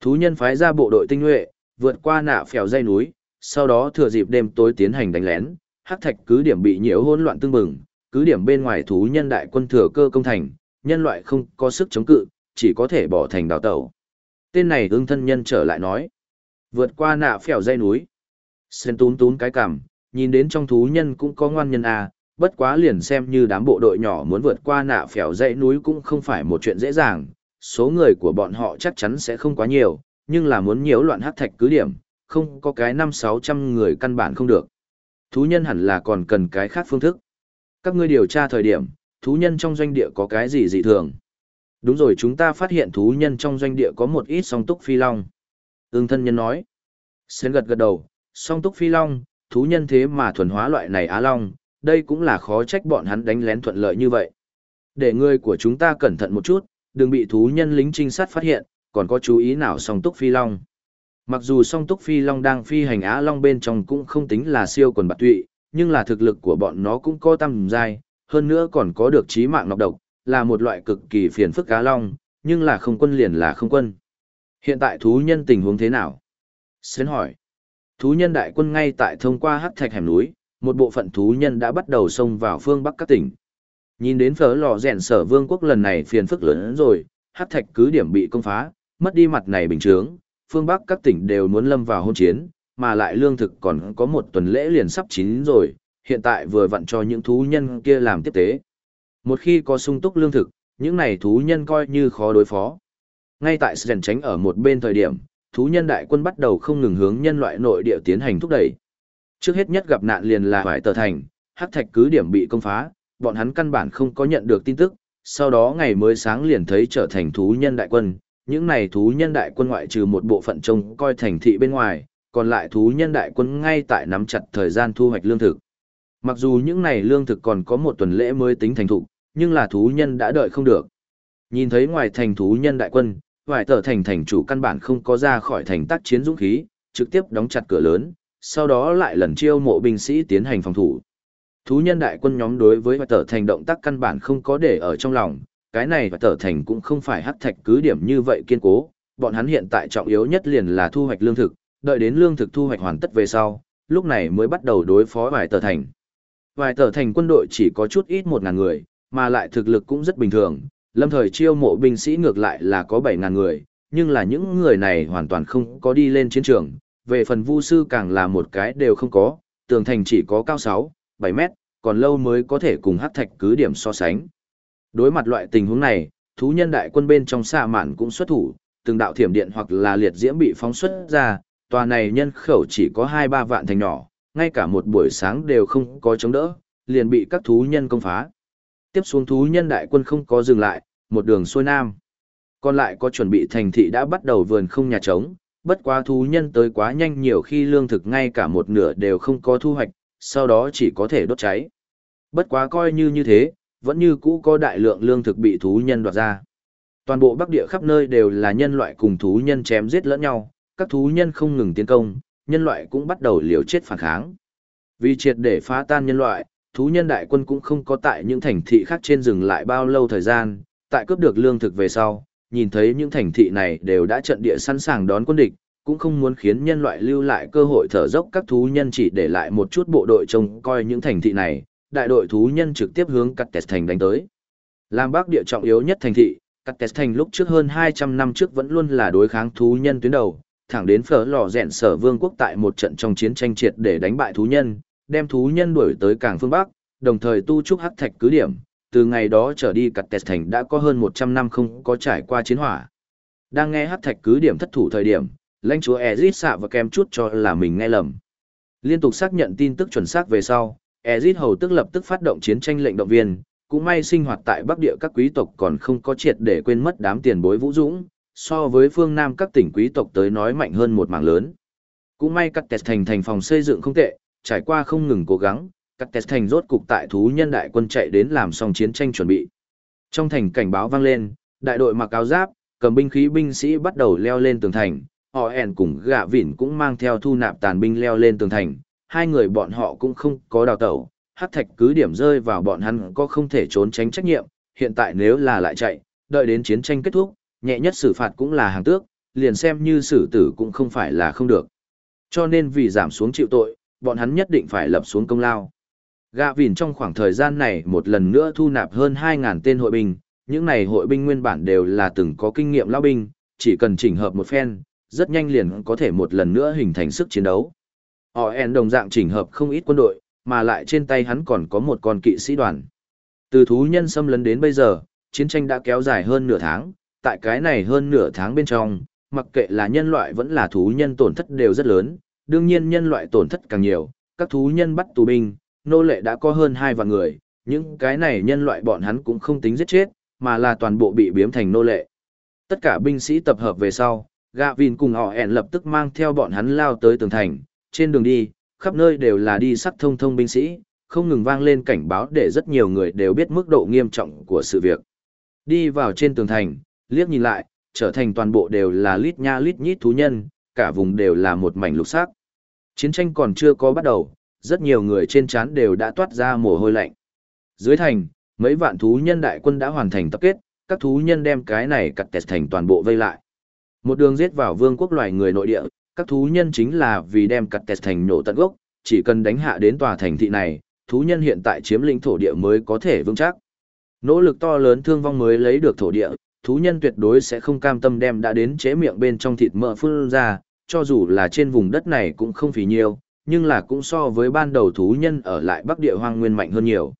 Thú nhân phái ra bộ đội tinh nhuệ, vượt qua nạ phèo dây núi, sau đó thừa dịp đêm tối tiến hành đánh lén, hắc thạch cứ điểm bị nhiễu hỗn loạn tương bừng, cứ điểm bên ngoài thú nhân đại quân thừa cơ công thành, nhân loại không có sức chống cự, chỉ có thể bỏ thành đào tẩu. Tên này ưng thân nhân trở lại nói. Vượt qua nạ phèo dây núi. Sen tún tún cái cằm, nhìn đến trong thú nhân cũng có ngoan nhân à, bất quá liền xem như đám bộ đội nhỏ muốn vượt qua nạ phèo dãy núi cũng không phải một chuyện dễ dàng, số người của bọn họ chắc chắn sẽ không quá nhiều, nhưng là muốn nhiễu loạn hắc thạch cứ điểm, không có cái năm sáu trăm người căn bản không được. Thú nhân hẳn là còn cần cái khác phương thức. Các ngươi điều tra thời điểm, thú nhân trong doanh địa có cái gì dị thường? Đúng rồi chúng ta phát hiện thú nhân trong doanh địa có một ít song túc phi long. Ưng thân nhân nói. Sến gật gật đầu, song túc phi long, thú nhân thế mà thuần hóa loại này á long, đây cũng là khó trách bọn hắn đánh lén thuận lợi như vậy. Để người của chúng ta cẩn thận một chút, đừng bị thú nhân lính trinh sát phát hiện, còn có chú ý nào song túc phi long. Mặc dù song túc phi long đang phi hành á long bên trong cũng không tính là siêu quần bạc tụy, nhưng là thực lực của bọn nó cũng có tầm dai, hơn nữa còn có được trí mạng nọc độc, là một loại cực kỳ phiền phức cá long, nhưng là không quân liền là không quân. Hiện tại thú nhân tình huống thế nào? Xến hỏi. Thú nhân đại quân ngay tại thông qua hắc thạch hẻm núi, một bộ phận thú nhân đã bắt đầu xông vào phương bắc các tỉnh. Nhìn đến phở lò rèn sở vương quốc lần này phiền phức lớn hơn rồi, hắc thạch cứ điểm bị công phá, mất đi mặt này bình chướng, phương bắc các tỉnh đều muốn lâm vào hôn chiến, mà lại lương thực còn có một tuần lễ liền sắp chín rồi, hiện tại vừa vặn cho những thú nhân kia làm tiếp tế. Một khi có sung túc lương thực, những này thú nhân coi như khó đối phó. Ngay tại Sren tránh ở một bên thời điểm, thú nhân đại quân bắt đầu không ngừng hướng nhân loại nội địa tiến hành thúc đẩy. Trước hết nhất gặp nạn liền là Hoài Tờ Thành, Hắc Thạch cứ điểm bị công phá, bọn hắn căn bản không có nhận được tin tức, sau đó ngày mới sáng liền thấy trở thành thú nhân đại quân. Những này thú nhân đại quân ngoại trừ một bộ phận trông coi thành thị bên ngoài, còn lại thú nhân đại quân ngay tại nắm chặt thời gian thu hoạch lương thực. Mặc dù những này lương thực còn có một tuần lễ mới tính thành thục, nhưng là thú nhân đã đợi không được. Nhìn thấy ngoài thành thú nhân đại quân, vài tờ thành thành chủ căn bản không có ra khỏi thành tác chiến dũng khí, trực tiếp đóng chặt cửa lớn, sau đó lại lần chiêu mộ binh sĩ tiến hành phòng thủ. Thú nhân đại quân nhóm đối với vài tờ thành động tác căn bản không có để ở trong lòng, cái này vài tờ thành cũng không phải hắc thạch cứ điểm như vậy kiên cố, bọn hắn hiện tại trọng yếu nhất liền là thu hoạch lương thực, đợi đến lương thực thu hoạch hoàn tất về sau, lúc này mới bắt đầu đối phó vài tờ thành. Vài tờ thành quân đội chỉ có chút ít một ngàn người, mà lại thực lực cũng rất bình thường, lâm thời chiêu mộ binh sĩ ngược lại là có bảy ngàn người, nhưng là những người này hoàn toàn không có đi lên chiến trường, về phần vu sư càng là một cái đều không có, tường thành chỉ có cao 6, 7 mét, còn lâu mới có thể cùng hắc thạch cứ điểm so sánh. Đối mặt loại tình huống này, thú nhân đại quân bên trong xa mạn cũng xuất thủ, từng đạo thiểm điện hoặc là liệt diễm bị phóng xuất ra, tòa này nhân khẩu chỉ có 2-3 vạn thành nhỏ, ngay cả một buổi sáng đều không có chống đỡ, liền bị các thú nhân công phá tiếp xuống thú nhân đại quân không có dừng lại, một đường xuôi nam. Còn lại có chuẩn bị thành thị đã bắt đầu vườn không nhà trống, bất quá thú nhân tới quá nhanh nhiều khi lương thực ngay cả một nửa đều không có thu hoạch, sau đó chỉ có thể đốt cháy. Bất quá coi như như thế, vẫn như cũ có đại lượng lương thực bị thú nhân đoạt ra. Toàn bộ Bắc Địa khắp nơi đều là nhân loại cùng thú nhân chém giết lẫn nhau, các thú nhân không ngừng tiến công, nhân loại cũng bắt đầu liều chết phản kháng. Vì triệt để phá tan nhân loại, thú nhân đại quân cũng không có tại những thành thị khác trên rừng lại bao lâu thời gian, tại cướp được lương thực về sau, nhìn thấy những thành thị này đều đã trận địa sẵn sàng đón quân địch, cũng không muốn khiến nhân loại lưu lại cơ hội thở dốc các thú nhân chỉ để lại một chút bộ đội trông coi những thành thị này, đại đội thú nhân trực tiếp hướng cắt test thành đánh tới. Làm bắc địa trọng yếu nhất thành thị, cắt test thành lúc trước hơn 200 năm trước vẫn luôn là đối kháng thú nhân tuyến đầu, thẳng đến phở lò rẹn sở vương quốc tại một trận trong chiến tranh triệt để đánh bại thú nhân, đem thú nhân đuổi tới cảng phương Bắc, đồng thời tu trúc hắc thạch cứ điểm, từ ngày đó trở đi cặt tẹt thành đã có hơn 100 năm không có trải qua chiến hỏa. Đang nghe hắc thạch cứ điểm thất thủ thời điểm, lãnh chúa Ezit xạ và kem chút cho là mình nghe lầm. Liên tục xác nhận tin tức chuẩn xác về sau, Ezit hầu tức lập tức phát động chiến tranh lệnh động viên, cũng may sinh hoạt tại Bắc Địa các quý tộc còn không có triệt để quên mất đám tiền bối vũ dũng, so với phương Nam các tỉnh quý tộc tới nói mạnh hơn một mảng lớn. Cũng may các tẹt thành thành phòng xây dựng không tệ, trải qua không ngừng cố gắng, các test thành rốt cục tại thú nhân đại quân chạy đến làm xong chiến tranh chuẩn bị. Trong thành cảnh báo vang lên, đại đội mặc áo giáp, cầm binh khí binh sĩ bắt đầu leo lên tường thành, họ ẻn cùng gạ vỉn cũng mang theo thu nạp tàn binh leo lên tường thành, hai người bọn họ cũng không có đào tẩu, hát thạch cứ điểm rơi vào bọn hắn có không thể trốn tránh trách nhiệm, hiện tại nếu là lại chạy, đợi đến chiến tranh kết thúc, nhẹ nhất xử phạt cũng là hàng tước, liền xem như xử tử cũng không phải là không được. Cho nên vì giảm xuống chịu tội, bọn hắn nhất định phải lập xuống công lao. Gạ vìn trong khoảng thời gian này một lần nữa thu nạp hơn 2.000 tên hội binh, những này hội binh nguyên bản đều là từng có kinh nghiệm lao binh, chỉ cần chỉnh hợp một phen, rất nhanh liền có thể một lần nữa hình thành sức chiến đấu. Họ en đồng dạng chỉnh hợp không ít quân đội, mà lại trên tay hắn còn có một con kỵ sĩ đoàn. Từ thú nhân xâm lấn đến bây giờ, chiến tranh đã kéo dài hơn nửa tháng, tại cái này hơn nửa tháng bên trong, mặc kệ là nhân loại vẫn là thú nhân tổn thất đều rất lớn, đương nhiên nhân loại tổn thất càng nhiều, các thú nhân bắt tù binh, nô lệ đã có hơn hai vạn người, những cái này nhân loại bọn hắn cũng không tính giết chết, mà là toàn bộ bị biếm thành nô lệ. Tất cả binh sĩ tập hợp về sau, Gavin cùng họ ẻn lập tức mang theo bọn hắn lao tới tường thành, trên đường đi, khắp nơi đều là đi sắc thông thông binh sĩ, không ngừng vang lên cảnh báo để rất nhiều người đều biết mức độ nghiêm trọng của sự việc. Đi vào trên tường thành, liếc nhìn lại, trở thành toàn bộ đều là lít nha lít nhít thú nhân, cả vùng đều là một mảnh lục sắc. Chiến tranh còn chưa có bắt đầu, rất nhiều người trên trán đều đã toát ra mồ hôi lạnh. Dưới thành, mấy vạn thú nhân đại quân đã hoàn thành tập kết, các thú nhân đem cái này cặt tẹt thành toàn bộ vây lại. Một đường giết vào vương quốc loài người nội địa, các thú nhân chính là vì đem cặt tẹt thành nổ tận gốc, chỉ cần đánh hạ đến tòa thành thị này, thú nhân hiện tại chiếm lĩnh thổ địa mới có thể vững chắc. Nỗ lực to lớn thương vong mới lấy được thổ địa, thú nhân tuyệt đối sẽ không cam tâm đem đã đến chế miệng bên trong thịt mỡ phun ra, cho dù là trên vùng đất này cũng không phí nhiều, nhưng là cũng so với ban đầu thú nhân ở lại bắc địa hoang nguyên mạnh hơn nhiều.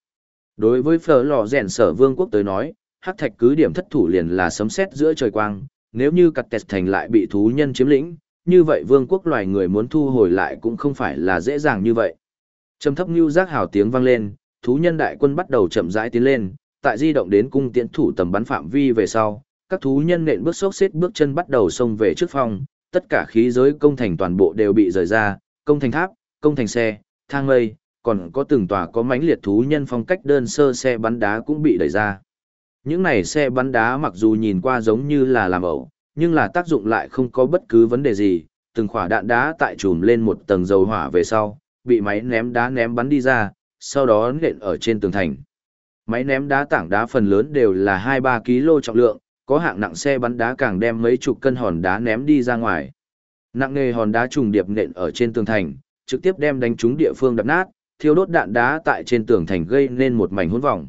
Đối với phở lò rèn sở vương quốc tới nói, hắc thạch cứ điểm thất thủ liền là sấm sét giữa trời quang, nếu như cặt tẹt thành lại bị thú nhân chiếm lĩnh, như vậy vương quốc loài người muốn thu hồi lại cũng không phải là dễ dàng như vậy. Trầm thấp như giác hào tiếng vang lên, thú nhân đại quân bắt đầu chậm rãi tiến lên, tại di động đến cung tiễn thủ tầm bắn phạm vi về sau, các thú nhân nện bước sốc xếp bước chân bắt đầu xông về trước phòng, tất cả khí giới công thành toàn bộ đều bị rời ra, công thành tháp, công thành xe, thang lây, còn có từng tòa có mãnh liệt thú nhân phong cách đơn sơ xe bắn đá cũng bị đẩy ra. Những này xe bắn đá mặc dù nhìn qua giống như là làm ẩu, nhưng là tác dụng lại không có bất cứ vấn đề gì, từng khỏa đạn đá tại trùm lên một tầng dầu hỏa về sau, bị máy ném đá ném bắn đi ra, sau đó nện ở trên tường thành. Máy ném đá tảng đá phần lớn đều là 2-3 kg trọng lượng, có hạng nặng xe bắn đá càng đem mấy chục cân hòn đá ném đi ra ngoài. Nặng nề hòn đá trùng điệp nện ở trên tường thành, trực tiếp đem đánh trúng địa phương đập nát, thiêu đốt đạn đá tại trên tường thành gây nên một mảnh hỗn vòng.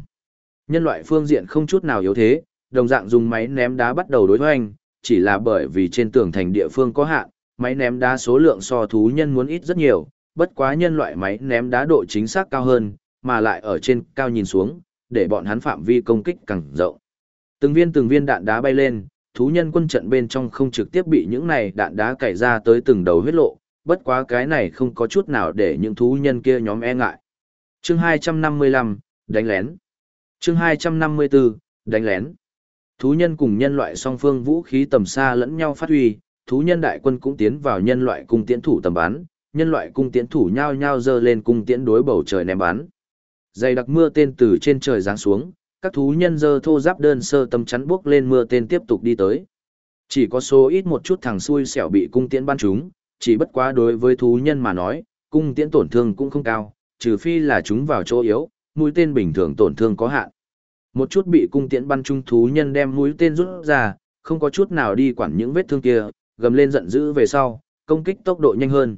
Nhân loại phương diện không chút nào yếu thế, đồng dạng dùng máy ném đá bắt đầu đối hoành, chỉ là bởi vì trên tường thành địa phương có hạn, máy ném đá số lượng so thú nhân muốn ít rất nhiều, bất quá nhân loại máy ném đá độ chính xác cao hơn, mà lại ở trên cao nhìn xuống, để bọn hắn phạm vi công kích càng rộng. Từng viên từng viên đạn đá bay lên, thú nhân quân trận bên trong không trực tiếp bị những này đạn đá cày ra tới từng đầu huyết lộ, bất quá cái này không có chút nào để những thú nhân kia nhóm e ngại. Chương 255, đánh lén. Chương 254, đánh lén. Thú nhân cùng nhân loại song phương vũ khí tầm xa lẫn nhau phát huy, thú nhân đại quân cũng tiến vào nhân loại cung tiễn thủ tầm bắn, nhân loại cung tiễn thủ nhao nhao dơ lên cung tiễn đối bầu trời ném bắn. Dày đặc mưa tên từ trên trời giáng xuống, các thú nhân dơ thô giáp đơn sơ tầm chắn bước lên mưa tên tiếp tục đi tới. Chỉ có số ít một chút thằng xui xẻo bị cung tiễn bắn trúng, chỉ bất quá đối với thú nhân mà nói, cung tiễn tổn thương cũng không cao, trừ phi là chúng vào chỗ yếu, mũi tên bình thường tổn thương có hạn. Một chút bị cung tiễn bắn trúng thú nhân đem mũi tên rút ra, không có chút nào đi quản những vết thương kia, gầm lên giận dữ về sau, công kích tốc độ nhanh hơn.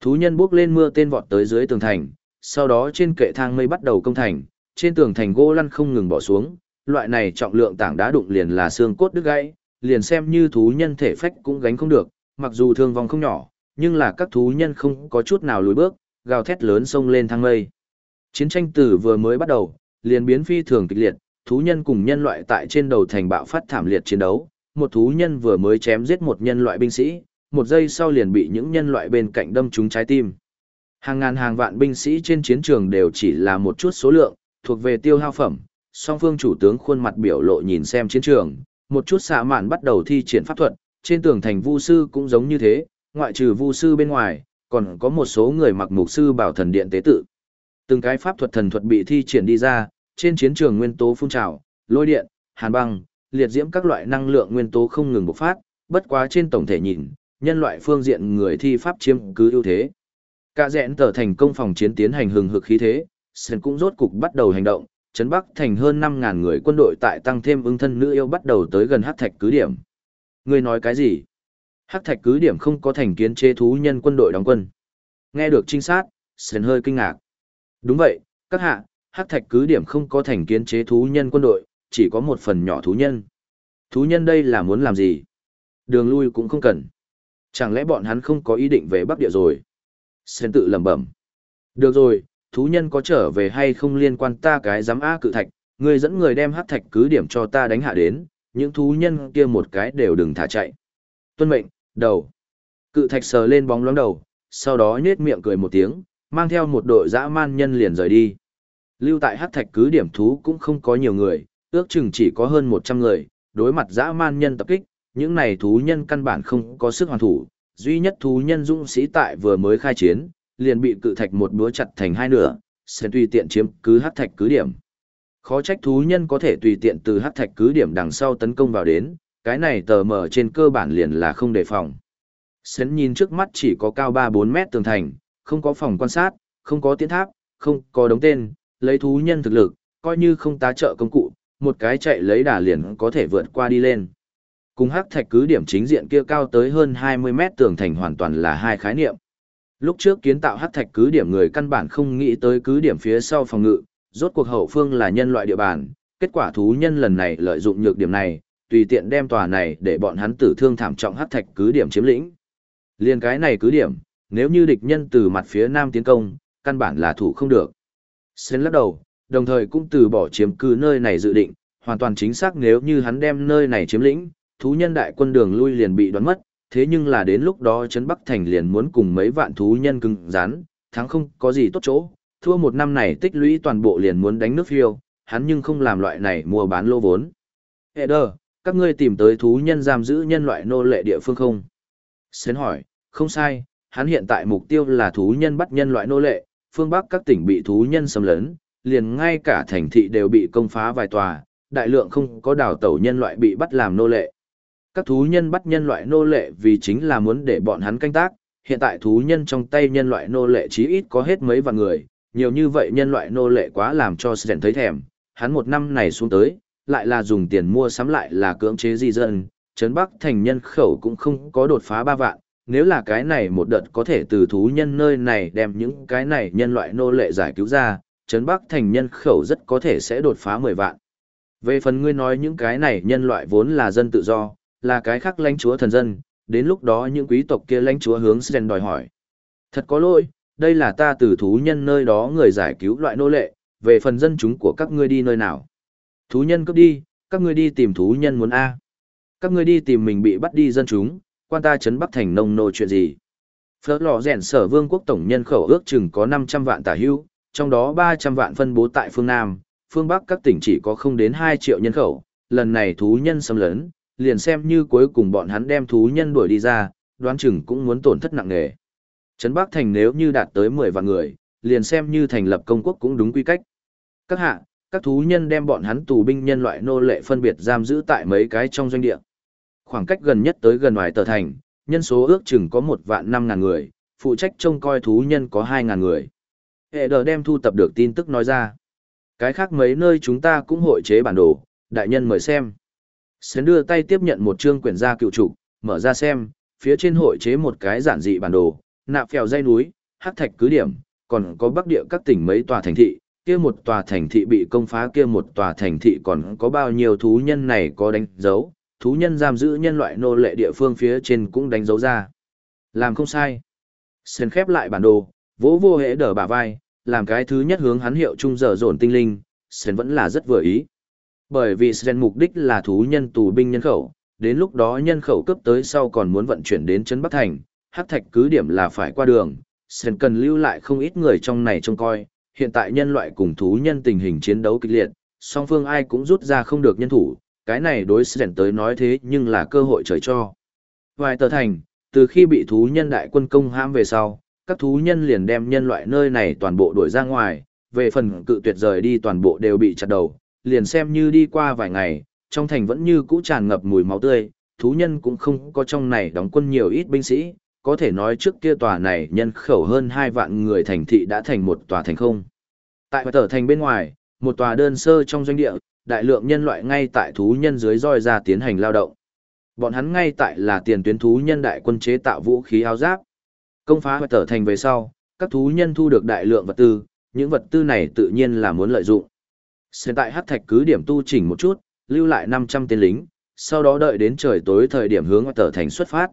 Thú nhân bước lên mưa tên vọt tới dưới tường thành, sau đó trên kệ thang mây bắt đầu công thành, trên tường thành gỗ lăn không ngừng bỏ xuống, loại này trọng lượng tảng đá đụng liền là xương cốt đứt gãy, liền xem như thú nhân thể phách cũng gánh không được, mặc dù thương vong không nhỏ, nhưng là các thú nhân không có chút nào lùi bước, gào thét lớn xông lên thang mây. Chiến tranh từ vừa mới bắt đầu, liền biến phi thường kịch liệt, thú nhân cùng nhân loại tại trên đầu thành bạo phát thảm liệt chiến đấu, một thú nhân vừa mới chém giết một nhân loại binh sĩ, một giây sau liền bị những nhân loại bên cạnh đâm trúng trái tim. Hàng ngàn hàng vạn binh sĩ trên chiến trường đều chỉ là một chút số lượng, thuộc về tiêu hao phẩm. Song phương chủ tướng khuôn mặt biểu lộ nhìn xem chiến trường, một chút xạ mạn bắt đầu thi triển pháp thuật, trên tường thành vu sư cũng giống như thế, ngoại trừ vu sư bên ngoài, còn có một số người mặc mục sư bảo thần điện tế tự. Từng cái pháp thuật thần thuật bị thi triển đi ra, trên chiến trường nguyên tố phun trào, lôi điện, hàn băng, liệt diễm các loại năng lượng nguyên tố không ngừng bộc phát, bất quá trên tổng thể nhìn, nhân loại phương diện người thi pháp chiếm cứ ưu thế. Cả rẽn tờ thành công phòng chiến tiến hành hừng hực khí thế, Sơn cũng rốt cục bắt đầu hành động, Trấn Bắc thành hơn 5.000 người quân đội tại tăng thêm ứng thân nữ yêu bắt đầu tới gần hắc thạch cứ điểm. Người nói cái gì? Hắc thạch cứ điểm không có thành kiến chế thú nhân quân đội đóng quân. Nghe được trinh sát, Sơn hơi kinh ngạc. Đúng vậy, các hạ, hắc thạch cứ điểm không có thành kiến chế thú nhân quân đội, chỉ có một phần nhỏ thú nhân. Thú nhân đây là muốn làm gì? Đường lui cũng không cần. Chẳng lẽ bọn hắn không có ý định về Bắc Địa rồi? Sen tự lẩm bẩm. Được rồi, thú nhân có trở về hay không liên quan ta cái giám A cự thạch, người dẫn người đem hắc thạch cứ điểm cho ta đánh hạ đến, những thú nhân kia một cái đều đừng thả chạy. Tuân mệnh, đầu. Cự thạch sờ lên bóng loáng đầu, sau đó nhếch miệng cười một tiếng, mang theo một đội dã man nhân liền rời đi. Lưu tại hắc thạch cứ điểm thú cũng không có nhiều người, ước chừng chỉ có hơn 100 người, đối mặt dã man nhân tập kích, những này thú nhân căn bản không có sức hoàn thủ, duy nhất thú nhân dũng sĩ tại vừa mới khai chiến, liền bị cự thạch một búa chặt thành hai nửa, sẽ tùy tiện chiếm cứ hắc thạch cứ điểm. Khó trách thú nhân có thể tùy tiện từ hắc thạch cứ điểm đằng sau tấn công vào đến, cái này tờ mở trên cơ bản liền là không đề phòng. Sến nhìn trước mắt chỉ có cao 3-4 mét tường thành, không có phòng quan sát, không có tiến tháp, không có đống tên, lấy thú nhân thực lực, coi như không tá trợ công cụ, một cái chạy lấy đà liền có thể vượt qua đi lên. Cùng hắc thạch cứ điểm chính diện kia cao tới hơn 20 mét tường thành hoàn toàn là hai khái niệm. Lúc trước kiến tạo hắc thạch cứ điểm người căn bản không nghĩ tới cứ điểm phía sau phòng ngự, rốt cuộc hậu phương là nhân loại địa bàn, kết quả thú nhân lần này lợi dụng nhược điểm này, tùy tiện đem tòa này để bọn hắn tử thương thảm trọng hắc thạch cứ điểm chiếm lĩnh. Liên cái này cứ điểm, nếu như địch nhân từ mặt phía nam tiến công, căn bản là thủ không được. Sến lắc đầu, đồng thời cũng từ bỏ chiếm cứ nơi này dự định, hoàn toàn chính xác nếu như hắn đem nơi này chiếm lĩnh, thú nhân đại quân đường lui liền bị đoán mất, thế nhưng là đến lúc đó Trấn Bắc Thành liền muốn cùng mấy vạn thú nhân cứng rắn, thắng không có gì tốt chỗ, thua một năm này tích lũy toàn bộ liền muốn đánh nước phiêu, hắn nhưng không làm loại này mua bán lô vốn. Eder, các ngươi tìm tới thú nhân giam giữ nhân loại nô lệ địa phương không? Sến hỏi, không sai, hắn hiện tại mục tiêu là thú nhân bắt nhân loại nô lệ, phương Bắc các tỉnh bị thú nhân xâm lấn, liền ngay cả thành thị đều bị công phá vài tòa, đại lượng không có đào tẩu nhân loại bị bắt làm nô lệ. Các thú nhân bắt nhân loại nô lệ vì chính là muốn để bọn hắn canh tác, hiện tại thú nhân trong tay nhân loại nô lệ chí ít có hết mấy vạn người, nhiều như vậy nhân loại nô lệ quá làm cho Sren thấy thèm, hắn một năm này xuống tới, lại là dùng tiền mua sắm lại là cưỡng chế di dân, Trấn Bắc thành nhân khẩu cũng không có đột phá ba vạn, nếu là cái này một đợt có thể từ thú nhân nơi này đem những cái này nhân loại nô lệ giải cứu ra, Trấn Bắc thành nhân khẩu rất có thể sẽ đột phá 10 vạn. Về phần ngươi nói những cái này nhân loại vốn là dân tự do, là cái khác lãnh chúa thần dân, đến lúc đó những quý tộc kia lãnh chúa hướng Sren đòi hỏi. Thật có lỗi, đây là ta từ thú nhân nơi đó người giải cứu loại nô lệ, về phần dân chúng của các ngươi đi nơi nào. Thú nhân cướp đi, các ngươi đi tìm thú nhân muốn A. Các ngươi đi tìm mình bị bắt đi dân chúng, quan ta chấn bắc thành nông nô chuyện gì. Phớt lò rèn sở vương quốc tổng nhân khẩu ước chừng có 500 vạn tả hưu, trong đó 300 vạn phân bố tại phương Nam, phương Bắc các tỉnh chỉ có không đến 2 triệu nhân khẩu, lần này thú nhân xâm lấn, liền xem như cuối cùng bọn hắn đem thú nhân đuổi đi ra, đoán chừng cũng muốn tổn thất nặng nề. Trấn Bắc Thành nếu như đạt tới 10 vạn người, liền xem như thành lập công quốc cũng đúng quy cách. Các hạ, các thú nhân đem bọn hắn tù binh nhân loại nô lệ phân biệt giam giữ tại mấy cái trong doanh địa. Khoảng cách gần nhất tới gần ngoài tờ thành, nhân số ước chừng có một vạn năm ngàn người, phụ trách trông coi thú nhân có hai ngàn người. Hệ đờ đem thu tập được tin tức nói ra. Cái khác mấy nơi chúng ta cũng hội chế bản đồ, đại nhân mời xem. Sến đưa tay tiếp nhận một chương quyển gia cựu trục, mở ra xem, phía trên hội chế một cái giản dị bản đồ, nạp phèo dây núi, hắc thạch cứ điểm, còn có bắc địa các tỉnh mấy tòa thành thị, kia một tòa thành thị bị công phá kia một tòa thành thị còn có bao nhiêu thú nhân này có đánh dấu, thú nhân giam giữ nhân loại nô lệ địa phương phía trên cũng đánh dấu ra. Làm không sai. Sơn khép lại bản đồ, vỗ vô hệ đỡ bả vai, làm cái thứ nhất hướng hắn hiệu trung giờ dồn tinh linh, Sơn vẫn là rất vừa ý. Bởi vì Sơn mục đích là thú nhân tù binh nhân khẩu, đến lúc đó nhân khẩu cấp tới sau còn muốn vận chuyển đến Trấn Bắc Thành, hắc thạch cứ điểm là phải qua đường, Sơn cần lưu lại không ít người trong này trông coi, hiện tại nhân loại cùng thú nhân tình hình chiến đấu kịch liệt, song phương ai cũng rút ra không được nhân thủ, cái này đối Sren tới nói thế nhưng là cơ hội trời cho. Vài tờ thành, từ khi bị thú nhân đại quân công hãm về sau, các thú nhân liền đem nhân loại nơi này toàn bộ đuổi ra ngoài, về phần cự tuyệt rời đi toàn bộ đều bị chặt đầu, liền xem như đi qua vài ngày, trong thành vẫn như cũ tràn ngập mùi máu tươi, thú nhân cũng không có trong này đóng quân nhiều ít binh sĩ, có thể nói trước kia tòa này nhân khẩu hơn 2 vạn người thành thị đã thành một tòa thành không. Tại tờ thành bên ngoài, một tòa đơn sơ trong doanh địa, đại lượng nhân loại ngay tại thú nhân dưới roi ra tiến hành lao động. Bọn hắn ngay tại là tiền tuyến thú nhân đại quân chế tạo vũ khí áo giáp. Công phá tở thành về sau, các thú nhân thu được đại lượng vật tư, những vật tư này tự nhiên là muốn lợi dụng. Hiện tại hắc thạch cứ điểm tu chỉnh một chút, lưu lại 500 tên lính, sau đó đợi đến trời tối thời điểm hướng tở thành xuất phát.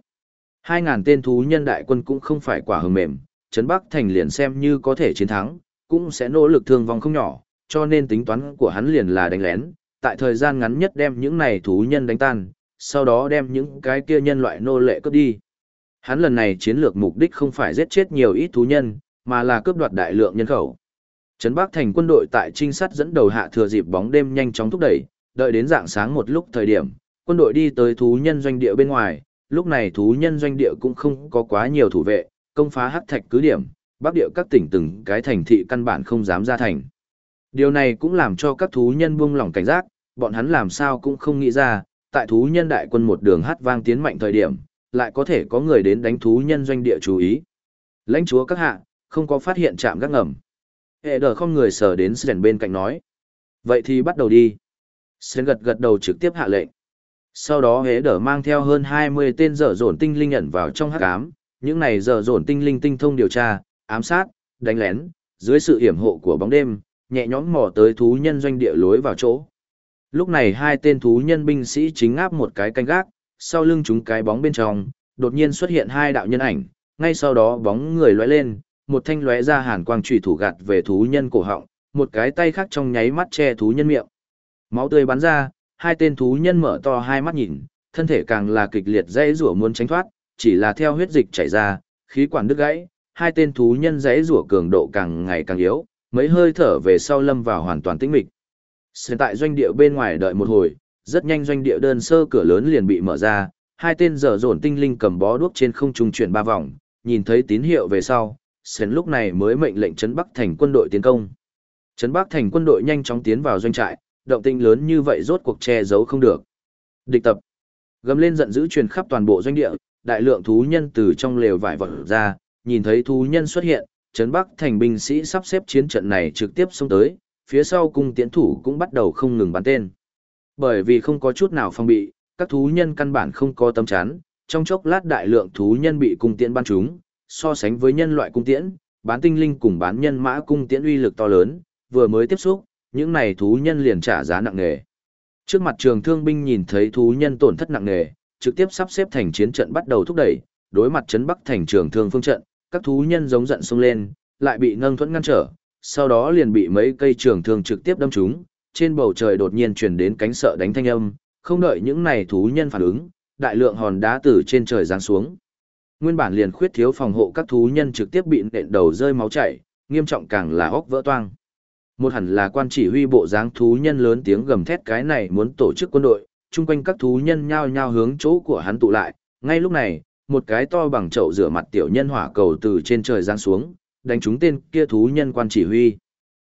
2.000 tên thú nhân đại quân cũng không phải quả hờ mềm, Trấn Bắc Thành liền xem như có thể chiến thắng, cũng sẽ nỗ lực thương vong không nhỏ, cho nên tính toán của hắn liền là đánh lén, tại thời gian ngắn nhất đem những này thú nhân đánh tan, sau đó đem những cái kia nhân loại nô lệ cướp đi. Hắn lần này chiến lược mục đích không phải giết chết nhiều ít thú nhân, mà là cướp đoạt đại lượng nhân khẩu. Trấn Bắc thành quân đội tại trinh sát dẫn đầu hạ thừa dịp bóng đêm nhanh chóng thúc đẩy, đợi đến dạng sáng một lúc thời điểm, quân đội đi tới thú nhân doanh địa bên ngoài, lúc này thú nhân doanh địa cũng không có quá nhiều thủ vệ, công phá hắc thạch cứ điểm, bắc địa các tỉnh từng cái thành thị căn bản không dám ra thành. Điều này cũng làm cho các thú nhân buông lỏng cảnh giác, bọn hắn làm sao cũng không nghĩ ra, tại thú nhân đại quân một đường hát vang tiến mạnh thời điểm, lại có thể có người đến đánh thú nhân doanh địa chú ý. Lãnh chúa các hạ, không có phát hiện chạm gác ngầm. Hệ đờ không người sở đến Sren bên cạnh nói. Vậy thì bắt đầu đi. Sren gật gật đầu trực tiếp hạ lệnh. Sau đó hệ đờ mang theo hơn 20 tên dở dồn tinh linh ẩn vào trong hắc ám. Những này dở dồn tinh linh tinh thông điều tra, ám sát, đánh lén, dưới sự hiểm hộ của bóng đêm, nhẹ nhõm mò tới thú nhân doanh địa lối vào chỗ. Lúc này hai tên thú nhân binh sĩ chính áp một cái canh gác, sau lưng chúng cái bóng bên trong, đột nhiên xuất hiện hai đạo nhân ảnh, ngay sau đó bóng người lóe lên, một thanh lóe ra hàn quang chủy thủ gạt về thú nhân cổ họng, một cái tay khác trong nháy mắt che thú nhân miệng. Máu tươi bắn ra, hai tên thú nhân mở to hai mắt nhìn, thân thể càng là kịch liệt dãy rủa muốn tránh thoát, chỉ là theo huyết dịch chảy ra, khí quản đứt gãy, hai tên thú nhân dãy rủa cường độ càng ngày càng yếu, mấy hơi thở về sau lâm vào hoàn toàn tĩnh mịch. Xuyên tại doanh địa bên ngoài đợi một hồi, rất nhanh doanh địa đơn sơ cửa lớn liền bị mở ra, hai tên dở dồn tinh linh cầm bó đuốc trên không trung chuyển ba vòng, nhìn thấy tín hiệu về sau, Sến lúc này mới mệnh lệnh trấn Bắc thành quân đội tiến công. Trấn Bắc thành quân đội nhanh chóng tiến vào doanh trại, động tinh lớn như vậy rốt cuộc che giấu không được. Địch tập. Gầm lên giận dữ truyền khắp toàn bộ doanh địa, đại lượng thú nhân từ trong lều vải vọt ra, nhìn thấy thú nhân xuất hiện, trấn Bắc thành binh sĩ sắp xếp chiến trận này trực tiếp xông tới, phía sau cung tiễn thủ cũng bắt đầu không ngừng bắn tên. Bởi vì không có chút nào phòng bị, các thú nhân căn bản không có tâm chán, trong chốc lát đại lượng thú nhân bị cung tiễn bắn trúng, so sánh với nhân loại cung tiễn, bán tinh linh cùng bán nhân mã cung tiễn uy lực to lớn, vừa mới tiếp xúc, những này thú nhân liền trả giá nặng nề. Trước mặt trường thương binh nhìn thấy thú nhân tổn thất nặng nề, trực tiếp sắp xếp thành chiến trận bắt đầu thúc đẩy, đối mặt trấn bắc thành trường thương phương trận, các thú nhân giống giận xông lên, lại bị nâng thuẫn ngăn trở, sau đó liền bị mấy cây trường thương trực tiếp đâm trúng, trên bầu trời đột nhiên truyền đến cánh sợ đánh thanh âm, không đợi những này thú nhân phản ứng, đại lượng hòn đá từ trên trời giáng xuống. Nguyên bản liền khuyết thiếu phòng hộ các thú nhân trực tiếp bị nện đầu rơi máu chảy, nghiêm trọng càng là óc vỡ toang. Một hẳn là quan chỉ huy bộ dáng thú nhân lớn tiếng gầm thét cái này muốn tổ chức quân đội, chung quanh các thú nhân nhao nhao hướng chỗ của hắn tụ lại. Ngay lúc này, một cái to bằng chậu rửa mặt tiểu nhân hỏa cầu từ trên trời giáng xuống, đánh trúng tên kia thú nhân quan chỉ huy.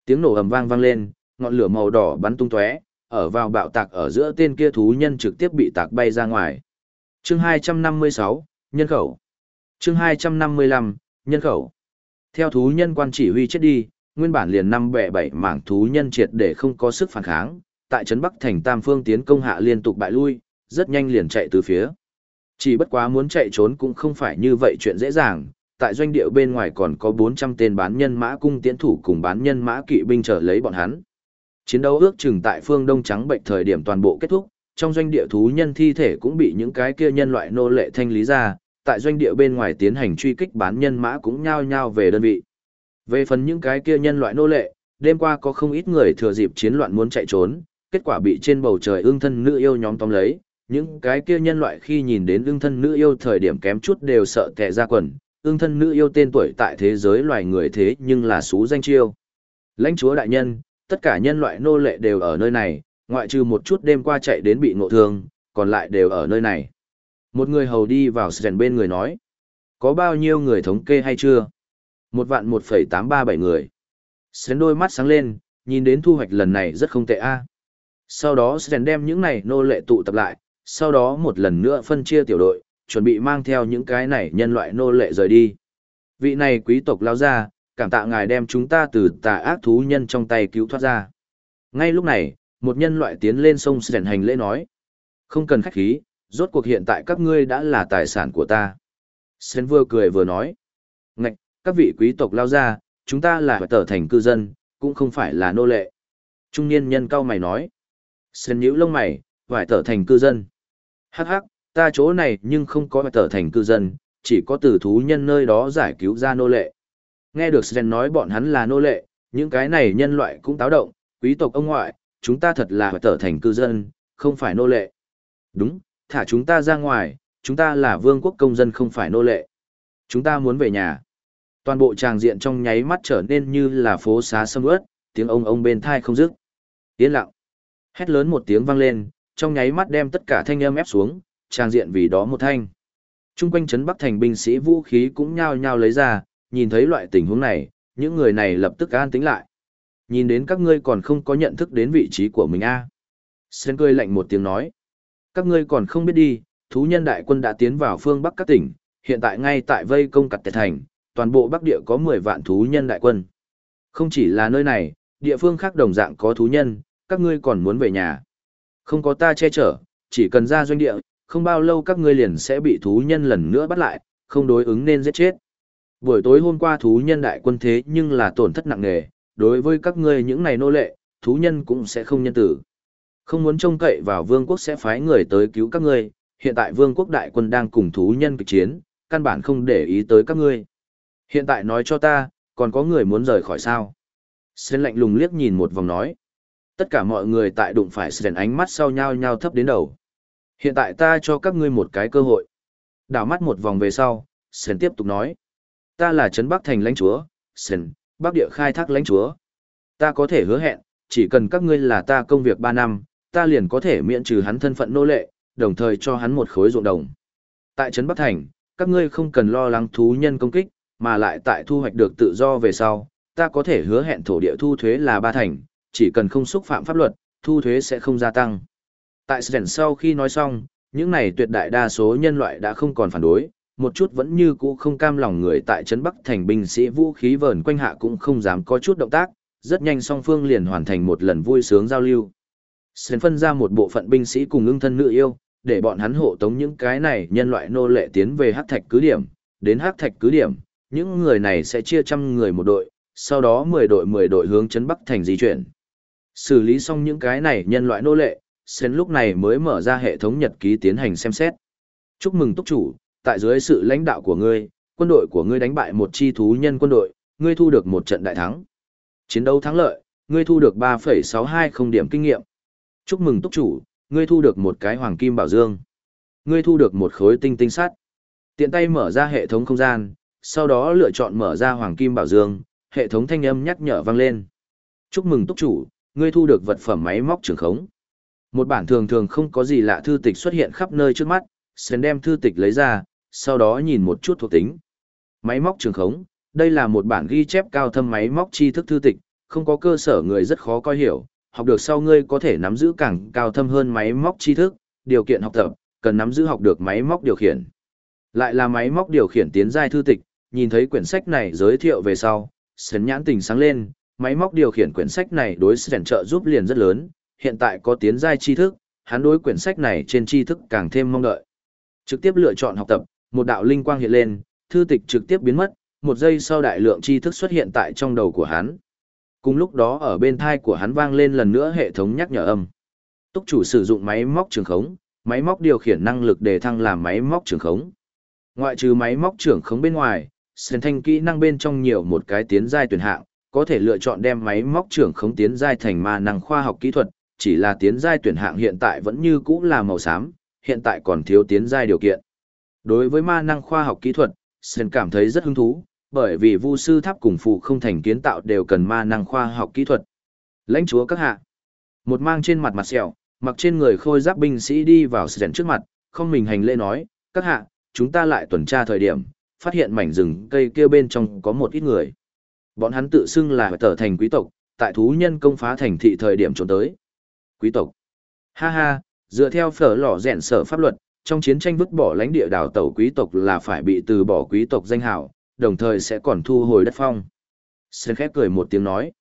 Tiếng nổ ầm vang vang lên, ngọn lửa màu đỏ bắn tung tóe, ở vào bạo tạc ở giữa tên kia thú nhân trực tiếp bị tạc bay ra ngoài. Chương 256, nhân khẩu. Chương 255, nhân khẩu. Theo thú nhân quan chỉ huy chết đi, nguyên bản liền năm bẻ bảy mảng thú nhân triệt để không có sức phản kháng, tại trấn Bắc thành Tam Phương tiến công hạ liên tục bại lui, rất nhanh liền chạy từ phía. Chỉ bất quá muốn chạy trốn cũng không phải như vậy chuyện dễ dàng, tại doanh địa bên ngoài còn có 400 tên bán nhân mã cung tiến thủ cùng bán nhân mã kỵ binh trở lấy bọn hắn. Chiến đấu ước chừng tại phương Đông Trắng bệnh thời điểm toàn bộ kết thúc, trong doanh địa thú nhân thi thể cũng bị những cái kia nhân loại nô lệ thanh lý ra, tại doanh địa bên ngoài tiến hành truy kích bán nhân mã cũng nhao nhao về đơn vị. Về phần những cái kia nhân loại nô lệ, đêm qua có không ít người thừa dịp chiến loạn muốn chạy trốn, kết quả bị trên bầu trời ương thân nữ yêu nhóm tóm lấy, những cái kia nhân loại khi nhìn đến ương thân nữ yêu thời điểm kém chút đều sợ tệ ra quần, ương thân nữ yêu tên tuổi tại thế giới loài người thế nhưng là xú danh chiêu. Lãnh chúa đại nhân, tất cả nhân loại nô lệ đều ở nơi này, ngoại trừ một chút đêm qua chạy đến bị ngộ thương, còn lại đều ở nơi này. Một người hầu đi vào sền bên người nói. Có bao nhiêu người thống kê hay chưa? Một vạn một phẩy tám ba bảy người. Sền đôi mắt sáng lên, nhìn đến thu hoạch lần này rất không tệ a. Sau đó sền đem những này nô lệ tụ tập lại, sau đó một lần nữa phân chia tiểu đội, chuẩn bị mang theo những cái này nhân loại nô lệ rời đi. Vị này quý tộc lao ra, cảm tạ ngài đem chúng ta từ tà ác thú nhân trong tay cứu thoát ra. Ngay lúc này, một nhân loại tiến lên sông sẻn hành lễ nói. Không cần khách khí, rốt cuộc hiện tại các ngươi đã là tài sản của ta. Sren vừa cười vừa nói. Ngạch, các vị quý tộc lao ra, chúng ta là tờ thành cư dân, cũng không phải là nô lệ. Trung niên nhân cao mày nói. Sren nhíu lông mày, vải tờ thành cư dân. Hắc hắc, ta chỗ này nhưng không có tờ thành cư dân, chỉ có từ thú nhân nơi đó giải cứu ra nô lệ. Nghe được Sren nói bọn hắn là nô lệ, những cái này nhân loại cũng táo động, quý tộc ông ngoại, chúng ta thật là tờ thành cư dân, không phải nô lệ. Đúng, thả chúng ta ra ngoài, chúng ta là vương quốc công dân không phải nô lệ. Chúng ta muốn về nhà. Toàn bộ tràng diện trong nháy mắt trở nên như là phố xá sâm ướt, tiếng ông ông bên thai không dứt. Yên lặng. Hét lớn một tiếng vang lên, trong nháy mắt đem tất cả thanh âm ép xuống, trang diện vì đó một thanh. Trung quanh trấn Bắc thành binh sĩ vũ khí cũng nhao nhao lấy ra, nhìn thấy loại tình huống này, những người này lập tức an tĩnh lại. Nhìn đến các ngươi còn không có nhận thức đến vị trí của mình a. À. Sen cười lạnh một tiếng nói. Các ngươi còn không biết đi, Thú nhân đại quân đã tiến vào phương Bắc các tỉnh, hiện tại ngay tại vây công cặt tệ thành, toàn bộ Bắc địa có 10 vạn thú nhân đại quân. Không chỉ là nơi này, địa phương khác đồng dạng có thú nhân, các ngươi còn muốn về nhà. Không có ta che chở, chỉ cần ra doanh địa, không bao lâu các ngươi liền sẽ bị thú nhân lần nữa bắt lại, không đối ứng nên giết chết. Buổi tối hôm qua thú nhân đại quân thế nhưng là tổn thất nặng nề, đối với các ngươi những này nô lệ, thú nhân cũng sẽ không nhân tử. Không muốn trông cậy vào vương quốc sẽ phái người tới cứu các ngươi, hiện tại vương quốc đại quân đang cùng thú nhân kịch chiến, căn bản không để ý tới các ngươi. Hiện tại nói cho ta, còn có người muốn rời khỏi sao? Sến lạnh lùng liếc nhìn một vòng nói. Tất cả mọi người tại đụng phải Sến ánh mắt sau nhau nhau thấp đến đầu. Hiện tại ta cho các ngươi một cái cơ hội. Đảo mắt một vòng về sau, Sến tiếp tục nói. Ta là Trấn Bắc Thành lãnh chúa, Sến, Bắc địa khai thác lãnh chúa. Ta có thể hứa hẹn, chỉ cần các ngươi là ta công việc 3 năm, ta liền có thể miễn trừ hắn thân phận nô lệ, đồng thời cho hắn một khối ruộng đồng. Tại Trấn Bắc Thành, các ngươi không cần lo lắng thú nhân công kích, mà lại tại thu hoạch được tự do về sau, ta có thể hứa hẹn thổ địa thu thuế là ba thành, chỉ cần không xúc phạm pháp luật, thu thuế sẽ không gia tăng. Tại Sren sau khi nói xong, những này tuyệt đại đa số nhân loại đã không còn phản đối, một chút vẫn như cũ không cam lòng người tại trấn Bắc thành binh sĩ vũ khí vờn quanh hạ cũng không dám có chút động tác, rất nhanh song phương liền hoàn thành một lần vui sướng giao lưu. Sren phân ra một bộ phận binh sĩ cùng ưng thân nữ yêu, để bọn hắn hộ tống những cái này nhân loại nô lệ tiến về hắc thạch cứ điểm, đến hắc thạch cứ điểm, những người này sẽ chia trăm người một đội, sau đó 10 đội 10 đội hướng trấn Bắc thành di chuyển. Xử lý xong những cái này nhân loại nô lệ, Sến lúc này mới mở ra hệ thống nhật ký tiến hành xem xét. Chúc mừng túc chủ, tại dưới sự lãnh đạo của ngươi, quân đội của ngươi đánh bại một chi thú nhân quân đội, ngươi thu được một trận đại thắng. Chiến đấu thắng lợi, ngươi thu được 3,620 điểm kinh nghiệm. Chúc mừng túc chủ, ngươi thu được một cái hoàng kim bảo dương. Ngươi thu được một khối tinh tinh sắt. Tiện tay mở ra hệ thống không gian, sau đó lựa chọn mở ra hoàng kim bảo dương, hệ thống thanh âm nhắc nhở vang lên. Chúc mừng túc chủ, ngươi thu được vật phẩm máy móc trường khống. Một bản thường thường không có gì lạ thư tịch xuất hiện khắp nơi trước mắt, Sến đem thư tịch lấy ra, sau đó nhìn một chút thuộc tính. Máy móc trường khống, đây là một bản ghi chép cao thâm máy móc tri thức thư tịch, không có cơ sở người rất khó coi hiểu, học được sau ngươi có thể nắm giữ càng cao thâm hơn máy móc tri thức, điều kiện học tập, cần nắm giữ học được máy móc điều khiển. Lại là máy móc điều khiển tiến giai thư tịch, nhìn thấy quyển sách này giới thiệu về sau, Sến nhãn tình sáng lên, máy móc điều khiển quyển sách này đối sẻn trợ giúp liền rất lớn, hiện tại có tiến giai tri thức, hắn đối quyển sách này trên tri thức càng thêm mong đợi. Trực tiếp lựa chọn học tập, một đạo linh quang hiện lên, thư tịch trực tiếp biến mất, một giây sau đại lượng tri thức xuất hiện tại trong đầu của hắn. Cùng lúc đó ở bên thai của hắn vang lên lần nữa hệ thống nhắc nhở âm. Túc chủ sử dụng máy móc trường khống, máy móc điều khiển năng lực để thăng làm máy móc trường khống. Ngoại trừ máy móc trường khống bên ngoài, sền thanh kỹ năng bên trong nhiều một cái tiến giai tuyển hạng, có thể lựa chọn đem máy móc trưởng khống tiến giai thành ma năng khoa học kỹ thuật, chỉ là tiến giai tuyển hạng hiện tại vẫn như cũ là màu xám, hiện tại còn thiếu tiến giai điều kiện. Đối với ma năng khoa học kỹ thuật, sơn cảm thấy rất hứng thú, bởi vì vu sư tháp cùng phụ không thành kiến tạo đều cần ma năng khoa học kỹ thuật. Lãnh chúa các hạ, một mang trên mặt mặt sẹo, mặc trên người khôi giáp binh sĩ đi vào Sơn trước mặt, không mình hành lễ nói, các hạ, chúng ta lại tuần tra thời điểm, phát hiện mảnh rừng cây kia bên trong có một ít người. Bọn hắn tự xưng là tở thành quý tộc, tại thú nhân công phá thành thị thời điểm trốn tới. Quý tộc. Ha ha, dựa theo phở lò rèn sở pháp luật, trong chiến tranh vứt bỏ lãnh địa đảo tàu quý tộc là phải bị từ bỏ quý tộc danh hào, đồng thời sẽ còn thu hồi đất phong. Sơn khép cười một tiếng nói.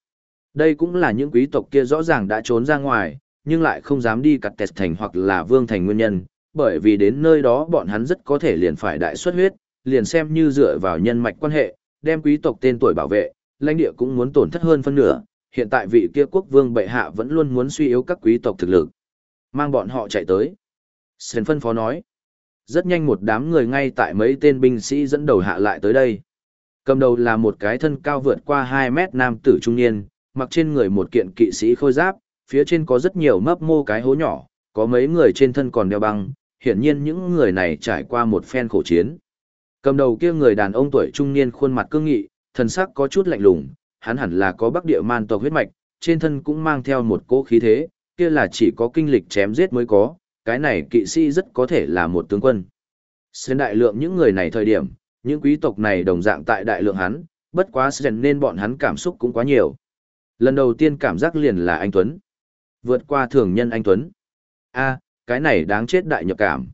Đây cũng là những quý tộc kia rõ ràng đã trốn ra ngoài, nhưng lại không dám đi cặt tẹt thành hoặc là vương thành nguyên nhân, bởi vì đến nơi đó bọn hắn rất có thể liền phải đại xuất huyết, liền xem như dựa vào nhân mạch quan hệ, đem quý tộc tên tuổi bảo vệ, lãnh địa cũng muốn tổn thất hơn phân nửa, hiện tại vị kia quốc vương bệ hạ vẫn luôn muốn suy yếu các quý tộc thực lực. Mang bọn họ chạy tới. Sơn phân phó nói. Rất nhanh một đám người ngay tại mấy tên binh sĩ dẫn đầu hạ lại tới đây. Cầm đầu là một cái thân cao vượt qua 2 mét nam tử trung niên, mặc trên người một kiện kỵ sĩ khôi giáp, phía trên có rất nhiều mấp mô cái hố nhỏ, có mấy người trên thân còn đeo băng, hiển nhiên những người này trải qua một phen khổ chiến. Cầm đầu kia người đàn ông tuổi trung niên khuôn mặt cương nghị, thần sắc có chút lạnh lùng, hắn hẳn là có bắc địa man tộc huyết mạch, trên thân cũng mang theo một cỗ khí thế, kia là chỉ có kinh lịch chém giết mới có, cái này kỵ sĩ rất có thể là một tướng quân. Xuyên đại lượng những người này thời điểm, những quý tộc này đồng dạng tại đại lượng hắn, bất quá xuyên nên bọn hắn cảm xúc cũng quá nhiều. Lần đầu tiên cảm giác liền là anh Tuấn. Vượt qua thường nhân anh Tuấn. a cái này đáng chết đại nhập cảm.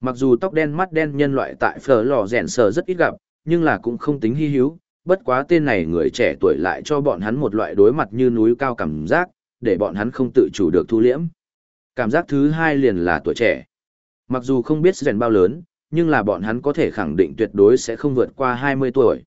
Mặc dù tóc đen mắt đen nhân loại tại phở lò rèn sờ rất ít gặp, nhưng là cũng không tính hy hữu, bất quá tên này người trẻ tuổi lại cho bọn hắn một loại đối mặt như núi cao cảm giác, để bọn hắn không tự chủ được thu liễm. Cảm giác thứ hai liền là tuổi trẻ. Mặc dù không biết rèn bao lớn, nhưng là bọn hắn có thể khẳng định tuyệt đối sẽ không vượt qua 20 tuổi.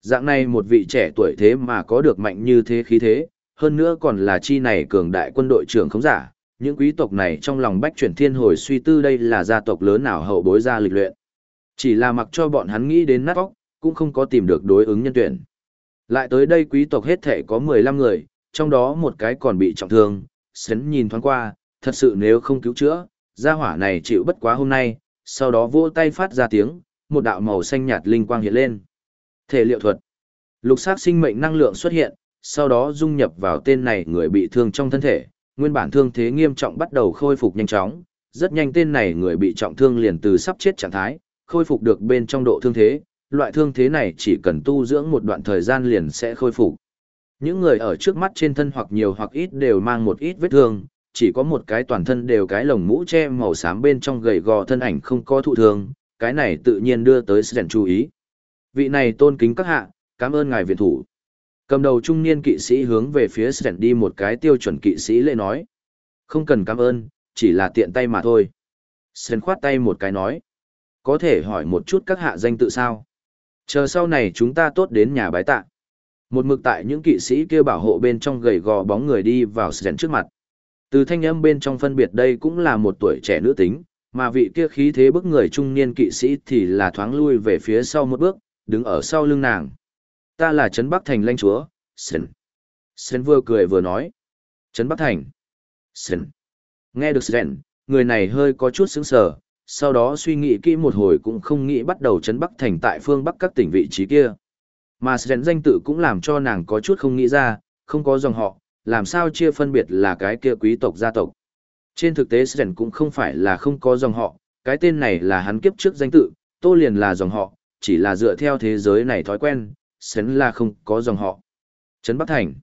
Dạng này một vị trẻ tuổi thế mà có được mạnh như thế khí thế, hơn nữa còn là chi này cường đại quân đội trưởng không giả, những quý tộc này trong lòng bách chuyển thiên hồi suy tư đây là gia tộc lớn nào hậu bối ra lịch luyện. Chỉ là mặc cho bọn hắn nghĩ đến nát óc, cũng không có tìm được đối ứng nhân tuyển. Lại tới đây quý tộc hết thể có 15 người, trong đó một cái còn bị trọng thương, sến nhìn thoáng qua, thật sự nếu không cứu chữa, gia hỏa này chịu bất quá hôm nay, sau đó vỗ tay phát ra tiếng, một đạo màu xanh nhạt linh quang hiện lên. Thể liệu thuật. Lục sắc sinh mệnh năng lượng xuất hiện, sau đó dung nhập vào tên này người bị thương trong thân thể, nguyên bản thương thế nghiêm trọng bắt đầu khôi phục nhanh chóng, rất nhanh tên này người bị trọng thương liền từ sắp chết trạng thái, khôi phục được bên trong độ thương thế, loại thương thế này chỉ cần tu dưỡng một đoạn thời gian liền sẽ khôi phục. Những người ở trước mắt trên thân hoặc nhiều hoặc ít đều mang một ít vết thương, chỉ có một cái toàn thân đều cái lồng mũ che màu xám bên trong gầy gò thân ảnh không có thụ thương, cái này tự nhiên đưa tới sự chú ý. Vị này tôn kính các hạ, cảm ơn ngài viện thủ. Cầm đầu trung niên kỵ sĩ hướng về phía Sren đi một cái tiêu chuẩn kỵ sĩ lễ nói. Không cần cảm ơn, chỉ là tiện tay mà thôi. Sren khoát tay một cái nói. Có thể hỏi một chút các hạ danh tự sao? Chờ sau này chúng ta tốt đến nhà bái tạ. Một mực tại những kỵ sĩ kia bảo hộ bên trong gầy gò bóng người đi vào sèn trước mặt. Từ thanh âm bên trong phân biệt đây cũng là một tuổi trẻ nữ tính, mà vị kia khí thế bức người trung niên kỵ sĩ thì là thoáng lui về phía sau một bước, đứng ở sau lưng nàng. Ta là Trấn Bắc Thành lãnh chúa, Sến. Sến vừa cười vừa nói. Trấn Bắc Thành. Sến. Nghe được Sến, người này hơi có chút sững sờ, sau đó suy nghĩ kỹ một hồi cũng không nghĩ bắt đầu chấn Bắc Thành tại phương Bắc các tỉnh vị trí kia. Mà Sren danh tự cũng làm cho nàng có chút không nghĩ ra, không có dòng họ, làm sao chia phân biệt là cái kia quý tộc gia tộc. Trên thực tế Sren cũng không phải là không có dòng họ, cái tên này là hắn kiếp trước danh tự, tô liền là dòng họ, chỉ là dựa theo thế giới này thói quen, Sren là không có dòng họ. Trấn Bắc Thành.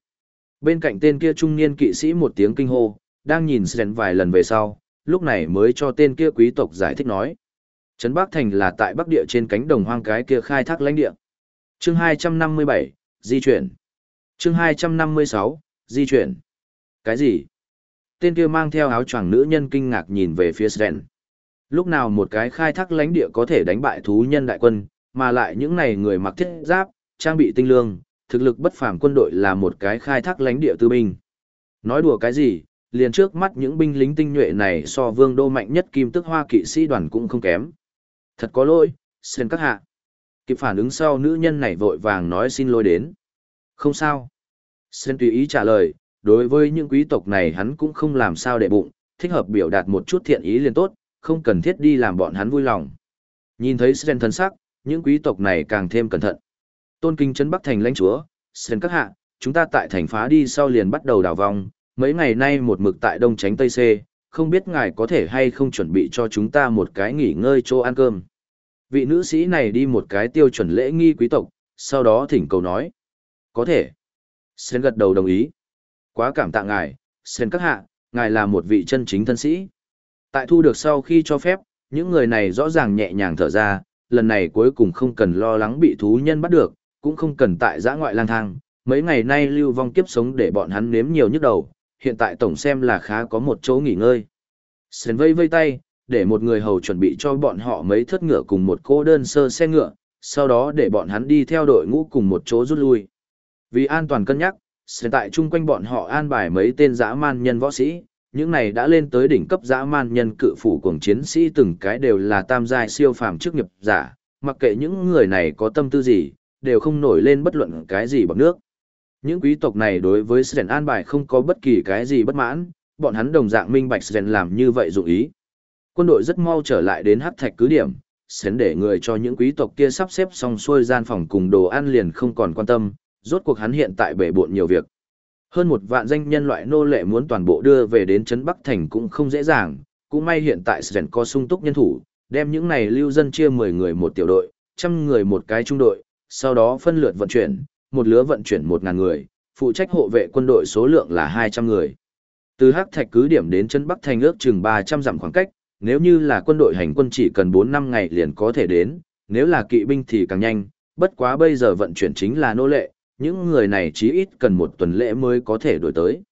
Bên cạnh tên kia trung niên kỵ sĩ một tiếng kinh hô, đang nhìn Sren vài lần về sau, lúc này mới cho tên kia quý tộc giải thích nói. Trấn Bắc Thành là tại Bắc Địa trên cánh đồng hoang cái kia khai thác lãnh địa. Chương 257, di chuyển. Chương 256, di chuyển. Cái gì? Tên kia mang theo áo choàng nữ nhân kinh ngạc nhìn về phía Sren. Lúc nào một cái khai thác lãnh địa có thể đánh bại thú nhân đại quân, mà lại những này người mặc thiết giáp, trang bị tinh lương, thực lực bất phàm quân đội là một cái khai thác lãnh địa tư binh. Nói đùa cái gì, liền trước mắt những binh lính tinh nhuệ này so vương đô mạnh nhất kim tức hoa kỵ sĩ đoàn cũng không kém. Thật có lỗi, xin các hạ. Kịp phản ứng sau nữ nhân này vội vàng nói xin lỗi đến. Không sao. xin tùy ý trả lời, đối với những quý tộc này hắn cũng không làm sao để bụng, thích hợp biểu đạt một chút thiện ý liền tốt, không cần thiết đi làm bọn hắn vui lòng. Nhìn thấy Sen thân sắc, những quý tộc này càng thêm cẩn thận. Tôn kính trấn Bắc thành lãnh chúa, Sen các hạ, chúng ta tại thành phá đi sau liền bắt đầu đào vòng mấy ngày nay một mực tại đông tránh tây c, không biết ngài có thể hay không chuẩn bị cho chúng ta một cái nghỉ ngơi chỗ ăn cơm. Vị nữ sĩ này đi một cái tiêu chuẩn lễ nghi quý tộc, sau đó thỉnh cầu nói. Có thể. Sen gật đầu đồng ý. Quá cảm tạ ngài, Sen các hạ, ngài là một vị chân chính thân sĩ. Tại thu được sau khi cho phép, những người này rõ ràng nhẹ nhàng thở ra, lần này cuối cùng không cần lo lắng bị thú nhân bắt được, cũng không cần tại giã ngoại lang thang. Mấy ngày nay lưu vong kiếp sống để bọn hắn nếm nhiều nhức đầu, hiện tại tổng xem là khá có một chỗ nghỉ ngơi. Sến vây vây tay, để một người hầu chuẩn bị cho bọn họ mấy thất ngựa cùng một cô đơn sơ xe ngựa, sau đó để bọn hắn đi theo đội ngũ cùng một chỗ rút lui. Vì an toàn cân nhắc, hiện tại chung quanh bọn họ an bài mấy tên dã man nhân võ sĩ, những này đã lên tới đỉnh cấp dã man nhân cự phủ cùng chiến sĩ từng cái đều là tam giai siêu phàm chức nghiệp giả, mặc kệ những người này có tâm tư gì, đều không nổi lên bất luận cái gì bằng nước. Những quý tộc này đối với Sren an bài không có bất kỳ cái gì bất mãn, bọn hắn đồng dạng minh bạch Sren làm như vậy dụng ý. Quân đội rất mau trở lại đến hắc thạch cứ điểm, Sren để người cho những quý tộc kia sắp xếp xong xuôi gian phòng cùng đồ ăn liền không còn quan tâm, rốt cuộc hắn hiện tại bể bộn nhiều việc. Hơn một vạn danh nhân loại nô lệ muốn toàn bộ đưa về đến Trấn Bắc Thành cũng không dễ dàng, cũng may hiện tại Sren có sung túc nhân thủ, đem những này lưu dân chia 10 người một tiểu đội, trăm người một cái trung đội, sau đó phân lượt vận chuyển, một lứa vận chuyển 1.000 người, phụ trách hộ vệ quân đội số lượng là 200 người. Từ Hắc Thạch cứ điểm đến Trấn Bắc Thành ước chừng 300 dặm khoảng cách, nếu như là quân đội hành quân chỉ cần 4 năm ngày liền có thể đến, nếu là kỵ binh thì càng nhanh, bất quá bây giờ vận chuyển chính là nô lệ, những người này chí ít cần một tuần lễ mới có thể đổi tới.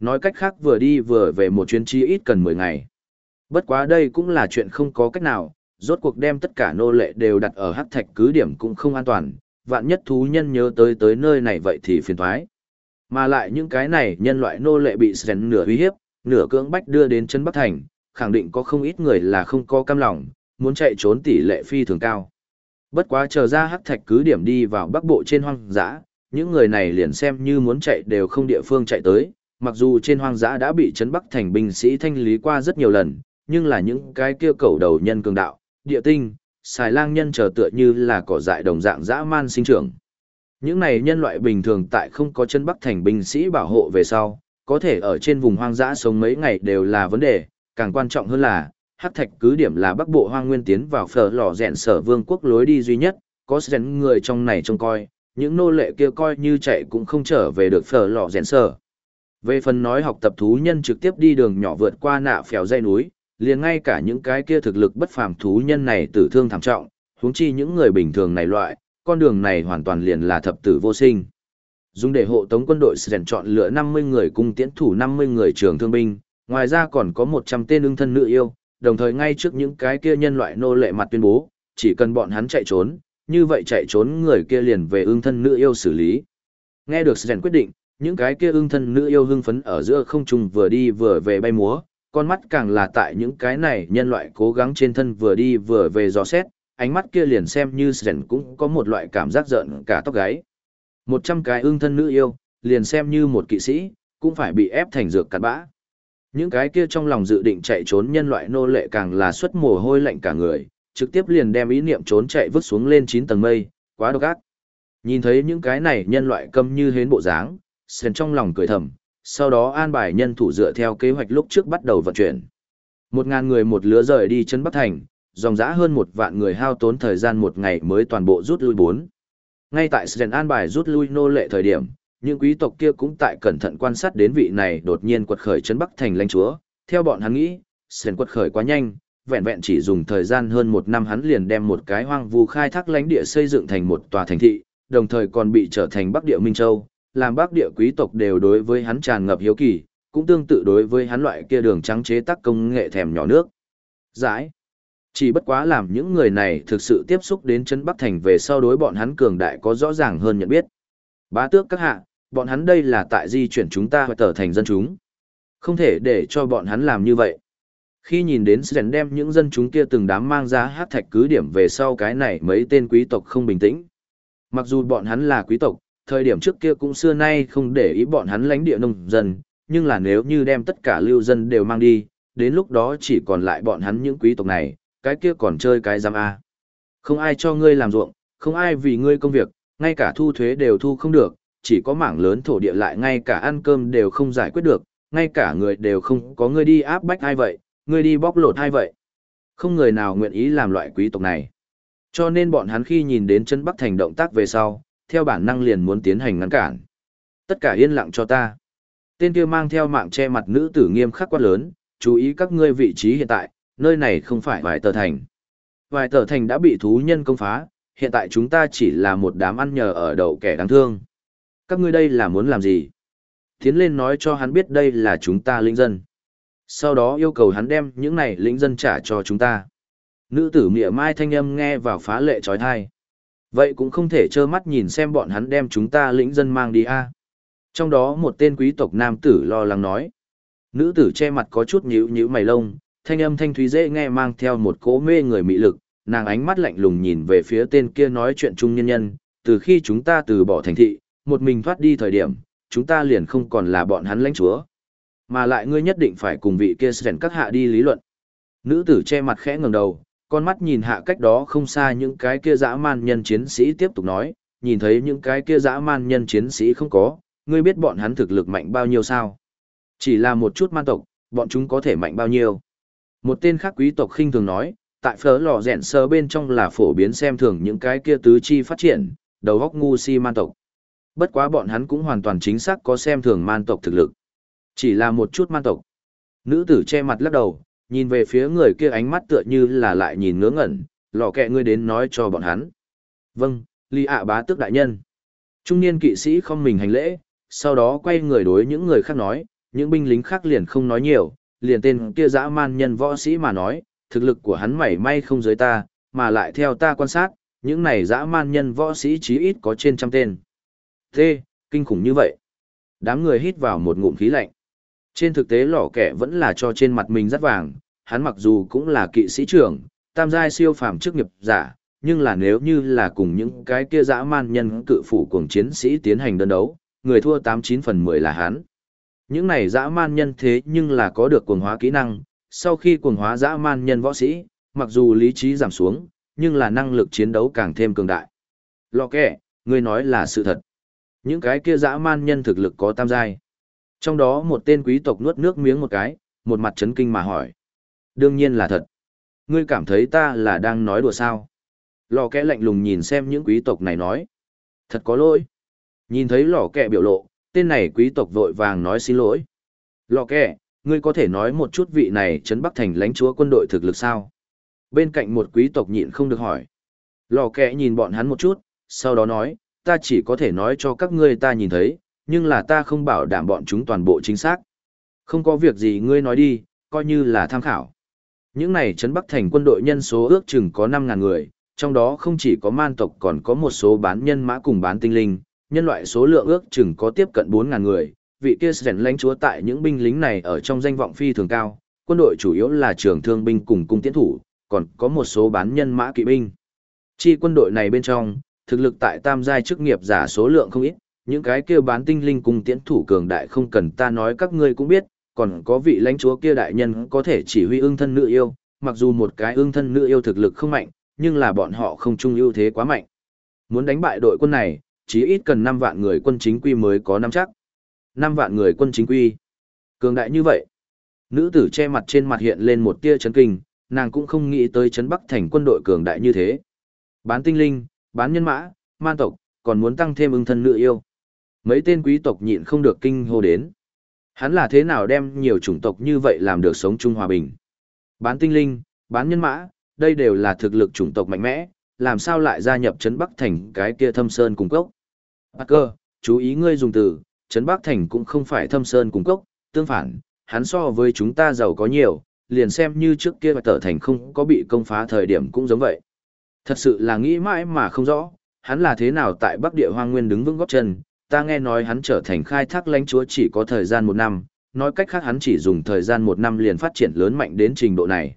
Nói cách khác vừa đi vừa về một chuyến chí ít cần 10 ngày. Bất quá đây cũng là chuyện không có cách nào, rốt cuộc đem tất cả nô lệ đều đặt ở hắc thạch cứ điểm cũng không an toàn, vạn nhất thú nhân nhớ tới tới nơi này vậy thì phiền thoái. Mà lại những cái này nhân loại nô lệ bị Sren nửa uy hiếp, nửa cưỡng bách đưa đến chân Bắc Thành, khẳng định có không ít người là không có cam lòng, muốn chạy trốn tỷ lệ phi thường cao. Bất quá chờ ra hắc thạch cứ điểm đi vào bắc bộ trên hoang dã, những người này liền xem như muốn chạy đều không địa phương chạy tới, mặc dù trên hoang dã đã bị trấn bắc thành binh sĩ thanh lý qua rất nhiều lần, nhưng là những cái kia cầu đầu nhân cường đạo, địa tinh, xài lang nhân chờ tựa như là cỏ dại đồng dạng dã man sinh trưởng. Những này nhân loại bình thường tại không có chân bắc thành binh sĩ bảo hộ về sau, có thể ở trên vùng hoang dã sống mấy ngày đều là vấn đề, càng quan trọng hơn là, hắc thạch cứ điểm là bắc bộ hoang nguyên tiến vào phở lò rèn sở vương quốc lối đi duy nhất, có rèn người trong này trông coi, những nô lệ kia coi như chạy cũng không trở về được phở lò rèn sở. Về phần nói học tập thú nhân trực tiếp đi đường nhỏ vượt qua nạ phèo dây núi, liền ngay cả những cái kia thực lực bất phàm thú nhân này tử thương thảm trọng, huống chi những người bình thường này loại, con đường này hoàn toàn liền là thập tử vô sinh. Dùng để hộ tống quân đội sẽ chọn lựa 50 người cung tiễn thủ 50 người trường thương binh, ngoài ra còn có 100 tên ưng thân nữ yêu, đồng thời ngay trước những cái kia nhân loại nô lệ mặt tuyên bố, chỉ cần bọn hắn chạy trốn, như vậy chạy trốn người kia liền về ưng thân nữ yêu xử lý. Nghe được Sren quyết định, những cái kia ưng thân nữ yêu hưng phấn ở giữa không trung vừa đi vừa về bay múa, con mắt càng là tại những cái này nhân loại cố gắng trên thân vừa đi vừa về dò xét, ánh mắt kia liền xem như Sren cũng có một loại cảm giác giận cả tóc gáy. Một trăm cái ưng thân nữ yêu, liền xem như một kỵ sĩ, cũng phải bị ép thành dược cặn bã. Những cái kia trong lòng dự định chạy trốn nhân loại nô lệ càng là xuất mồ hôi lạnh cả người, trực tiếp liền đem ý niệm trốn chạy vứt xuống lên 9 tầng mây, quá độc ác. Nhìn thấy những cái này nhân loại câm như hến bộ dáng, Sren trong lòng cười thầm, sau đó an bài nhân thủ dựa theo kế hoạch lúc trước bắt đầu vận chuyển. Một ngàn người một lứa rời đi chân Bắc Thành, dòng dã hơn một vạn người hao tốn thời gian một ngày mới toàn bộ rút lui bốn. Ngay tại Sren an bài rút lui nô lệ thời điểm, những quý tộc kia cũng tại cẩn thận quan sát đến vị này đột nhiên quật khởi chân Bắc Thành lãnh chúa. Theo bọn hắn nghĩ, Sren quật khởi quá nhanh, vẹn vẹn chỉ dùng thời gian hơn một năm hắn liền đem một cái hoang vu khai thác lãnh địa xây dựng thành một tòa thành thị, đồng thời còn bị trở thành Bắc địa Minh Châu, làm Bắc địa quý tộc đều đối với hắn tràn ngập hiếu kỳ, cũng tương tự đối với hắn loại kia đường trắng chế tác công nghệ thèm nhỏ nước. Giải. Chỉ bất quá làm những người này thực sự tiếp xúc đến chân Bắc Thành về sau đối bọn hắn cường đại có rõ ràng hơn nhận biết. Bá tước các hạ, bọn hắn đây là tại di chuyển chúng ta và tờ thành dân chúng. Không thể để cho bọn hắn làm như vậy. Khi nhìn đến Sren đem những dân chúng kia từng đám mang ra hát thạch cứ điểm về sau cái này mấy tên quý tộc không bình tĩnh. Mặc dù bọn hắn là quý tộc, thời điểm trước kia cũng xưa nay không để ý bọn hắn lãnh địa nông dân, nhưng là nếu như đem tất cả lưu dân đều mang đi, đến lúc đó chỉ còn lại bọn hắn những quý tộc này, cái kia còn chơi cái giam A. Không ai cho ngươi làm ruộng, không ai vì ngươi công việc, ngay cả thu thuế đều thu không được, chỉ có mảng lớn thổ địa lại ngay cả ăn cơm đều không giải quyết được, ngay cả người đều không có ngươi đi áp bách ai vậy, ngươi đi bóc lột ai vậy. Không người nào nguyện ý làm loại quý tộc này. Cho nên bọn hắn khi nhìn đến chân Bắc Thành động tác về sau, theo bản năng liền muốn tiến hành ngăn cản. Tất cả yên lặng cho ta. Tên kia mang theo mạng che mặt nữ tử nghiêm khắc quát lớn, chú ý các ngươi vị trí hiện tại, nơi này không phải vài tờ thành. Vài tờ thành đã bị thú nhân công phá, hiện tại chúng ta chỉ là một đám ăn nhờ ở đậu kẻ đáng thương. Các ngươi đây là muốn làm gì? Tiến lên nói cho hắn biết đây là chúng ta linh dân. Sau đó yêu cầu hắn đem những này lĩnh dân trả cho chúng ta. Nữ tử mỉa mai thanh âm nghe vào phá lệ trói thai. Vậy cũng không thể trơ mắt nhìn xem bọn hắn đem chúng ta lĩnh dân mang đi a. Trong đó một tên quý tộc nam tử lo lắng nói. Nữ tử che mặt có chút nhíu nhíu mày lông, thanh âm thanh thúy dễ nghe mang theo một cỗ mê người mị lực, nàng ánh mắt lạnh lùng nhìn về phía tên kia nói chuyện trung nhân nhân, từ khi chúng ta từ bỏ thành thị, một mình thoát đi thời điểm, chúng ta liền không còn là bọn hắn lãnh chúa. Mà lại ngươi nhất định phải cùng vị kia sẻn các hạ đi lý luận. Nữ tử che mặt khẽ ngẩng đầu, con mắt nhìn hạ cách đó không xa những cái kia dã man nhân chiến sĩ tiếp tục nói, nhìn thấy những cái kia dã man nhân chiến sĩ không có, ngươi biết bọn hắn thực lực mạnh bao nhiêu sao? Chỉ là một chút man tộc, bọn chúng có thể mạnh bao nhiêu? Một tên khác quý tộc khinh thường nói, tại phở lò rèn sơ bên trong là phổ biến xem thường những cái kia tứ chi phát triển, đầu góc ngu si man tộc. Bất quá bọn hắn cũng hoàn toàn chính xác có xem thường man tộc thực lực. Chỉ là một chút man tộc. Nữ tử che mặt lắc đầu, nhìn về phía người kia ánh mắt tựa như là lại nhìn ngớ ngẩn, lò kẹ ngươi đến nói cho bọn hắn. Vâng, ly ạ bá tước đại nhân. Trung niên kỵ sĩ không mình hành lễ, sau đó quay người đối những người khác nói, những binh lính khác liền không nói nhiều, liền tên kia dã man nhân võ sĩ mà nói, thực lực của hắn mảy may không dưới ta, mà lại theo ta quan sát, những này dã man nhân võ sĩ chí ít có trên trăm tên. Thế, kinh khủng như vậy. Đám người hít vào một ngụm khí lạnh. Trên thực tế lò kẻ vẫn là cho trên mặt mình rất vàng, hắn mặc dù cũng là kỵ sĩ trưởng, tam giai siêu phàm chức nghiệp giả, nhưng là nếu như là cùng những cái kia dã man nhân cự phủ cuồng chiến sĩ tiến hành đơn đấu, người thua 89 phần 10 là hắn. Những này dã man nhân thế nhưng là có được cuồng hóa kỹ năng, sau khi cuồng hóa dã man nhân võ sĩ, mặc dù lý trí giảm xuống, nhưng là năng lực chiến đấu càng thêm cường đại. Lọ kẻ, ngươi nói là sự thật. Những cái kia dã man nhân thực lực có tam giai. Trong đó một tên quý tộc nuốt nước miếng một cái, một mặt chấn kinh mà hỏi. Đương nhiên là thật. Ngươi cảm thấy ta là đang nói đùa sao? Lò kẽ lạnh lùng nhìn xem những quý tộc này nói. Thật có lỗi. Nhìn thấy lò kẽ biểu lộ, tên này quý tộc vội vàng nói xin lỗi. Lò kẽ, ngươi có thể nói một chút vị này trấn Bắc Thành lãnh chúa quân đội thực lực sao? Bên cạnh một quý tộc nhịn không được hỏi. Lò kẽ nhìn bọn hắn một chút, sau đó nói, ta chỉ có thể nói cho các ngươi ta nhìn thấy, nhưng là ta không bảo đảm bọn chúng toàn bộ chính xác. Không có việc gì ngươi nói đi, coi như là tham khảo. Những này trấn Bắc Thành quân đội nhân số ước chừng có 5.000 người, trong đó không chỉ có man tộc còn có một số bán nhân mã cùng bán tinh linh, nhân loại số lượng ước chừng có tiếp cận 4.000 người, vị kia rèn lãnh chúa tại những binh lính này ở trong danh vọng phi thường cao, quân đội chủ yếu là trường thương binh cùng cung tiễn thủ, còn có một số bán nhân mã kỵ binh. Chi quân đội này bên trong, thực lực tại tam giai chức nghiệp giả số lượng không ít, những cái kia bán tinh linh cùng tiễn thủ cường đại không cần ta nói các ngươi cũng biết, còn có vị lãnh chúa kia đại nhân có thể chỉ huy ương thân nữ yêu, mặc dù một cái ương thân nữ yêu thực lực không mạnh, nhưng là bọn họ không chung ưu thế quá mạnh. Muốn đánh bại đội quân này, chỉ ít cần 5 vạn người quân chính quy mới có năm chắc. 5 vạn người quân chính quy. Cường đại như vậy. Nữ tử che mặt trên mặt hiện lên một tia chấn kinh, nàng cũng không nghĩ tới chấn Bắc thành quân đội cường đại như thế. Bán tinh linh, bán nhân mã, man tộc, còn muốn tăng thêm ưng thân nữ yêu. Mấy tên quý tộc nhịn không được kinh hô đến. Hắn là thế nào đem nhiều chủng tộc như vậy làm được sống chung hòa bình. Bán tinh linh, bán nhân mã, đây đều là thực lực chủng tộc mạnh mẽ, làm sao lại gia nhập Trấn Bắc Thành cái kia thâm sơn cung cốc. Parker, chú ý ngươi dùng từ, Trấn Bắc Thành cũng không phải thâm sơn cung cốc, tương phản, hắn so với chúng ta giàu có nhiều, liền xem như trước kia tở thành không có bị công phá thời điểm cũng giống vậy. Thật sự là nghĩ mãi mà không rõ, hắn là thế nào tại Bắc Địa Hoang Nguyên đứng vững góp chân, ta nghe nói hắn trở thành khai thác lãnh chúa chỉ có thời gian một năm, nói cách khác hắn chỉ dùng thời gian một năm liền phát triển lớn mạnh đến trình độ này.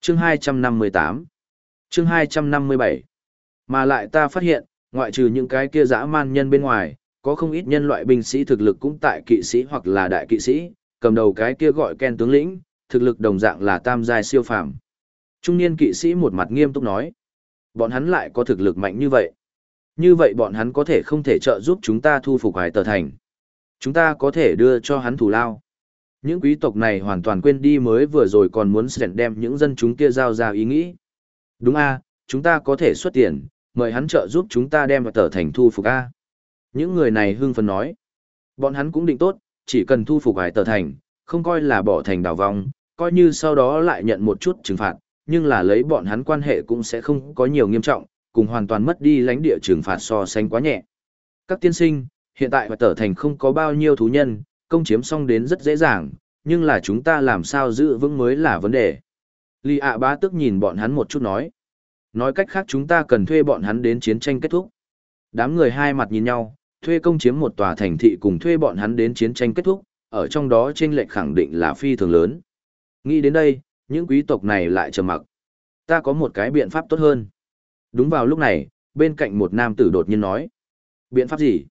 Chương 258 Chương 257 Mà lại ta phát hiện, ngoại trừ những cái kia dã man nhân bên ngoài, có không ít nhân loại binh sĩ thực lực cũng tại kỵ sĩ hoặc là đại kỵ sĩ, cầm đầu cái kia gọi Ken tướng lĩnh, thực lực đồng dạng là tam giai siêu phàm. Trung niên kỵ sĩ một mặt nghiêm túc nói, bọn hắn lại có thực lực mạnh như vậy. Như vậy bọn hắn có thể không thể trợ giúp chúng ta thu phục hải tờ thành. Chúng ta có thể đưa cho hắn thủ lao. Những quý tộc này hoàn toàn quên đi mới vừa rồi còn muốn sẻn đem những dân chúng kia giao ra ý nghĩ. Đúng a, chúng ta có thể xuất tiền, mời hắn trợ giúp chúng ta đem vào tờ thành thu phục a. Những người này hưng phấn nói. Bọn hắn cũng định tốt, chỉ cần thu phục hải tờ thành, không coi là bỏ thành đảo vong, coi như sau đó lại nhận một chút trừng phạt, nhưng là lấy bọn hắn quan hệ cũng sẽ không có nhiều nghiêm trọng, cùng hoàn toàn mất đi lãnh địa trừng phạt so sánh quá nhẹ. Các tiên sinh, hiện tại và tở thành không có bao nhiêu thú nhân, công chiếm xong đến rất dễ dàng, nhưng là chúng ta làm sao giữ vững mới là vấn đề. Lý ạ bá tức nhìn bọn hắn một chút nói. Nói cách khác chúng ta cần thuê bọn hắn đến chiến tranh kết thúc. Đám người hai mặt nhìn nhau, thuê công chiếm một tòa thành thị cùng thuê bọn hắn đến chiến tranh kết thúc, ở trong đó trên lệch khẳng định là phi thường lớn. Nghĩ đến đây, những quý tộc này lại trầm mặc. Ta có một cái biện pháp tốt hơn. Đúng vào lúc này, bên cạnh một nam tử đột nhiên nói. Biện pháp gì?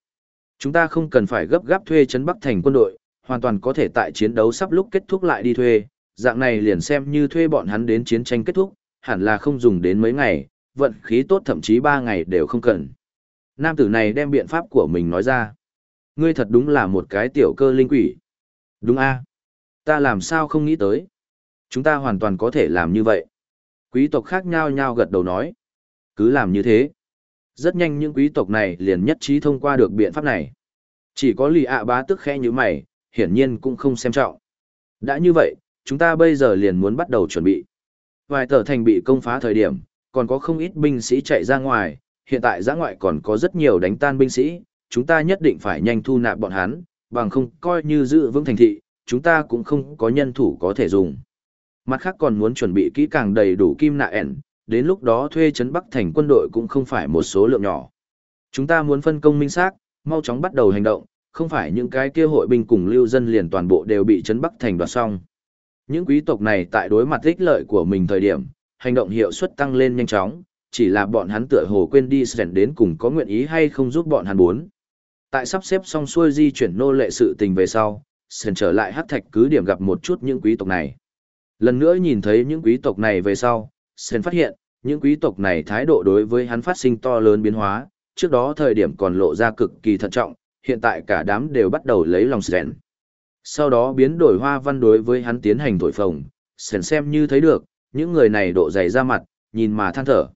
Chúng ta không cần phải gấp gáp thuê Trấn Bắc thành quân đội, hoàn toàn có thể tại chiến đấu sắp lúc kết thúc lại đi thuê, dạng này liền xem như thuê bọn hắn đến chiến tranh kết thúc, hẳn là không dùng đến mấy ngày, vận khí tốt thậm chí ba ngày đều không cần. Nam tử này đem biện pháp của mình nói ra. Ngươi thật đúng là một cái tiểu cơ linh quỷ. Đúng a Ta làm sao không nghĩ tới. Chúng ta hoàn toàn có thể làm như vậy. Quý tộc khác nhau nhau gật đầu nói. Cứ làm như thế. Rất nhanh những quý tộc này liền nhất trí thông qua được biện pháp này. Chỉ có lì ạ bá tức khẽ như mày, hiển nhiên cũng không xem trọng. Đã như vậy, chúng ta bây giờ liền muốn bắt đầu chuẩn bị. Vài tờ thành bị công phá thời điểm, còn có không ít binh sĩ chạy ra ngoài, hiện tại giã ngoại còn có rất nhiều đánh tan binh sĩ, chúng ta nhất định phải nhanh thu nạp bọn hắn, bằng không coi như giữ vững thành thị, chúng ta cũng không có nhân thủ có thể dùng. Mặt khác còn muốn chuẩn bị kỹ càng đầy đủ kim nạ ẻn, đến lúc đó thuê chấn Bắc thành quân đội cũng không phải một số lượng nhỏ. Chúng ta muốn phân công minh xác, mau chóng bắt đầu hành động, không phải những cái kia hội binh cùng lưu dân liền toàn bộ đều bị chấn Bắc thành đoạt xong. Những quý tộc này tại đối mặt ích lợi của mình thời điểm, hành động hiệu suất tăng lên nhanh chóng, chỉ là bọn hắn tựa hồ quên đi sẻn đến cùng có nguyện ý hay không giúp bọn hắn muốn. Tại sắp xếp xong xuôi di chuyển nô lệ sự tình về sau, sẻn trở lại hắc thạch cứ điểm gặp một chút những quý tộc này. Lần nữa nhìn thấy những quý tộc này về sau, Sơn phát hiện, những quý tộc này thái độ đối với hắn phát sinh to lớn biến hóa, trước đó thời điểm còn lộ ra cực kỳ thận trọng, hiện tại cả đám đều bắt đầu lấy lòng Sren. Sau đó biến đổi hoa văn đối với hắn tiến hành thổi phồng, Sơn xem như thấy được, những người này độ dày ra mặt, nhìn mà than thở.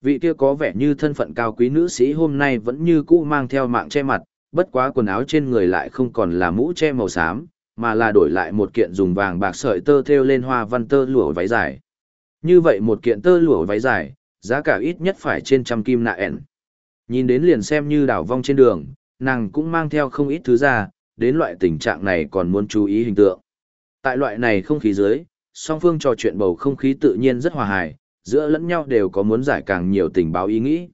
Vị kia có vẻ như thân phận cao quý nữ sĩ hôm nay vẫn như cũ mang theo mạng che mặt, bất quá quần áo trên người lại không còn là mũ che màu xám, mà là đổi lại một kiện dùng vàng bạc sợi tơ thêu lên hoa văn tơ lụa váy dài. Như vậy một kiện tơ lụa váy dài, giá cả ít nhất phải trên trăm kim nạ ẻn. Nhìn đến liền xem như đảo vong trên đường, nàng cũng mang theo không ít thứ ra, đến loại tình trạng này còn muốn chú ý hình tượng. Tại loại này không khí dưới, song phương trò chuyện bầu không khí tự nhiên rất hòa hài, giữa lẫn nhau đều có muốn giải càng nhiều tình báo ý nghĩ.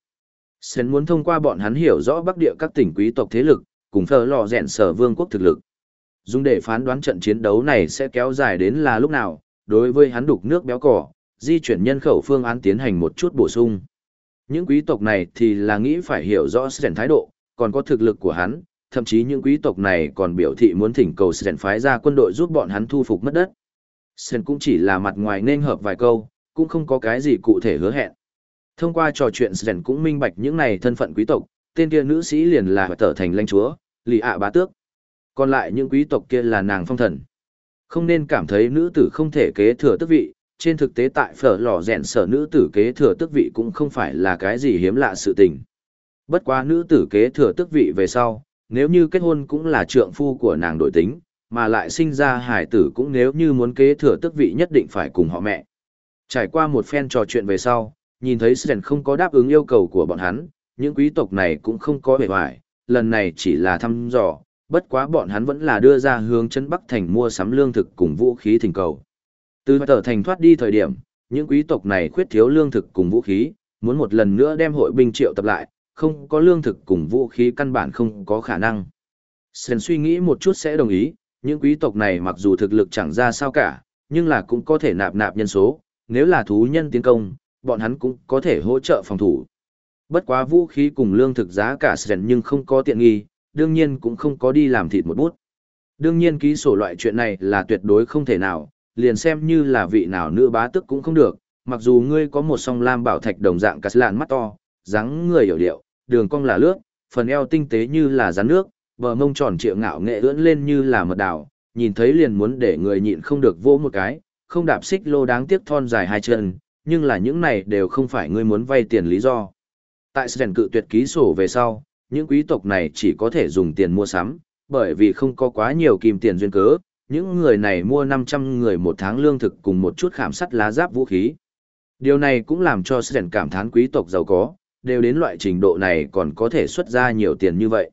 Sến muốn thông qua bọn hắn hiểu rõ bắc địa các tỉnh quý tộc thế lực, cùng thờ lò rèn sở vương quốc thực lực. Dùng để phán đoán trận chiến đấu này sẽ kéo dài đến là lúc nào, đối với hắn đục nước béo cỏ, di chuyển nhân khẩu phương án tiến hành một chút bổ sung. Những quý tộc này thì là nghĩ phải hiểu rõ Sren thái độ, còn có thực lực của hắn, thậm chí những quý tộc này còn biểu thị muốn thỉnh cầu Sren phái ra quân đội giúp bọn hắn thu phục mất đất. Sren cũng chỉ là mặt ngoài nên hợp vài câu, cũng không có cái gì cụ thể hứa hẹn. Thông qua trò chuyện Sren cũng minh bạch những này thân phận quý tộc, tên kia nữ sĩ liền là trở thành lãnh chúa, lì ạ bá tước. Còn lại những quý tộc kia là nàng phong thần. Không nên cảm thấy nữ tử không thể kế thừa tước vị, trên thực tế tại phở lò rèn sở nữ tử kế thừa tước vị cũng không phải là cái gì hiếm lạ sự tình. Bất quá nữ tử kế thừa tước vị về sau, nếu như kết hôn cũng là trượng phu của nàng đổi tính, mà lại sinh ra hải tử cũng nếu như muốn kế thừa tước vị nhất định phải cùng họ mẹ. Trải qua một phen trò chuyện về sau, nhìn thấy Sren không có đáp ứng yêu cầu của bọn hắn, những quý tộc này cũng không có vẻ hoài, lần này chỉ là thăm dò, bất quá bọn hắn vẫn là đưa ra hướng chân Bắc Thành mua sắm lương thực cùng vũ khí thỉnh cầu. Từ tờ thành thoát đi thời điểm, những quý tộc này khuyết thiếu lương thực cùng vũ khí, muốn một lần nữa đem hội binh triệu tập lại, không có lương thực cùng vũ khí căn bản không có khả năng. Sơn suy nghĩ một chút sẽ đồng ý, những quý tộc này mặc dù thực lực chẳng ra sao cả, nhưng là cũng có thể nạp nạp nhân số, nếu là thú nhân tiến công, bọn hắn cũng có thể hỗ trợ phòng thủ. Bất quá vũ khí cùng lương thực giá cả Sơn nhưng không có tiện nghi, đương nhiên cũng không có đi làm thịt một bút. Đương nhiên ký sổ loại chuyện này là tuyệt đối không thể nào, liền xem như là vị nào nữ bá tức cũng không được, mặc dù ngươi có một song lam bảo thạch đồng dạng cắt lạn mắt to, dáng người hiểu điệu, đường cong là lướt, phần eo tinh tế như là rắn nước, bờ mông tròn trịa ngạo nghệ ưỡn lên như là mật đảo, nhìn thấy liền muốn để người nhịn không được vỗ một cái, không đạp xích lô đáng tiếc thon dài hai chân, nhưng là những này đều không phải ngươi muốn vay tiền lý do. Tại Sren cự tuyệt ký sổ về sau, những quý tộc này chỉ có thể dùng tiền mua sắm, bởi vì không có quá nhiều kim tiền duyên cớ, những người này mua 500 người một tháng lương thực cùng một chút khảm sắt lá giáp vũ khí. Điều này cũng làm cho Sren cảm thán quý tộc giàu có, đều đến loại trình độ này còn có thể xuất ra nhiều tiền như vậy.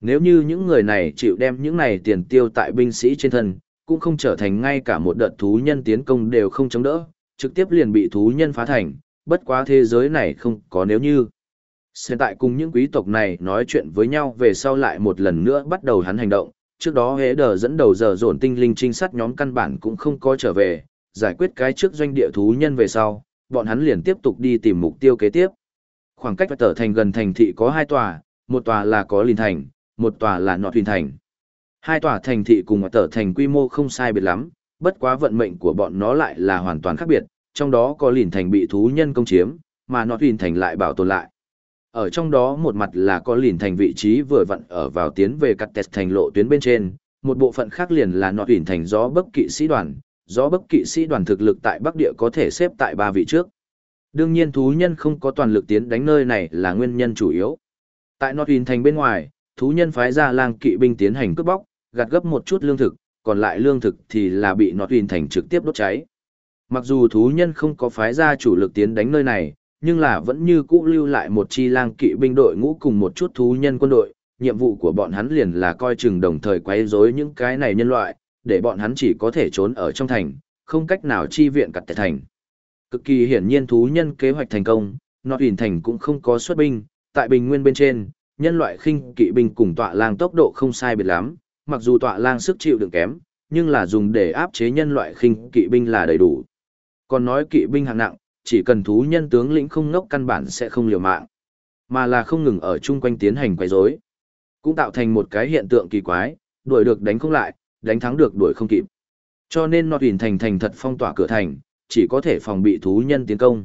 Nếu như những người này chịu đem những này tiền tiêu tại binh sĩ trên thân, cũng không trở thành ngay cả một đợt thú nhân tiến công đều không chống đỡ, trực tiếp liền bị thú nhân phá thành, bất quá thế giới này không có nếu như. Sren tại cùng những quý tộc này nói chuyện với nhau về sau lại một lần nữa bắt đầu hắn hành động, trước đó hễ đờ dẫn đầu giờ dồn tinh linh trinh sát nhóm căn bản cũng không có trở về, giải quyết cái trước doanh địa thú nhân về sau, bọn hắn liền tiếp tục đi tìm mục tiêu kế tiếp. Khoảng cách tở thành gần thành thị có hai tòa, một tòa là có lìn thành, một tòa là nọt thuyền thành. Hai tòa thành thị cùng tở thành quy mô không sai biệt lắm, bất quá vận mệnh của bọn nó lại là hoàn toàn khác biệt, trong đó có lìn thành bị thú nhân công chiếm, mà nọt lìn thành lại bảo tồn lại. Ở trong đó một mặt là có lìn thành vị trí vừa vặn ở vào tiến về cắt tẹt thành lộ tuyến bên trên, một bộ phận khác liền là nọ lìn thành gió bấc kỵ sĩ đoàn, gió bấc kỵ sĩ đoàn thực lực tại Bắc Địa có thể xếp tại ba vị trước. Đương nhiên thú nhân không có toàn lực tiến đánh nơi này là nguyên nhân chủ yếu. Tại nọ Nọt Thành bên ngoài, thú nhân phái ra lang kỵ binh tiến hành cướp bóc, gạt gấp một chút lương thực, còn lại lương thực thì là bị nọ uyên thành trực tiếp đốt cháy. Mặc dù thú nhân không có phái ra chủ lực tiến đánh nơi này, nhưng là vẫn như cũ lưu lại một chi lang kỵ binh đội ngũ cùng một chút thú nhân quân đội, nhiệm vụ của bọn hắn liền là coi chừng đồng thời quấy rối những cái này nhân loại, để bọn hắn chỉ có thể trốn ở trong thành, không cách nào chi viện cặt tại thành. Cực kỳ hiển nhiên thú nhân kế hoạch thành công, nọ hình thành cũng không có xuất binh, tại bình nguyên bên trên, nhân loại khinh kỵ binh cùng tọa lang tốc độ không sai biệt lắm, mặc dù tọa lang sức chịu đựng kém, nhưng là dùng để áp chế nhân loại khinh kỵ binh là đầy đủ. Còn nói kỵ binh hạng nặng, chỉ cần thú nhân tướng lĩnh không ngốc căn bản sẽ không liều mạng, mà là không ngừng ở chung quanh tiến hành quấy rối, cũng tạo thành một cái hiện tượng kỳ quái, đuổi được đánh không lại, đánh thắng được đuổi không kịp. Cho nên Nọt Uyển thành thành thật phong tỏa cửa thành, chỉ có thể phòng bị thú nhân tiến công.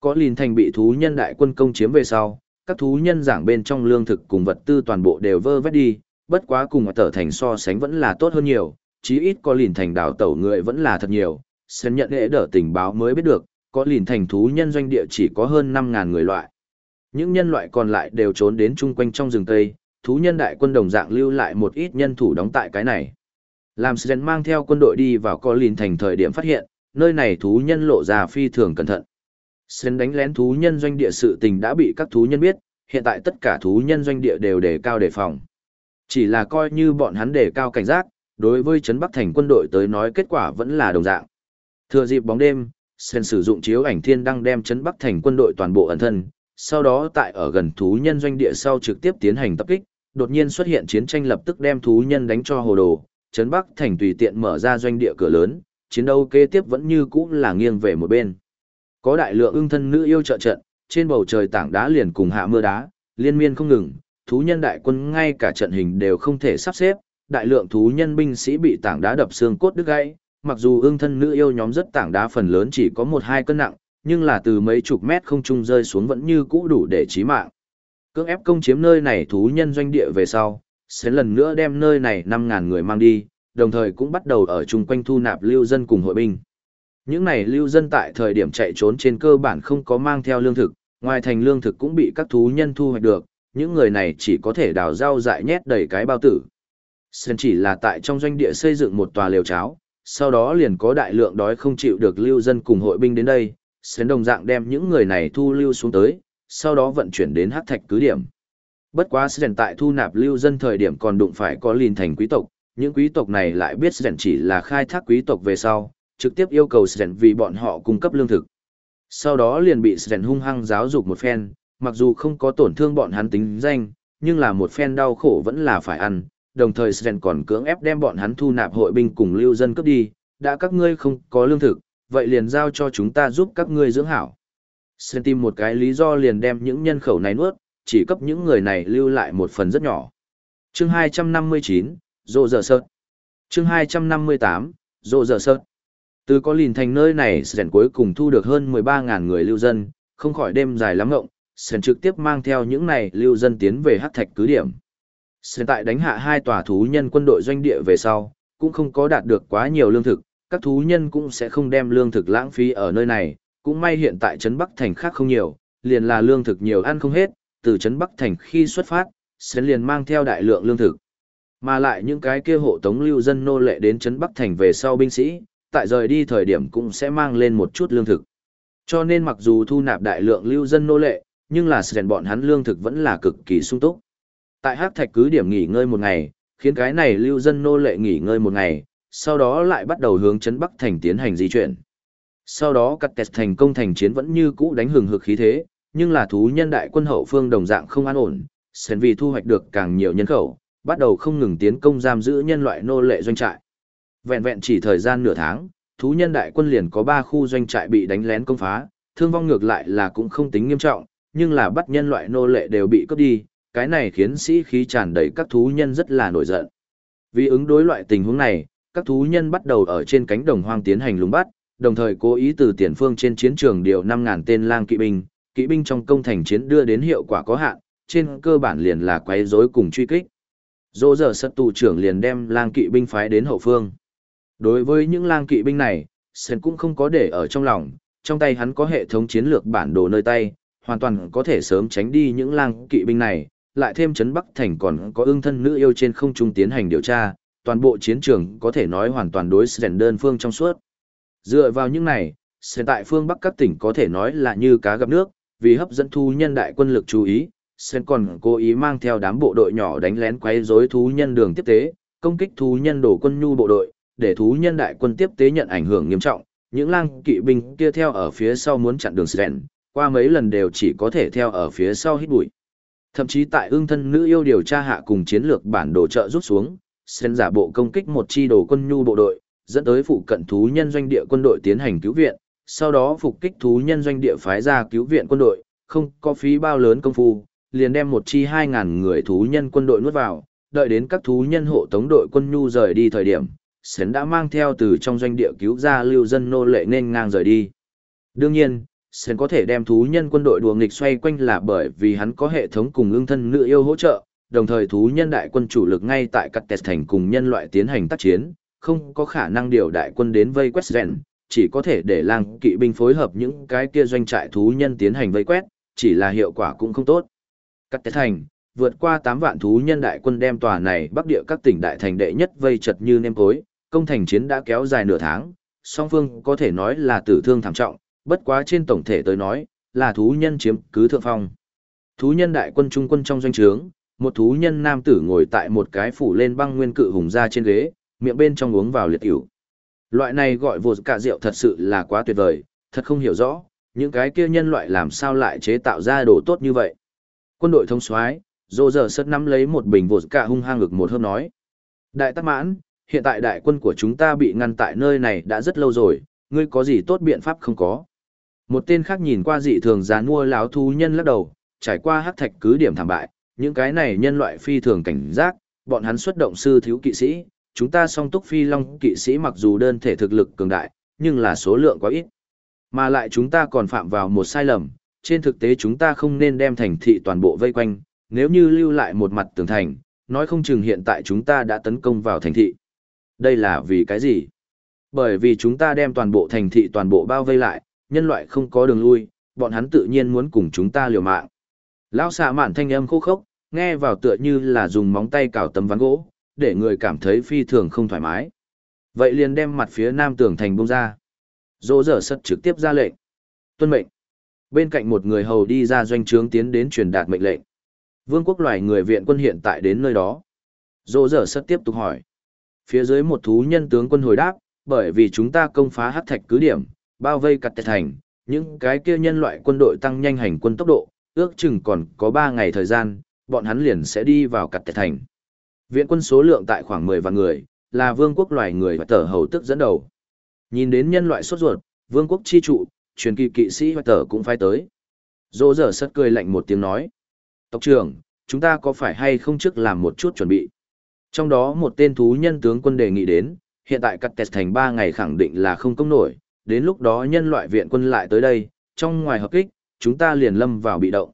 Có lìn thành bị thú nhân đại quân công chiếm về sau, các thú nhân giảng bên trong lương thực cùng vật tư toàn bộ đều vơ vét đi, bất quá cùng ở tở thành so sánh vẫn là tốt hơn nhiều, chí ít có lìn thành đảo tẩu người vẫn là thật nhiều. Xem nhận lễ đỡ tình báo mới biết được, có lìn thành thú nhân doanh địa chỉ có hơn 5.000 người loại. Những nhân loại còn lại đều trốn đến chung quanh trong rừng Tây, thú nhân đại quân đồng dạng lưu lại một ít nhân thủ đóng tại cái này. Làm Sren mang theo quân đội đi vào có lìn thành thời điểm phát hiện, nơi này thú nhân lộ ra phi thường cẩn thận. Sren đánh lén thú nhân doanh địa sự tình đã bị các thú nhân biết, hiện tại tất cả thú nhân doanh địa đều đề cao đề phòng. Chỉ là coi như bọn hắn đề cao cảnh giác, đối với Trấn Bắc Thành quân đội tới nói kết quả vẫn là đồng dạng. Thừa dịp bóng đêm, Sen sử dụng chiếu ảnh thiên đăng đem chấn Bắc Thành quân đội toàn bộ ẩn thân, sau đó tại ở gần thú nhân doanh địa sau trực tiếp tiến hành tập kích, đột nhiên xuất hiện chiến tranh lập tức đem thú nhân đánh cho hồ đồ, chấn Bắc Thành tùy tiện mở ra doanh địa cửa lớn, chiến đấu kế tiếp vẫn như cũ là nghiêng về một bên. Có đại lượng ưng thân nữ yêu trợ trận, trên bầu trời tảng đá liền cùng hạ mưa đá, liên miên không ngừng, thú nhân đại quân ngay cả trận hình đều không thể sắp xếp, đại lượng thú nhân binh sĩ bị tảng đá đập xương cốt đứt gãy, mặc dù ương thân nữ yêu nhóm rất tảng đá phần lớn chỉ có một hai cân nặng, nhưng là từ mấy chục mét không trung rơi xuống vẫn như cũ đủ để chí mạng. Cưỡng ép công chiếm nơi này thú nhân doanh địa về sau, sẽ lần nữa đem nơi này 5.000 người mang đi, đồng thời cũng bắt đầu ở chung quanh thu nạp lưu dân cùng hội binh. Những này lưu dân tại thời điểm chạy trốn trên cơ bản không có mang theo lương thực, ngoài thành lương thực cũng bị các thú nhân thu hoạch được, những người này chỉ có thể đào rau dại nhét đầy cái bao tử. Sơn chỉ là tại trong doanh địa xây dựng một tòa lều cháo, sau đó liền có đại lượng đói không chịu được lưu dân cùng hội binh đến đây, sến đồng dạng đem những người này thu lưu xuống tới, sau đó vận chuyển đến hắc thạch cứ điểm. Bất quá sến tại thu nạp lưu dân thời điểm còn đụng phải có liền thành quý tộc, những quý tộc này lại biết sến chỉ là khai thác quý tộc về sau, trực tiếp yêu cầu sến vì bọn họ cung cấp lương thực. Sau đó liền bị sến hung hăng giáo dục một phen, mặc dù không có tổn thương bọn hắn tính danh, nhưng là một phen đau khổ vẫn là phải ăn, đồng thời Sren còn cưỡng ép đem bọn hắn thu nạp hội binh cùng lưu dân cướp đi, đã các ngươi không có lương thực, vậy liền giao cho chúng ta giúp các ngươi dưỡng hảo. Sren tìm một cái lý do liền đem những nhân khẩu này nuốt, chỉ cấp những người này lưu lại một phần rất nhỏ. Chương 259, Rộ Giờ Sơn Chương 258, Rộ Giờ Sơn Từ có lìn thành nơi này Sren cuối cùng thu được hơn 13.000 người lưu dân, không khỏi đêm dài lắm ngộng, Sren trực tiếp mang theo những này lưu dân tiến về hắc thạch cứ điểm hiện tại đánh hạ hai tòa thú nhân quân đội doanh địa về sau, cũng không có đạt được quá nhiều lương thực, các thú nhân cũng sẽ không đem lương thực lãng phí ở nơi này, cũng may hiện tại trấn Bắc Thành khác không nhiều, liền là lương thực nhiều ăn không hết, từ trấn Bắc Thành khi xuất phát, Sren liền mang theo đại lượng lương thực. Mà lại những cái kia hộ tống lưu dân nô lệ đến trấn Bắc Thành về sau binh sĩ, tại rời đi thời điểm cũng sẽ mang lên một chút lương thực. Cho nên mặc dù thu nạp đại lượng lưu dân nô lệ, nhưng là sren bọn hắn lương thực vẫn là cực kỳ sung túc. Tại Hắc Thạch cứ điểm nghỉ ngơi một ngày, khiến cái này lưu dân nô lệ nghỉ ngơi một ngày, sau đó lại bắt đầu hướng chấn Bắc thành tiến hành di chuyển. Sau đó cắt kẹt thành công thành chiến vẫn như cũ đánh hừng hực khí thế, nhưng là thú nhân đại quân hậu phương đồng dạng không an ổn, sen vì thu hoạch được càng nhiều nhân khẩu, bắt đầu không ngừng tiến công giam giữ nhân loại nô lệ doanh trại. Vẹn vẹn chỉ thời gian nửa tháng, thú nhân đại quân liền có 3 khu doanh trại bị đánh lén công phá, thương vong ngược lại là cũng không tính nghiêm trọng, nhưng là bắt nhân loại nô lệ đều bị cướp đi, cái này khiến sĩ khí tràn đầy các thú nhân rất là nổi giận. Vì ứng đối loại tình huống này, các thú nhân bắt đầu ở trên cánh đồng hoang tiến hành lùng bắt, đồng thời cố ý từ tiền phương trên chiến trường điều 5.000 tên lang kỵ binh, kỵ binh trong công thành chiến đưa đến hiệu quả có hạn, trên cơ bản liền là quấy rối cùng truy kích. Dỗ giờ sật tù trưởng liền đem lang kỵ binh phái đến hậu phương. Đối với những lang kỵ binh này, Sen cũng không có để ở trong lòng, trong tay hắn có hệ thống chiến lược bản đồ nơi tay, hoàn toàn có thể sớm tránh đi những lang kỵ binh này, lại thêm Trấn Bắc Thành còn có ương thân nữ yêu trên không trung tiến hành điều tra, toàn bộ chiến trường có thể nói hoàn toàn đối Sren đơn phương trong suốt. Dựa vào những này, Sren tại phương Bắc các tỉnh có thể nói là như cá gặp nước, vì hấp dẫn thu nhân đại quân lực chú ý, Sren còn cố ý mang theo đám bộ đội nhỏ đánh lén quấy rối thú nhân đường tiếp tế, công kích thú nhân đổ quân nhu bộ đội, để thú nhân đại quân tiếp tế nhận ảnh hưởng nghiêm trọng. Những lang kỵ binh kia theo ở phía sau muốn chặn đường Sren, qua mấy lần đều chỉ có thể theo ở phía sau hít bụi. Thậm chí tại ương thân nữ yêu điều tra hạ cùng chiến lược bản đồ trợ rút xuống, Sen giả bộ công kích một chi đồ quân nhu bộ đội, dẫn tới phụ cận thú nhân doanh địa quân đội tiến hành cứu viện, sau đó phục kích thú nhân doanh địa phái ra cứu viện quân đội, không có phí bao lớn công phu, liền đem một chi 2.000 người thú nhân quân đội nuốt vào, đợi đến các thú nhân hộ tống đội quân nhu rời đi thời điểm, Sến đã mang theo từ trong doanh địa cứu ra lưu dân nô lệ nên ngang rời đi. Đương nhiên, Sen có thể đem thú nhân quân đội đùa nghịch xoay quanh là bởi vì hắn có hệ thống cùng ương thân nữ yêu hỗ trợ, đồng thời thú nhân đại quân chủ lực ngay tại các tẹt thành cùng nhân loại tiến hành tác chiến, không có khả năng điều đại quân đến vây quét Ren, chỉ có thể để lang kỵ binh phối hợp những cái kia doanh trại thú nhân tiến hành vây quét, chỉ là hiệu quả cũng không tốt. Các tẹt thành, vượt qua 8 vạn thú nhân đại quân đem tòa này bắc địa các tỉnh đại thành đệ nhất vây chật như nêm cối, công thành chiến đã kéo dài nửa tháng, song phương có thể nói là tử thương thảm trọng, bất quá trên tổng thể tới nói, là thú nhân chiếm cứ thượng phong. Thú nhân đại quân trung quân trong doanh trướng, một thú nhân nam tử ngồi tại một cái phủ lên băng nguyên cự hùng ra trên ghế, miệng bên trong uống vào liệt ỉu. Loại này gọi vột cả rượu thật sự là quá tuyệt vời, thật không hiểu rõ, những cái kia nhân loại làm sao lại chế tạo ra đồ tốt như vậy. Quân đội thông soái, dô giờ sất nắm lấy một bình vột cả hung hăng ngực một hớp nói. Đại tắc mãn, hiện tại đại quân của chúng ta bị ngăn tại nơi này đã rất lâu rồi, ngươi có gì tốt biện pháp không có. Một tên khác nhìn qua dị thường già mua láo thú nhân lắc đầu, trải qua hắc thạch cứ điểm thảm bại, những cái này nhân loại phi thường cảnh giác, bọn hắn xuất động sư thiếu kỵ sĩ, chúng ta song túc phi long kỵ sĩ mặc dù đơn thể thực lực cường đại, nhưng là số lượng quá ít. Mà lại chúng ta còn phạm vào một sai lầm, trên thực tế chúng ta không nên đem thành thị toàn bộ vây quanh, nếu như lưu lại một mặt tường thành, nói không chừng hiện tại chúng ta đã tấn công vào thành thị. Đây là vì cái gì? Bởi vì chúng ta đem toàn bộ thành thị toàn bộ bao vây lại, nhân loại không có đường lui, bọn hắn tự nhiên muốn cùng chúng ta liều mạng. Lão xạ mạn thanh âm khô khốc, nghe vào tựa như là dùng móng tay cào tấm ván gỗ, để người cảm thấy phi thường không thoải mái. Vậy liền đem mặt phía nam tường thành bông ra. Dỗ dở sất trực tiếp ra lệnh. Tuân mệnh. Bên cạnh một người hầu đi ra doanh trướng tiến đến truyền đạt mệnh lệnh. Vương quốc loài người viện quân hiện tại đến nơi đó. Dỗ dở sất tiếp tục hỏi. Phía dưới một thú nhân tướng quân hồi đáp, bởi vì chúng ta công phá hắc thạch cứ điểm, bao vây cặt thành, những cái kia nhân loại quân đội tăng nhanh hành quân tốc độ, ước chừng còn có 3 ngày thời gian, bọn hắn liền sẽ đi vào cặt thành. Viện quân số lượng tại khoảng 10 vạn người, là vương quốc loài người và tờ hầu tức dẫn đầu. Nhìn đến nhân loại sốt ruột, vương quốc chi trụ, truyền kỳ kỵ sĩ và tờ cũng phải tới. Dô dở sất cười lạnh một tiếng nói. Tộc trưởng, chúng ta có phải hay không trước làm một chút chuẩn bị? Trong đó một tên thú nhân tướng quân đề nghị đến, hiện tại cắt thành 3 ngày khẳng định là không công nổi, đến lúc đó nhân loại viện quân lại tới đây, trong ngoài hợp kích, chúng ta liền lâm vào bị động.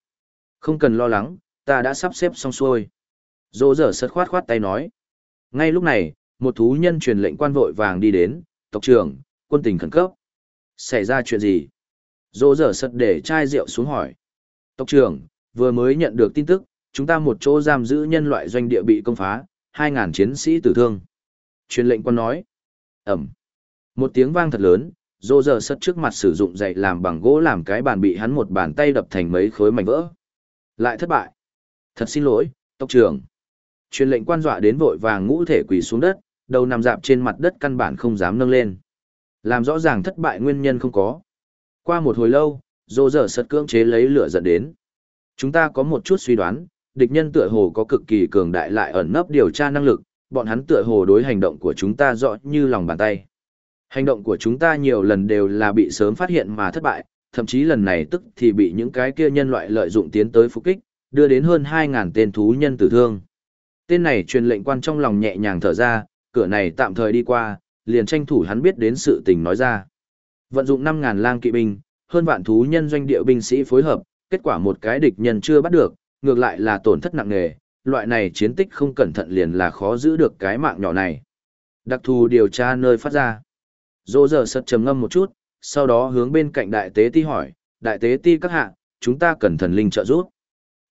Không cần lo lắng, ta đã sắp xếp xong xuôi. Dô dở sật khoát khoát tay nói. Ngay lúc này, một thú nhân truyền lệnh quan vội vàng đi đến, tộc trưởng, quân tình khẩn cấp. Xảy ra chuyện gì? Dô dở sật để chai rượu xuống hỏi. Tộc trưởng, vừa mới nhận được tin tức, chúng ta một chỗ giam giữ nhân loại doanh địa bị công phá, 2.000 chiến sĩ tử thương. Truyền lệnh quan nói. Ẩm. Một tiếng vang thật lớn, dô dơ sất trước mặt sử dụng dạy làm bằng gỗ làm cái bàn bị hắn một bàn tay đập thành mấy khối mảnh vỡ. Lại thất bại. Thật xin lỗi, tộc trưởng. Truyền lệnh quan dọa đến vội vàng ngũ thể quỳ xuống đất, đầu nằm dạp trên mặt đất căn bản không dám nâng lên. Làm rõ ràng thất bại nguyên nhân không có. Qua một hồi lâu, dô dơ sất cưỡng chế lấy lửa dẫn đến. Chúng ta có một chút suy đoán, địch nhân tựa hồ có cực kỳ cường đại lại ẩn nấp điều tra năng lực, bọn hắn tựa hồ đối hành động của chúng ta rõ như lòng bàn tay. Hành động của chúng ta nhiều lần đều là bị sớm phát hiện mà thất bại, thậm chí lần này tức thì bị những cái kia nhân loại lợi dụng tiến tới phục kích, đưa đến hơn 2.000 tên thú nhân tử thương. Tên này truyền lệnh quan trong lòng nhẹ nhàng thở ra, cửa này tạm thời đi qua, liền tranh thủ hắn biết đến sự tình nói ra. Vận dụng 5.000 lang kỵ binh, hơn vạn thú nhân doanh địa binh sĩ phối hợp, kết quả một cái địch nhân chưa bắt được, ngược lại là tổn thất nặng nề, loại này chiến tích không cẩn thận liền là khó giữ được cái mạng nhỏ này. Đặc thù điều tra nơi phát ra. Dô giờ sật trầm ngâm một chút, sau đó hướng bên cạnh đại tế ti hỏi, đại tế ti các hạ, chúng ta cần thần linh trợ giúp.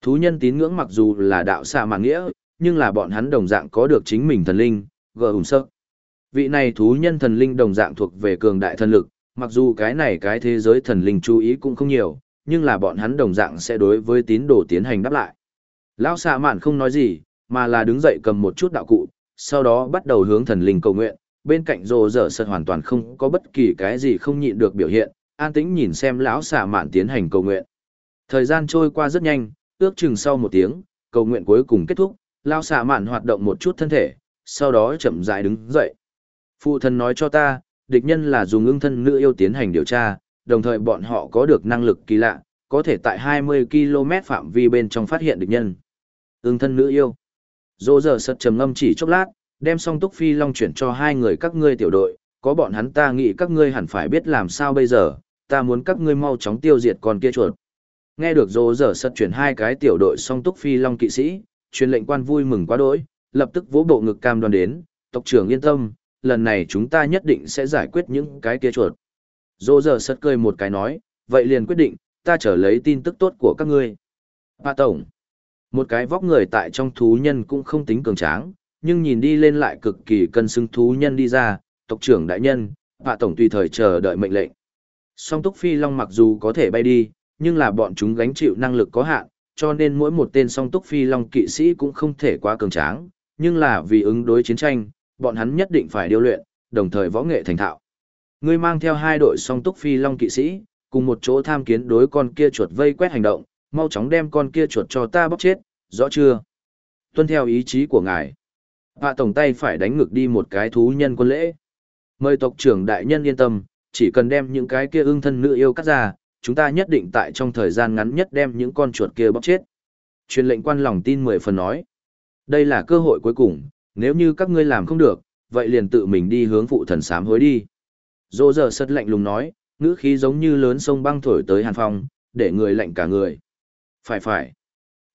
Thú nhân tín ngưỡng mặc dù là đạo xa mạng nghĩa, nhưng là bọn hắn đồng dạng có được chính mình thần linh, gờ hùng sơ. Vị này thú nhân thần linh đồng dạng thuộc về cường đại thần lực, mặc dù cái này cái thế giới thần linh chú ý cũng không nhiều, nhưng là bọn hắn đồng dạng sẽ đối với tín đồ tiến hành đáp lại. Lão xạ mạn không nói gì, mà là đứng dậy cầm một chút đạo cụ, sau đó bắt đầu hướng thần linh cầu nguyện, bên cạnh rồ dở sật hoàn toàn không có bất kỳ cái gì không nhịn được biểu hiện, an tĩnh nhìn xem lão xạ mạn tiến hành cầu nguyện. Thời gian trôi qua rất nhanh, ước chừng sau một tiếng, cầu nguyện cuối cùng kết thúc, lão xạ mạn hoạt động một chút thân thể, sau đó chậm rãi đứng dậy. Phụ thần nói cho ta, địch nhân là dùng ưng thân nữ yêu tiến hành điều tra, đồng thời bọn họ có được năng lực kỳ lạ, có thể tại 20 km phạm vi bên trong phát hiện địch nhân. Ưng thân nữ yêu. Dô giờ sật trầm ngâm chỉ chốc lát, đem song túc phi long chuyển cho hai người các ngươi tiểu đội, có bọn hắn ta nghĩ các ngươi hẳn phải biết làm sao bây giờ, ta muốn các ngươi mau chóng tiêu diệt con kia chuột. Nghe được dô giờ sật chuyển hai cái tiểu đội song túc phi long kỵ sĩ, truyền lệnh quan vui mừng quá đỗi, lập tức vỗ bộ ngực cam đoan đến, tộc trưởng yên tâm, lần này chúng ta nhất định sẽ giải quyết những cái kia chuột. Dô giờ sật cười một cái nói, vậy liền quyết định, ta trở lấy tin tức tốt của các ngươi. Bà Tổng, một cái vóc người tại trong thú nhân cũng không tính cường tráng, nhưng nhìn đi lên lại cực kỳ cân xứng thú nhân đi ra, tộc trưởng đại nhân, hạ Tổng tùy thời chờ đợi mệnh lệnh. Song túc phi long mặc dù có thể bay đi, nhưng là bọn chúng gánh chịu năng lực có hạn, cho nên mỗi một tên song túc phi long kỵ sĩ cũng không thể quá cường tráng, nhưng là vì ứng đối chiến tranh, bọn hắn nhất định phải điêu luyện, đồng thời võ nghệ thành thạo. Ngươi mang theo hai đội song túc phi long kỵ sĩ, cùng một chỗ tham kiến đối con kia chuột vây quét hành động, mau chóng đem con kia chuột cho ta bóc chết, rõ chưa? Tuân theo ý chí của ngài. Hạ tổng tay phải đánh ngực đi một cái thú nhân quân lễ. Mời tộc trưởng đại nhân yên tâm, chỉ cần đem những cái kia ưng thân nữ yêu cắt ra, chúng ta nhất định tại trong thời gian ngắn nhất đem những con chuột kia bóc chết. Truyền lệnh quan lòng tin mười phần nói. Đây là cơ hội cuối cùng, nếu như các ngươi làm không được, vậy liền tự mình đi hướng phụ thần sám hối đi. Dô giờ sất lạnh lùng nói, ngữ khí giống như lớn sông băng thổi tới hàn phong, để người lạnh cả người. Phải phải.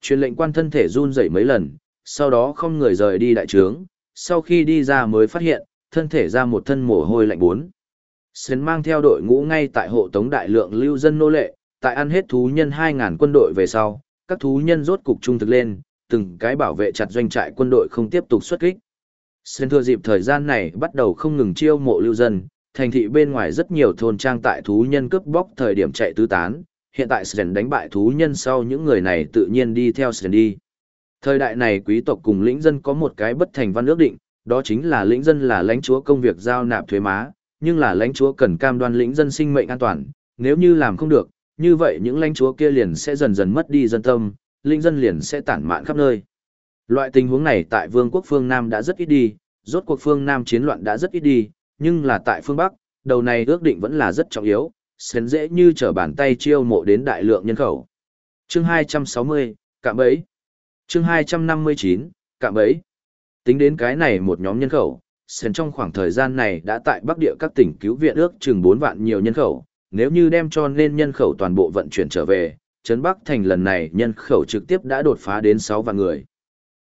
Truyền lệnh quan thân thể run rẩy mấy lần, sau đó không người rời đi đại trướng, sau khi đi ra mới phát hiện, thân thể ra một thân mồ hôi lạnh bốn. Sến mang theo đội ngũ ngay tại hộ tống đại lượng lưu dân nô lệ, tại ăn hết thú nhân 2.000 quân đội về sau, các thú nhân rốt cục trung thực lên, từng cái bảo vệ chặt doanh trại quân đội không tiếp tục xuất kích. Sến thừa dịp thời gian này bắt đầu không ngừng chiêu mộ lưu dân, thành thị bên ngoài rất nhiều thôn trang tại thú nhân cướp bóc thời điểm chạy tứ tán, hiện tại Sren đánh bại thú nhân sau những người này tự nhiên đi theo Sren đi. Thời đại này quý tộc cùng lĩnh dân có một cái bất thành văn ước định, đó chính là lĩnh dân là lãnh chúa công việc giao nạp thuế má, nhưng là lãnh chúa cần cam đoan lĩnh dân sinh mệnh an toàn, nếu như làm không được, như vậy những lãnh chúa kia liền sẽ dần dần mất đi dân tâm, lĩnh dân liền sẽ tản mạn khắp nơi. Loại tình huống này tại vương quốc phương Nam đã rất ít đi, rốt cuộc phương Nam chiến loạn đã rất ít đi, nhưng là tại phương Bắc, đầu này ước định vẫn là rất trọng yếu, sến dễ như trở bàn tay chiêu mộ đến đại lượng nhân khẩu. Chương 260, cạm bẫy. Chương 259, cạm bẫy. Tính đến cái này một nhóm nhân khẩu, sến trong khoảng thời gian này đã tại Bắc địa các tỉnh cứu viện ước chừng 4 vạn nhiều nhân khẩu, nếu như đem cho nên nhân khẩu toàn bộ vận chuyển trở về, Trấn Bắc Thành lần này nhân khẩu trực tiếp đã đột phá đến 6 vạn người.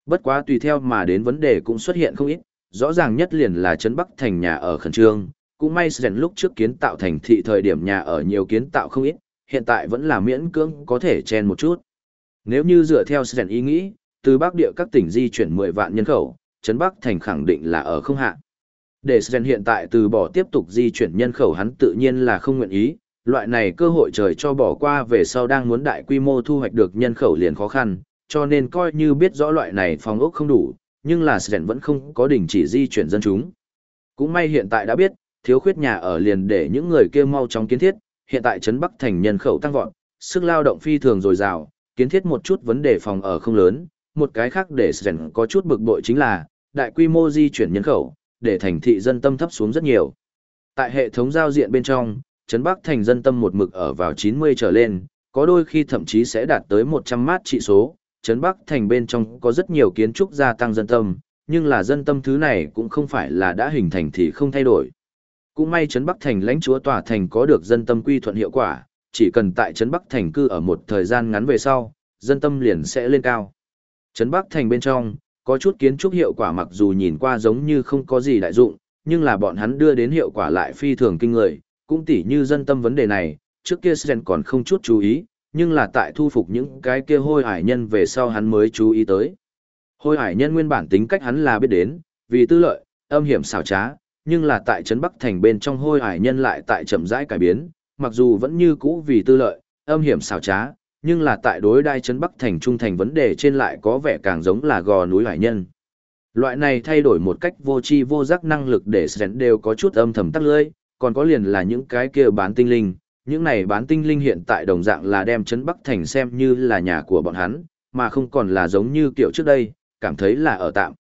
Bất quá tùy theo mà đến vấn đề cũng xuất hiện không ít, rõ ràng nhất liền là Trấn Bắc Thành nhà ở khẩn trương, cũng may Sren lúc trước kiến tạo thành thị thời điểm nhà ở nhiều kiến tạo không ít, hiện tại vẫn là miễn cưỡng có thể chen một chút. Nếu như dựa theo Sren ý nghĩ, từ Bắc địa các tỉnh di chuyển 10 vạn nhân khẩu, Trấn Bắc Thành khẳng định là ở không hạ. Để Sren hiện tại từ bỏ tiếp tục di chuyển nhân khẩu hắn tự nhiên là không nguyện ý, loại này cơ hội trời cho bỏ qua về sau đang muốn đại quy mô thu hoạch được nhân khẩu liền khó khăn, cho nên coi như biết rõ loại này phòng ốc không đủ, nhưng là Sren vẫn không có đình chỉ di chuyển dân chúng. Cũng may hiện tại đã biết, thiếu khuyết nhà ở liền để những người kia mau chóng kiến thiết, hiện tại trấn Bắc thành nhân khẩu tăng vọt, sức lao động phi thường dồi dào, kiến thiết một chút vấn đề phòng ở không lớn, một cái khác để Sren có chút bực bội chính là, đại quy mô di chuyển nhân khẩu, để thành thị dân tâm thấp xuống rất nhiều. Tại hệ thống giao diện bên trong, trấn Bắc thành dân tâm một mực ở vào 90 trở lên, có đôi khi thậm chí sẽ đạt tới 100 mát trị số, trấn Bắc thành bên trong có rất nhiều kiến trúc gia tăng dân tâm, nhưng là dân tâm thứ này cũng không phải là đã hình thành thì không thay đổi. Cũng may Trấn Bắc Thành lãnh chúa tòa thành có được dân tâm quy thuận hiệu quả, chỉ cần tại Trấn Bắc Thành cư ở một thời gian ngắn về sau, dân tâm liền sẽ lên cao. Trấn Bắc Thành bên trong, có chút kiến trúc hiệu quả mặc dù nhìn qua giống như không có gì đại dụng, nhưng là bọn hắn đưa đến hiệu quả lại phi thường kinh người, cũng tỉ như dân tâm vấn đề này, trước kia Sren còn không chút chú ý, nhưng là tại thu phục những cái kia hôi hải nhân về sau hắn mới chú ý tới. Hôi hải nhân nguyên bản tính cách hắn là biết đến, vì tư lợi, âm hiểm xảo trá, nhưng là tại trấn Bắc thành bên trong hôi hải nhân lại tại chậm rãi cải biến, mặc dù vẫn như cũ vì tư lợi, âm hiểm xảo trá, nhưng là tại đối đai trấn Bắc thành trung thành vấn đề trên lại có vẻ càng giống là gò núi hải nhân. Loại này thay đổi một cách vô tri vô giác năng lực để Sren đều có chút âm thầm tắc lưỡi, còn có liền là những cái kia bán tinh linh, những này bán tinh linh hiện tại đồng dạng là đem trấn Bắc thành xem như là nhà của bọn hắn, mà không còn là giống như kiểu trước đây, cảm thấy là ở tạm.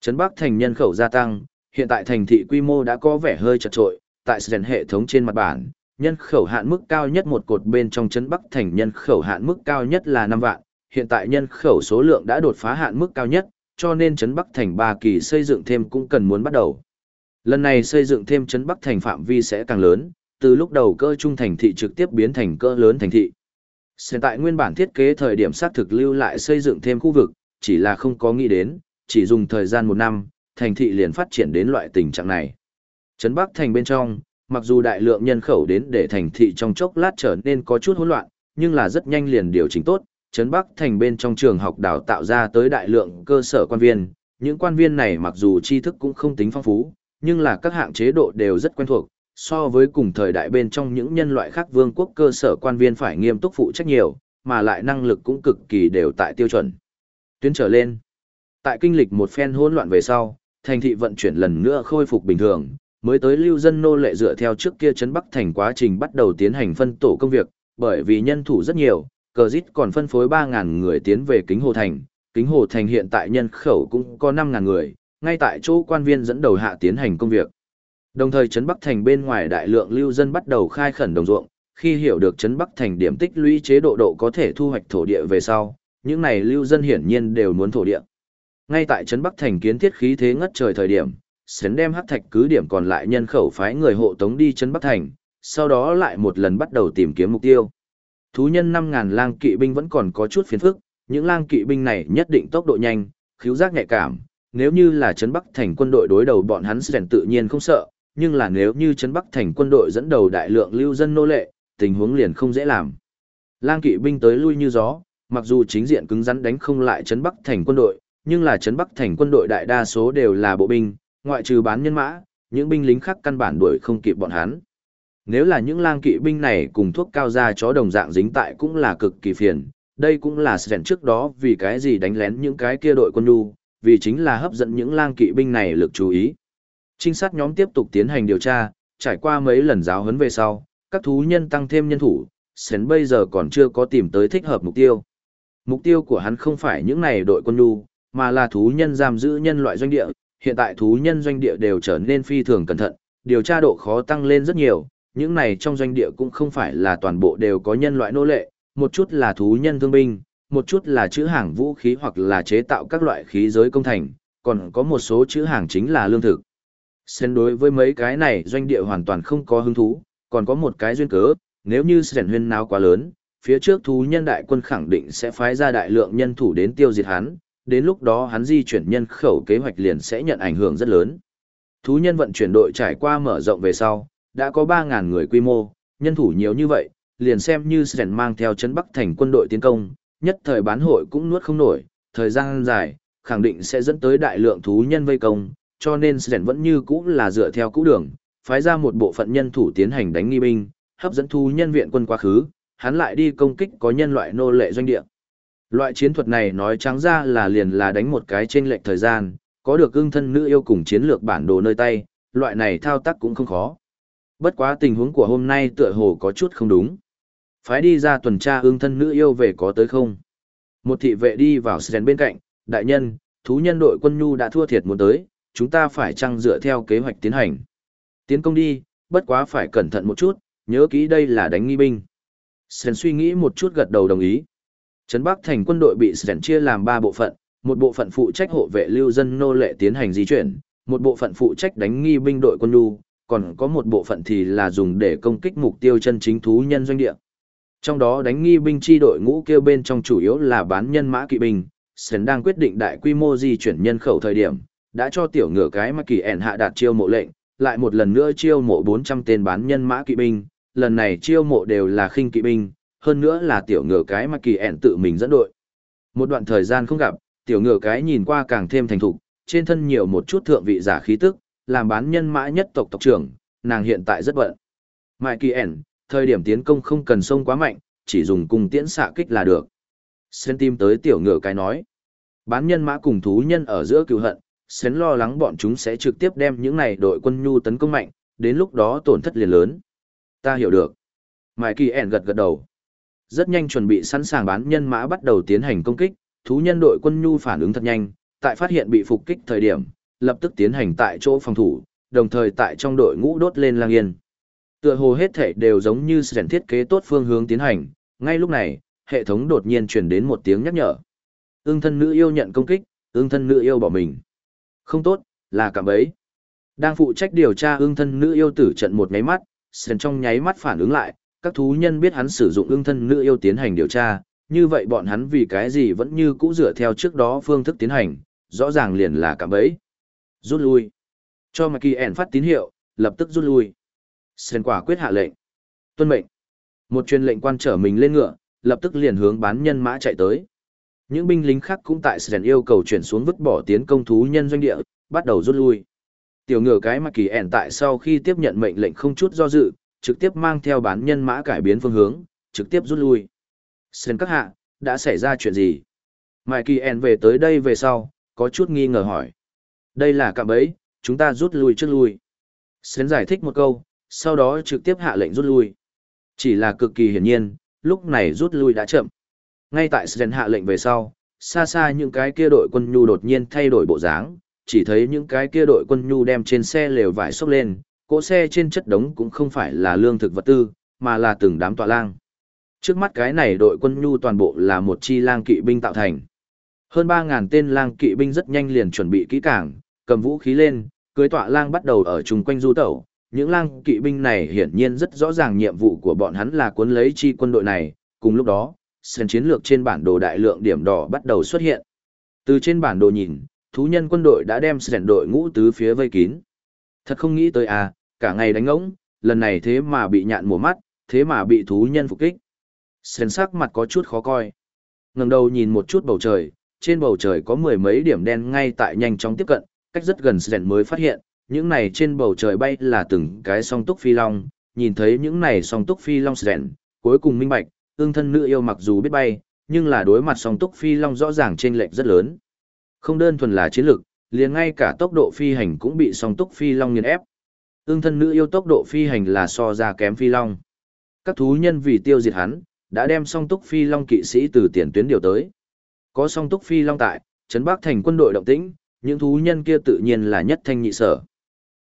Trấn Bắc thành nhân khẩu gia tăng, hiện tại thành thị quy mô đã có vẻ hơi chật trội, tại Sren hệ thống trên mặt bản, nhân khẩu hạn mức cao nhất một cột bên trong trấn Bắc thành nhân khẩu hạn mức cao nhất là 5 vạn, hiện tại nhân khẩu số lượng đã đột phá hạn mức cao nhất, cho nên trấn Bắc thành ba kỳ xây dựng thêm cũng cần muốn bắt đầu. Lần này xây dựng thêm trấn Bắc thành phạm vi sẽ càng lớn, từ lúc đầu cơ trung thành thị trực tiếp biến thành cỡ lớn thành thị. Hiện tại nguyên bản thiết kế thời điểm xác thực lưu lại xây dựng thêm khu vực, chỉ là không có nghĩ đến, chỉ dùng thời gian một năm, thành thị liền phát triển đến loại tình trạng này. Trấn Bắc thành bên trong, mặc dù đại lượng nhân khẩu đến để thành thị trong chốc lát trở nên có chút hỗn loạn, nhưng là rất nhanh liền điều chỉnh tốt, Trấn Bắc thành bên trong trường học đào tạo ra tới đại lượng cơ sở quan viên, những quan viên này mặc dù tri thức cũng không tính phong phú, nhưng là các hạng chế độ đều rất quen thuộc, so với cùng thời đại bên trong những nhân loại khác vương quốc cơ sở quan viên phải nghiêm túc phụ trách nhiều, mà lại năng lực cũng cực kỳ đều tại tiêu chuẩn. Tuyến trở lên. Tại kinh lịch một phen hỗn loạn về sau, thành thị vận chuyển lần nữa khôi phục bình thường, mới tới lưu dân nô lệ dựa theo trước kia trấn Bắc thành quá trình bắt đầu tiến hành phân tổ công việc, bởi vì nhân thủ rất nhiều, cờ dít còn phân phối 3.000 người tiến về kính hồ thành, kính hồ thành hiện tại nhân khẩu cũng có 5.000 người, ngay tại chỗ quan viên dẫn đầu hạ tiến hành công việc. Đồng thời trấn Bắc thành bên ngoài đại lượng lưu dân bắt đầu khai khẩn đồng ruộng, khi hiểu được trấn Bắc thành điểm tích lũy chế độ độ có thể thu hoạch thổ địa về sau, những này lưu dân hiển nhiên đều muốn thổ địa. Ngay tại trấn Bắc thành kiến thiết khí thế ngất trời thời điểm, Sến đem hắc thạch cứ điểm còn lại nhân khẩu phái người hộ tống đi chân Bắc thành, sau đó lại một lần bắt đầu tìm kiếm mục tiêu. Thú nhân năm ngàn lang kỵ binh vẫn còn có chút phiền phức, những lang kỵ binh này nhất định tốc độ nhanh, khiếu giác nhạy cảm, nếu như là trấn Bắc thành quân đội đối đầu bọn hắn Sến tự nhiên không sợ, nhưng là nếu như trấn Bắc thành quân đội dẫn đầu đại lượng lưu dân nô lệ, tình huống liền không dễ làm. Lang kỵ binh tới lui như gió, mặc dù chính diện cứng rắn đánh không lại trấn Bắc thành quân đội, nhưng là trấn Bắc thành quân đội đại đa số đều là bộ binh, ngoại trừ bán nhân mã, những binh lính khác căn bản đuổi không kịp bọn hắn. Nếu là những lang kỵ binh này cùng thuốc cao ra chó đồng dạng dính tại cũng là cực kỳ phiền, đây cũng là sẻn trước đó vì cái gì đánh lén những cái kia đội quân nhu, vì chính là hấp dẫn những lang kỵ binh này lực chú ý. Trinh sát nhóm tiếp tục tiến hành điều tra, trải qua mấy lần giáo huấn về sau, các thú nhân tăng thêm nhân thủ, sẻn bây giờ còn chưa có tìm tới thích hợp mục tiêu. Mục tiêu của hắn không phải những này đội quân nhu, mà là thú nhân giam giữ nhân loại doanh địa, hiện tại thú nhân doanh địa đều trở nên phi thường cẩn thận, điều tra độ khó tăng lên rất nhiều, những này trong doanh địa cũng không phải là toàn bộ đều có nhân loại nô lệ, một chút là thú nhân thương binh, một chút là chữ hàng vũ khí hoặc là chế tạo các loại khí giới công thành, còn có một số chữ hàng chính là lương thực. Sen đối với mấy cái này doanh địa hoàn toàn không có hứng thú, còn có một cái duyên cớ, nếu như Sen huyên náo quá lớn, phía trước thú nhân đại quân khẳng định sẽ phái ra đại lượng nhân thủ đến tiêu diệt hắn, đến lúc đó hắn di chuyển nhân khẩu kế hoạch liền sẽ nhận ảnh hưởng rất lớn. Thú nhân vận chuyển đội trải qua mở rộng về sau, đã có 3.000 người quy mô, nhân thủ nhiều như vậy, liền xem như Sren mang theo chấn Bắc thành quân đội tiến công, nhất thời bán hội cũng nuốt không nổi, thời gian dài, khẳng định sẽ dẫn tới đại lượng thú nhân vây công, cho nên Sren vẫn như cũ là dựa theo cũ đường, phái ra một bộ phận nhân thủ tiến hành đánh nghi binh, hấp dẫn thú nhân viện quân quá khứ, hắn lại đi công kích có nhân loại nô lệ doanh địa. Loại chiến thuật này nói trắng ra là liền là đánh một cái trên lệch thời gian, có được ưng thân nữ yêu cùng chiến lược bản đồ nơi tay, loại này thao tác cũng không khó. Bất quá tình huống của hôm nay tựa hồ có chút không đúng. Phái đi ra tuần tra ưng thân nữ yêu về có tới không? Một thị vệ đi vào Sren bên cạnh, đại nhân, thú nhân đội quân nhu đã thua thiệt muốn tới, chúng ta phải chăng dựa theo kế hoạch tiến hành. Tiến công đi, bất quá phải cẩn thận một chút, nhớ kỹ đây là đánh nghi binh. Sren suy nghĩ một chút gật đầu đồng ý. Trấn Bắc thành quân đội bị Sren chia làm ba bộ phận, một bộ phận phụ trách hộ vệ lưu dân nô lệ tiến hành di chuyển, một bộ phận phụ trách đánh nghi binh đội quân nhu, còn có một bộ phận thì là dùng để công kích mục tiêu chân chính thú nhân doanh địa. Trong đó đánh nghi binh chi đội ngũ kêu bên trong chủ yếu là bán nhân mã kỵ binh, Sren đang quyết định đại quy mô di chuyển nhân khẩu thời điểm, đã cho tiểu ngựa cái mà kỳ ẻn hạ đạt chiêu mộ lệnh, lại một lần nữa chiêu mộ 400 tên bán nhân mã kỵ binh, lần này chiêu mộ đều là khinh kỵ binh, hơn nữa là tiểu ngựa cái mà kỳ ẹn tự mình dẫn đội. Một đoạn thời gian không gặp, tiểu ngựa cái nhìn qua càng thêm thành thục, trên thân nhiều một chút thượng vị giả khí tức, làm bán nhân mã nhất tộc tộc trưởng, nàng hiện tại rất bận. mại Kỳ ẻn, thời điểm tiến công không cần sông quá mạnh, chỉ dùng cung tiễn xạ kích là được. Sen tim tới tiểu ngựa cái nói. Bán nhân mã cùng thú nhân ở giữa cựu hận, sến lo lắng bọn chúng sẽ trực tiếp đem những này đội quân nhu tấn công mạnh, đến lúc đó tổn thất liền lớn. Ta hiểu được. mại Kỳ ẻn gật gật đầu. Rất nhanh chuẩn bị sẵn sàng bán nhân mã bắt đầu tiến hành công kích, thú nhân đội quân nhu phản ứng thật nhanh, tại phát hiện bị phục kích thời điểm, lập tức tiến hành tại chỗ phòng thủ, đồng thời tại trong đội ngũ đốt lên lang yên. Tựa hồ hết thể đều giống như sẵn thiết kế tốt phương hướng tiến hành, ngay lúc này, hệ thống đột nhiên truyền đến một tiếng nhắc nhở. Ưng thân nữ yêu nhận công kích, ưng thân nữ yêu bỏ mình. Không tốt, là cảm ấy Đang phụ trách điều tra ưng thân nữ yêu tử trận một nháy mắt, sẵn trong nháy mắt phản ứng lại, các thú nhân biết hắn sử dụng ưng thân nữ yêu tiến hành điều tra, như vậy bọn hắn vì cái gì vẫn như cũ dựa theo trước đó phương thức tiến hành, rõ ràng liền là cạm bẫy. Rút lui. Cho Mạc Kỳ ẻn phát tín hiệu, lập tức rút lui. Sơn quả quyết hạ lệnh. Tuân mệnh. Một truyền lệnh quan trở mình lên ngựa, lập tức liền hướng bán nhân mã chạy tới. Những binh lính khác cũng tại Sơn yêu cầu chuyển xuống vứt bỏ tiến công thú nhân doanh địa, bắt đầu rút lui. Tiểu ngựa cái Mạc Kỳ ẻn tại sau khi tiếp nhận mệnh lệnh không chút do dự, trực tiếp mang theo bán nhân mã cải biến phương hướng, trực tiếp rút lui. Sơn các hạ, đã xảy ra chuyện gì? Mai kỳ En về tới đây về sau, có chút nghi ngờ hỏi. Đây là cạm bẫy, chúng ta rút lui trước lui. Sơn giải thích một câu, sau đó trực tiếp hạ lệnh rút lui. Chỉ là cực kỳ hiển nhiên, lúc này rút lui đã chậm. Ngay tại Sơn hạ lệnh về sau, xa xa những cái kia đội quân nhu đột nhiên thay đổi bộ dáng, chỉ thấy những cái kia đội quân nhu đem trên xe lều vải xốc lên, cỗ xe trên chất đống cũng không phải là lương thực vật tư, mà là từng đám tọa lang. Trước mắt cái này đội quân nhu toàn bộ là một chi lang kỵ binh tạo thành. Hơn 3.000 tên lang kỵ binh rất nhanh liền chuẩn bị kỹ càng, cầm vũ khí lên, cưới tọa lang bắt đầu ở chung quanh du tẩu. Những lang kỵ binh này hiển nhiên rất rõ ràng nhiệm vụ của bọn hắn là cuốn lấy chi quân đội này. Cùng lúc đó, sân chiến lược trên bản đồ đại lượng điểm đỏ bắt đầu xuất hiện. Từ trên bản đồ nhìn, thú nhân quân đội đã đem sẻn đội ngũ tứ phía vây kín. Thật không nghĩ tới à, cả ngày đánh ngỗng, lần này thế mà bị nhạn mùa mắt, thế mà bị thú nhân phục kích. Sến sắc mặt có chút khó coi. ngẩng đầu nhìn một chút bầu trời, trên bầu trời có mười mấy điểm đen ngay tại nhanh chóng tiếp cận, cách rất gần Sến mới phát hiện, những này trên bầu trời bay là từng cái song túc phi long, nhìn thấy những này song túc phi long Sến, cuối cùng minh bạch, ương thân nữ yêu mặc dù biết bay, nhưng là đối mặt song túc phi long rõ ràng trên lệch rất lớn. Không đơn thuần là chiến lực, liền ngay cả tốc độ phi hành cũng bị song túc phi long nghiền ép. Ương thân nữ yêu tốc độ phi hành là so ra kém phi long. Các thú nhân vì tiêu diệt hắn, đã đem song túc phi long kỵ sĩ từ tiền tuyến điều tới. Có song túc phi long tại, trấn bắc thành quân đội động tĩnh, những thú nhân kia tự nhiên là nhất thanh nhị sở.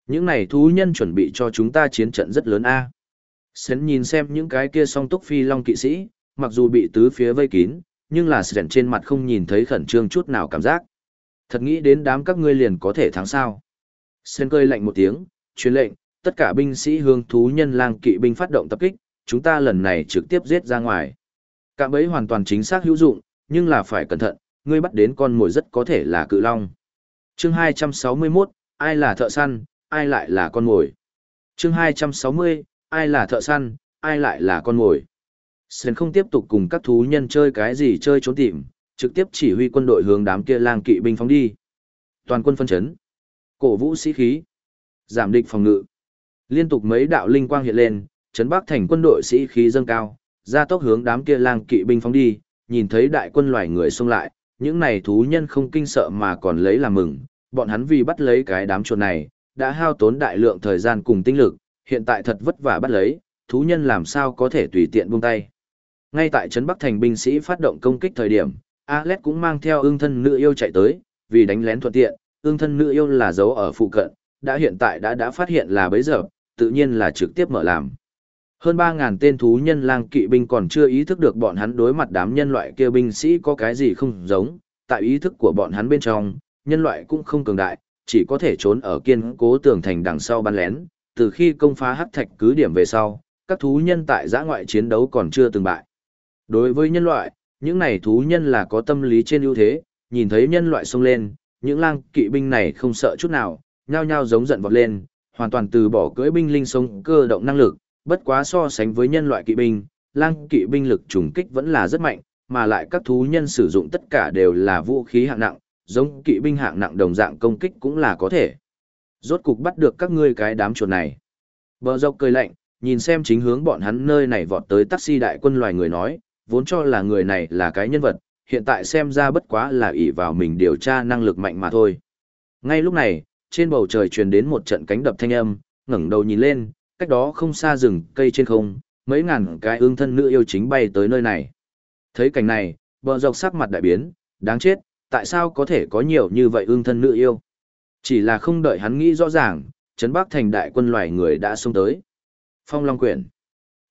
Những này thú nhân chuẩn bị cho chúng ta chiến trận rất lớn a. Sến nhìn xem những cái kia song túc phi long kỵ sĩ, mặc dù bị tứ phía vây kín, nhưng là Sến trên mặt không nhìn thấy khẩn trương chút nào cảm giác. Thật nghĩ đến đám các ngươi liền có thể thắng sao. Sến cơi lạnh một tiếng, truyền lệnh, tất cả binh sĩ hướng thú nhân lang kỵ binh phát động tập kích, chúng ta lần này trực tiếp giết ra ngoài. Cạm bẫy hoàn toàn chính xác hữu dụng, nhưng là phải cẩn thận, ngươi bắt đến con mồi rất có thể là cự long. Chương 261, ai là thợ săn, ai lại là con mồi. Chương 260, ai là thợ săn, ai lại là con mồi. Sơn không tiếp tục cùng các thú nhân chơi cái gì chơi trốn tìm, trực tiếp chỉ huy quân đội hướng đám kia lang kỵ binh phóng đi. Toàn quân phân chấn. Cổ vũ sĩ khí. Giảm địch phòng ngự. Liên tục mấy đạo linh quang hiện lên, trấn bắc thành quân đội sĩ khí dâng cao, ra tốc hướng đám kia lang kỵ binh phóng đi, nhìn thấy đại quân loài người xông lại, những này thú nhân không kinh sợ mà còn lấy làm mừng, bọn hắn vì bắt lấy cái đám chuột này, đã hao tốn đại lượng thời gian cùng tinh lực, hiện tại thật vất vả bắt lấy, thú nhân làm sao có thể tùy tiện buông tay. Ngay tại trấn Bắc Thành binh sĩ phát động công kích thời điểm, alet cũng mang theo ương thân nữ yêu chạy tới, vì đánh lén thuận tiện, ương thân nữ yêu là dấu ở phụ cận, đã hiện tại đã đã phát hiện là bấy giờ, tự nhiên là trực tiếp mở làm. Hơn 3.000 tên thú nhân lang kỵ binh còn chưa ý thức được bọn hắn đối mặt đám nhân loại kia binh sĩ có cái gì không giống, tại ý thức của bọn hắn bên trong, nhân loại cũng không cường đại, chỉ có thể trốn ở kiên cố tường thành đằng sau bắn lén, từ khi công phá hắc thạch cứ điểm về sau, các thú nhân tại giã ngoại chiến đấu còn chưa từng bại. Đối với nhân loại, những này thú nhân là có tâm lý trên ưu thế, nhìn thấy nhân loại xông lên, những lang kỵ binh này không sợ chút nào, nhao nhao giống giận vọt lên, hoàn toàn từ bỏ cưỡi binh linh sống cơ động năng lực, bất quá so sánh với nhân loại kỵ binh, lang kỵ binh lực trùng kích vẫn là rất mạnh, mà lại các thú nhân sử dụng tất cả đều là vũ khí hạng nặng, giống kỵ binh hạng nặng đồng dạng công kích cũng là có thể. Rốt cục bắt được các ngươi cái đám chuột này. Bờ dọc cười lạnh, nhìn xem chính hướng bọn hắn nơi này vọt tới taxi đại quân loài người nói, vốn cho là người này là cái nhân vật, hiện tại xem ra bất quá là ỷ vào mình điều tra năng lực mạnh mà thôi. Ngay lúc này, trên bầu trời truyền đến một trận cánh đập thanh âm, ngẩng đầu nhìn lên, cách đó không xa rừng cây trên không, mấy ngàn cái ương thân nữ yêu chính bay tới nơi này. Thấy cảnh này, bờ dọc sắc mặt đại biến, đáng chết, tại sao có thể có nhiều như vậy ương thân nữ yêu? Chỉ là không đợi hắn nghĩ rõ ràng, Trấn Bắc thành đại quân loài người đã xông tới. Phong Long Quyển.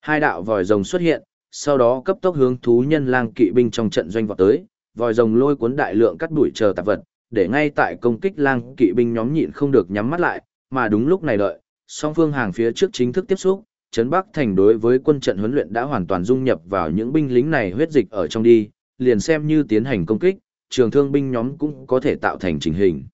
Hai đạo vòi rồng xuất hiện, sau đó cấp tốc hướng thú nhân lang kỵ binh trong trận doanh vọt tới, vòi rồng lôi cuốn đại lượng cắt đuổi chờ tạp vật, để ngay tại công kích lang kỵ binh nhóm nhịn không được nhắm mắt lại, mà đúng lúc này đợi, song phương hàng phía trước chính thức tiếp xúc, Trấn Bắc Thành đối với quân trận huấn luyện đã hoàn toàn dung nhập vào những binh lính này huyết dịch ở trong đi, liền xem như tiến hành công kích, trường thương binh nhóm cũng có thể tạo thành trình hình.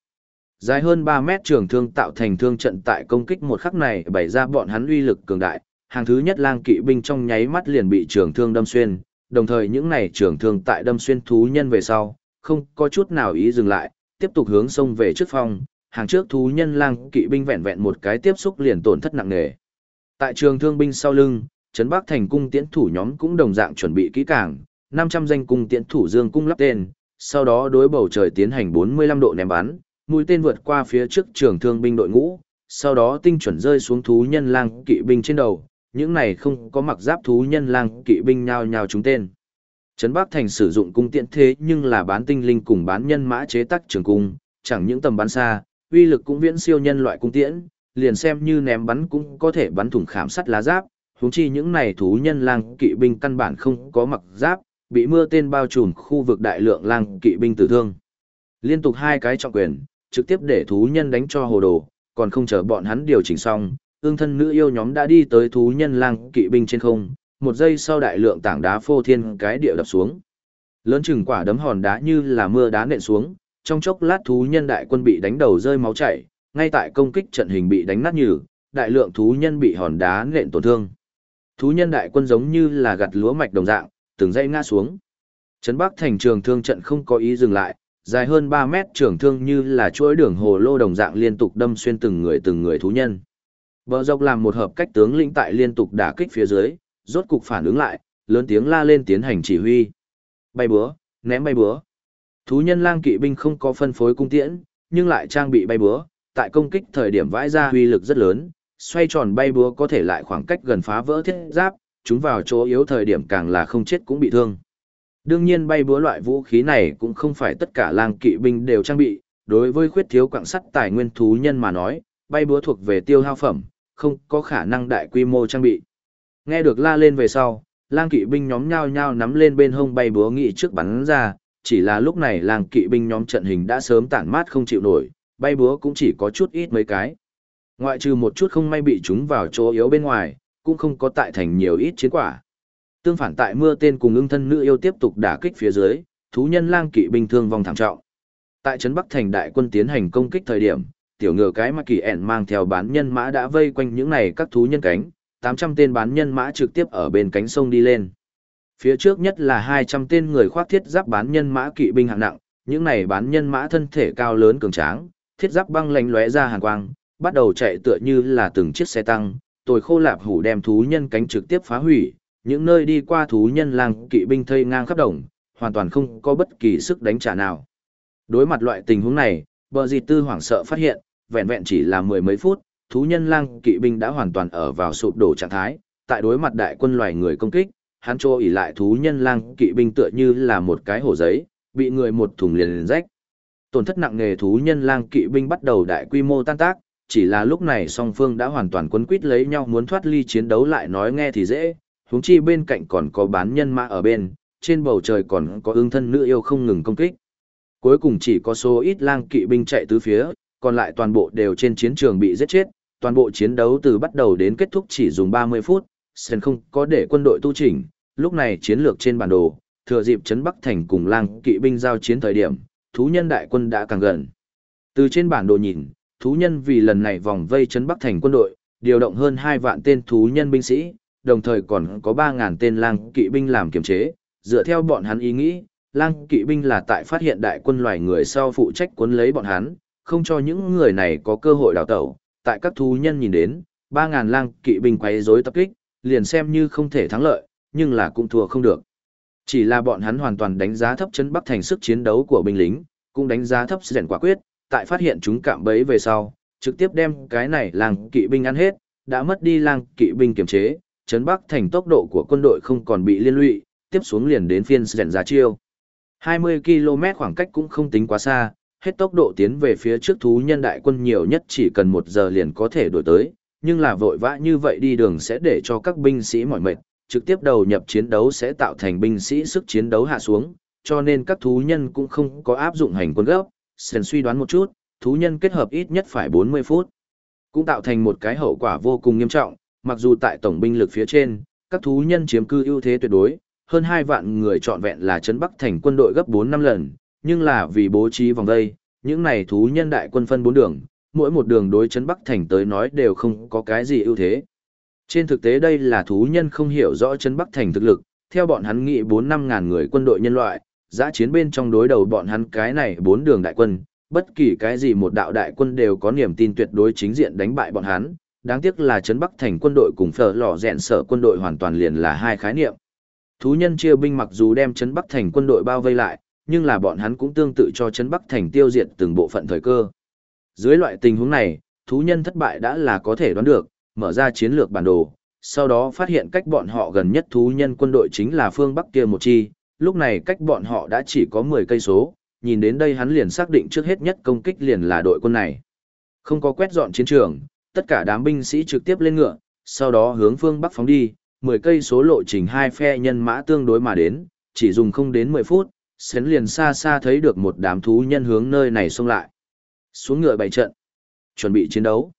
Dài hơn 3 mét trường thương tạo thành thương trận tại công kích một khắc này bày ra bọn hắn uy lực cường đại, hàng thứ nhất lang kỵ binh trong nháy mắt liền bị trường thương đâm xuyên, đồng thời những này trường thương tại đâm xuyên thú nhân về sau, không có chút nào ý dừng lại, tiếp tục hướng sông về trước phong, hàng trước thú nhân lang kỵ binh vẹn vẹn một cái tiếp xúc liền tổn thất nặng nề. Tại trường thương binh sau lưng, trấn Bắc thành cung tiễn thủ nhóm cũng đồng dạng chuẩn bị kỹ càng, 500 danh cung tiễn thủ dương cung lắp tên, sau đó đối bầu trời tiến hành 45 độ ném bắn, mũi tên vượt qua phía trước trường thương binh đội ngũ, sau đó tinh chuẩn rơi xuống thú nhân lang kỵ binh trên đầu, những này không có mặc giáp thú nhân lang kỵ binh nhao nhao trúng tên. Trấn Bắc Thành sử dụng cung tiễn thế nhưng là bán tinh linh cùng bán nhân mã chế tác trường cung, chẳng những tầm bắn xa, uy lực cũng viễn siêu nhân loại cung tiễn, liền xem như ném bắn cũng có thể bắn thủng khảm sắt lá giáp, huống chi những này thú nhân lang kỵ binh căn bản không có mặc giáp, bị mưa tên bao trùm khu vực đại lượng lang kỵ binh tử thương. Liên tục hai cái trọng quyền, trực tiếp để thú nhân đánh cho hồ đồ, còn không chờ bọn hắn điều chỉnh xong, ương thân nữ yêu nhóm đã đi tới thú nhân lang kỵ binh trên không, một giây sau đại lượng tảng đá phô thiên cái địa đập xuống. Lớn chừng quả đấm hòn đá như là mưa đá nện xuống, trong chốc lát thú nhân đại quân bị đánh đầu rơi máu chảy, ngay tại công kích trận hình bị đánh nát nhừ, đại lượng thú nhân bị hòn đá nện tổn thương. Thú nhân đại quân giống như là gặt lúa mạch đồng dạng, từng dây ngã xuống. Trấn Bắc thành trường thương trận không có ý dừng lại, dài hơn 3 mét trường thương như là chuỗi đường hồ lô đồng dạng liên tục đâm xuyên từng người từng người thú nhân. Bờ dọc làm một hợp cách tướng lĩnh tại liên tục đả kích phía dưới, rốt cục phản ứng lại, lớn tiếng la lên tiến hành chỉ huy. Bay búa, ném bay búa. Thú nhân lang kỵ binh không có phân phối cung tiễn, nhưng lại trang bị bay búa, tại công kích thời điểm vãi ra huy lực rất lớn, xoay tròn bay búa có thể lại khoảng cách gần phá vỡ thiết giáp, chúng vào chỗ yếu thời điểm càng là không chết cũng bị thương. Đương nhiên bay búa loại vũ khí này cũng không phải tất cả lang kỵ binh đều trang bị, đối với khuyết thiếu quặng sắt tài nguyên thú nhân mà nói, bay búa thuộc về tiêu hao phẩm, không có khả năng đại quy mô trang bị. Nghe được la lên về sau, lang kỵ binh nhóm nhao nhao nắm lên bên hông bay búa nghị trước bắn ra, chỉ là lúc này lang kỵ binh nhóm trận hình đã sớm tản mát không chịu nổi, bay búa cũng chỉ có chút ít mấy cái. Ngoại trừ một chút không may bị chúng vào chỗ yếu bên ngoài, cũng không có tại thành nhiều ít chiến quả. Tương phản tại mưa tên cùng ưng thân nữ yêu tiếp tục đả kích phía dưới, thú nhân lang kỵ binh thương vong thảm trọng. Tại trấn Bắc thành đại quân tiến hành công kích thời điểm, tiểu ngựa cái mà kỳ ẻn mang theo bán nhân mã đã vây quanh những này các thú nhân cánh, 800 tên bán nhân mã trực tiếp ở bên cánh sông đi lên. Phía trước nhất là 200 tên người khoác thiết giáp bán nhân mã kỵ binh hạng nặng, những này bán nhân mã thân thể cao lớn cường tráng, thiết giáp băng lánh lóe ra hàn quang, bắt đầu chạy tựa như là từng chiếc xe tăng, tồi khô lạp hủ đem thú nhân cánh trực tiếp phá hủy, những nơi đi qua thú nhân lang kỵ binh thây ngang khắp đồng, hoàn toàn không có bất kỳ sức đánh trả nào. Đối mặt loại tình huống này, bờ dịt tư hoảng sợ phát hiện, vẹn vẹn chỉ là mười mấy phút, thú nhân lang kỵ binh đã hoàn toàn ở vào sụp đổ trạng thái, tại đối mặt đại quân loài người công kích, hắn trô ỉ lại thú nhân lang kỵ binh tựa như là một cái hổ giấy, bị người một thùng liền liền rách. Tổn thất nặng nề thú nhân lang kỵ binh bắt đầu đại quy mô tan tác, chỉ là lúc này song phương đã hoàn toàn quấn quýt lấy nhau muốn thoát ly chiến đấu lại nói nghe thì dễ, huống chi bên cạnh còn có bán nhân mã ở bên, trên bầu trời còn có ương thân nữ yêu không ngừng công kích. Cuối cùng chỉ có số ít lang kỵ binh chạy tứ phía, còn lại toàn bộ đều trên chiến trường bị giết chết, toàn bộ chiến đấu từ bắt đầu đến kết thúc chỉ dùng 30 phút, Sen không có để quân đội tu chỉnh, lúc này chiến lược trên bản đồ, thừa dịp trấn Bắc Thành cùng lang kỵ binh giao chiến thời điểm, thú nhân đại quân đã càng gần. Từ trên bản đồ nhìn, thú nhân vì lần này vòng vây trấn Bắc Thành quân đội, điều động hơn 2 vạn tên thú nhân binh sĩ, đồng thời còn có 3.000 tên lang kỵ binh làm kiểm chế, dựa theo bọn hắn ý nghĩ, lang kỵ binh là tại phát hiện đại quân loài người sau phụ trách cuốn lấy bọn hắn, không cho những người này có cơ hội đào tẩu. Tại các thú nhân nhìn đến, 3.000 lang kỵ binh quấy rối tập kích, liền xem như không thể thắng lợi, nhưng là cũng thua không được. Chỉ là bọn hắn hoàn toàn đánh giá thấp chân Bắc thành sức chiến đấu của binh lính, cũng đánh giá thấp sự quả quyết, tại phát hiện chúng cạm bẫy về sau, trực tiếp đem cái này lang kỵ binh ăn hết, đã mất đi lang kỵ binh kiểm chế, chấn Bắc thành tốc độ của quân đội không còn bị liên lụy, tiếp xuống liền đến phiên rèn ra chiêu. 20 km khoảng cách cũng không tính quá xa, hết tốc độ tiến về phía trước thú nhân đại quân nhiều nhất chỉ cần một giờ liền có thể đổi tới, nhưng là vội vã như vậy đi đường sẽ để cho các binh sĩ mỏi mệt, trực tiếp đầu nhập chiến đấu sẽ tạo thành binh sĩ sức chiến đấu hạ xuống, cho nên các thú nhân cũng không có áp dụng hành quân gấp, Sen suy đoán một chút, thú nhân kết hợp ít nhất phải 40 phút. Cũng tạo thành một cái hậu quả vô cùng nghiêm trọng, mặc dù tại tổng binh lực phía trên, các thú nhân chiếm cư ưu thế tuyệt đối, hơn 2 vạn người trọn vẹn là chấn Bắc thành quân đội gấp 4 năm lần, nhưng là vì bố trí vòng đây, những này thú nhân đại quân phân bốn đường, mỗi một đường đối chấn Bắc thành tới nói đều không có cái gì ưu thế. Trên thực tế đây là thú nhân không hiểu rõ chấn Bắc thành thực lực, theo bọn hắn nghĩ 4 năm ngàn người quân đội nhân loại, giã chiến bên trong đối đầu bọn hắn cái này bốn đường đại quân, bất kỳ cái gì một đạo đại quân đều có niềm tin tuyệt đối chính diện đánh bại bọn hắn, đáng tiếc là chấn Bắc thành quân đội cùng phở lò rèn sở quân đội hoàn toàn liền là hai khái niệm. Thú nhân chia binh mặc dù đem chấn Bắc thành quân đội bao vây lại, nhưng là bọn hắn cũng tương tự cho chấn Bắc thành tiêu diệt từng bộ phận thời cơ. Dưới loại tình huống này, thú nhân thất bại đã là có thể đoán được, mở ra chiến lược bản đồ, sau đó phát hiện cách bọn họ gần nhất thú nhân quân đội chính là phương Bắc kia một chi, lúc này cách bọn họ đã chỉ có 10 cây số, nhìn đến đây hắn liền xác định trước hết nhất công kích liền là đội quân này. Không có quét dọn chiến trường, tất cả đám binh sĩ trực tiếp lên ngựa, sau đó hướng phương Bắc phóng đi, 10 cây số lộ trình hai phe nhân mã tương đối mà đến, chỉ dùng không đến 10 phút, Sến liền xa xa thấy được một đám thú nhân hướng nơi này xông lại. Xuống ngựa bày trận, chuẩn bị chiến đấu.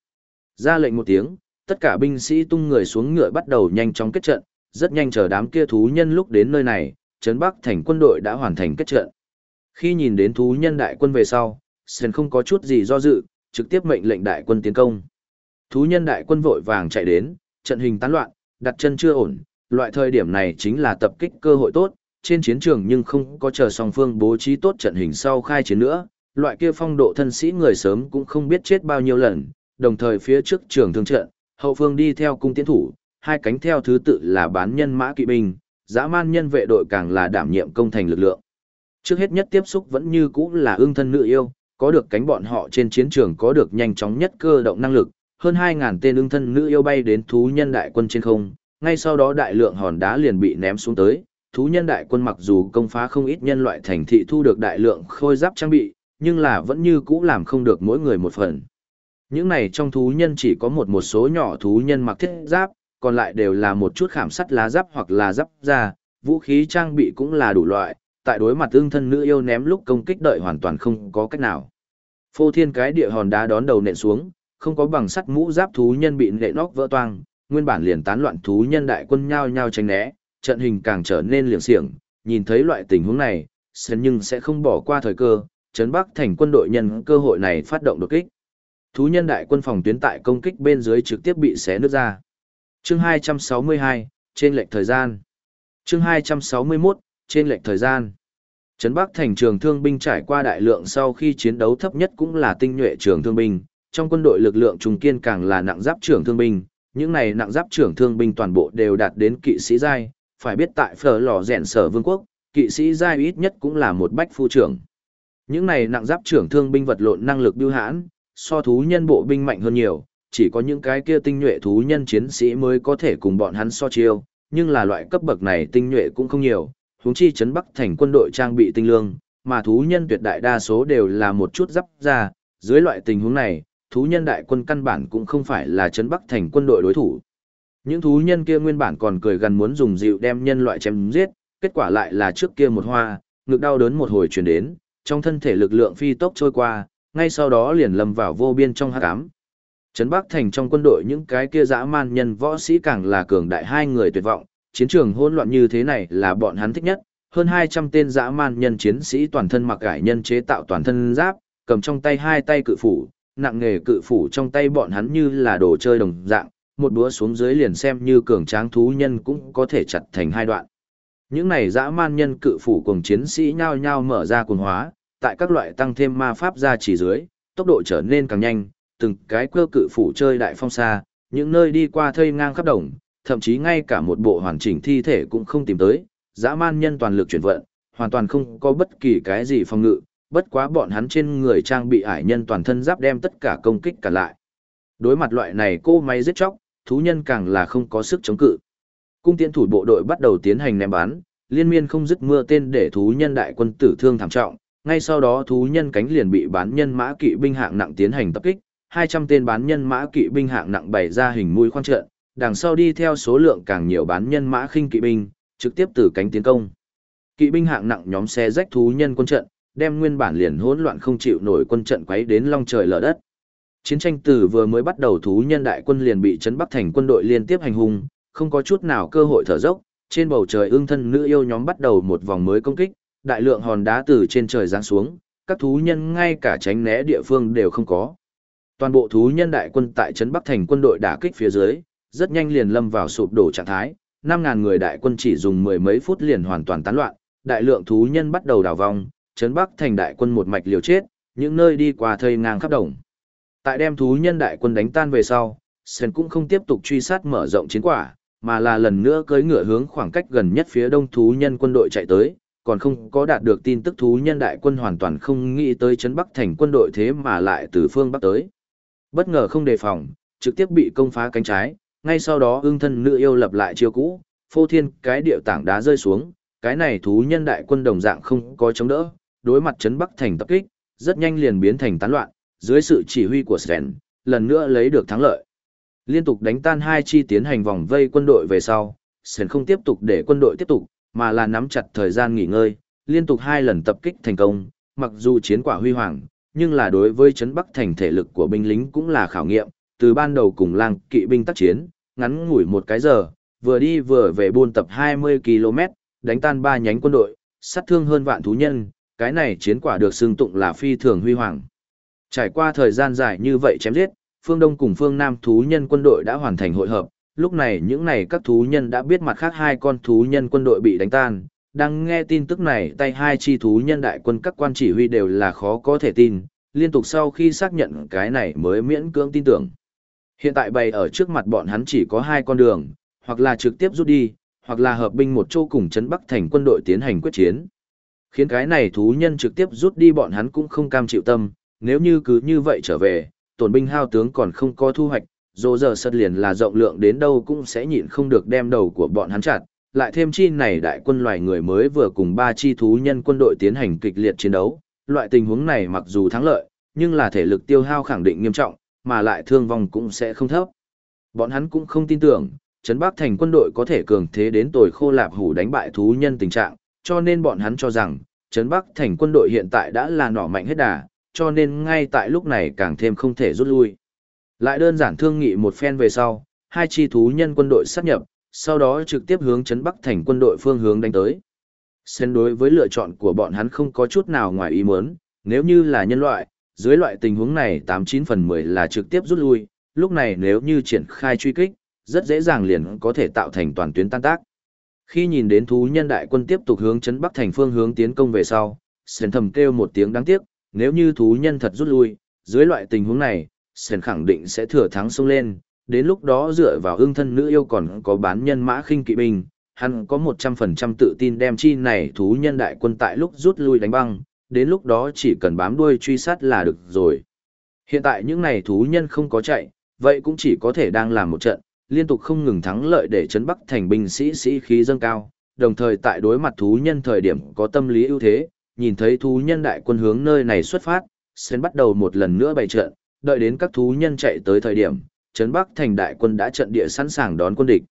Ra lệnh một tiếng, tất cả binh sĩ tung người xuống ngựa bắt đầu nhanh chóng kết trận, rất nhanh chờ đám kia thú nhân lúc đến nơi này, trấn Bắc thành quân đội đã hoàn thành kết trận. Khi nhìn đến thú nhân đại quân về sau, Sến không có chút gì do dự, trực tiếp mệnh lệnh đại quân tiến công. Thú nhân đại quân vội vàng chạy đến, trận hình tán loạn, đặt chân chưa ổn, loại thời điểm này chính là tập kích cơ hội tốt, trên chiến trường nhưng không có chờ song phương bố trí tốt trận hình sau khai chiến nữa, loại kia phong độ thân sĩ người sớm cũng không biết chết bao nhiêu lần, đồng thời phía trước trường thương trận, hậu phương đi theo cung tiến thủ, hai cánh theo thứ tự là bán nhân mã kỵ binh, dã man nhân vệ đội càng là đảm nhiệm công thành lực lượng. Trước hết nhất tiếp xúc vẫn như cũ là ương thân nữ yêu, có được cánh bọn họ trên chiến trường có được nhanh chóng nhất cơ động năng lực, hơn 2.000 tên ương thân nữ yêu bay đến thú nhân đại quân trên không, ngay sau đó đại lượng hòn đá liền bị ném xuống tới. Thú nhân đại quân mặc dù công phá không ít nhân loại thành thị thu được đại lượng khôi giáp trang bị, nhưng là vẫn như cũ làm không được mỗi người một phần. Những này trong thú nhân chỉ có một một số nhỏ thú nhân mặc thiết giáp, còn lại đều là một chút khảm sắt lá giáp hoặc là giáp da, vũ khí trang bị cũng là đủ loại, tại đối mặt ương thân nữ yêu ném lúc công kích đợi hoàn toàn không có cách nào. Phô thiên cái địa hòn đá đón đầu nện xuống, không có bằng sắt mũ giáp thú nhân bị nện nóc vỡ toang, nguyên bản liền tán loạn thú nhân đại quân nhao nhao tránh né, trận hình càng trở nên liều xiềng, nhìn thấy loại tình huống này, sơn nhưng sẽ không bỏ qua thời cơ, chấn bắc thành quân đội nhân cơ hội này phát động đột kích. Thú nhân đại quân phòng tuyến tại công kích bên dưới trực tiếp bị xé nứt ra. Chương 262, trên lệch thời gian. Chương 261, trên lệch thời gian. Trấn Bắc thành trường thương binh trải qua đại lượng sau khi chiến đấu thấp nhất cũng là tinh nhuệ trường thương binh, trong quân đội lực lượng trung kiên càng là nặng giáp trưởng thương binh, những này nặng giáp trưởng thương binh toàn bộ đều đạt đến kỵ sĩ giai, phải biết tại phở lò rèn sở vương quốc, kỵ sĩ giai ít nhất cũng là một bách phu trưởng. Những này nặng giáp trưởng thương binh vật lộn năng lực biêu hãn, so thú nhân bộ binh mạnh hơn nhiều, chỉ có những cái kia tinh nhuệ thú nhân chiến sĩ mới có thể cùng bọn hắn so chiêu, nhưng là loại cấp bậc này tinh nhuệ cũng không nhiều, huống chi trấn Bắc thành quân đội trang bị tinh lương, mà thú nhân tuyệt đại đa số đều là một chút giáp ra, dưới loại tình huống này, thú nhân đại quân căn bản cũng không phải là trấn Bắc thành quân đội đối thủ. Những thú nhân kia nguyên bản còn cười gần muốn dùng dịu đem nhân loại chém giết, kết quả lại là trước kia một hoa, ngực đau đớn một hồi truyền đến, trong thân thể lực lượng phi tốc trôi qua, ngay sau đó liền lâm vào vô biên trong hắc ám. Trấn Bắc thành trong quân đội những cái kia dã man nhân võ sĩ càng là cường đại hai người tuyệt vọng, chiến trường hỗn loạn như thế này là bọn hắn thích nhất, hơn 200 tên dã man nhân chiến sĩ toàn thân mặc cải nhân chế tạo toàn thân giáp, cầm trong tay hai tay cự phủ, nặng nghề cự phủ trong tay bọn hắn như là đồ chơi đồng dạng, một búa xuống dưới liền xem như cường tráng thú nhân cũng có thể chặt thành hai đoạn. Những này dã man nhân cự phủ cùng chiến sĩ nhao nhao mở ra cuồng hóa, tại các loại tăng thêm ma pháp ra chỉ dưới, tốc độ trở nên càng nhanh, từng cái cơ cự phủ chơi đại phong xa, những nơi đi qua thây ngang khắp đồng, thậm chí ngay cả một bộ hoàn chỉnh thi thể cũng không tìm tới, dã man nhân toàn lực chuyển vận, hoàn toàn không có bất kỳ cái gì phòng ngự, bất quá bọn hắn trên người trang bị ải nhân toàn thân giáp đem tất cả công kích cả lại. Đối mặt loại này cô máy giết chóc, thú nhân càng là không có sức chống cự. Cung tiễn thủ bộ đội bắt đầu tiến hành ném bắn, liên miên không dứt mưa tên để thú nhân đại quân tử thương thảm trọng, ngay sau đó thú nhân cánh liền bị bán nhân mã kỵ binh hạng nặng tiến hành tập kích, 200 tên bán nhân mã kỵ binh hạng nặng bày ra hình mũi khoan trận, đằng sau đi theo số lượng càng nhiều bán nhân mã khinh kỵ binh, trực tiếp từ cánh tiến công. Kỵ binh hạng nặng nhóm xe rách thú nhân quân trận, đem nguyên bản liền hỗn loạn không chịu nổi quân trận quấy đến long trời lở đất. Chiến tranh từ vừa mới bắt đầu thú nhân đại quân liền bị trấn Bắc thành quân đội liên tiếp hành hung, không có chút nào cơ hội thở dốc, trên bầu trời ương thân nữ yêu nhóm bắt đầu một vòng mới công kích, đại lượng hòn đá từ trên trời giáng xuống, các thú nhân ngay cả tránh né địa phương đều không có. Toàn bộ thú nhân đại quân tại trấn Bắc thành quân đội đả kích phía dưới, rất nhanh liền lâm vào sụp đổ trạng thái, 5000 người đại quân chỉ dùng mười mấy phút liền hoàn toàn tán loạn, đại lượng thú nhân bắt đầu đảo vòng, trấn Bắc thành đại quân một mạch liều chết, những nơi đi qua thây ngang khắp đồng. Tại đem thú nhân đại quân đánh tan về sau, Sen cũng không tiếp tục truy sát mở rộng chiến quả, mà là lần nữa cưỡi ngựa hướng khoảng cách gần nhất phía đông thú nhân quân đội chạy tới, còn không có đạt được tin tức thú nhân đại quân hoàn toàn không nghĩ tới chấn Bắc thành quân đội thế mà lại từ phương Bắc tới. Bất ngờ không đề phòng, trực tiếp bị công phá cánh trái, ngay sau đó ương thân nữ yêu lập lại chiêu cũ, phô thiên cái điệu tảng đá rơi xuống, cái này thú nhân đại quân đồng dạng không có chống đỡ, đối mặt chấn Bắc thành tập kích, rất nhanh liền biến thành tán loạn, dưới sự chỉ huy của Sven, lần nữa lấy được thắng lợi. Liên tục đánh tan hai chi tiến hành vòng vây quân đội về sau, Sven không tiếp tục để quân đội tiếp tục, mà là nắm chặt thời gian nghỉ ngơi, liên tục hai lần tập kích thành công, mặc dù chiến quả huy hoàng, nhưng là đối với trấn Bắc thành thể lực của binh lính cũng là khảo nghiệm, từ ban đầu cùng lang kỵ binh tác chiến, ngắn ngủi một cái giờ, vừa đi vừa về buôn tập 20 km, đánh tan ba nhánh quân đội, sát thương hơn vạn thú nhân, cái này chiến quả được xưng tụng là phi thường huy hoàng. Trải qua thời gian dài như vậy chém giết, phương Đông cùng phương Nam thú nhân quân đội đã hoàn thành hội hợp, lúc này những này các thú nhân đã biết mặt khác hai con thú nhân quân đội bị đánh tan, đang nghe tin tức này tay hai chi thú nhân đại quân các quan chỉ huy đều là khó có thể tin, liên tục sau khi xác nhận cái này mới miễn cưỡng tin tưởng. Hiện tại bày ở trước mặt bọn hắn chỉ có hai con đường, hoặc là trực tiếp rút đi, hoặc là hợp binh một chỗ cùng chấn Bắc thành quân đội tiến hành quyết chiến. Khiến cái này thú nhân trực tiếp rút đi bọn hắn cũng không cam chịu tâm, nếu như cứ như vậy trở về, tổn binh hao tướng còn không có thu hoạch, dỗ giờ sật liền là rộng lượng đến đâu cũng sẽ nhịn không được đem đầu của bọn hắn chặt. Lại thêm chi này đại quân loài người mới vừa cùng ba chi thú nhân quân đội tiến hành kịch liệt chiến đấu, loại tình huống này mặc dù thắng lợi, nhưng là thể lực tiêu hao khẳng định nghiêm trọng, mà lại thương vong cũng sẽ không thấp. Bọn hắn cũng không tin tưởng, Trấn Bắc thành quân đội có thể cường thế đến tồi khô lạp hủ đánh bại thú nhân tình trạng, cho nên bọn hắn cho rằng, Trấn Bắc thành quân đội hiện tại đã là nỏ mạnh hết đà, cho nên ngay tại lúc này càng thêm không thể rút lui. Lại đơn giản thương nghị một phen về sau, hai chi thú nhân quân đội sát nhập, sau đó trực tiếp hướng chấn Bắc thành quân đội phương hướng đánh tới. Xen đối với lựa chọn của bọn hắn không có chút nào ngoài ý muốn, nếu như là nhân loại, dưới loại tình huống này 89 phần 10 là trực tiếp rút lui, lúc này nếu như triển khai truy kích, rất dễ dàng liền có thể tạo thành toàn tuyến tan tác. Khi nhìn đến thú nhân đại quân tiếp tục hướng chấn bắc thành phương hướng tiến công về sau, Sền thầm kêu một tiếng đáng tiếc, nếu như thú nhân thật rút lui, dưới loại tình huống này, Sền khẳng định sẽ thừa thắng xông lên, đến lúc đó dựa vào ương thân nữ yêu còn có bán nhân mã khinh kỵ binh, hắn có 100% tự tin đem chi này thú nhân đại quân tại lúc rút lui đánh băng, đến lúc đó chỉ cần bám đuôi truy sát là được rồi. Hiện tại những này thú nhân không có chạy, vậy cũng chỉ có thể đang làm một trận, liên tục không ngừng thắng lợi để chấn bắc thành binh sĩ sĩ khí dâng cao, đồng thời tại đối mặt thú nhân thời điểm có tâm lý ưu thế, nhìn thấy thú nhân đại quân hướng nơi này xuất phát, Sến bắt đầu một lần nữa bày trận, đợi đến các thú nhân chạy tới thời điểm, Trấn bắc thành đại quân đã trận địa sẵn sàng đón quân địch.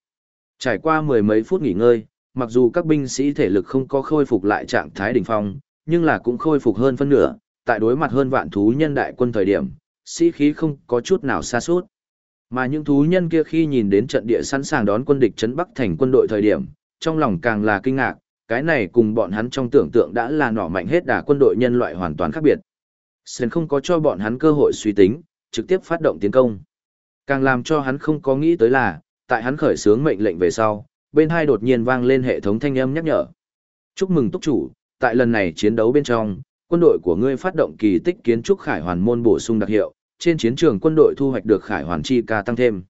Trải qua mười mấy phút nghỉ ngơi, mặc dù các binh sĩ thể lực không có khôi phục lại trạng thái đỉnh phong, nhưng là cũng khôi phục hơn phân nửa, tại đối mặt hơn vạn thú nhân đại quân thời điểm, sĩ khí không có chút nào xa suốt. Mà những thú nhân kia khi nhìn đến trận địa sẵn sàng đón quân địch trấn Bắc thành quân đội thời điểm, trong lòng càng là kinh ngạc, cái này cùng bọn hắn trong tưởng tượng đã là nỏ mạnh hết đà quân đội nhân loại hoàn toàn khác biệt. sơn không có cho bọn hắn cơ hội suy tính, trực tiếp phát động tiến công. Càng làm cho hắn không có nghĩ tới là, tại hắn khởi xướng mệnh lệnh về sau, bên hai đột nhiên vang lên hệ thống thanh âm nhắc nhở. Chúc mừng túc chủ, tại lần này chiến đấu bên trong, quân đội của ngươi phát động kỳ tích kiến trúc khải hoàn môn bổ sung đặc hiệu, trên chiến trường quân đội thu hoạch được khải hoàn chi ca tăng thêm.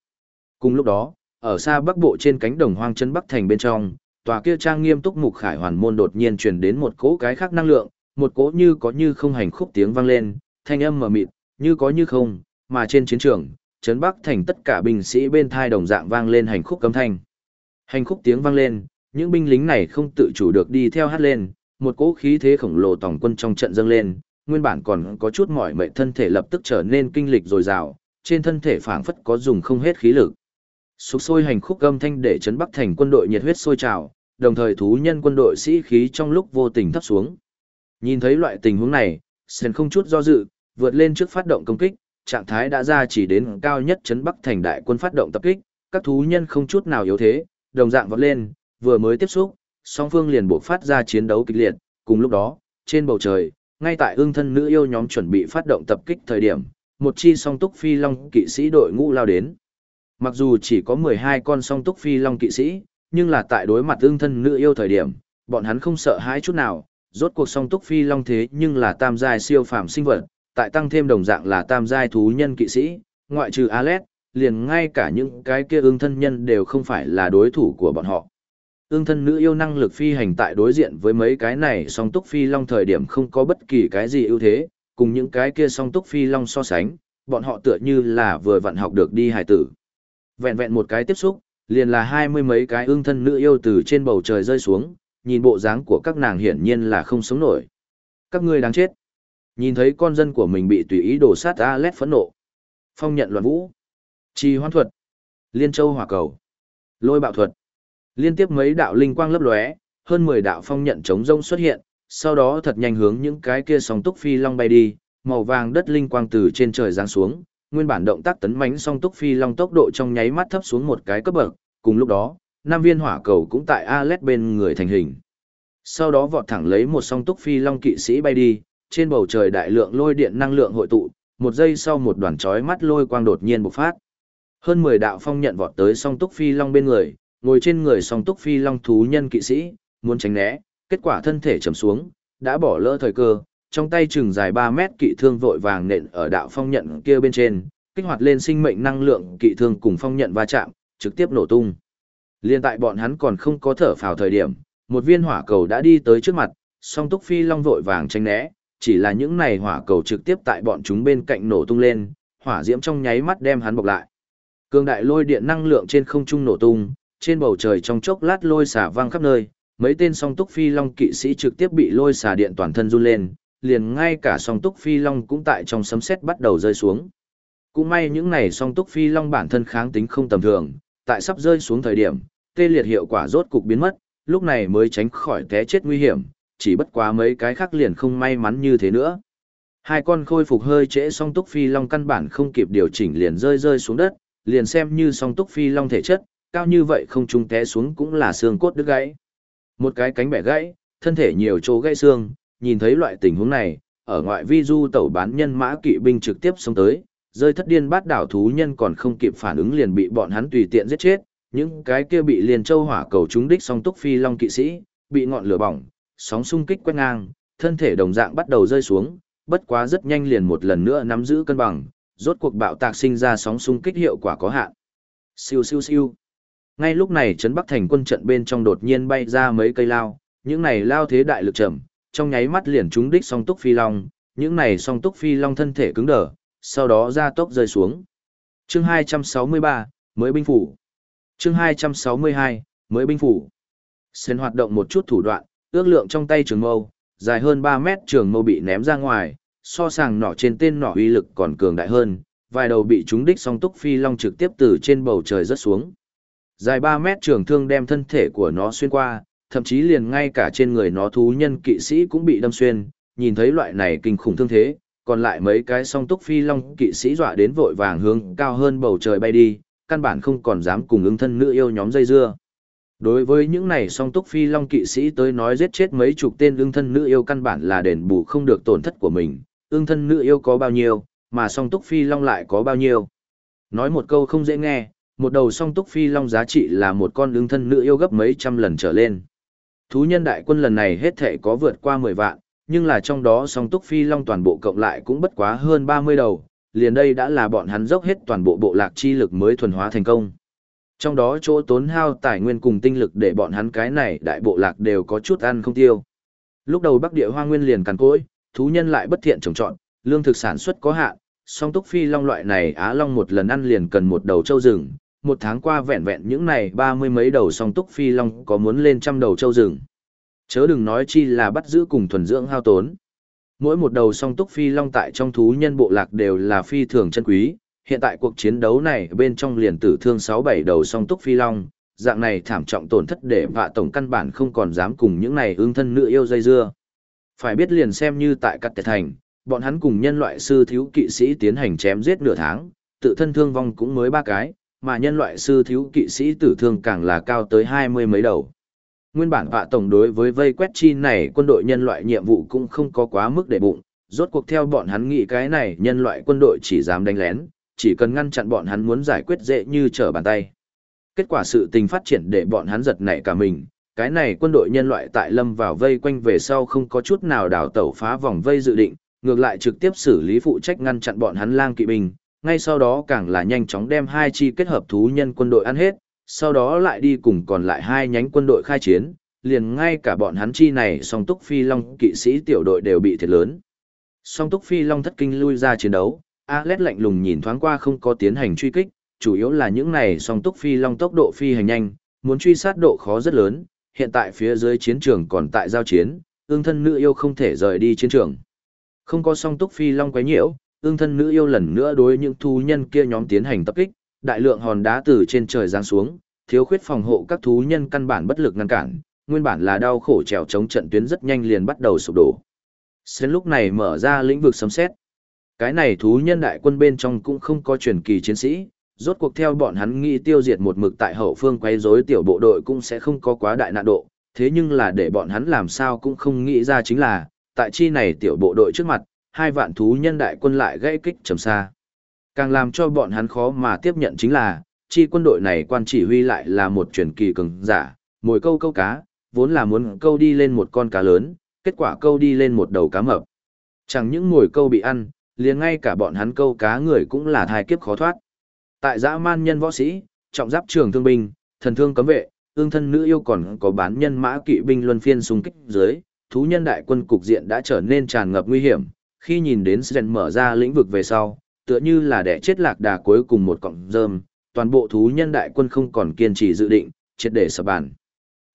Cùng lúc đó, ở xa bắc bộ trên cánh đồng hoang chân bắc thành bên trong, tòa kia trang nghiêm túc mục khải hoàn môn đột nhiên truyền đến một cỗ cái khác năng lượng, một cỗ như có như không hành khúc tiếng vang lên, thanh âm mờ mịt, như có như không, mà trên chiến trường, trấn bắc thành tất cả binh sĩ bên thai đồng dạng vang lên hành khúc cấm thanh. Hành khúc tiếng vang lên, những binh lính này không tự chủ được đi theo hát lên, một cỗ khí thế khổng lồ tổng quân trong trận dâng lên, nguyên bản còn có chút mỏi mệt thân thể lập tức trở nên kinh lịch dồi dào, trên thân thể phảng phất có dùng không hết khí lực. Sục sôi hành khúc âm thanh để trấn Bắc thành quân đội nhiệt huyết sôi trào, đồng thời thú nhân quân đội sĩ khí trong lúc vô tình thấp xuống. Nhìn thấy loại tình huống này, Sen không chút do dự, vượt lên trước phát động công kích, trạng thái đã ra chỉ đến cao nhất trấn Bắc thành đại quân phát động tập kích, các thú nhân không chút nào yếu thế, đồng dạng vọt lên, vừa mới tiếp xúc, song phương liền buộc phát ra chiến đấu kịch liệt, cùng lúc đó, trên bầu trời, ngay tại ương thân nữ yêu nhóm chuẩn bị phát động tập kích thời điểm, một chi song túc phi long kỵ sĩ đội ngũ lao đến. Mặc dù chỉ có 12 con song túc phi long kỵ sĩ, nhưng là tại đối mặt ương thân nữ yêu thời điểm, bọn hắn không sợ hãi chút nào, rốt cuộc song túc phi long thế nhưng là tam giai siêu phàm sinh vật, tại tăng thêm đồng dạng là tam giai thú nhân kỵ sĩ, ngoại trừ Alet, liền ngay cả những cái kia ương thân nhân đều không phải là đối thủ của bọn họ. Ương thân nữ yêu năng lực phi hành tại đối diện với mấy cái này song túc phi long thời điểm không có bất kỳ cái gì ưu thế, cùng những cái kia song túc phi long so sánh, bọn họ tựa như là vừa vặn học được đi hài tử. Vẹn vẹn một cái tiếp xúc, liền là hai mươi mấy cái ương thân nữ yêu từ trên bầu trời rơi xuống, nhìn bộ dáng của các nàng hiển nhiên là không sống nổi. Các ngươi đáng chết. Nhìn thấy con dân của mình bị tùy ý đổ sát Alet phẫn nộ. Phong nhận loạn vũ. Trì hoan thuật. Liên châu hỏa cầu. Lôi bạo thuật. Liên tiếp mấy đạo linh quang lấp lóe, hơn 10 đạo phong nhận chống rông xuất hiện, sau đó thật nhanh hướng những cái kia sóng túc phi long bay đi, màu vàng đất linh quang từ trên trời giáng xuống, nguyên bản động tác tấn mãnh song túc phi long tốc độ trong nháy mắt thấp xuống một cái cấp bậc, cùng lúc đó, nam viên hỏa cầu cũng tại Alet bên người thành hình. Sau đó vọt thẳng lấy một song túc phi long kỵ sĩ bay đi, trên bầu trời đại lượng lôi điện năng lượng hội tụ, một giây sau một đoàn chói mắt lôi quang đột nhiên bộc phát. Hơn 10 đạo phong nhận vọt tới song túc phi long bên người, ngồi trên người song túc phi long thú nhân kỵ sĩ, muốn tránh né, kết quả thân thể trầm xuống, đã bỏ lỡ thời cơ, trong tay chừng dài 3 mét kỵ thương vội vàng nện ở đạo phong nhận kia bên trên, kích hoạt lên sinh mệnh năng lượng kỵ thương cùng phong nhận va chạm, trực tiếp nổ tung. Liên tại bọn hắn còn không có thở phào thời điểm, một viên hỏa cầu đã đi tới trước mặt, song túc phi long vội vàng tránh né, chỉ là những này hỏa cầu trực tiếp tại bọn chúng bên cạnh nổ tung lên, hỏa diễm trong nháy mắt đem hắn bọc lại. Cương đại lôi điện năng lượng trên không trung nổ tung, trên bầu trời trong chốc lát lôi xả vang khắp nơi, mấy tên song túc phi long kỵ sĩ trực tiếp bị lôi xả điện toàn thân run lên, liền ngay cả song túc phi long cũng tại trong sấm sét bắt đầu rơi xuống. Cũng may những này song túc phi long bản thân kháng tính không tầm thường, tại sắp rơi xuống thời điểm, tê liệt hiệu quả rốt cục biến mất, lúc này mới tránh khỏi té chết nguy hiểm, chỉ bất quá mấy cái khác liền không may mắn như thế nữa. Hai con khôi phục hơi trễ song túc phi long căn bản không kịp điều chỉnh liền rơi rơi xuống đất, liền xem như song túc phi long thể chất, cao như vậy không trung té xuống cũng là xương cốt đứt gãy. Một cái cánh bẻ gãy, thân thể nhiều chỗ gãy xương, nhìn thấy loại tình huống này, ở ngoại vi du tẩu bán nhân mã kỵ binh trực tiếp xông tới, rơi thất điên bát đảo thú nhân còn không kịp phản ứng liền bị bọn hắn tùy tiện giết chết, những cái kia bị liền châu hỏa cầu trúng đích song túc phi long kỵ sĩ, bị ngọn lửa bỏng, sóng xung kích quét ngang, thân thể đồng dạng bắt đầu rơi xuống, bất quá rất nhanh liền một lần nữa nắm giữ cân bằng, rốt cuộc bạo tạc sinh ra sóng xung kích hiệu quả có hạn. Siêu siêu siêu. Ngay lúc này trấn Bắc thành quân trận bên trong đột nhiên bay ra mấy cây lao, những này lao thế đại lực trầm, trong nháy mắt liền trúng đích song túc phi long, những này song túc phi long thân thể cứng đờ, sau đó ra tốc rơi xuống. Chương 263, mới binh phủ. Chương 262, mới binh phủ. Xen hoạt động một chút thủ đoạn, ước lượng trong tay trường mâu, dài hơn 3 mét trường mâu bị ném ra ngoài, so sàng nỏ trên tên nỏ uy lực còn cường đại hơn, vài đầu bị trúng đích song túc phi long trực tiếp từ trên bầu trời rớt xuống. Dài 3 mét trường thương đem thân thể của nó xuyên qua, thậm chí liền ngay cả trên người nó thú nhân kỵ sĩ cũng bị đâm xuyên, nhìn thấy loại này kinh khủng thương thế, còn lại mấy cái song túc phi long kỵ sĩ dọa đến vội vàng hướng cao hơn bầu trời bay đi, căn bản không còn dám cùng ứng thân nữ yêu nhóm dây dưa. Đối với những này song túc phi long kỵ sĩ tới nói giết chết mấy chục tên ưng thân nữ yêu căn bản là đền bù không được tổn thất của mình, ưng thân nữ yêu có bao nhiêu, mà song túc phi long lại có bao nhiêu. Nói một câu không dễ nghe, một đầu song túc phi long giá trị là một con ưng thân nữ yêu gấp mấy trăm lần trở lên. Thú nhân đại quân lần này hết thể có vượt qua 10 vạn, nhưng là trong đó song túc phi long toàn bộ cộng lại cũng bất quá hơn 30 đầu, liền đây đã là bọn hắn dốc hết toàn bộ bộ lạc chi lực mới thuần hóa thành công. Trong đó chỗ tốn hao tài nguyên cùng tinh lực để bọn hắn cái này đại bộ lạc đều có chút ăn không tiêu. Lúc đầu Bắc Địa Hoa Nguyên liền cằn cỗi, thú nhân lại bất thiện trồng trọt, lương thực sản xuất có hạn, song túc phi long loại này Á Long một lần ăn liền cần một đầu trâu rừng, một tháng qua vẹn vẹn những này ba mươi mấy đầu song túc phi long có muốn lên trăm đầu châu rừng. Chớ đừng nói chi là bắt giữ cùng thuần dưỡng hao tốn. Mỗi một đầu song túc phi long tại trong thú nhân bộ lạc đều là phi thường chân quý, hiện tại cuộc chiến đấu này bên trong liền tử thương sáu bảy đầu song túc phi long, dạng này thảm trọng tổn thất để vạ tổng căn bản không còn dám cùng những này ương thân nữ yêu dây dưa. Phải biết liền xem như tại cắt thành, bọn hắn cùng nhân loại sư thiếu kỵ sĩ tiến hành chém giết nửa tháng, tự thân thương vong cũng mới ba cái, mà nhân loại sư thiếu kỵ sĩ tử thương càng là cao tới hai mươi mấy đầu. Nguyên bản vạ tổng đối với vây quét chi này quân đội nhân loại nhiệm vụ cũng không có quá mức để bụng, rốt cuộc theo bọn hắn nghĩ cái này nhân loại quân đội chỉ dám đánh lén, chỉ cần ngăn chặn bọn hắn muốn giải quyết dễ như trở bàn tay. Kết quả sự tình phát triển để bọn hắn giật nảy cả mình, cái này quân đội nhân loại tại lâm vào vây quanh về sau không có chút nào đảo tẩu phá vòng vây dự định, ngược lại trực tiếp xử lý phụ trách ngăn chặn bọn hắn lang kỵ binh, ngay sau đó càng là nhanh chóng đem hai chi kết hợp thú nhân quân đội ăn hết, sau đó lại đi cùng còn lại hai nhánh quân đội khai chiến, liền ngay cả bọn hắn chi này song túc phi long kỵ sĩ tiểu đội đều bị thiệt lớn. Song túc phi long thất kinh lui ra chiến đấu, Alet lạnh lùng nhìn thoáng qua không có tiến hành truy kích, chủ yếu là những này song túc phi long tốc độ phi hành nhanh, muốn truy sát độ khó rất lớn, hiện tại phía dưới chiến trường còn tại giao chiến, ương thân nữ yêu không thể rời đi chiến trường. Không có song túc phi long quấy nhiễu, ương thân nữ yêu lần nữa đối những thú nhân kia nhóm tiến hành tập kích, đại lượng hòn đá từ trên trời giáng xuống, thiếu khuyết phòng hộ các thú nhân căn bản bất lực ngăn cản, nguyên bản là đau khổ trèo chống trận tuyến rất nhanh liền bắt đầu sụp đổ. Sen lúc này mở ra lĩnh vực sấm xét. Cái này thú nhân đại quân bên trong cũng không có truyền kỳ chiến sĩ, rốt cuộc theo bọn hắn nghĩ tiêu diệt một mực tại hậu phương quấy rối tiểu bộ đội cũng sẽ không có quá đại nạn độ, thế nhưng là để bọn hắn làm sao cũng không nghĩ ra chính là, tại chi này tiểu bộ đội trước mặt, hai vạn thú nhân đại quân lại gây kích trầm xa. Càng làm cho bọn hắn khó mà tiếp nhận chính là, chi quân đội này quan chỉ huy lại là một truyền kỳ cường giả, mồi câu câu cá, vốn là muốn câu đi lên một con cá lớn, kết quả câu đi lên một đầu cá mập. Chẳng những mồi câu bị ăn, liền ngay cả bọn hắn câu cá người cũng là thai kiếp khó thoát. Tại dã man nhân võ sĩ, trọng giáp trường thương binh, thần thương cấm vệ, ương thân nữ yêu còn có bán nhân mã kỵ binh luân phiên xung kích dưới, thú nhân đại quân cục diện đã trở nên tràn ngập nguy hiểm, khi nhìn đến Sren mở ra lĩnh vực về sau, tựa như là đẻ chết lạc đà cuối cùng một cọng rơm, toàn bộ thú nhân đại quân không còn kiên trì dự định, triệt để sập bàn.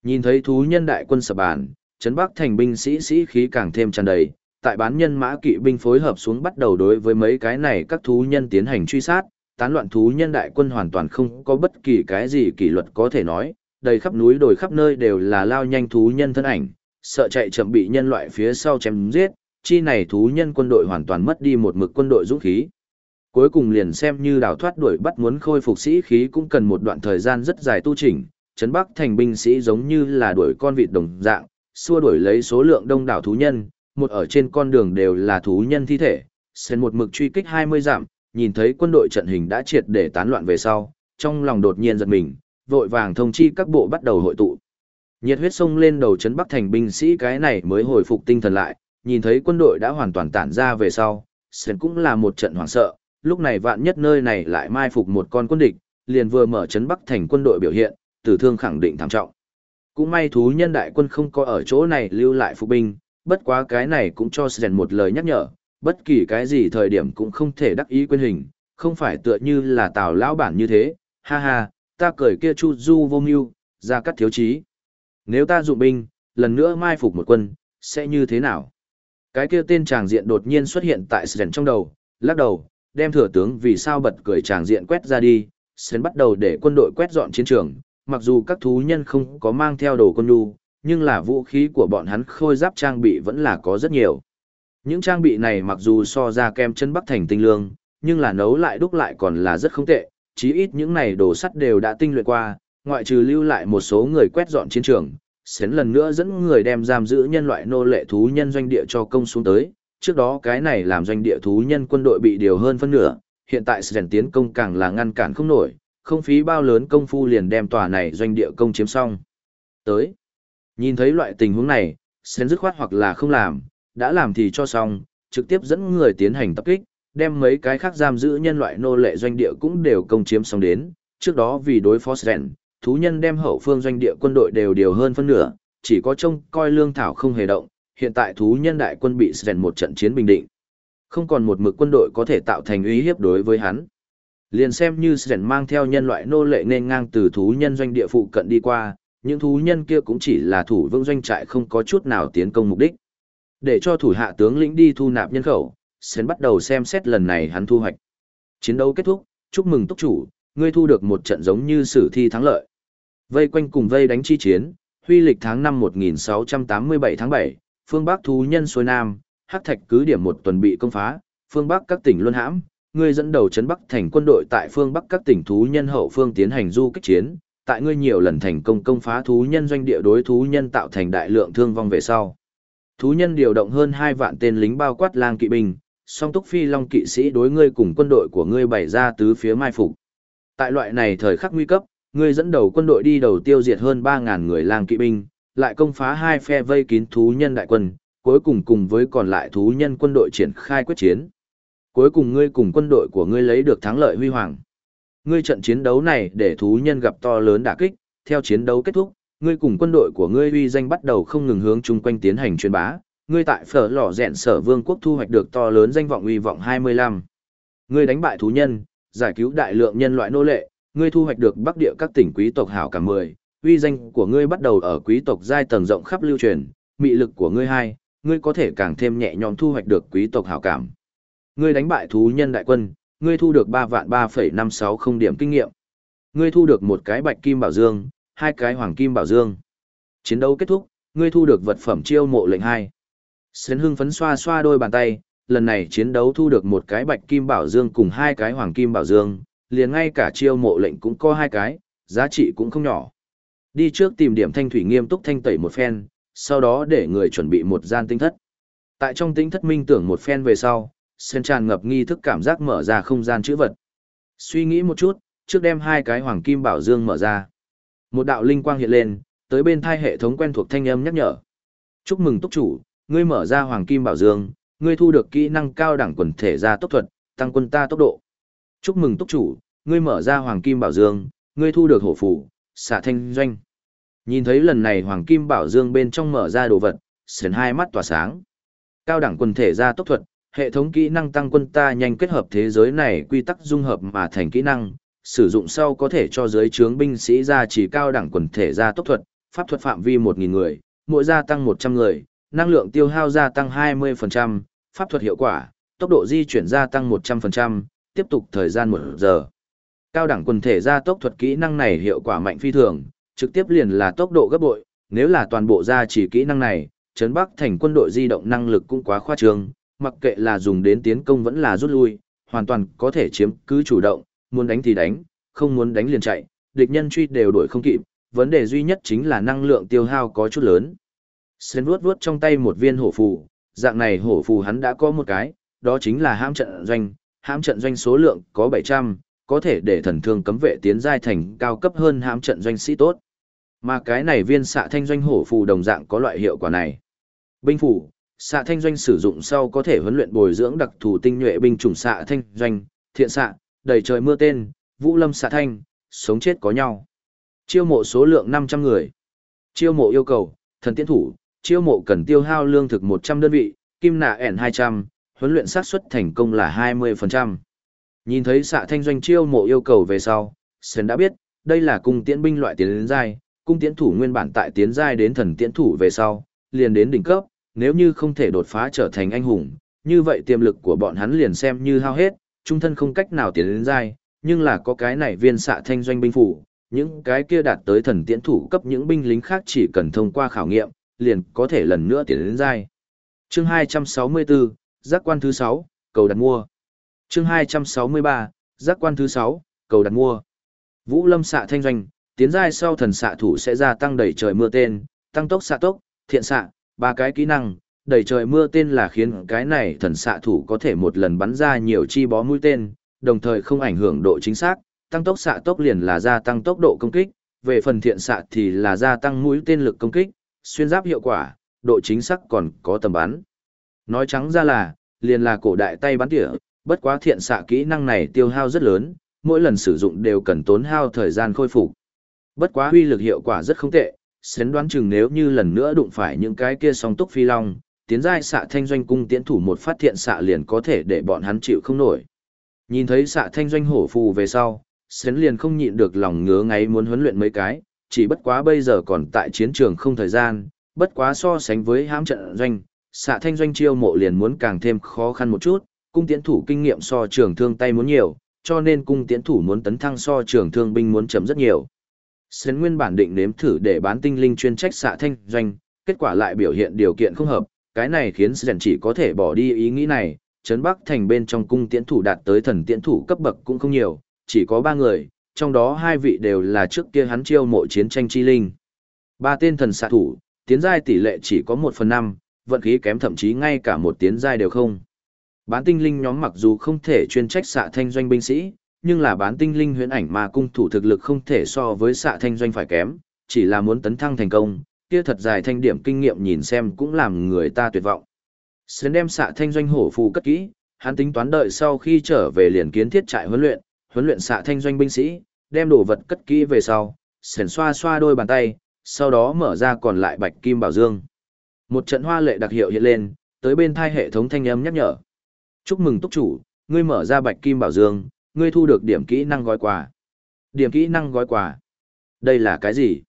Nhìn thấy thú nhân đại quân sập bàn, trấn Bắc thành binh sĩ sĩ khí càng thêm tràn đầy, tại bán nhân mã kỵ binh phối hợp xuống bắt đầu đối với mấy cái này các thú nhân tiến hành truy sát, tán loạn thú nhân đại quân hoàn toàn không có bất kỳ cái gì kỷ luật có thể nói, đầy khắp núi đồi khắp nơi đều là lao nhanh thú nhân thân ảnh, sợ chạy chậm bị nhân loại phía sau chém giết, chi này thú nhân quân đội hoàn toàn mất đi một mực quân đội dũng khí. Cuối cùng liền xem như đào thoát đuổi bắt muốn khôi phục sĩ khí cũng cần một đoạn thời gian rất dài tu chỉnh, trấn Bắc thành binh sĩ giống như là đuổi con vịt đồng dạng, xua đuổi lấy số lượng đông đảo thú nhân, một ở trên con đường đều là thú nhân thi thể, sen một mực truy kích 20 dặm, nhìn thấy quân đội trận hình đã triệt để tán loạn về sau, trong lòng đột nhiên giật mình, vội vàng thông chi các bộ bắt đầu hội tụ. Nhiệt huyết sông lên đầu trấn Bắc thành binh sĩ cái này mới hồi phục tinh thần lại, nhìn thấy quân đội đã hoàn toàn tản ra về sau, sen cũng là một trận hoảng sợ, lúc này vạn nhất nơi này lại mai phục một con quân địch, liền vừa mở chấn Bắc thành quân đội biểu hiện, tử thương khẳng định thảm trọng. Cũng may thú nhân đại quân không có ở chỗ này lưu lại phục binh, bất quá cái này cũng cho Sren một lời nhắc nhở, bất kỳ cái gì thời điểm cũng không thể đắc ý quên hình, không phải tựa như là tào lão bản như thế, ha ha, ta cười kia chu du vô mưu, ra cắt thiếu chí. Nếu ta dụng binh, lần nữa mai phục một quân, sẽ như thế nào? Cái kia tên tràng diện đột nhiên xuất hiện tại Sren trong đầu, lắc đầu, đem thừa tướng vì sao bật cười tràng diện quét ra đi, Sren bắt đầu để quân đội quét dọn chiến trường, mặc dù các thú nhân không có mang theo đồ quân nhu, nhưng là vũ khí của bọn hắn khôi giáp trang bị vẫn là có rất nhiều. Những trang bị này mặc dù so ra kem chân bắc thành tinh lương, nhưng là nấu lại đúc lại còn là rất không tệ, chí ít những này đồ sắt đều đã tinh luyện qua, ngoại trừ lưu lại một số người quét dọn chiến trường, xén lần nữa dẫn người đem giam giữ nhân loại nô lệ thú nhân doanh địa cho công xuống tới, trước đó cái này làm doanh địa thú nhân quân đội bị điều hơn phân nửa, hiện tại xén tiến công càng là ngăn cản không nổi, không phí bao lớn công phu liền đem tòa này doanh địa công chiếm xong. Tới, nhìn thấy loại tình huống này, xén dứt khoát hoặc là không làm, đã làm thì cho xong, trực tiếp dẫn người tiến hành tập kích, đem mấy cái khác giam giữ nhân loại nô lệ doanh địa cũng đều công chiếm xong đến. Trước đó vì đối phó Sren, thú nhân đem hậu phương doanh địa quân đội đều điều hơn phân nửa, chỉ có trông coi lương thảo không hề động, hiện tại thú nhân đại quân bị rèn một trận chiến bình định. Không còn một mực quân đội có thể tạo thành uy hiếp đối với hắn. Liền xem như rèn mang theo nhân loại nô lệ nên ngang từ thú nhân doanh địa phụ cận đi qua, những thú nhân kia cũng chỉ là thủ vương doanh trại không có chút nào tiến công mục đích. Để cho thủ hạ tướng lĩnh đi thu nạp nhân khẩu, Sến bắt đầu xem xét lần này hắn thu hoạch. Chiến đấu kết thúc, chúc mừng túc chủ, ngươi thu được một trận giống như sử thi thắng lợi. Vây quanh cùng vây đánh chi chiến, huy lịch tháng năm 1687 tháng 7, phương Bắc thú nhân xuôi Nam, hắc thạch cứ điểm một tuần bị công phá, phương Bắc các tỉnh luân hãm, ngươi dẫn đầu chấn Bắc thành quân đội tại phương Bắc các tỉnh thú nhân hậu phương tiến hành du kích chiến, tại ngươi nhiều lần thành công công phá thú nhân doanh địa đối thú nhân tạo thành đại lượng thương vong về sau. Thú nhân điều động hơn 2 vạn tên lính bao quát lang kỵ binh, song túc phi long kỵ sĩ đối ngươi cùng quân đội của ngươi bày ra tứ phía mai phục. Tại loại này thời khắc nguy cấp, ngươi dẫn đầu quân đội đi đầu tiêu diệt hơn 3.000 người lang kỵ binh, lại công phá hai phe vây kín thú nhân đại quân, cuối cùng cùng với còn lại thú nhân quân đội triển khai quyết chiến. Cuối cùng ngươi cùng quân đội của ngươi lấy được thắng lợi huy hoàng. Ngươi trận chiến đấu này để thú nhân gặp to lớn đả kích, theo chiến đấu kết thúc, ngươi cùng quân đội của ngươi uy danh bắt đầu không ngừng hướng chung quanh tiến hành truyền bá, ngươi tại phở lò rèn sở vương quốc thu hoạch được to lớn danh vọng uy vọng 25. Ngươi đánh bại thú nhân, giải cứu đại lượng nhân loại nô lệ, ngươi thu hoạch được bắc địa các tỉnh quý tộc hảo cả 10, uy danh của ngươi bắt đầu ở quý tộc giai tầng rộng khắp lưu truyền, mị lực của ngươi hai, ngươi có thể càng thêm nhẹ nhõm thu hoạch được quý tộc hảo cảm. Ngươi đánh bại thú nhân đại quân, ngươi thu được ba vạn 3,560 điểm kinh nghiệm. Ngươi thu được một cái bạch kim bảo dương, hai cái hoàng kim bảo dương. Chiến đấu kết thúc, ngươi thu được vật phẩm chiêu mộ lệnh hai. Sến hưng phấn xoa xoa đôi bàn tay, lần này chiến đấu thu được một cái bạch kim bảo dương cùng hai cái hoàng kim bảo dương, liền ngay cả chiêu mộ lệnh cũng có hai cái, giá trị cũng không nhỏ. Đi trước tìm điểm thanh thủy nghiêm túc thanh tẩy một phen, sau đó để người chuẩn bị một gian tinh thất. Tại trong tinh thất minh tưởng một phen về sau, sen tràn ngập nghi thức cảm giác mở ra không gian chữ vật. Suy nghĩ một chút, trước đem hai cái hoàng kim bảo dương mở ra. Một đạo linh quang hiện lên, tới bên thai hệ thống quen thuộc thanh âm nhắc nhở. Chúc mừng túc chủ, ngươi mở ra hoàng kim bảo dương, ngươi thu được kỹ năng cao đẳng quần thể gia tốc thuật, tăng quân ta tốc độ. Chúc mừng túc chủ, ngươi mở ra hoàng kim bảo dương, ngươi thu được hổ phủ, xạ thanh doanh. Nhìn thấy lần này hoàng kim bảo dương bên trong mở ra đồ vật, sến hai mắt tỏa sáng. Cao đẳng quần thể gia tốc thuật, hệ thống kỹ năng tăng quân ta nhanh kết hợp thế giới này quy tắc dung hợp mà thành kỹ năng, sử dụng sau có thể cho giới trướng binh sĩ ra chỉ cao đẳng quần thể gia tốc thuật, pháp thuật phạm vi 1.000 người, mỗi gia tăng 100 người, năng lượng tiêu hao gia tăng 20%, pháp thuật hiệu quả, tốc độ di chuyển gia tăng 100%, tiếp tục thời gian một giờ. Cao đẳng quần thể gia tốc thuật kỹ năng này hiệu quả mạnh phi thường, trực tiếp liền là tốc độ gấp bội, nếu là toàn bộ gia chỉ kỹ năng này, trấn Bắc thành quân đội di động năng lực cũng quá khoa trương, mặc kệ là dùng đến tiến công vẫn là rút lui, hoàn toàn có thể chiếm cứ chủ động, muốn đánh thì đánh, không muốn đánh liền chạy, địch nhân truy đều đuổi không kịp, vấn đề duy nhất chính là năng lượng tiêu hao có chút lớn. Sen vuốt vuốt trong tay một viên hổ phù, dạng này hổ phù hắn đã có một cái, đó chính là hãm trận doanh, hãm trận doanh số lượng có 700, có thể để thần thương cấm vệ tiến giai thành cao cấp hơn hãm trận doanh sĩ tốt. Mà cái này viên xạ thanh doanh hổ phù đồng dạng có loại hiệu quả này. Binh phủ, xạ thanh doanh sử dụng sau có thể huấn luyện bồi dưỡng đặc thù tinh nhuệ binh chủng xạ thanh doanh, thiện xạ, đầy trời mưa tên, vũ lâm xạ thanh, sống chết có nhau. Chiêu mộ số lượng 500 người. Chiêu mộ yêu cầu, thần tiến thủ, chiêu mộ cần tiêu hao lương thực 100 đơn vị, kim nạ ẻn 200, huấn luyện xác suất thành công là 20%. Nhìn thấy xạ thanh doanh chiêu mộ yêu cầu về sau, Sơn đã biết, đây là cung tiễn binh loại tiến giai, cung tiễn thủ nguyên bản tại tiến giai đến thần tiễn thủ về sau, liền đến đỉnh cấp, nếu như không thể đột phá trở thành anh hùng, như vậy tiềm lực của bọn hắn liền xem như hao hết, trung thân không cách nào tiến đến giai, nhưng là có cái này viên xạ thanh doanh binh phủ, những cái kia đạt tới thần tiễn thủ cấp những binh lính khác chỉ cần thông qua khảo nghiệm, liền có thể lần nữa tiến đến giai. Chương 264, giác quan thứ 6, cầu đặt mua. Chương 263, giác quan thứ 6, cầu đặt mua. Vũ Lâm xạ thanh doanh, tiến giai sau thần xạ thủ sẽ gia tăng đẩy trời mưa tên, tăng tốc xạ tốc, thiện xạ, ba cái kỹ năng, đẩy trời mưa tên là khiến cái này thần xạ thủ có thể một lần bắn ra nhiều chi bó mũi tên, đồng thời không ảnh hưởng độ chính xác, tăng tốc xạ tốc liền là gia tăng tốc độ công kích, về phần thiện xạ thì là gia tăng mũi tên lực công kích, xuyên giáp hiệu quả, độ chính xác còn có tầm bắn. Nói trắng ra là, liền là cổ đại tay bắn tỉa, bất quá thiện xạ kỹ năng này tiêu hao rất lớn, mỗi lần sử dụng đều cần tốn hao thời gian khôi phục. Bất quá huy lực hiệu quả rất không tệ, xén đoán chừng nếu như lần nữa đụng phải những cái kia song túc phi long, tiến giai xạ thanh doanh cung tiến thủ một phát thiện xạ liền có thể để bọn hắn chịu không nổi. Nhìn thấy xạ thanh doanh hổ phù về sau, xén liền không nhịn được lòng ngứa ngáy muốn huấn luyện mấy cái, chỉ bất quá bây giờ còn tại chiến trường không thời gian, bất quá so sánh với hãm trận doanh, xạ thanh doanh chiêu mộ liền muốn càng thêm khó khăn một chút, cung tiến thủ kinh nghiệm so trường thương tay muốn nhiều, cho nên cung tiến thủ muốn tấn thăng so trường thương binh muốn chấm rất nhiều. Sến nguyên bản định nếm thử để bán tinh linh chuyên trách xạ thanh doanh, kết quả lại biểu hiện điều kiện không hợp, cái này khiến Sến chỉ có thể bỏ đi ý nghĩ này, Trấn Bắc thành bên trong cung tiễn thủ đạt tới thần tiễn thủ cấp bậc cũng không nhiều, chỉ có ba người, trong đó hai vị đều là trước kia hắn chiêu mộ chiến tranh chi linh. Ba tên thần xạ thủ, tiến giai tỷ lệ chỉ có một phần năm, vận khí kém thậm chí ngay cả một tiến giai đều không. Bán tinh linh nhóm mặc dù không thể chuyên trách xạ thanh doanh binh sĩ, nhưng là bán tinh linh huyễn ảnh mà cung thủ thực lực không thể so với xạ thanh doanh phải kém, chỉ là muốn tấn thăng thành công, kia thật dài thanh điểm kinh nghiệm nhìn xem cũng làm người ta tuyệt vọng. Sến đem xạ thanh doanh hổ phù cất kỹ, hắn tính toán đợi sau khi trở về liền kiến thiết trại huấn luyện, huấn luyện xạ thanh doanh binh sĩ, đem đồ vật cất kỹ về sau, sến xoa xoa đôi bàn tay, sau đó mở ra còn lại bạch kim bảo dương. Một trận hoa lệ đặc hiệu hiện lên, tới bên thai hệ thống thanh âm nhắc nhở. Chúc mừng túc chủ, ngươi mở ra bạch kim bảo dương, ngươi thu được điểm kỹ năng gói quà. Điểm kỹ năng gói quà. Đây là cái gì?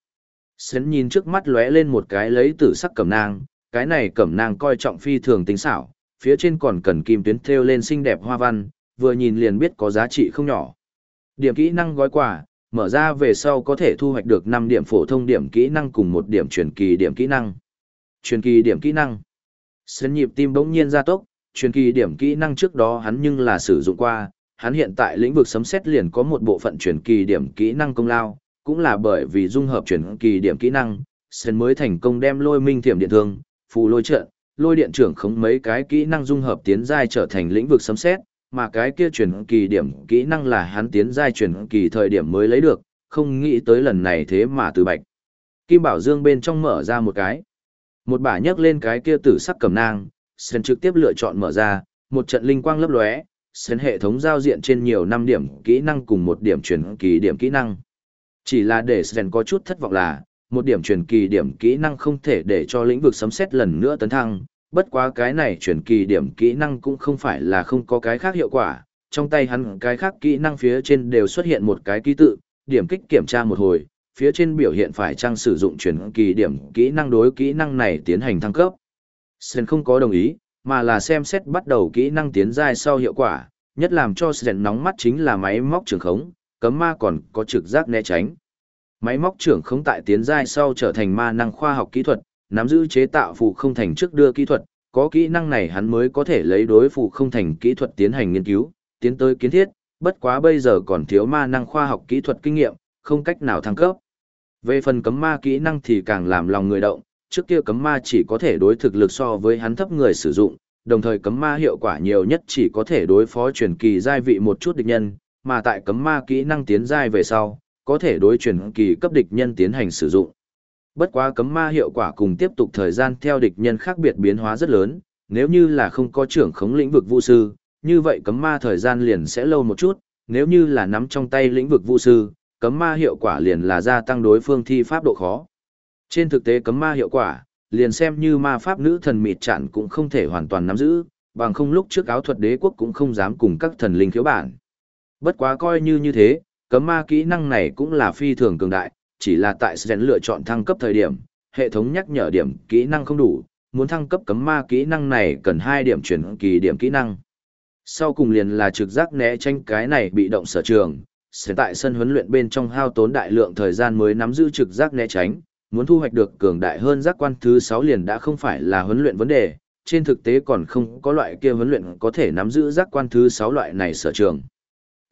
Sến nhìn trước mắt lóe lên một cái lấy tử sắc cẩm nang, cái này cẩm nang coi trọng phi thường tính xảo, phía trên còn cần kim tuyến thêu lên xinh đẹp hoa văn, vừa nhìn liền biết có giá trị không nhỏ. Điểm kỹ năng gói quà, mở ra về sau có thể thu hoạch được 5 điểm phổ thông điểm kỹ năng cùng một điểm truyền kỳ điểm kỹ năng. Truyền kỳ điểm kỹ năng. sân nhịp tim bỗng nhiên gia tốc, truyền kỳ điểm kỹ năng trước đó hắn nhưng là sử dụng qua, hắn hiện tại lĩnh vực sấm xét liền có một bộ phận truyền kỳ điểm kỹ năng công lao, cũng là bởi vì dung hợp truyền kỳ điểm kỹ năng, sân mới thành công đem lôi minh thiểm điện thương, phù lôi trợn, lôi điện trưởng khống mấy cái kỹ năng dung hợp tiến giai trở thành lĩnh vực sấm xét, mà cái kia truyền kỳ điểm kỹ năng là hắn tiến giai truyền kỳ thời điểm mới lấy được, không nghĩ tới lần này thế mà từ bạch. Kim Bảo Dương bên trong mở ra một cái. Một bả nhấc lên cái kia tử sắc cầm nang, Sơn trực tiếp lựa chọn mở ra, một trận linh quang lấp lóe, Sơn hệ thống giao diện trên nhiều năm điểm kỹ năng cùng một điểm truyền kỳ điểm kỹ năng. Chỉ là để Sơn có chút thất vọng là, một điểm truyền kỳ điểm kỹ năng không thể để cho lĩnh vực sấm xét lần nữa tấn thăng, bất quá cái này truyền kỳ điểm kỹ năng cũng không phải là không có cái khác hiệu quả, trong tay hắn cái khác kỹ năng phía trên đều xuất hiện một cái ký tự, điểm kích kiểm tra một hồi, phía trên biểu hiện phải trang sử dụng truyền kỳ điểm kỹ năng đối kỹ năng này tiến hành thăng cấp. Sen không có đồng ý, mà là xem xét bắt đầu kỹ năng tiến giai sau hiệu quả, nhất làm cho Sen nóng mắt chính là máy móc trường khống, cấm ma còn có trực giác né tránh. Máy móc trưởng khống tại tiến giai sau trở thành ma năng khoa học kỹ thuật, nắm giữ chế tạo phù không thành trước đưa kỹ thuật, có kỹ năng này hắn mới có thể lấy đối phù không thành kỹ thuật tiến hành nghiên cứu, tiến tới kiến thiết, bất quá bây giờ còn thiếu ma năng khoa học kỹ thuật kinh nghiệm, không cách nào thăng cấp. Về phần cấm ma kỹ năng thì càng làm lòng người động, trước kia cấm ma chỉ có thể đối thực lực so với hắn thấp người sử dụng, đồng thời cấm ma hiệu quả nhiều nhất chỉ có thể đối phó truyền kỳ giai vị một chút địch nhân, mà tại cấm ma kỹ năng tiến giai về sau, có thể đối truyền kỳ cấp địch nhân tiến hành sử dụng. Bất quá cấm ma hiệu quả cùng tiếp tục thời gian theo địch nhân khác biệt biến hóa rất lớn, nếu như là không có trưởng khống lĩnh vực vũ sư, như vậy cấm ma thời gian liền sẽ lâu một chút, nếu như là nắm trong tay lĩnh vực vũ sư, cấm ma hiệu quả liền là gia tăng đối phương thi pháp độ khó. Trên thực tế cấm ma hiệu quả, liền xem như ma pháp nữ thần mịt chặn cũng không thể hoàn toàn nắm giữ, bằng không lúc trước áo thuật đế quốc cũng không dám cùng các thần linh khiếu bản. Bất quá coi như như thế, cấm ma kỹ năng này cũng là phi thường cường đại, chỉ là tại sẽ lựa chọn thăng cấp thời điểm, hệ thống nhắc nhở điểm kỹ năng không đủ, muốn thăng cấp cấm ma kỹ năng này cần 2 điểm chuyển kỳ điểm kỹ năng. Sau cùng liền là trực giác né tranh cái này bị động sở trường, sẽ tại sân huấn luyện bên trong hao tốn đại lượng thời gian mới nắm giữ trực giác né tránh, muốn thu hoạch được cường đại hơn giác quan thứ 6 liền đã không phải là huấn luyện vấn đề, trên thực tế còn không có loại kia huấn luyện có thể nắm giữ giác quan thứ 6 loại này sở trường.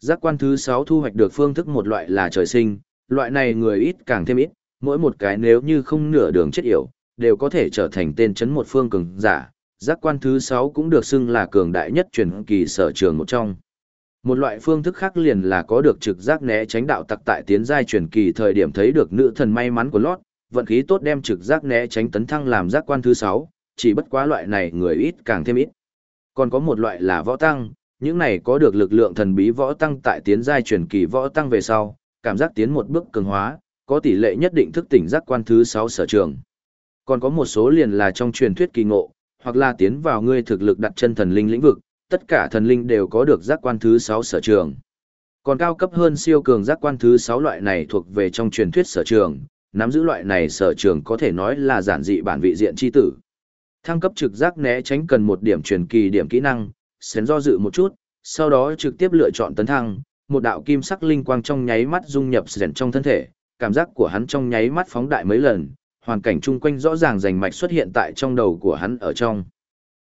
Giác quan thứ 6 thu hoạch được phương thức một loại là trời sinh, loại này người ít càng thêm ít, mỗi một cái nếu như không nửa đường chết yểu, đều có thể trở thành tên chấn một phương cường giả. Giác quan thứ 6 cũng được xưng là cường đại nhất truyền kỳ sở trường một trong. Một loại phương thức khác liền là có được trực giác né tránh đạo tặc tại tiến giai truyền kỳ thời điểm thấy được nữ thần may mắn của lót, vận khí tốt đem trực giác né tránh tấn thăng làm giác quan thứ 6, chỉ bất quá loại này người ít càng thêm ít. Còn có một loại là võ tăng, những này có được lực lượng thần bí võ tăng tại tiến giai truyền kỳ võ tăng về sau, cảm giác tiến một bước cường hóa, có tỷ lệ nhất định thức tỉnh giác quan thứ 6 sở trường. Còn có một số liền là trong truyền thuyết kỳ ngộ, hoặc là tiến vào ngươi thực lực đặt chân thần linh lĩnh vực, tất cả thần linh đều có được giác quan thứ 6 sở trường. Còn cao cấp hơn siêu cường giác quan thứ 6 loại này thuộc về trong truyền thuyết sở trường, nắm giữ loại này sở trường có thể nói là giản dị bản vị diện chi tử. Thăng cấp trực giác né tránh cần một điểm truyền kỳ điểm kỹ năng, xén do dự một chút, sau đó trực tiếp lựa chọn tấn thăng, một đạo kim sắc linh quang trong nháy mắt dung nhập sền trong thân thể, cảm giác của hắn trong nháy mắt phóng đại mấy lần, hoàn cảnh chung quanh rõ ràng rành mạch xuất hiện tại trong đầu của hắn ở trong.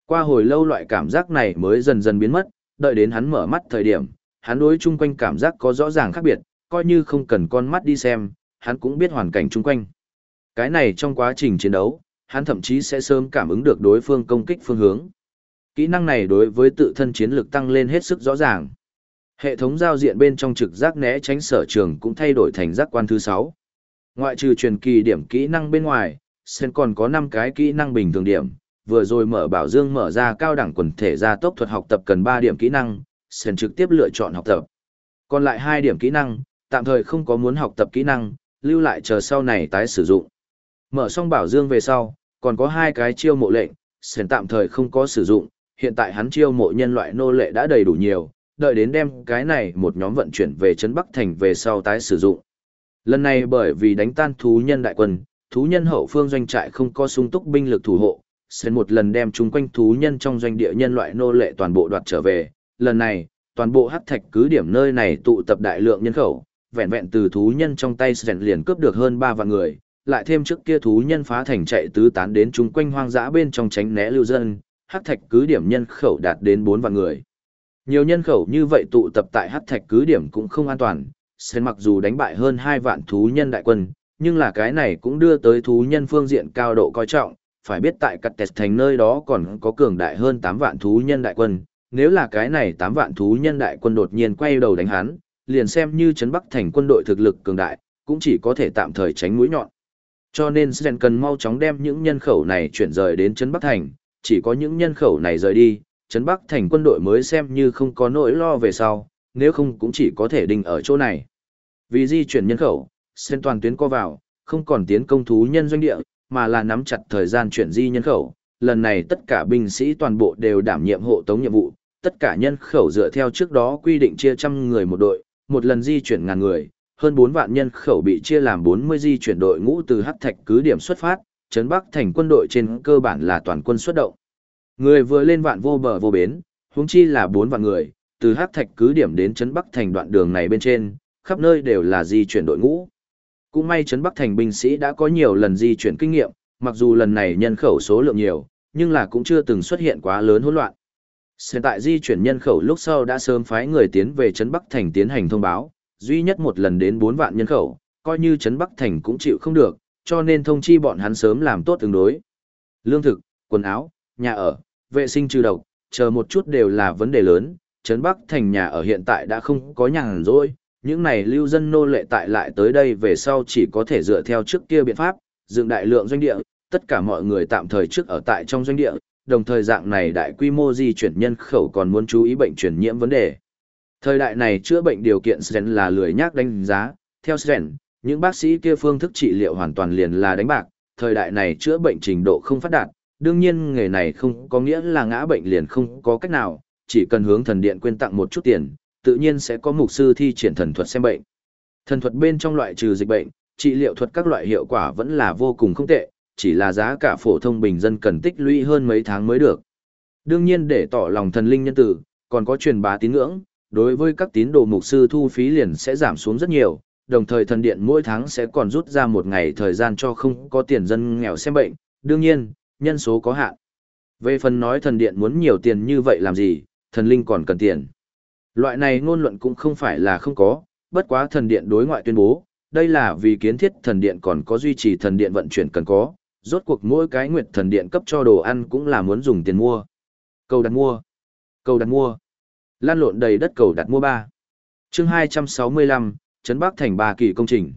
Qua hồi lâu loại cảm giác này mới dần dần biến mất, đợi đến hắn mở mắt thời điểm, hắn đối chung quanh cảm giác có rõ ràng khác biệt, coi như không cần con mắt đi xem, hắn cũng biết hoàn cảnh chung quanh. Cái này trong quá trình chiến đấu, hắn thậm chí sẽ sớm cảm ứng được đối phương công kích phương hướng. Kỹ năng này đối với tự thân chiến lực tăng lên hết sức rõ ràng. Hệ thống giao diện bên trong trực giác né tránh sở trường cũng thay đổi thành giác quan thứ 6. Ngoại trừ truyền kỳ điểm kỹ năng bên ngoài, Sen còn có 5 cái kỹ năng bình thường điểm. Vừa rồi mở bảo dương mở ra cao đẳng quần thể gia tốc thuật học tập cần 3 điểm kỹ năng, Sen trực tiếp lựa chọn học tập. Còn lại 2 điểm kỹ năng, tạm thời không có muốn học tập kỹ năng, lưu lại chờ sau này tái sử dụng. Mở xong bảo dương về sau, còn có hai cái chiêu mộ lệnh, Sen tạm thời không có sử dụng, hiện tại hắn chiêu mộ nhân loại nô lệ đã đầy đủ nhiều, đợi đến đem cái này một nhóm vận chuyển về Trấn Bắc Thành về sau tái sử dụng. Lần này bởi vì đánh tan thú nhân đại quân, thú nhân hậu phương doanh trại không có sung túc binh lực thủ hộ, sẽ một lần đem chúng quanh thú nhân trong doanh địa nhân loại nô lệ toàn bộ đoạt trở về. Lần này, toàn bộ hắc thạch cứ điểm nơi này tụ tập đại lượng nhân khẩu, vẹn vẹn từ thú nhân trong tay Sẽ liền cướp được hơn 3 vạn người, lại thêm trước kia thú nhân phá thành chạy tứ tán đến chúng quanh hoang dã bên trong tránh né lưu dân, hắc thạch cứ điểm nhân khẩu đạt đến 4 vạn người. Nhiều nhân khẩu như vậy tụ tập tại hắc thạch cứ điểm cũng không an toàn, Sẽ mặc dù đánh bại hơn 2 vạn thú nhân đại quân, nhưng là cái này cũng đưa tới thú nhân phương diện cao độ coi trọng, phải biết tại cắt tẹt thành nơi đó còn có cường đại hơn 8 vạn thú nhân đại quân, nếu là cái này 8 vạn thú nhân đại quân đột nhiên quay đầu đánh hắn, liền xem như trấn bắc thành quân đội thực lực cường đại, cũng chỉ có thể tạm thời tránh mũi nhọn. Cho nên Sren cần mau chóng đem những nhân khẩu này chuyển rời đến trấn bắc thành, chỉ có những nhân khẩu này rời đi, trấn bắc thành quân đội mới xem như không có nỗi lo về sau, nếu không cũng chỉ có thể đình ở chỗ này. Vì di chuyển nhân khẩu, Sren toàn tuyến co vào, không còn tiến công thú nhân doanh địa, mà là nắm chặt thời gian chuyển di nhân khẩu. Lần này tất cả binh sĩ toàn bộ đều đảm nhiệm hộ tống nhiệm vụ, tất cả nhân khẩu dựa theo trước đó quy định chia trăm người một đội, một lần di chuyển ngàn người, hơn 4 vạn nhân khẩu bị chia làm 40 di chuyển đội ngũ từ Hắc Thạch cứ điểm xuất phát, trấn Bắc thành quân đội trên cơ bản là toàn quân xuất động. Người vừa lên vạn vô bờ vô bến, huống chi là 4 vạn người, từ Hắc Thạch cứ điểm đến trấn Bắc thành đoạn đường này bên trên, khắp nơi đều là di chuyển đội ngũ. Cũng may trấn Bắc thành binh sĩ đã có nhiều lần di chuyển kinh nghiệm, mặc dù lần này nhân khẩu số lượng nhiều, nhưng là cũng chưa từng xuất hiện quá lớn hỗn loạn. Hiện tại di chuyển nhân khẩu lúc sau đã sớm phái người tiến về trấn Bắc thành tiến hành thông báo, duy nhất một lần đến 4 vạn nhân khẩu, coi như trấn Bắc thành cũng chịu không được, cho nên thông chi bọn hắn sớm làm tốt tương đối. Lương thực, quần áo, nhà ở, vệ sinh trừ độc, chờ một chút đều là vấn đề lớn, trấn Bắc thành nhà ở hiện tại đã không có nhàn rỗi, những này lưu dân nô lệ tại lại tới đây về sau chỉ có thể dựa theo trước kia biện pháp, dựng đại lượng doanh địa, tất cả mọi người tạm thời trước ở tại trong doanh địa, đồng thời dạng này đại quy mô di chuyển nhân khẩu còn muốn chú ý bệnh truyền nhiễm vấn đề. Thời đại này chữa bệnh điều kiện Sren là lười nhác đánh giá, theo Sren, những bác sĩ kia phương thức trị liệu hoàn toàn liền là đánh bạc, thời đại này chữa bệnh trình độ không phát đạt, đương nhiên nghề này không có nghĩa là ngã bệnh liền không có cách nào, chỉ cần hướng thần điện quên tặng một chút tiền, tự nhiên sẽ có mục sư thi triển thần thuật xem bệnh. Thần thuật bên trong loại trừ dịch bệnh, trị liệu thuật các loại hiệu quả vẫn là vô cùng không tệ, chỉ là giá cả phổ thông bình dân cần tích lũy hơn mấy tháng mới được. Đương nhiên để tỏ lòng thần linh nhân tử, còn có truyền bá tín ngưỡng, đối với các tín đồ mục sư thu phí liền sẽ giảm xuống rất nhiều, đồng thời thần điện mỗi tháng sẽ còn rút ra một ngày thời gian cho không có tiền dân nghèo xem bệnh, đương nhiên, nhân số có hạn. Về phần nói thần điện muốn nhiều tiền như vậy làm gì, thần linh còn cần tiền. Loại này ngôn luận cũng không phải là không có, bất quá thần điện đối ngoại tuyên bố, đây là vì kiến thiết thần điện còn có duy trì thần điện vận chuyển cần có, rốt cuộc mỗi cái nguyệt thần điện cấp cho đồ ăn cũng là muốn dùng tiền mua. Cầu đặt mua. Cầu đặt mua. lan lộn đầy đất cầu đặt mua ba. Chương 265, Trấn Bắc thành ba kỳ công trình.